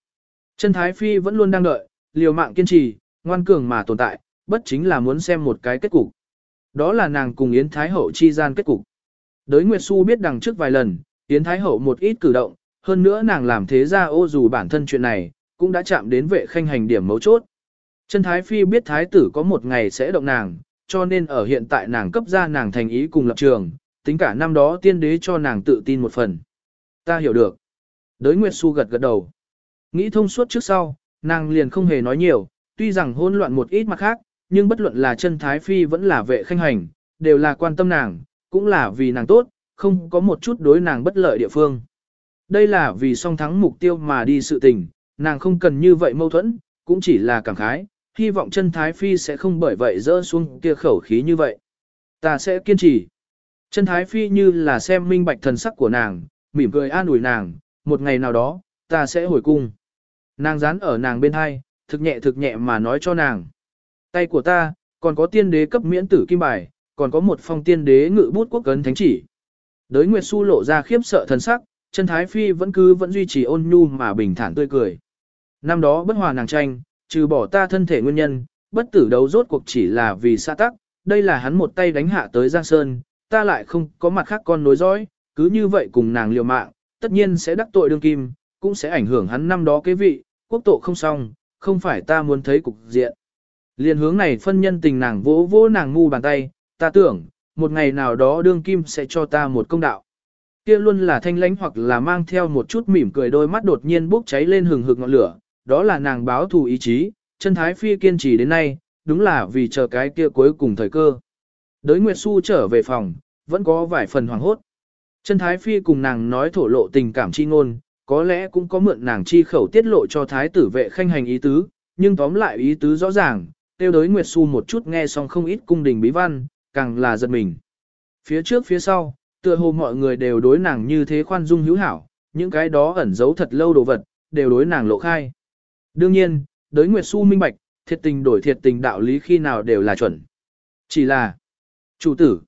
Chân Thái Phi vẫn luôn đang đợi, liều mạng kiên trì, ngoan cường mà tồn tại, bất chính là muốn xem một cái kết cục. Đó là nàng cùng Yến Thái Hậu chi gian kết cục. Đới Nguyệt Xu biết đằng trước vài lần, Yến Thái Hậu một ít cử động, hơn nữa nàng làm thế ra ô dù bản thân chuyện này, cũng đã chạm đến vệ khanh hành điểm mấu chốt. Chân Thái Phi biết Thái tử có một ngày sẽ động nàng, cho nên ở hiện tại nàng cấp ra nàng thành ý cùng lập trường, tính cả năm đó tiên đế cho nàng tự tin một phần. Ta hiểu được. Đới Nguyệt Xu gật gật đầu. Nghĩ thông suốt trước sau, nàng liền không hề nói nhiều, tuy rằng hỗn loạn một ít mặt khác, nhưng bất luận là chân Thái Phi vẫn là vệ khanh hành, đều là quan tâm nàng, cũng là vì nàng tốt, không có một chút đối nàng bất lợi địa phương. Đây là vì song thắng mục tiêu mà đi sự tình, nàng không cần như vậy mâu thuẫn, cũng chỉ là cảm khái, hy vọng chân Thái Phi sẽ không bởi vậy rỡ xuống kia khẩu khí như vậy. Ta sẽ kiên trì. Chân Thái Phi như là xem minh bạch thần sắc của nàng, mỉm cười an ủi nàng, một ngày nào đó, ta sẽ hồi cung. Nàng dán ở nàng bên hai, thực nhẹ thực nhẹ mà nói cho nàng. Tay của ta, còn có tiên đế cấp miễn tử kim bài, còn có một phong tiên đế ngự bút quốc cấn thánh chỉ. Đới Nguyệt Xu lộ ra khiếp sợ thần sắc, chân Thái Phi vẫn cứ vẫn duy trì ôn nhu mà bình thản tươi cười. Năm đó bất hòa nàng tranh, trừ bỏ ta thân thể nguyên nhân, bất tử đấu rốt cuộc chỉ là vì xa tắc, đây là hắn một tay đánh hạ tới Giang Sơn, ta lại không có mặt khác con nối dõi, cứ như vậy cùng nàng liều mạng, tất nhiên sẽ đắc tội đương kim, cũng sẽ ảnh hưởng hắn năm đó kế vị, quốc tổ không xong, không phải ta muốn thấy cục diện. Liên hướng này phân nhân tình nàng vỗ vỗ nàng ngu bàn tay, ta tưởng, một ngày nào đó đương kim sẽ cho ta một công đạo. Kia luôn là thanh lãnh hoặc là mang theo một chút mỉm cười đôi mắt đột nhiên bốc cháy lên hừng hực ngọn lửa, đó là nàng báo thù ý chí, chân thái phi kiên trì đến nay, đúng là vì chờ cái kia cuối cùng thời cơ. Đới Nguyệt Xu trở về phòng, vẫn có vài phần hoảng hốt. Chân thái phi cùng nàng nói thổ lộ tình cảm chi ngôn, có lẽ cũng có mượn nàng chi khẩu tiết lộ cho thái tử vệ khanh hành ý tứ, nhưng tóm lại ý tứ rõ ràng, tiêu đới Nguyệt Xu một chút nghe xong không ít cung đình bí văn, càng là giật mình. Phía trước phía sau, tựa hồ mọi người đều đối nàng như thế khoan dung hữu hảo, những cái đó ẩn giấu thật lâu đồ vật, đều đối nàng lộ khai. Đương nhiên, đối Nguyệt Xu minh bạch, thiệt tình đổi thiệt tình đạo lý khi nào đều là chuẩn. Chỉ là, chủ tử,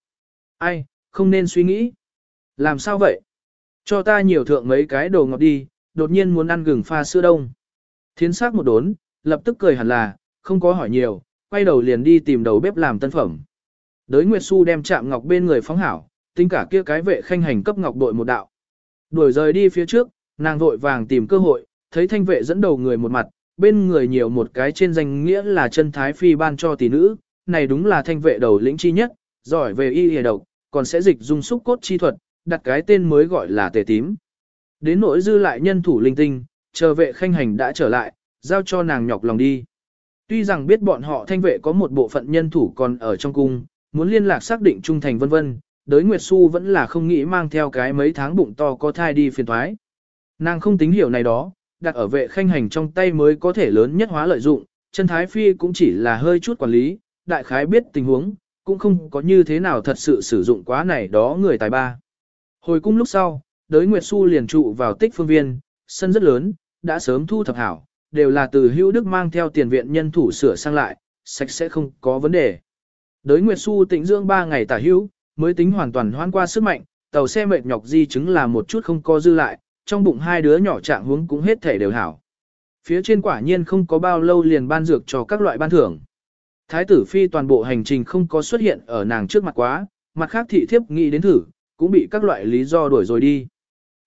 ai, không nên suy nghĩ. Làm sao vậy? Cho ta nhiều thượng mấy cái đồ ngọt đi, đột nhiên muốn ăn gừng pha sữa đông. Thiến sắc một đốn, lập tức cười hẳn là, không có hỏi nhiều, quay đầu liền đi tìm đầu bếp làm tân phẩm. Đới Nguyệt Xu đem chạm ngọc bên người phóng hảo, tính cả kia cái vệ khanh hành cấp ngọc đội một đạo. Đuổi rời đi phía trước, nàng vội vàng tìm cơ hội, thấy thanh vệ dẫn đầu người một mặt, bên người nhiều một cái trên danh nghĩa là chân thái phi ban cho tỷ nữ, này đúng là thanh vệ đầu lĩnh chi nhất, giỏi về y hề độc, còn sẽ dịch dung xúc cốt chi thuật, đặt cái tên mới gọi là tề tím. Đến nỗi dư lại nhân thủ linh tinh, chờ vệ khanh hành đã trở lại, giao cho nàng nhọc lòng đi. Tuy rằng biết bọn họ thanh vệ có một bộ phận nhân thủ còn ở trong cung, muốn liên lạc xác định trung thành vân vân, đới Nguyệt Xu vẫn là không nghĩ mang theo cái mấy tháng bụng to có thai đi phiền thoái. Nàng không tính hiểu này đó, đặt ở vệ khanh hành trong tay mới có thể lớn nhất hóa lợi dụng, chân thái phi cũng chỉ là hơi chút quản lý, đại khái biết tình huống, cũng không có như thế nào thật sự sử dụng quá này đó người tài ba. Hồi cung lúc sau, đới Nguyệt Xu liền trụ vào tích phương viên, sân rất lớn, đã sớm thu thập hảo, đều là từ hữu đức mang theo tiền viện nhân thủ sửa sang lại, sạch sẽ không có vấn đề. Đới Nguyệt Xu tĩnh dưỡng 3 ngày tả hữu, mới tính hoàn toàn hoan qua sức mạnh, tàu xe mệt nhọc di chứng là một chút không có dư lại, trong bụng hai đứa nhỏ trạng huống cũng hết thể đều hảo. Phía trên quả nhiên không có bao lâu liền ban dược cho các loại ban thưởng. Thái tử phi toàn bộ hành trình không có xuất hiện ở nàng trước mặt quá, mặt khác thị thiếp nghĩ đến thử, cũng bị các loại lý do đuổi rồi đi.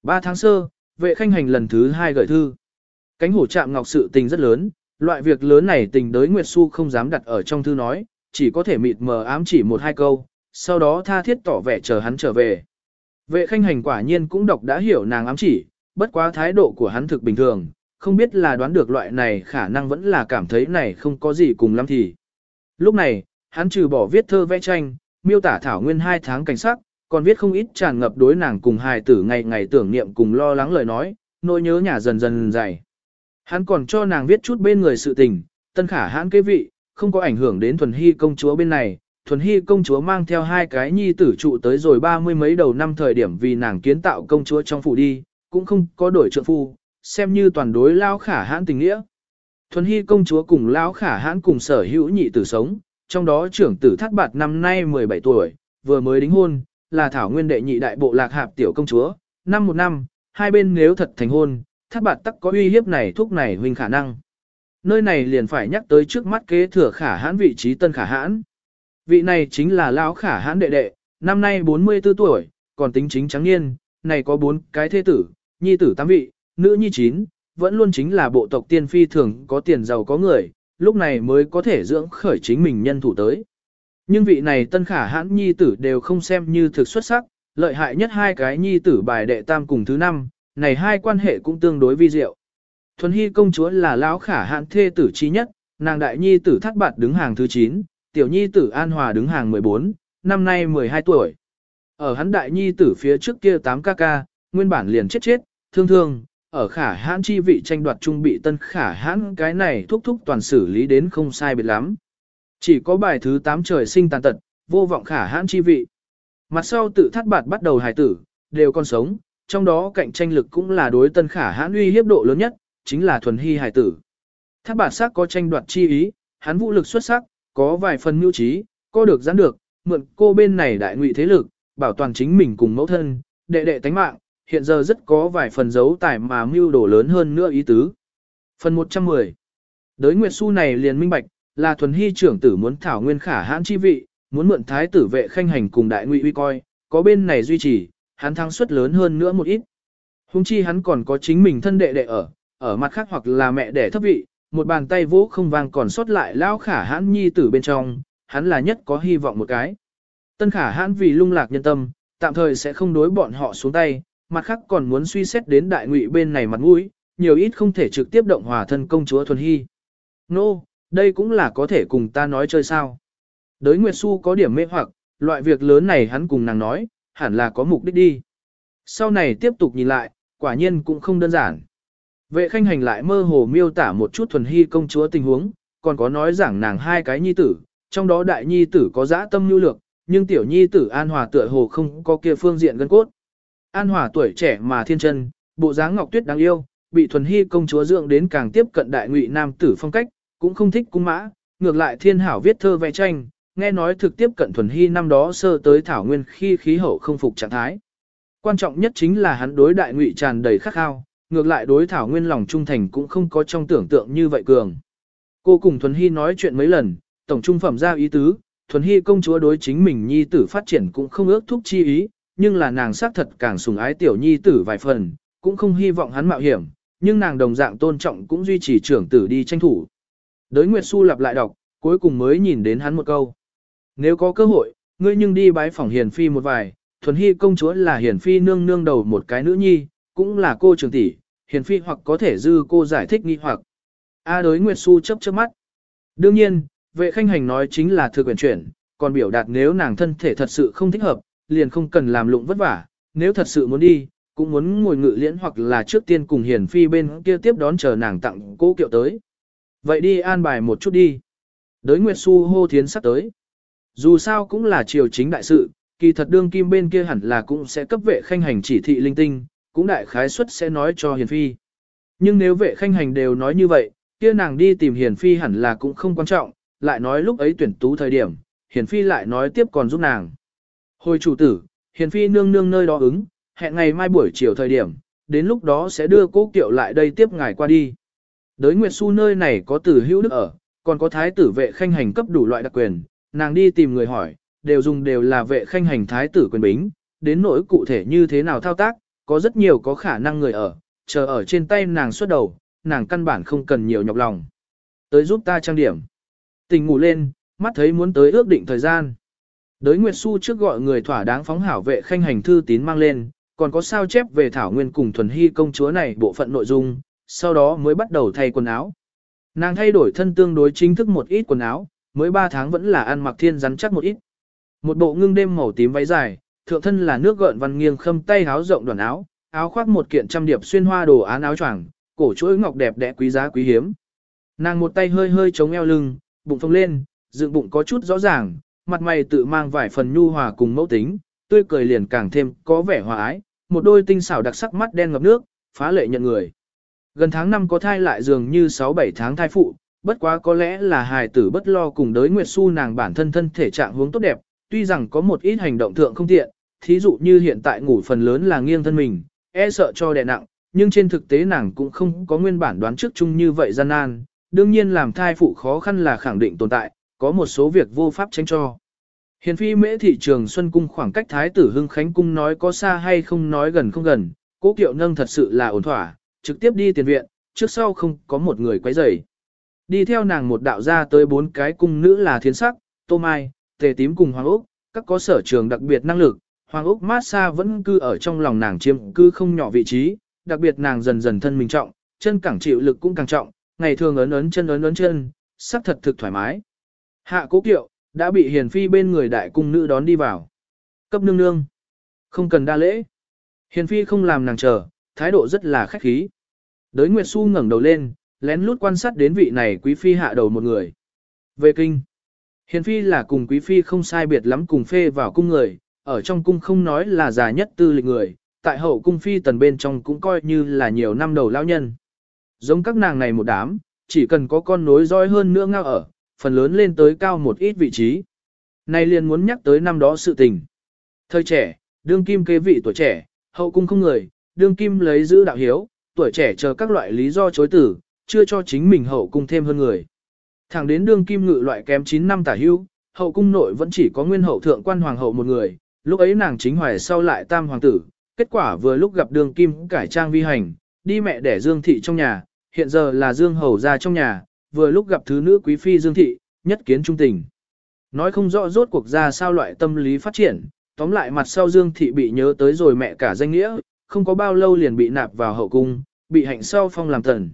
Ba tháng sơ, vệ khanh hành lần thứ hai gửi thư. Cánh hổ chạm ngọc sự tình rất lớn, loại việc lớn này tình đới Nguyệt Xu không dám đặt ở trong thư nói, chỉ có thể mịt mờ ám chỉ một hai câu, sau đó tha thiết tỏ vẻ chờ hắn trở về. Vệ khanh hành quả nhiên cũng đọc đã hiểu nàng ám chỉ, bất quá thái độ của hắn thực bình thường, không biết là đoán được loại này khả năng vẫn là cảm thấy này không có gì cùng lắm thì. Lúc này, hắn trừ bỏ viết thơ vẽ tranh, miêu tả thảo nguyên hai tháng cảnh sắc, còn viết không ít tràn ngập đối nàng cùng hài tử ngày ngày tưởng niệm cùng lo lắng lời nói, nỗi nhớ nhà dần dần dày. Hắn còn cho nàng viết chút bên người sự tình, tân khả hãn kế vị, không có ảnh hưởng đến thuần hy công chúa bên này. Thuần hy công chúa mang theo hai cái nhi tử trụ tới rồi ba mươi mấy đầu năm thời điểm vì nàng kiến tạo công chúa trong phủ đi, cũng không có đổi trượng phu, xem như toàn đối lao khả hãn tình nghĩa. Thuần Hy công chúa cùng lão khả hãn cùng sở hữu nhị tử sống, trong đó trưởng tử thắt bạt năm nay 17 tuổi, vừa mới đính hôn, là thảo nguyên đệ nhị đại bộ lạc hạp tiểu công chúa, năm một năm, hai bên nếu thật thành hôn, thắt bạt tắc có uy hiếp này thúc này huynh khả năng. Nơi này liền phải nhắc tới trước mắt kế thừa khả hãn vị trí tân khả hãn. Vị này chính là lão khả hãn đệ đệ, năm nay 44 tuổi, còn tính chính trắng niên, này có bốn cái thế tử, nhi tử tám vị, nữ nhi chín, vẫn luôn chính là bộ tộc tiên phi thường có tiền giàu có người, lúc này mới có thể dưỡng khởi chính mình nhân thủ tới. Nhưng vị này tân khả hãn nhi tử đều không xem như thực xuất sắc, lợi hại nhất hai cái nhi tử bài đệ tam cùng thứ năm, này hai quan hệ cũng tương đối vi diệu. Thuần Hy công chúa là lão khả hãn thê tử chi nhất, nàng đại nhi tử thác bạt đứng hàng thứ 9, tiểu nhi tử An Hòa đứng hàng 14, năm nay 12 tuổi. Ở hắn đại nhi tử phía trước kia 8 ca ca, nguyên bản liền chết chết, thương thương, ở khả hãn chi vị tranh đoạt trung bị tân khả hãn cái này thúc thúc toàn xử lý đến không sai biệt lắm. Chỉ có bài thứ 8 trời sinh tàn tật, vô vọng khả hãn chi vị. Mặt sau tự thắt bạt bắt đầu hài tử, đều còn sống, trong đó cạnh tranh lực cũng là đối tân khả hãn uy hiếp độ lớn nhất, chính là thuần hy hài tử. Thác bản sắc có tranh đoạt chi ý, hắn vũ lực xuất sắc, có vài phần mưu trí, có được gián được, mượn cô bên này đại ngụy thế lực, bảo toàn chính mình cùng mẫu thân, đệ đệ tánh mạng, hiện giờ rất có vài phần dấu tài mà mưu đồ lớn hơn nữa ý tứ. Phần 110 Đới Nguyệt Xu này liền minh bạch, là thuần hy trưởng tử muốn thảo nguyên khả hãn chi vị, muốn mượn thái tử vệ khanh hành cùng đại ngụy uy coi, có bên này duy trì, hắn thắng suất lớn hơn nữa một ít. Hùng chi hắn còn có chính mình thân đệ đệ ở, ở mặt khác hoặc là mẹ đẻ thấp vị, một bàn tay vỗ không vang còn sót lại lao khả hãn nhi tử bên trong, hắn là nhất có hy vọng một cái. Tân khả hãn vì lung lạc nhân tâm, tạm thời sẽ không đối bọn họ xuống tay, mặt khác còn muốn suy xét đến đại ngụy bên này mặt mũi, nhiều ít không thể trực tiếp động hòa thân công chúa thuần hy. Nô, no, đây cũng là có thể cùng ta nói chơi sao. Đới Nguyệt Xu có điểm mê hoặc, loại việc lớn này hắn cùng nàng nói, hẳn là có mục đích đi. Sau này tiếp tục nhìn lại, quả nhiên cũng không đơn giản. Vệ khanh hành lại mơ hồ miêu tả một chút thuần hy công chúa tình huống, còn có nói rằng nàng hai cái nhi tử, trong đó đại nhi tử có dã tâm nhu lược, nhưng tiểu nhi tử An Hòa tựa hồ không có kia phương diện gân cốt. An Hòa tuổi trẻ mà thiên chân, bộ dáng ngọc tuyết đáng yêu, bị thuần hy công chúa dưỡng đến càng tiếp cận đại ngụy nam tử phong cách, cũng không thích cung mã, ngược lại thiên hảo viết thơ vẽ tranh, nghe nói thực tiếp cận thuần hy năm đó sơ tới thảo nguyên khi khí hậu không phục trạng thái. Quan trọng nhất chính là hắn đối đại ngụy tràn đầy khắc khao, ngược lại đối thảo nguyên lòng trung thành cũng không có trong tưởng tượng như vậy cường. Cô cùng thuần hy nói chuyện mấy lần, tổng trung phẩm ra ý tứ, thuần hy công chúa đối chính mình nhi tử phát triển cũng không ước thúc chi ý, nhưng là nàng xác thật càng sùng ái tiểu nhi tử vài phần, cũng không hy vọng hắn mạo hiểm, nhưng nàng đồng dạng tôn trọng cũng duy trì trưởng tử đi tranh thủ. Đới Nguyệt Xu lặp lại đọc, cuối cùng mới nhìn đến hắn một câu. Nếu có cơ hội, ngươi nhưng đi bái phỏng hiền phi một vài, thuần hy công chúa là hiền phi nương nương đầu một cái nữ nhi, cũng là cô trưởng tỷ, hiền phi hoặc có thể dư cô giải thích nghi hoặc. A đối Nguyệt Xu chấp chớp mắt. Đương nhiên, vệ khanh hành nói chính là thừa quyền chuyển, còn biểu đạt nếu nàng thân thể thật sự không thích hợp, liền không cần làm lụng vất vả, nếu thật sự muốn đi, cũng muốn ngồi ngự liễn hoặc là trước tiên cùng hiền phi bên kia tiếp đón chờ nàng tặng cô kiệu tới. Vậy đi an bài một chút đi. Đới Nguyệt Xu hô thiến sắp tới. Dù sao cũng là triều chính đại sự, kỳ thật đương kim bên kia hẳn là cũng sẽ cấp vệ khanh hành chỉ thị linh tinh, cũng đại khái suất sẽ nói cho hiền phi. Nhưng nếu vệ khanh hành đều nói như vậy, kia nàng đi tìm hiền phi hẳn là cũng không quan trọng, lại nói lúc ấy tuyển tú thời điểm, hiền phi lại nói tiếp còn giúp nàng. Hồi chủ tử, hiền phi nương nương nơi đó ứng, hẹn ngày mai buổi chiều thời điểm, đến lúc đó sẽ đưa cố kiệu lại đây tiếp ngài qua đi. Đới Nguyệt Xu nơi này có tử hữu đức ở, còn có thái tử vệ khanh hành cấp đủ loại đặc quyền, nàng đi tìm người hỏi, đều dùng đều là vệ khanh hành thái tử quyền bính, đến nỗi cụ thể như thế nào thao tác, có rất nhiều có khả năng người ở, chờ ở trên tay nàng xuất đầu, nàng căn bản không cần nhiều nhọc lòng. Tới giúp ta trang điểm. Tình ngủ lên, mắt thấy muốn tới ước định thời gian. Đới Nguyệt Xu trước gọi người thỏa đáng phóng hảo vệ khanh hành thư tín mang lên, còn có sao chép về Thảo Nguyên cùng thuần hy công chúa này bộ phận nội dung, sau đó mới bắt đầu thay quần áo. Nàng thay đổi thân tương đối chính thức một ít quần áo, mới 3 tháng vẫn là ăn mặc thiên rắn chắc một ít. Một bộ ngưng đêm màu tím váy dài, thượng thân là nước gợn văn nghiêng khâm tay háo rộng đoàn áo, áo khoác một kiện trăm điệp xuyên hoa đồ án áo choàng, cổ chuỗi ngọc đẹp đẽ quý giá quý hiếm. Nàng một tay hơi hơi chống eo lưng, bụng phồng lên, dựng bụng có chút rõ ràng, mặt mày tự mang vài phần nhu hòa cùng mẫu tính, tươi cười liền càng thêm có vẻ hòa ái, một đôi tinh xảo đặc sắc mắt đen ngập nước, phá lệ nhận người. Gần tháng năm có thai lại dường như 6-7 tháng thai phụ, bất quá có lẽ là hài tử bất lo cùng đới Nguyệt Xu nàng bản thân thân thể trạng hướng tốt đẹp, tuy rằng có một ít hành động thượng không tiện, thí dụ như hiện tại ngủ phần lớn là nghiêng thân mình, e sợ cho đè nặng, nhưng trên thực tế nàng cũng không có nguyên bản đoán trước chung như vậy gian nan, đương nhiên làm thai phụ khó khăn là khẳng định tồn tại, có một số việc vô pháp tránh cho. Hiền phi mễ thị trường Xuân Cung khoảng cách Thái tử Hưng Khánh Cung nói có xa hay không nói gần không gần, cố kiệu nâng thật sự là ổn thỏa, trực tiếp đi tiền viện, trước sau không có một người quấy rầy. Đi theo nàng một đạo ra tới bốn cái cung nữ là thiến sắc, tô mai, tề tím cùng hoàng úc, các có sở trường đặc biệt năng lực, hoàng úc mát xa vẫn cư ở trong lòng nàng chiếm cư không nhỏ vị trí, đặc biệt nàng dần dần thân mình trọng, chân cẳng chịu lực cũng càng trọng, ngày thường ấn ấn chân ấn ấn chân, sắc thật thực thoải mái. Hạ cố kiệu, đã bị hiền phi bên người đại cung nữ đón đi vào. Cấp nương nương. Không cần đa lễ. Hiền phi không làm nàng chờ, thái độ rất là khách khí. Đới Nguyệt Xu ngẩng đầu lên, lén lút quan sát đến vị này quý phi hạ đầu một người. Về kinh. Hiền phi là cùng quý phi không sai biệt lắm cùng phê vào cung người, ở trong cung không nói là già nhất tư lịch người, tại hậu cung phi tần bên trong cũng coi như là nhiều năm đầu lao nhân. Giống các nàng này một đám, chỉ cần có con nối roi hơn nữa ngao ở, phần lớn lên tới cao một ít vị trí. Này liền muốn nhắc tới năm đó sự tình. Thời trẻ, đương kim kế vị tuổi trẻ, hậu cung không người, đương kim lấy giữ đạo hiếu, tuổi trẻ chờ các loại lý do chối tử, chưa cho chính mình hậu cung thêm hơn người. Thẳng đến đương kim ngự loại kém 9 năm tả hưu, hậu cung nội vẫn chỉ có nguyên hậu thượng quan hoàng hậu một người, lúc ấy nàng chính hoài sau lại tam hoàng tử, kết quả vừa lúc gặp đường kim cải trang vi hành, đi mẹ đẻ Dương Thị trong nhà, hiện giờ là Dương Hầu ra trong nhà, vừa lúc gặp thứ nữ quý phi Dương Thị, nhất kiến trung tình. Nói không rõ rốt cuộc ra sao loại tâm lý phát triển, tóm lại mặt sau Dương Thị bị nhớ tới rồi mẹ cả danh nghĩa, không có bao lâu liền bị nạp vào hậu cung, bị hạnh sau phong làm thần.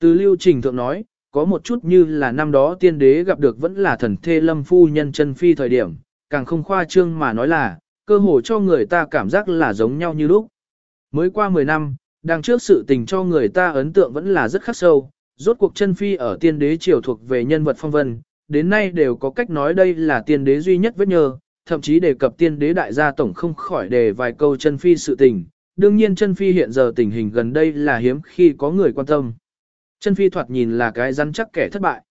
Từ lưu trình thượng nói, có một chút như là năm đó tiên đế gặp được vẫn là thần thê lâm phu nhân chân phi thời điểm, càng không khoa trương mà nói là, cơ hồ cho người ta cảm giác là giống nhau như lúc. Mới qua 10 năm, đằng trước sự tình cho người ta ấn tượng vẫn là rất khắc sâu, rốt cuộc chân phi ở tiên đế triều thuộc về nhân vật phong vân, đến nay đều có cách nói đây là tiên đế duy nhất vết nhơ, thậm chí đề cập tiên đế đại gia tổng không khỏi đề vài câu chân phi sự tình. Đương nhiên chân phi hiện giờ tình hình gần đây là hiếm khi có người quan tâm. Chân phi thoạt nhìn là cái rắn chắc kẻ thất bại.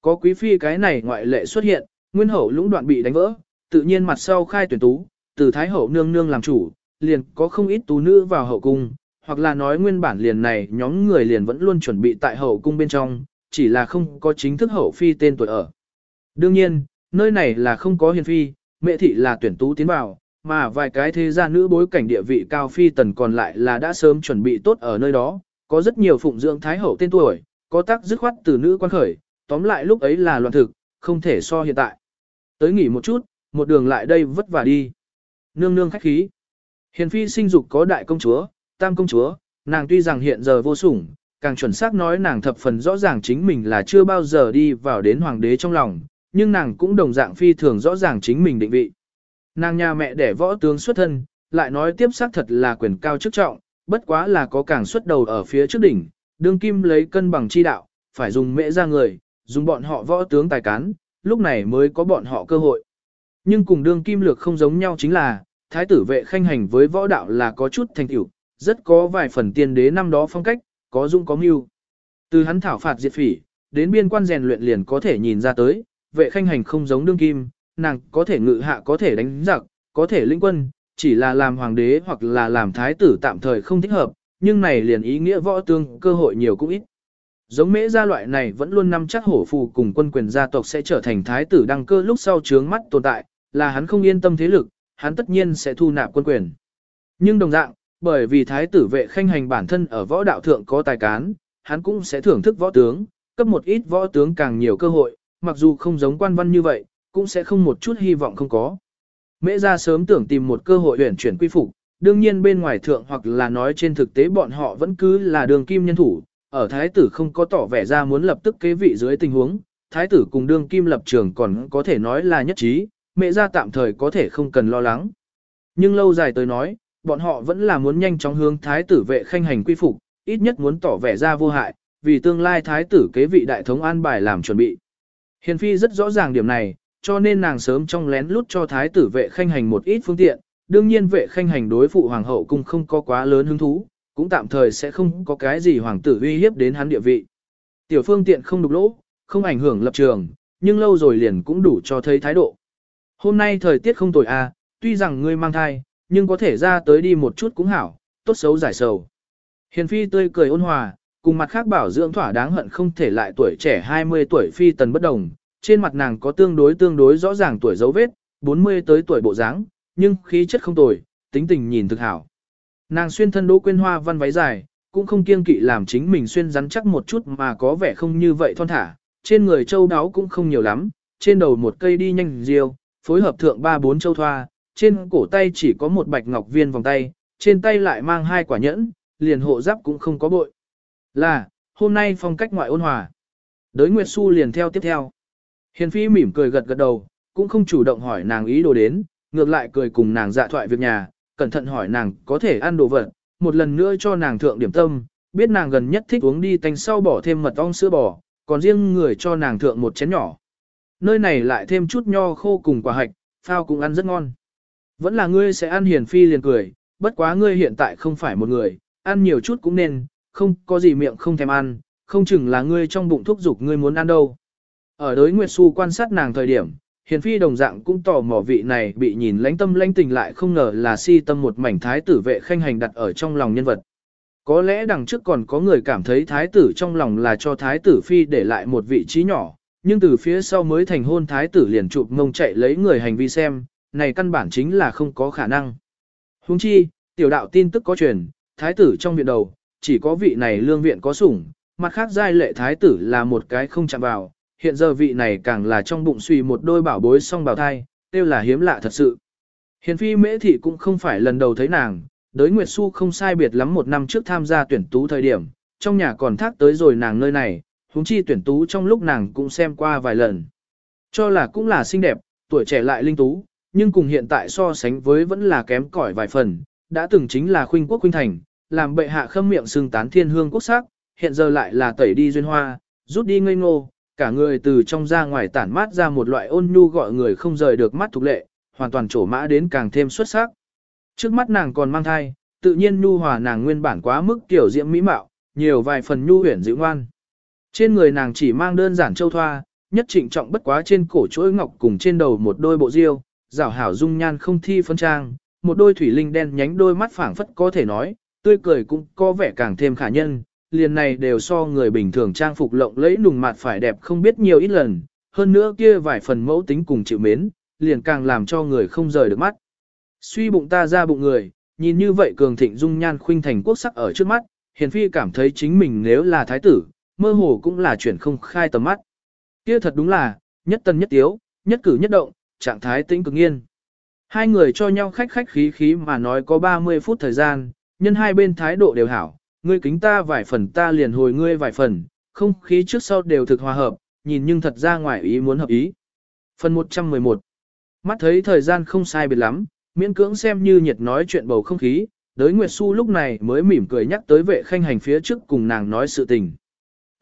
Có quý phi cái này ngoại lệ xuất hiện, nguyên hậu lũng đoạn bị đánh vỡ, tự nhiên mặt sau khai tuyển tú, từ thái hậu nương nương làm chủ, liền có không ít tú nữ vào hậu cung, hoặc là nói nguyên bản liền này nhóm người liền vẫn luôn chuẩn bị tại hậu cung bên trong, chỉ là không có chính thức hậu phi tên tuổi ở. Đương nhiên, nơi này là không có hiền phi, mẹ thị là tuyển tú tiến vào, mà vài cái thế gia nữ bối cảnh địa vị cao phi tần còn lại là đã sớm chuẩn bị tốt ở nơi đó, có rất nhiều phụng dưỡng thái hậu tên tuổi, có tác dứt khoát từ nữ quan khởi, tóm lại lúc ấy là loạn thực, không thể so hiện tại. Tới nghỉ một chút, một đường lại đây vất vả đi. Nương nương khách khí. Hiền phi sinh dục có đại công chúa, tam công chúa, nàng tuy rằng hiện giờ vô sủng, càng chuẩn xác nói nàng thập phần rõ ràng chính mình là chưa bao giờ đi vào đến hoàng đế trong lòng, nhưng nàng cũng đồng dạng phi thường rõ ràng chính mình định vị. Nàng nhà mẹ đẻ võ tướng xuất thân, lại nói tiếp xác thật là quyền cao chức trọng, bất quá là có càng xuất đầu ở phía trước đỉnh, đương kim lấy cân bằng chi đạo, phải dùng mẹ ra người, dùng bọn họ võ tướng tài cán, lúc này mới có bọn họ cơ hội. Nhưng cùng đương kim lược không giống nhau chính là, thái tử vệ khanh hành với võ đạo là có chút thành tựu, rất có vài phần tiên đế năm đó phong cách, có dung có mưu. Từ hắn thảo phạt diệt phỉ, đến biên quan rèn luyện liền có thể nhìn ra tới, vệ khanh hành không giống đương kim, nàng có thể ngự hạ có thể đánh giặc, có thể lĩnh quân, chỉ là làm hoàng đế hoặc là làm thái tử tạm thời không thích hợp, nhưng này liền ý nghĩa võ tương cơ hội nhiều cũng ít. Giống mễ gia loại này vẫn luôn nắm chắc hổ phù cùng quân quyền gia tộc sẽ trở thành thái tử đăng cơ lúc sau trướng mắt tồn tại, là hắn không yên tâm thế lực, hắn tất nhiên sẽ thu nạp quân quyền. Nhưng đồng dạng, bởi vì thái tử vệ khanh hành bản thân ở võ đạo thượng có tài cán, hắn cũng sẽ thưởng thức võ tướng, cấp một ít võ tướng càng nhiều cơ hội, mặc dù không giống quan văn như vậy, cũng sẽ không một chút hy vọng không có. Mễ ra sớm tưởng tìm một cơ hội huyển chuyển quy phục, đương nhiên bên ngoài thượng hoặc là nói trên thực tế bọn họ vẫn cứ là đường kim nhân thủ, ở thái tử không có tỏ vẻ ra muốn lập tức kế vị dưới tình huống, thái tử cùng đương kim lập trường còn có thể nói là nhất trí, mẹ ra tạm thời có thể không cần lo lắng. Nhưng lâu dài tới nói, bọn họ vẫn là muốn nhanh chóng hướng thái tử vệ khanh hành quy phục, ít nhất muốn tỏ vẻ ra vô hại, vì tương lai thái tử kế vị đại thống an bài làm chuẩn bị. Hiền phi rất rõ ràng điểm này, cho nên nàng sớm trong lén lút cho thái tử vệ khanh hành một ít phương tiện, đương nhiên vệ khanh hành đối phụ hoàng hậu cung không có quá lớn hứng thú, cũng tạm thời sẽ không có cái gì hoàng tử uy hiếp đến hắn địa vị. Tiểu phương tiện không đục lỗ, không ảnh hưởng lập trường, nhưng lâu rồi liền cũng đủ cho thấy thái độ. Hôm nay thời tiết không tồi à, tuy rằng ngươi mang thai, nhưng có thể ra tới đi một chút cũng hảo, tốt xấu giải sầu. Hiền phi tươi cười ôn hòa, cùng mặt khác bảo dưỡng thỏa đáng hận không thể lại tuổi trẻ 20 tuổi phi tần bất đồng, trên mặt nàng có tương đối tương đối rõ ràng tuổi dấu vết, 40 tới tuổi bộ dáng, nhưng khí chất không tồi, tính tình nhìn thực hảo. Nàng xuyên thân đỗ quên hoa văn váy dài, cũng không kiêng kỵ làm chính mình xuyên rắn chắc một chút mà có vẻ không như vậy thon thả, trên người châu đáo cũng không nhiều lắm, trên đầu một cây đi nhanh diêu, phối hợp thượng ba bốn châu thoa, trên cổ tay chỉ có một bạch ngọc viên vòng tay, trên tay lại mang hai quả nhẫn, liền hộ giáp cũng không có bội. Là, hôm nay phong cách ngoại ôn hòa. Đới Nguyệt Xu liền theo tiếp theo. Hiền Phi mỉm cười gật gật đầu, cũng không chủ động hỏi nàng ý đồ đến, ngược lại cười cùng nàng dạ thoại việc nhà, cẩn thận hỏi nàng có thể ăn đồ vật, một lần nữa cho nàng thượng điểm tâm, biết nàng gần nhất thích uống đi tanh sau bỏ thêm mật ong sữa bò, còn riêng người cho nàng thượng một chén nhỏ. Nơi này lại thêm chút nho khô cùng quả hạch, phao cũng ăn rất ngon. Vẫn là ngươi sẽ ăn hiền phi liền cười, bất quá ngươi hiện tại không phải một người, ăn nhiều chút cũng nên, không có gì miệng không thèm ăn, không chừng là ngươi trong bụng thúc giục ngươi muốn ăn đâu. Ở đối Nguyệt Xu quan sát nàng thời điểm, hiền phi đồng dạng cũng tò mò vị này bị nhìn lãnh tâm lãnh tình lại không ngờ là si tâm một mảnh thái tử vệ khanh hành đặt ở trong lòng nhân vật. Có lẽ đằng trước còn có người cảm thấy thái tử trong lòng là cho thái tử phi để lại một vị trí nhỏ, nhưng từ phía sau mới thành hôn thái tử liền chụp mông chạy lấy người hành vi xem, này căn bản chính là không có khả năng. Huống chi, tiểu đạo tin tức có truyền, thái tử trong viện đầu, chỉ có vị này lương viện có sủng, mặt khác giai lệ thái tử là một cái không chạm vào, hiện giờ vị này càng là trong bụng suy một đôi bảo bối song bào thai, tiêu là hiếm lạ thật sự. Hiền phi mễ thị cũng không phải lần đầu thấy nàng, đới Nguyệt Xu không sai biệt lắm một năm trước tham gia tuyển tú thời điểm, trong nhà còn thác tới rồi nàng nơi này, huống chi tuyển tú trong lúc nàng cũng xem qua vài lần. Cho là cũng là xinh đẹp, tuổi trẻ lại linh tú, nhưng cùng hiện tại so sánh với vẫn là kém cỏi vài phần, đã từng chính là khuynh quốc khuynh thành, làm bệ hạ khâm miệng xưng tán thiên hương quốc sắc, hiện giờ lại là tẩy đi duyên hoa, rút đi ngây ngô, cả người từ trong ra ngoài tản mát ra một loại ôn nhu gọi người không rời được mắt thuộc lệ, hoàn toàn trổ mã đến càng thêm xuất sắc. Trước mắt nàng còn mang thai, tự nhiên nhu hòa nàng nguyên bản quá mức tiểu diễm mỹ mạo, nhiều vài phần nhu huyển dịu ngoan. Trên người nàng chỉ mang đơn giản châu thoa, nhất trịnh trọng bất quá trên cổ chuỗi ngọc cùng trên đầu một đôi bộ diêu, rảo hảo dung nhan không thi phân trang, một đôi thủy linh đen nhánh đôi mắt phảng phất có thể nói, tươi cười cũng có vẻ càng thêm khả nhân, liền này đều so người bình thường trang phục lộng lẫy nùng mặt phải đẹp không biết nhiều ít lần, hơn nữa kia vài phần mẫu tính cùng chịu mến, liền càng làm cho người không rời được mắt. Suy bụng ta ra bụng người, nhìn như vậy cường thịnh dung nhan khuynh thành quốc sắc ở trước mắt, hiền phi cảm thấy chính mình nếu là thái tử, mơ hồ cũng là chuyển không khai tầm mắt. Kia thật đúng là, nhất tân nhất tiếu, nhất cử nhất động, trạng thái tĩnh cực nghiên. Hai người cho nhau khách khách khí khí mà nói có 30 phút thời gian, nhân hai bên thái độ đều hảo, ngươi kính ta vài phần ta liền hồi ngươi vài phần, không khí trước sau đều thực hòa hợp, nhìn nhưng thật ra ngoài ý muốn hợp ý. Phần 111 Mắt thấy thời gian không sai biệt lắm, miễn cưỡng xem như nhiệt nói chuyện bầu không khí, đới Nguyệt Xu lúc này mới mỉm cười nhắc tới vệ khanh hành phía trước cùng nàng nói sự tình.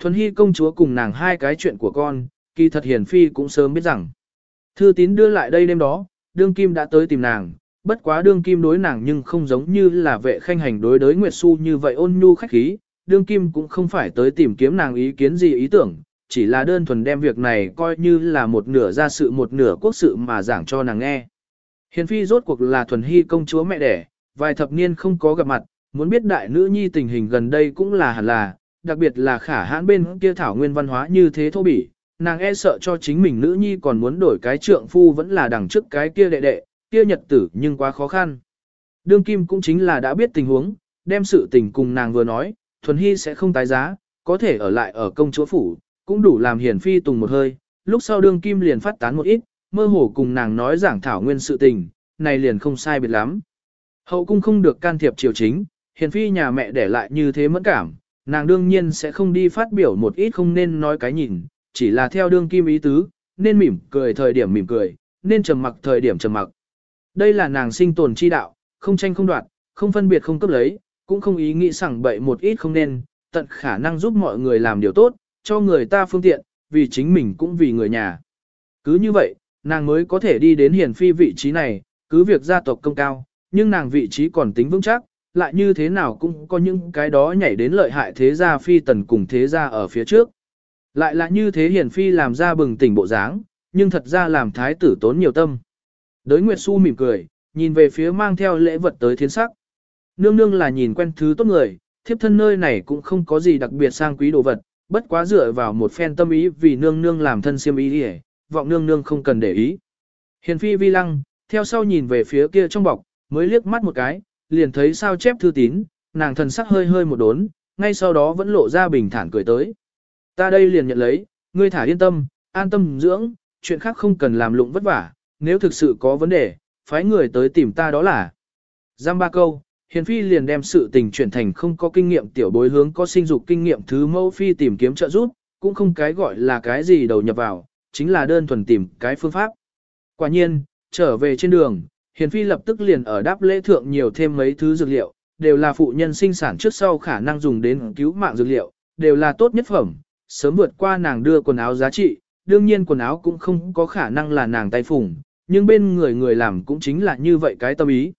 Thuần Hy công chúa cùng nàng hai cái chuyện của con, kỳ thật hiền phi cũng sớm biết rằng. Thư tín đưa lại đây đêm đó, đương kim đã tới tìm nàng, bất quá đương kim đối nàng nhưng không giống như là vệ khanh hành đối đối Nguyệt Xu như vậy ôn nhu khách khí, đương kim cũng không phải tới tìm kiếm nàng ý kiến gì ý tưởng, chỉ là đơn thuần đem việc này coi như là một nửa ra sự một nửa quốc sự mà giảng cho nàng nghe. Hiền phi rốt cuộc là thuần hy công chúa mẹ đẻ, vài thập niên không có gặp mặt, muốn biết đại nữ nhi tình hình gần đây cũng là hẳn là, đặc biệt là khả hãn bên kia thảo nguyên văn hóa như thế thô bỉ, nàng e sợ cho chính mình nữ nhi còn muốn đổi cái trượng phu vẫn là đằng trước cái kia đệ đệ, kia nhật tử nhưng quá khó khăn. Đương kim cũng chính là đã biết tình huống, đem sự tình cùng nàng vừa nói, thuần hy sẽ không tái giá, có thể ở lại ở công chúa phủ, cũng đủ làm hiển phi tùng một hơi, lúc sau đương kim liền phát tán một ít, mơ hồ cùng nàng nói giảng thảo nguyên sự tình, này liền không sai biệt lắm. Hậu cung không được can thiệp triều chính, hiền phi nhà mẹ để lại như thế mẫn cảm, nàng đương nhiên sẽ không đi phát biểu một ít không nên nói cái nhìn, chỉ là theo đương kim ý tứ, nên mỉm cười thời điểm mỉm cười, nên trầm mặc thời điểm trầm mặc. Đây là nàng sinh tồn chi đạo, không tranh không đoạt, không phân biệt không cấp lấy, cũng không ý nghĩ sẵn bậy một ít không nên, tận khả năng giúp mọi người làm điều tốt, cho người ta phương tiện, vì chính mình cũng vì người nhà. Cứ như vậy, nàng mới có thể đi đến hiển phi vị trí này, cứ việc gia tộc công cao, nhưng nàng vị trí còn tính vững chắc, lại như thế nào cũng có những cái đó nhảy đến lợi hại thế gia phi tần cùng thế gia ở phía trước. Lại là như thế hiển phi làm ra bừng tỉnh bộ dáng, nhưng thật ra làm thái tử tốn nhiều tâm. Đới Nguyệt Xu mỉm cười, nhìn về phía mang theo lễ vật tới thiên sắc. Nương nương là nhìn quen thứ tốt người, thiếp thân nơi này cũng không có gì đặc biệt sang quý đồ vật, bất quá dựa vào một phen tâm ý vì nương nương làm thân siêm ý đi vọng nương nương không cần để ý. Hiền phi vi lăng, theo sau nhìn về phía kia trong bọc, mới liếc mắt một cái, liền thấy sao chép thư tín, nàng thần sắc hơi hơi một đốn, ngay sau đó vẫn lộ ra bình thản cười tới. Ta đây liền nhận lấy, ngươi thả yên tâm, an tâm dưỡng, chuyện khác không cần làm lụng vất vả, nếu thực sự có vấn đề, phái người tới tìm ta đó là. Giam ba câu, Hiền Phi liền đem sự tình chuyển thành không có kinh nghiệm tiểu bối hướng có sinh dục kinh nghiệm thứ mẫu Phi tìm kiếm trợ giúp, cũng không cái gọi là cái gì đầu nhập vào, chính là đơn thuần tìm cái phương pháp. Quả nhiên, trở về trên đường, Hiền Phi lập tức liền ở đáp lễ thượng nhiều thêm mấy thứ dược liệu, đều là phụ nhân sinh sản trước sau khả năng dùng đến cứu mạng dược liệu, đều là tốt nhất phẩm, sớm vượt qua nàng đưa quần áo giá trị, đương nhiên quần áo cũng không có khả năng là nàng tay phủng, nhưng bên người người làm cũng chính là như vậy cái tâm ý.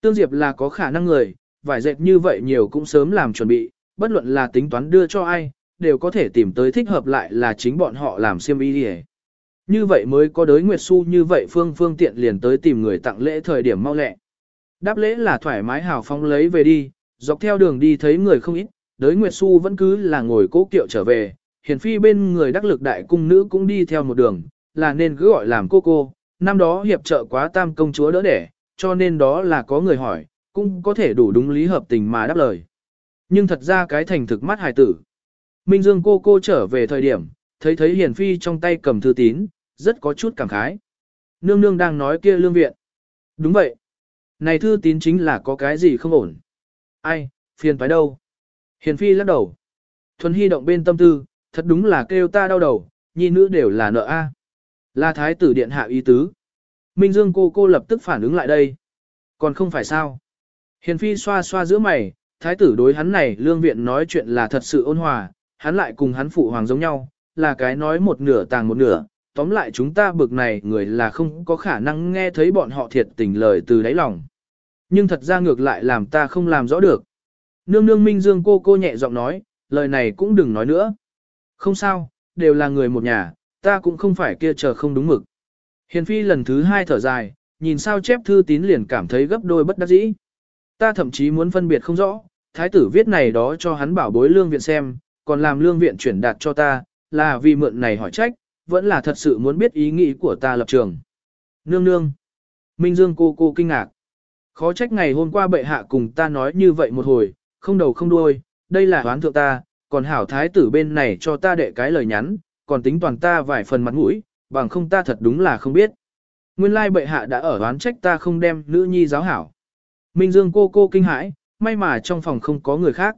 Tương Diệp là có khả năng người, vải dệt như vậy nhiều cũng sớm làm chuẩn bị, bất luận là tính toán đưa cho ai, đều có thể tìm tới thích hợp lại là chính bọn họ làm xiêm y đi như vậy mới có đới Nguyệt Xu như vậy phương phương tiện liền tới tìm người tặng lễ thời điểm mau lẹ. Đáp lễ là thoải mái hào phóng lấy về đi, dọc theo đường đi thấy người không ít, đới Nguyệt Xu vẫn cứ là ngồi cố kiệu trở về, hiển phi bên người đắc lực đại cung nữ cũng đi theo một đường, là nên cứ gọi làm cô cô, năm đó hiệp trợ quá tam công chúa đỡ đẻ, cho nên đó là có người hỏi, cũng có thể đủ đúng lý hợp tình mà đáp lời. Nhưng thật ra cái thành thực mắt hài tử. Minh Dương cô cô trở về thời điểm, thấy thấy hiển phi trong tay cầm thư tín, rất có chút cảm khái. Nương nương đang nói kia lương viện. Đúng vậy. Này thư tín chính là có cái gì không ổn. Ai, phiền phải đâu. Hiền phi lắc đầu. Thuần hy động bên tâm tư, thật đúng là kêu ta đau đầu, nhi nữ đều là nợ a. Là thái tử điện hạ ý tứ. Minh Dương cô cô lập tức phản ứng lại đây. Còn không phải sao. Hiền phi xoa xoa giữa mày, thái tử đối hắn này lương viện nói chuyện là thật sự ôn hòa, hắn lại cùng hắn phụ hoàng giống nhau, là cái nói một nửa tàng một nửa, tóm lại chúng ta bực này người là không có khả năng nghe thấy bọn họ thiệt tình lời từ đáy lòng. Nhưng thật ra ngược lại làm ta không làm rõ được. Nương nương Minh Dương cô cô nhẹ giọng nói, lời này cũng đừng nói nữa. Không sao, đều là người một nhà, ta cũng không phải kia chờ không đúng mực. Hiền phi lần thứ hai thở dài, nhìn sao chép thư tín liền cảm thấy gấp đôi bất đắc dĩ. Ta thậm chí muốn phân biệt không rõ, thái tử viết này đó cho hắn bảo bối lương viện xem, còn làm lương viện chuyển đạt cho ta, là vì mượn này hỏi trách, vẫn là thật sự muốn biết ý nghĩ của ta lập trường. Nương nương. Minh Dương cô cô kinh ngạc. Khó trách ngày hôm qua bệ hạ cùng ta nói như vậy một hồi, không đầu không đuôi, đây là hoán thượng ta, còn hảo thái tử bên này cho ta đệ cái lời nhắn, còn tính toàn ta vài phần mặt mũi, bằng không ta thật đúng là không biết. Nguyên lai bệ hạ đã ở đoán trách ta không đem nữ nhi giáo hảo. Minh Dương cô cô kinh hãi, may mà trong phòng không có người khác.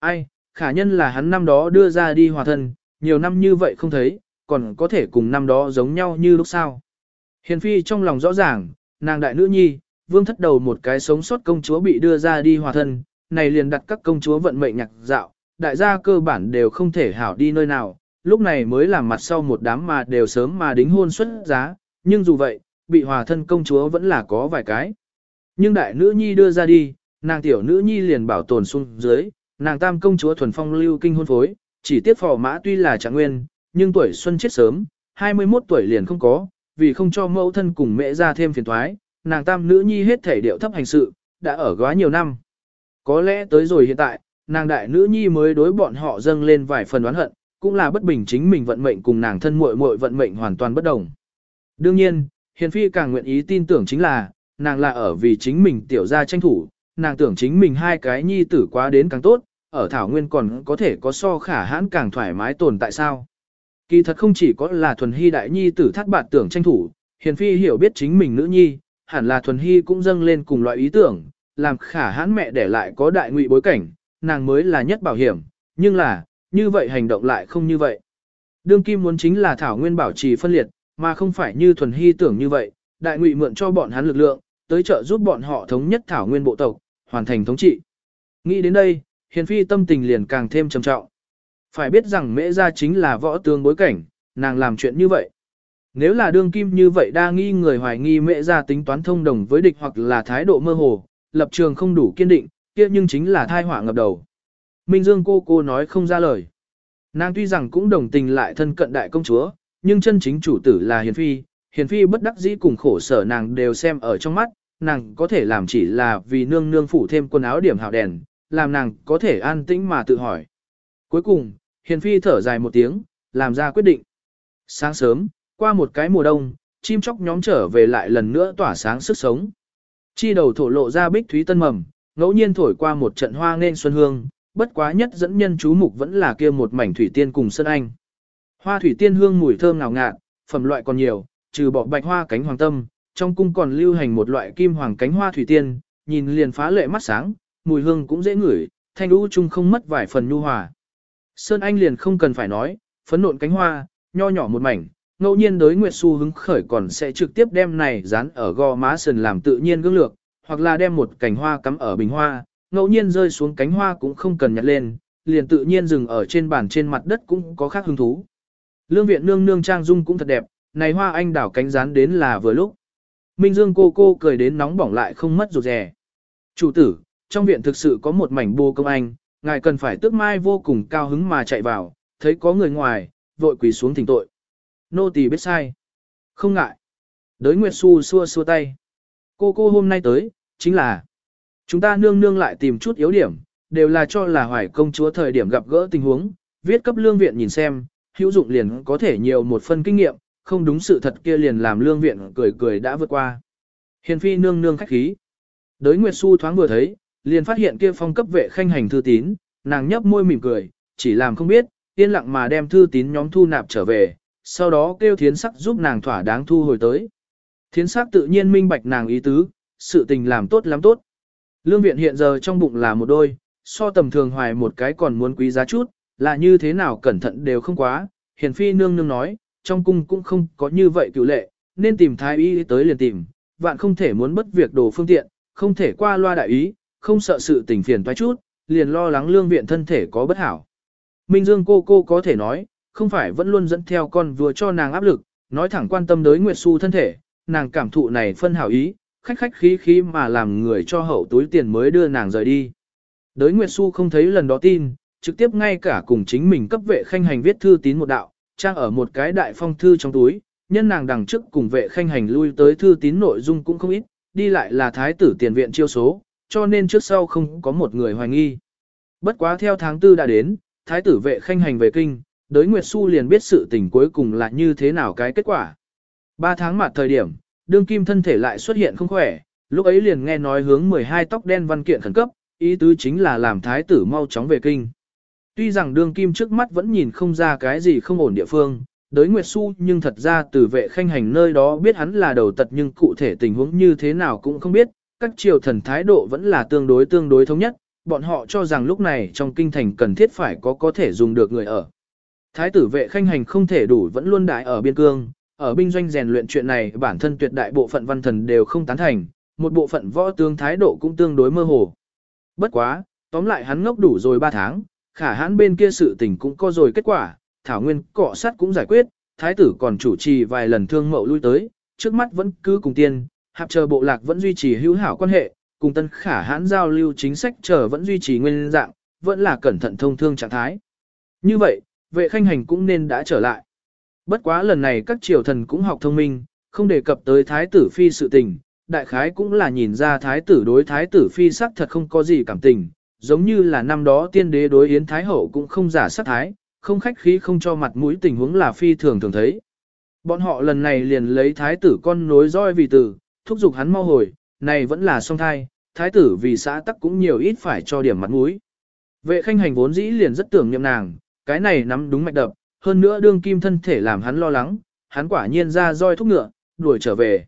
Ai, khả nhân là hắn năm đó đưa ra đi hòa thân, nhiều năm như vậy không thấy, còn có thể cùng năm đó giống nhau như lúc sau. Hiền phi trong lòng rõ ràng, nàng đại nữ nhi, vương thất đầu một cái sống sót công chúa bị đưa ra đi hòa thân, này liền đặt các công chúa vận mệnh nhạc dạo, đại gia cơ bản đều không thể hảo đi nơi nào, lúc này mới làm mặt sau một đám mà đều sớm mà đính hôn xuất giá, nhưng dù vậy, bị hòa thân công chúa vẫn là có vài cái. Nhưng đại nữ nhi đưa ra đi, nàng tiểu nữ nhi liền bảo tồn xuống dưới, nàng tam công chúa thuần phong lưu kinh hôn phối, chỉ tiếc phò mã tuy là trạng nguyên, nhưng tuổi xuân chết sớm, 21 tuổi liền không có, vì không cho mẫu thân cùng mẹ ra thêm phiền thoái, nàng tam nữ nhi hết thể điệu thấp hành sự, đã ở quá nhiều năm. Có lẽ tới rồi hiện tại, nàng đại nữ nhi mới đối bọn họ dâng lên vài phần oán hận, cũng là bất bình chính mình vận mệnh cùng nàng thân muội muội vận mệnh hoàn toàn bất đồng. Đương nhiên, Hiền Phi càng nguyện ý tin tưởng chính là, nàng là ở vì chính mình tiểu gia tranh thủ, nàng tưởng chính mình hai cái nhi tử quá đến càng tốt, ở Thảo Nguyên còn có thể có so khả hãn càng thoải mái tồn tại sao. Kỳ thật không chỉ có là thuần hy đại nhi tử thác bạt tưởng tranh thủ, Hiền Phi hiểu biết chính mình nữ nhi, hẳn là thuần hy cũng dâng lên cùng loại ý tưởng, làm khả hãn mẹ để lại có đại ngụy bối cảnh, nàng mới là nhất bảo hiểm, nhưng là, như vậy hành động lại không như vậy. Đương kim muốn chính là Thảo Nguyên bảo trì phân liệt, mà không phải như thuần hy tưởng như vậy, đại ngụy mượn cho bọn hắn lực lượng, tới trợ giúp bọn họ thống nhất Thảo Nguyên bộ tộc, hoàn thành thống trị. Nghĩ đến đây, hiền phi tâm tình liền càng thêm trầm trọng. Phải biết rằng mễ Ra chính là võ tướng bối cảnh, nàng làm chuyện như vậy. Nếu là đương kim như vậy đa nghi người hoài nghi mẹ ra tính toán thông đồng với địch hoặc là thái độ mơ hồ, lập trường không đủ kiên định, kia nhưng chính là thai họa ngập đầu. Minh Dương cô cô nói không ra lời. Nàng tuy rằng cũng đồng tình lại thân cận đại công chúa, nhưng chân chính chủ tử là Hiền Phi, Hiền Phi bất đắc dĩ cùng khổ sở nàng đều xem ở trong mắt, nàng có thể làm chỉ là vì nương nương phủ thêm quần áo điểm hào đèn, làm nàng có thể an tĩnh mà tự hỏi. Cuối cùng, Hiền Phi thở dài một tiếng, làm ra quyết định. Sáng sớm, qua một cái mùa đông, chim chóc nhóm trở về lại lần nữa tỏa sáng sức sống. Chi đầu thổ lộ ra bích thúy tân mầm, ngẫu nhiên thổi qua một trận hoa nên xuân hương, bất quá nhất dẫn nhân chú mục vẫn là kia một mảnh thủy tiên cùng sơn anh. Hoa thủy tiên hương mùi thơm ngào ngạt, phẩm loại còn nhiều, trừ bỏ bạch hoa cánh hoàng tâm, trong cung còn lưu hành một loại kim hoàng cánh hoa thủy tiên, nhìn liền phá lệ mắt sáng, mùi hương cũng dễ ngửi, thanh lũ chung không mất vài phần nhu hòa. Sơn anh liền không cần phải nói, phấn nộn cánh hoa, nho nhỏ một mảnh, ngẫu nhiên đối Nguyệt Xu hứng khởi còn sẽ trực tiếp đem này dán ở gò má sườn làm tự nhiên gương lược, hoặc là đem một cành hoa cắm ở bình hoa, ngẫu nhiên rơi xuống cánh hoa cũng không cần nhặt lên, liền tự nhiên dừng ở trên bàn trên mặt đất cũng có khác hứng thú. Lương viện nương nương trang dung cũng thật đẹp, này hoa anh đảo cánh rán đến là vừa lúc. Minh Dương cô cô cười đến nóng bỏng lại không mất rụt rè. Chủ tử, trong viện thực sự có một mảnh bô công anh, ngài cần phải tước mai vô cùng cao hứng mà chạy vào, thấy có người ngoài, vội quỳ xuống thỉnh tội. Nô tỳ biết sai. Không ngại. Đới Nguyệt Xu xua xua tay. Cô cô hôm nay tới, chính là chúng ta nương nương lại tìm chút yếu điểm, đều là cho là hoài công chúa thời điểm gặp gỡ tình huống, viết cấp lương viện nhìn xem, hữu dụng liền có thể nhiều một phân kinh nghiệm, không đúng sự thật kia liền làm lương viện cười cười đã vượt qua. Hiền phi nương nương khách khí. Đới Nguyệt Xu thoáng vừa thấy, liền phát hiện kia phong cấp vệ khanh hành thư tín, nàng nhấp môi mỉm cười, chỉ làm không biết, yên lặng mà đem thư tín nhóm thu nạp trở về, sau đó kêu thiến sắc giúp nàng thỏa đáng thu hồi tới. Thiến sắc tự nhiên minh bạch nàng ý tứ, sự tình làm tốt lắm tốt. Lương viện hiện giờ trong bụng là một đôi, so tầm thường hoài một cái còn muốn quý giá chút, là như thế nào cẩn thận đều không quá. Hiền phi nương nương nói, trong cung cũng không có như vậy cựu lệ, nên tìm thái y tới liền tìm, vạn không thể muốn bất việc đồ phương tiện, không thể qua loa đại ý, không sợ sự tình phiền toái chút, liền lo lắng lương viện thân thể có bất hảo. Minh Dương cô cô có thể nói, không phải vẫn luôn dẫn theo con vừa cho nàng áp lực, nói thẳng quan tâm tới Nguyệt Xu thân thể, nàng cảm thụ này phân hảo ý, khách khách khí khí mà làm người cho hậu túi tiền mới đưa nàng rời đi. Đới Nguyệt Xu không thấy lần đó tin, trực tiếp ngay cả cùng chính mình cấp vệ khanh hành viết thư tín một đạo, trang ở một cái đại phong thư trong túi, nhân nàng đằng trước cùng vệ khanh hành lui tới thư tín nội dung cũng không ít, đi lại là thái tử tiền viện chiêu số, cho nên trước sau không có một người hoài nghi. Bất quá theo tháng tư đã đến, thái tử vệ khanh hành về kinh, đới Nguyệt Xu liền biết sự tình cuối cùng là như thế nào cái kết quả. Ba tháng mặt thời điểm, đương kim thân thể lại xuất hiện không khỏe, lúc ấy liền nghe nói hướng 12 tóc đen văn kiện khẩn cấp, ý tứ chính là làm thái tử mau chóng về kinh. Tuy rằng đương kim trước mắt vẫn nhìn không ra cái gì không ổn địa phương, đới Nguyệt Xu nhưng thật ra từ vệ khanh hành nơi đó biết hắn là đầu tật nhưng cụ thể tình huống như thế nào cũng không biết, các triều thần thái độ vẫn là tương đối tương đối thống nhất, bọn họ cho rằng lúc này trong kinh thành cần thiết phải có có thể dùng được người ở. Thái tử vệ khanh hành không thể đủ vẫn luôn đại ở biên cương, ở binh doanh rèn luyện chuyện này bản thân tuyệt đại bộ phận văn thần đều không tán thành, một bộ phận võ tướng thái độ cũng tương đối mơ hồ. Bất quá, tóm lại hắn ngốc đủ rồi 3 tháng, khả hãn bên kia sự tình cũng có rồi kết quả, thảo nguyên cọ sát cũng giải quyết, thái tử còn chủ trì vài lần thương mậu lui tới, trước mắt vẫn cứ cùng tiên, hạp chờ bộ lạc vẫn duy trì hữu hảo quan hệ, cùng tân khả hãn giao lưu chính sách chờ vẫn duy trì nguyên dạng, vẫn là cẩn thận thông thương trạng thái. Như vậy, vệ khanh hành cũng nên đã trở lại. Bất quá lần này các triều thần cũng học thông minh, không đề cập tới thái tử phi sự tình, đại khái cũng là nhìn ra thái tử đối thái tử phi sắc thật không có gì cảm tình, giống như là năm đó tiên đế đối yến thái hậu cũng không giả sắc thái, không khách khí không cho mặt mũi tình huống là phi thường thường thấy. Bọn họ lần này liền lấy thái tử con nối roi vì tử, thúc giục hắn mau hồi, này vẫn là song thai, thái tử vì xã tắc cũng nhiều ít phải cho điểm mặt mũi. Vệ khanh hành vốn dĩ liền rất tưởng niệm nàng, cái này nắm đúng mạch đập, hơn nữa đương kim thân thể làm hắn lo lắng, hắn quả nhiên ra roi thúc ngựa, đuổi trở về.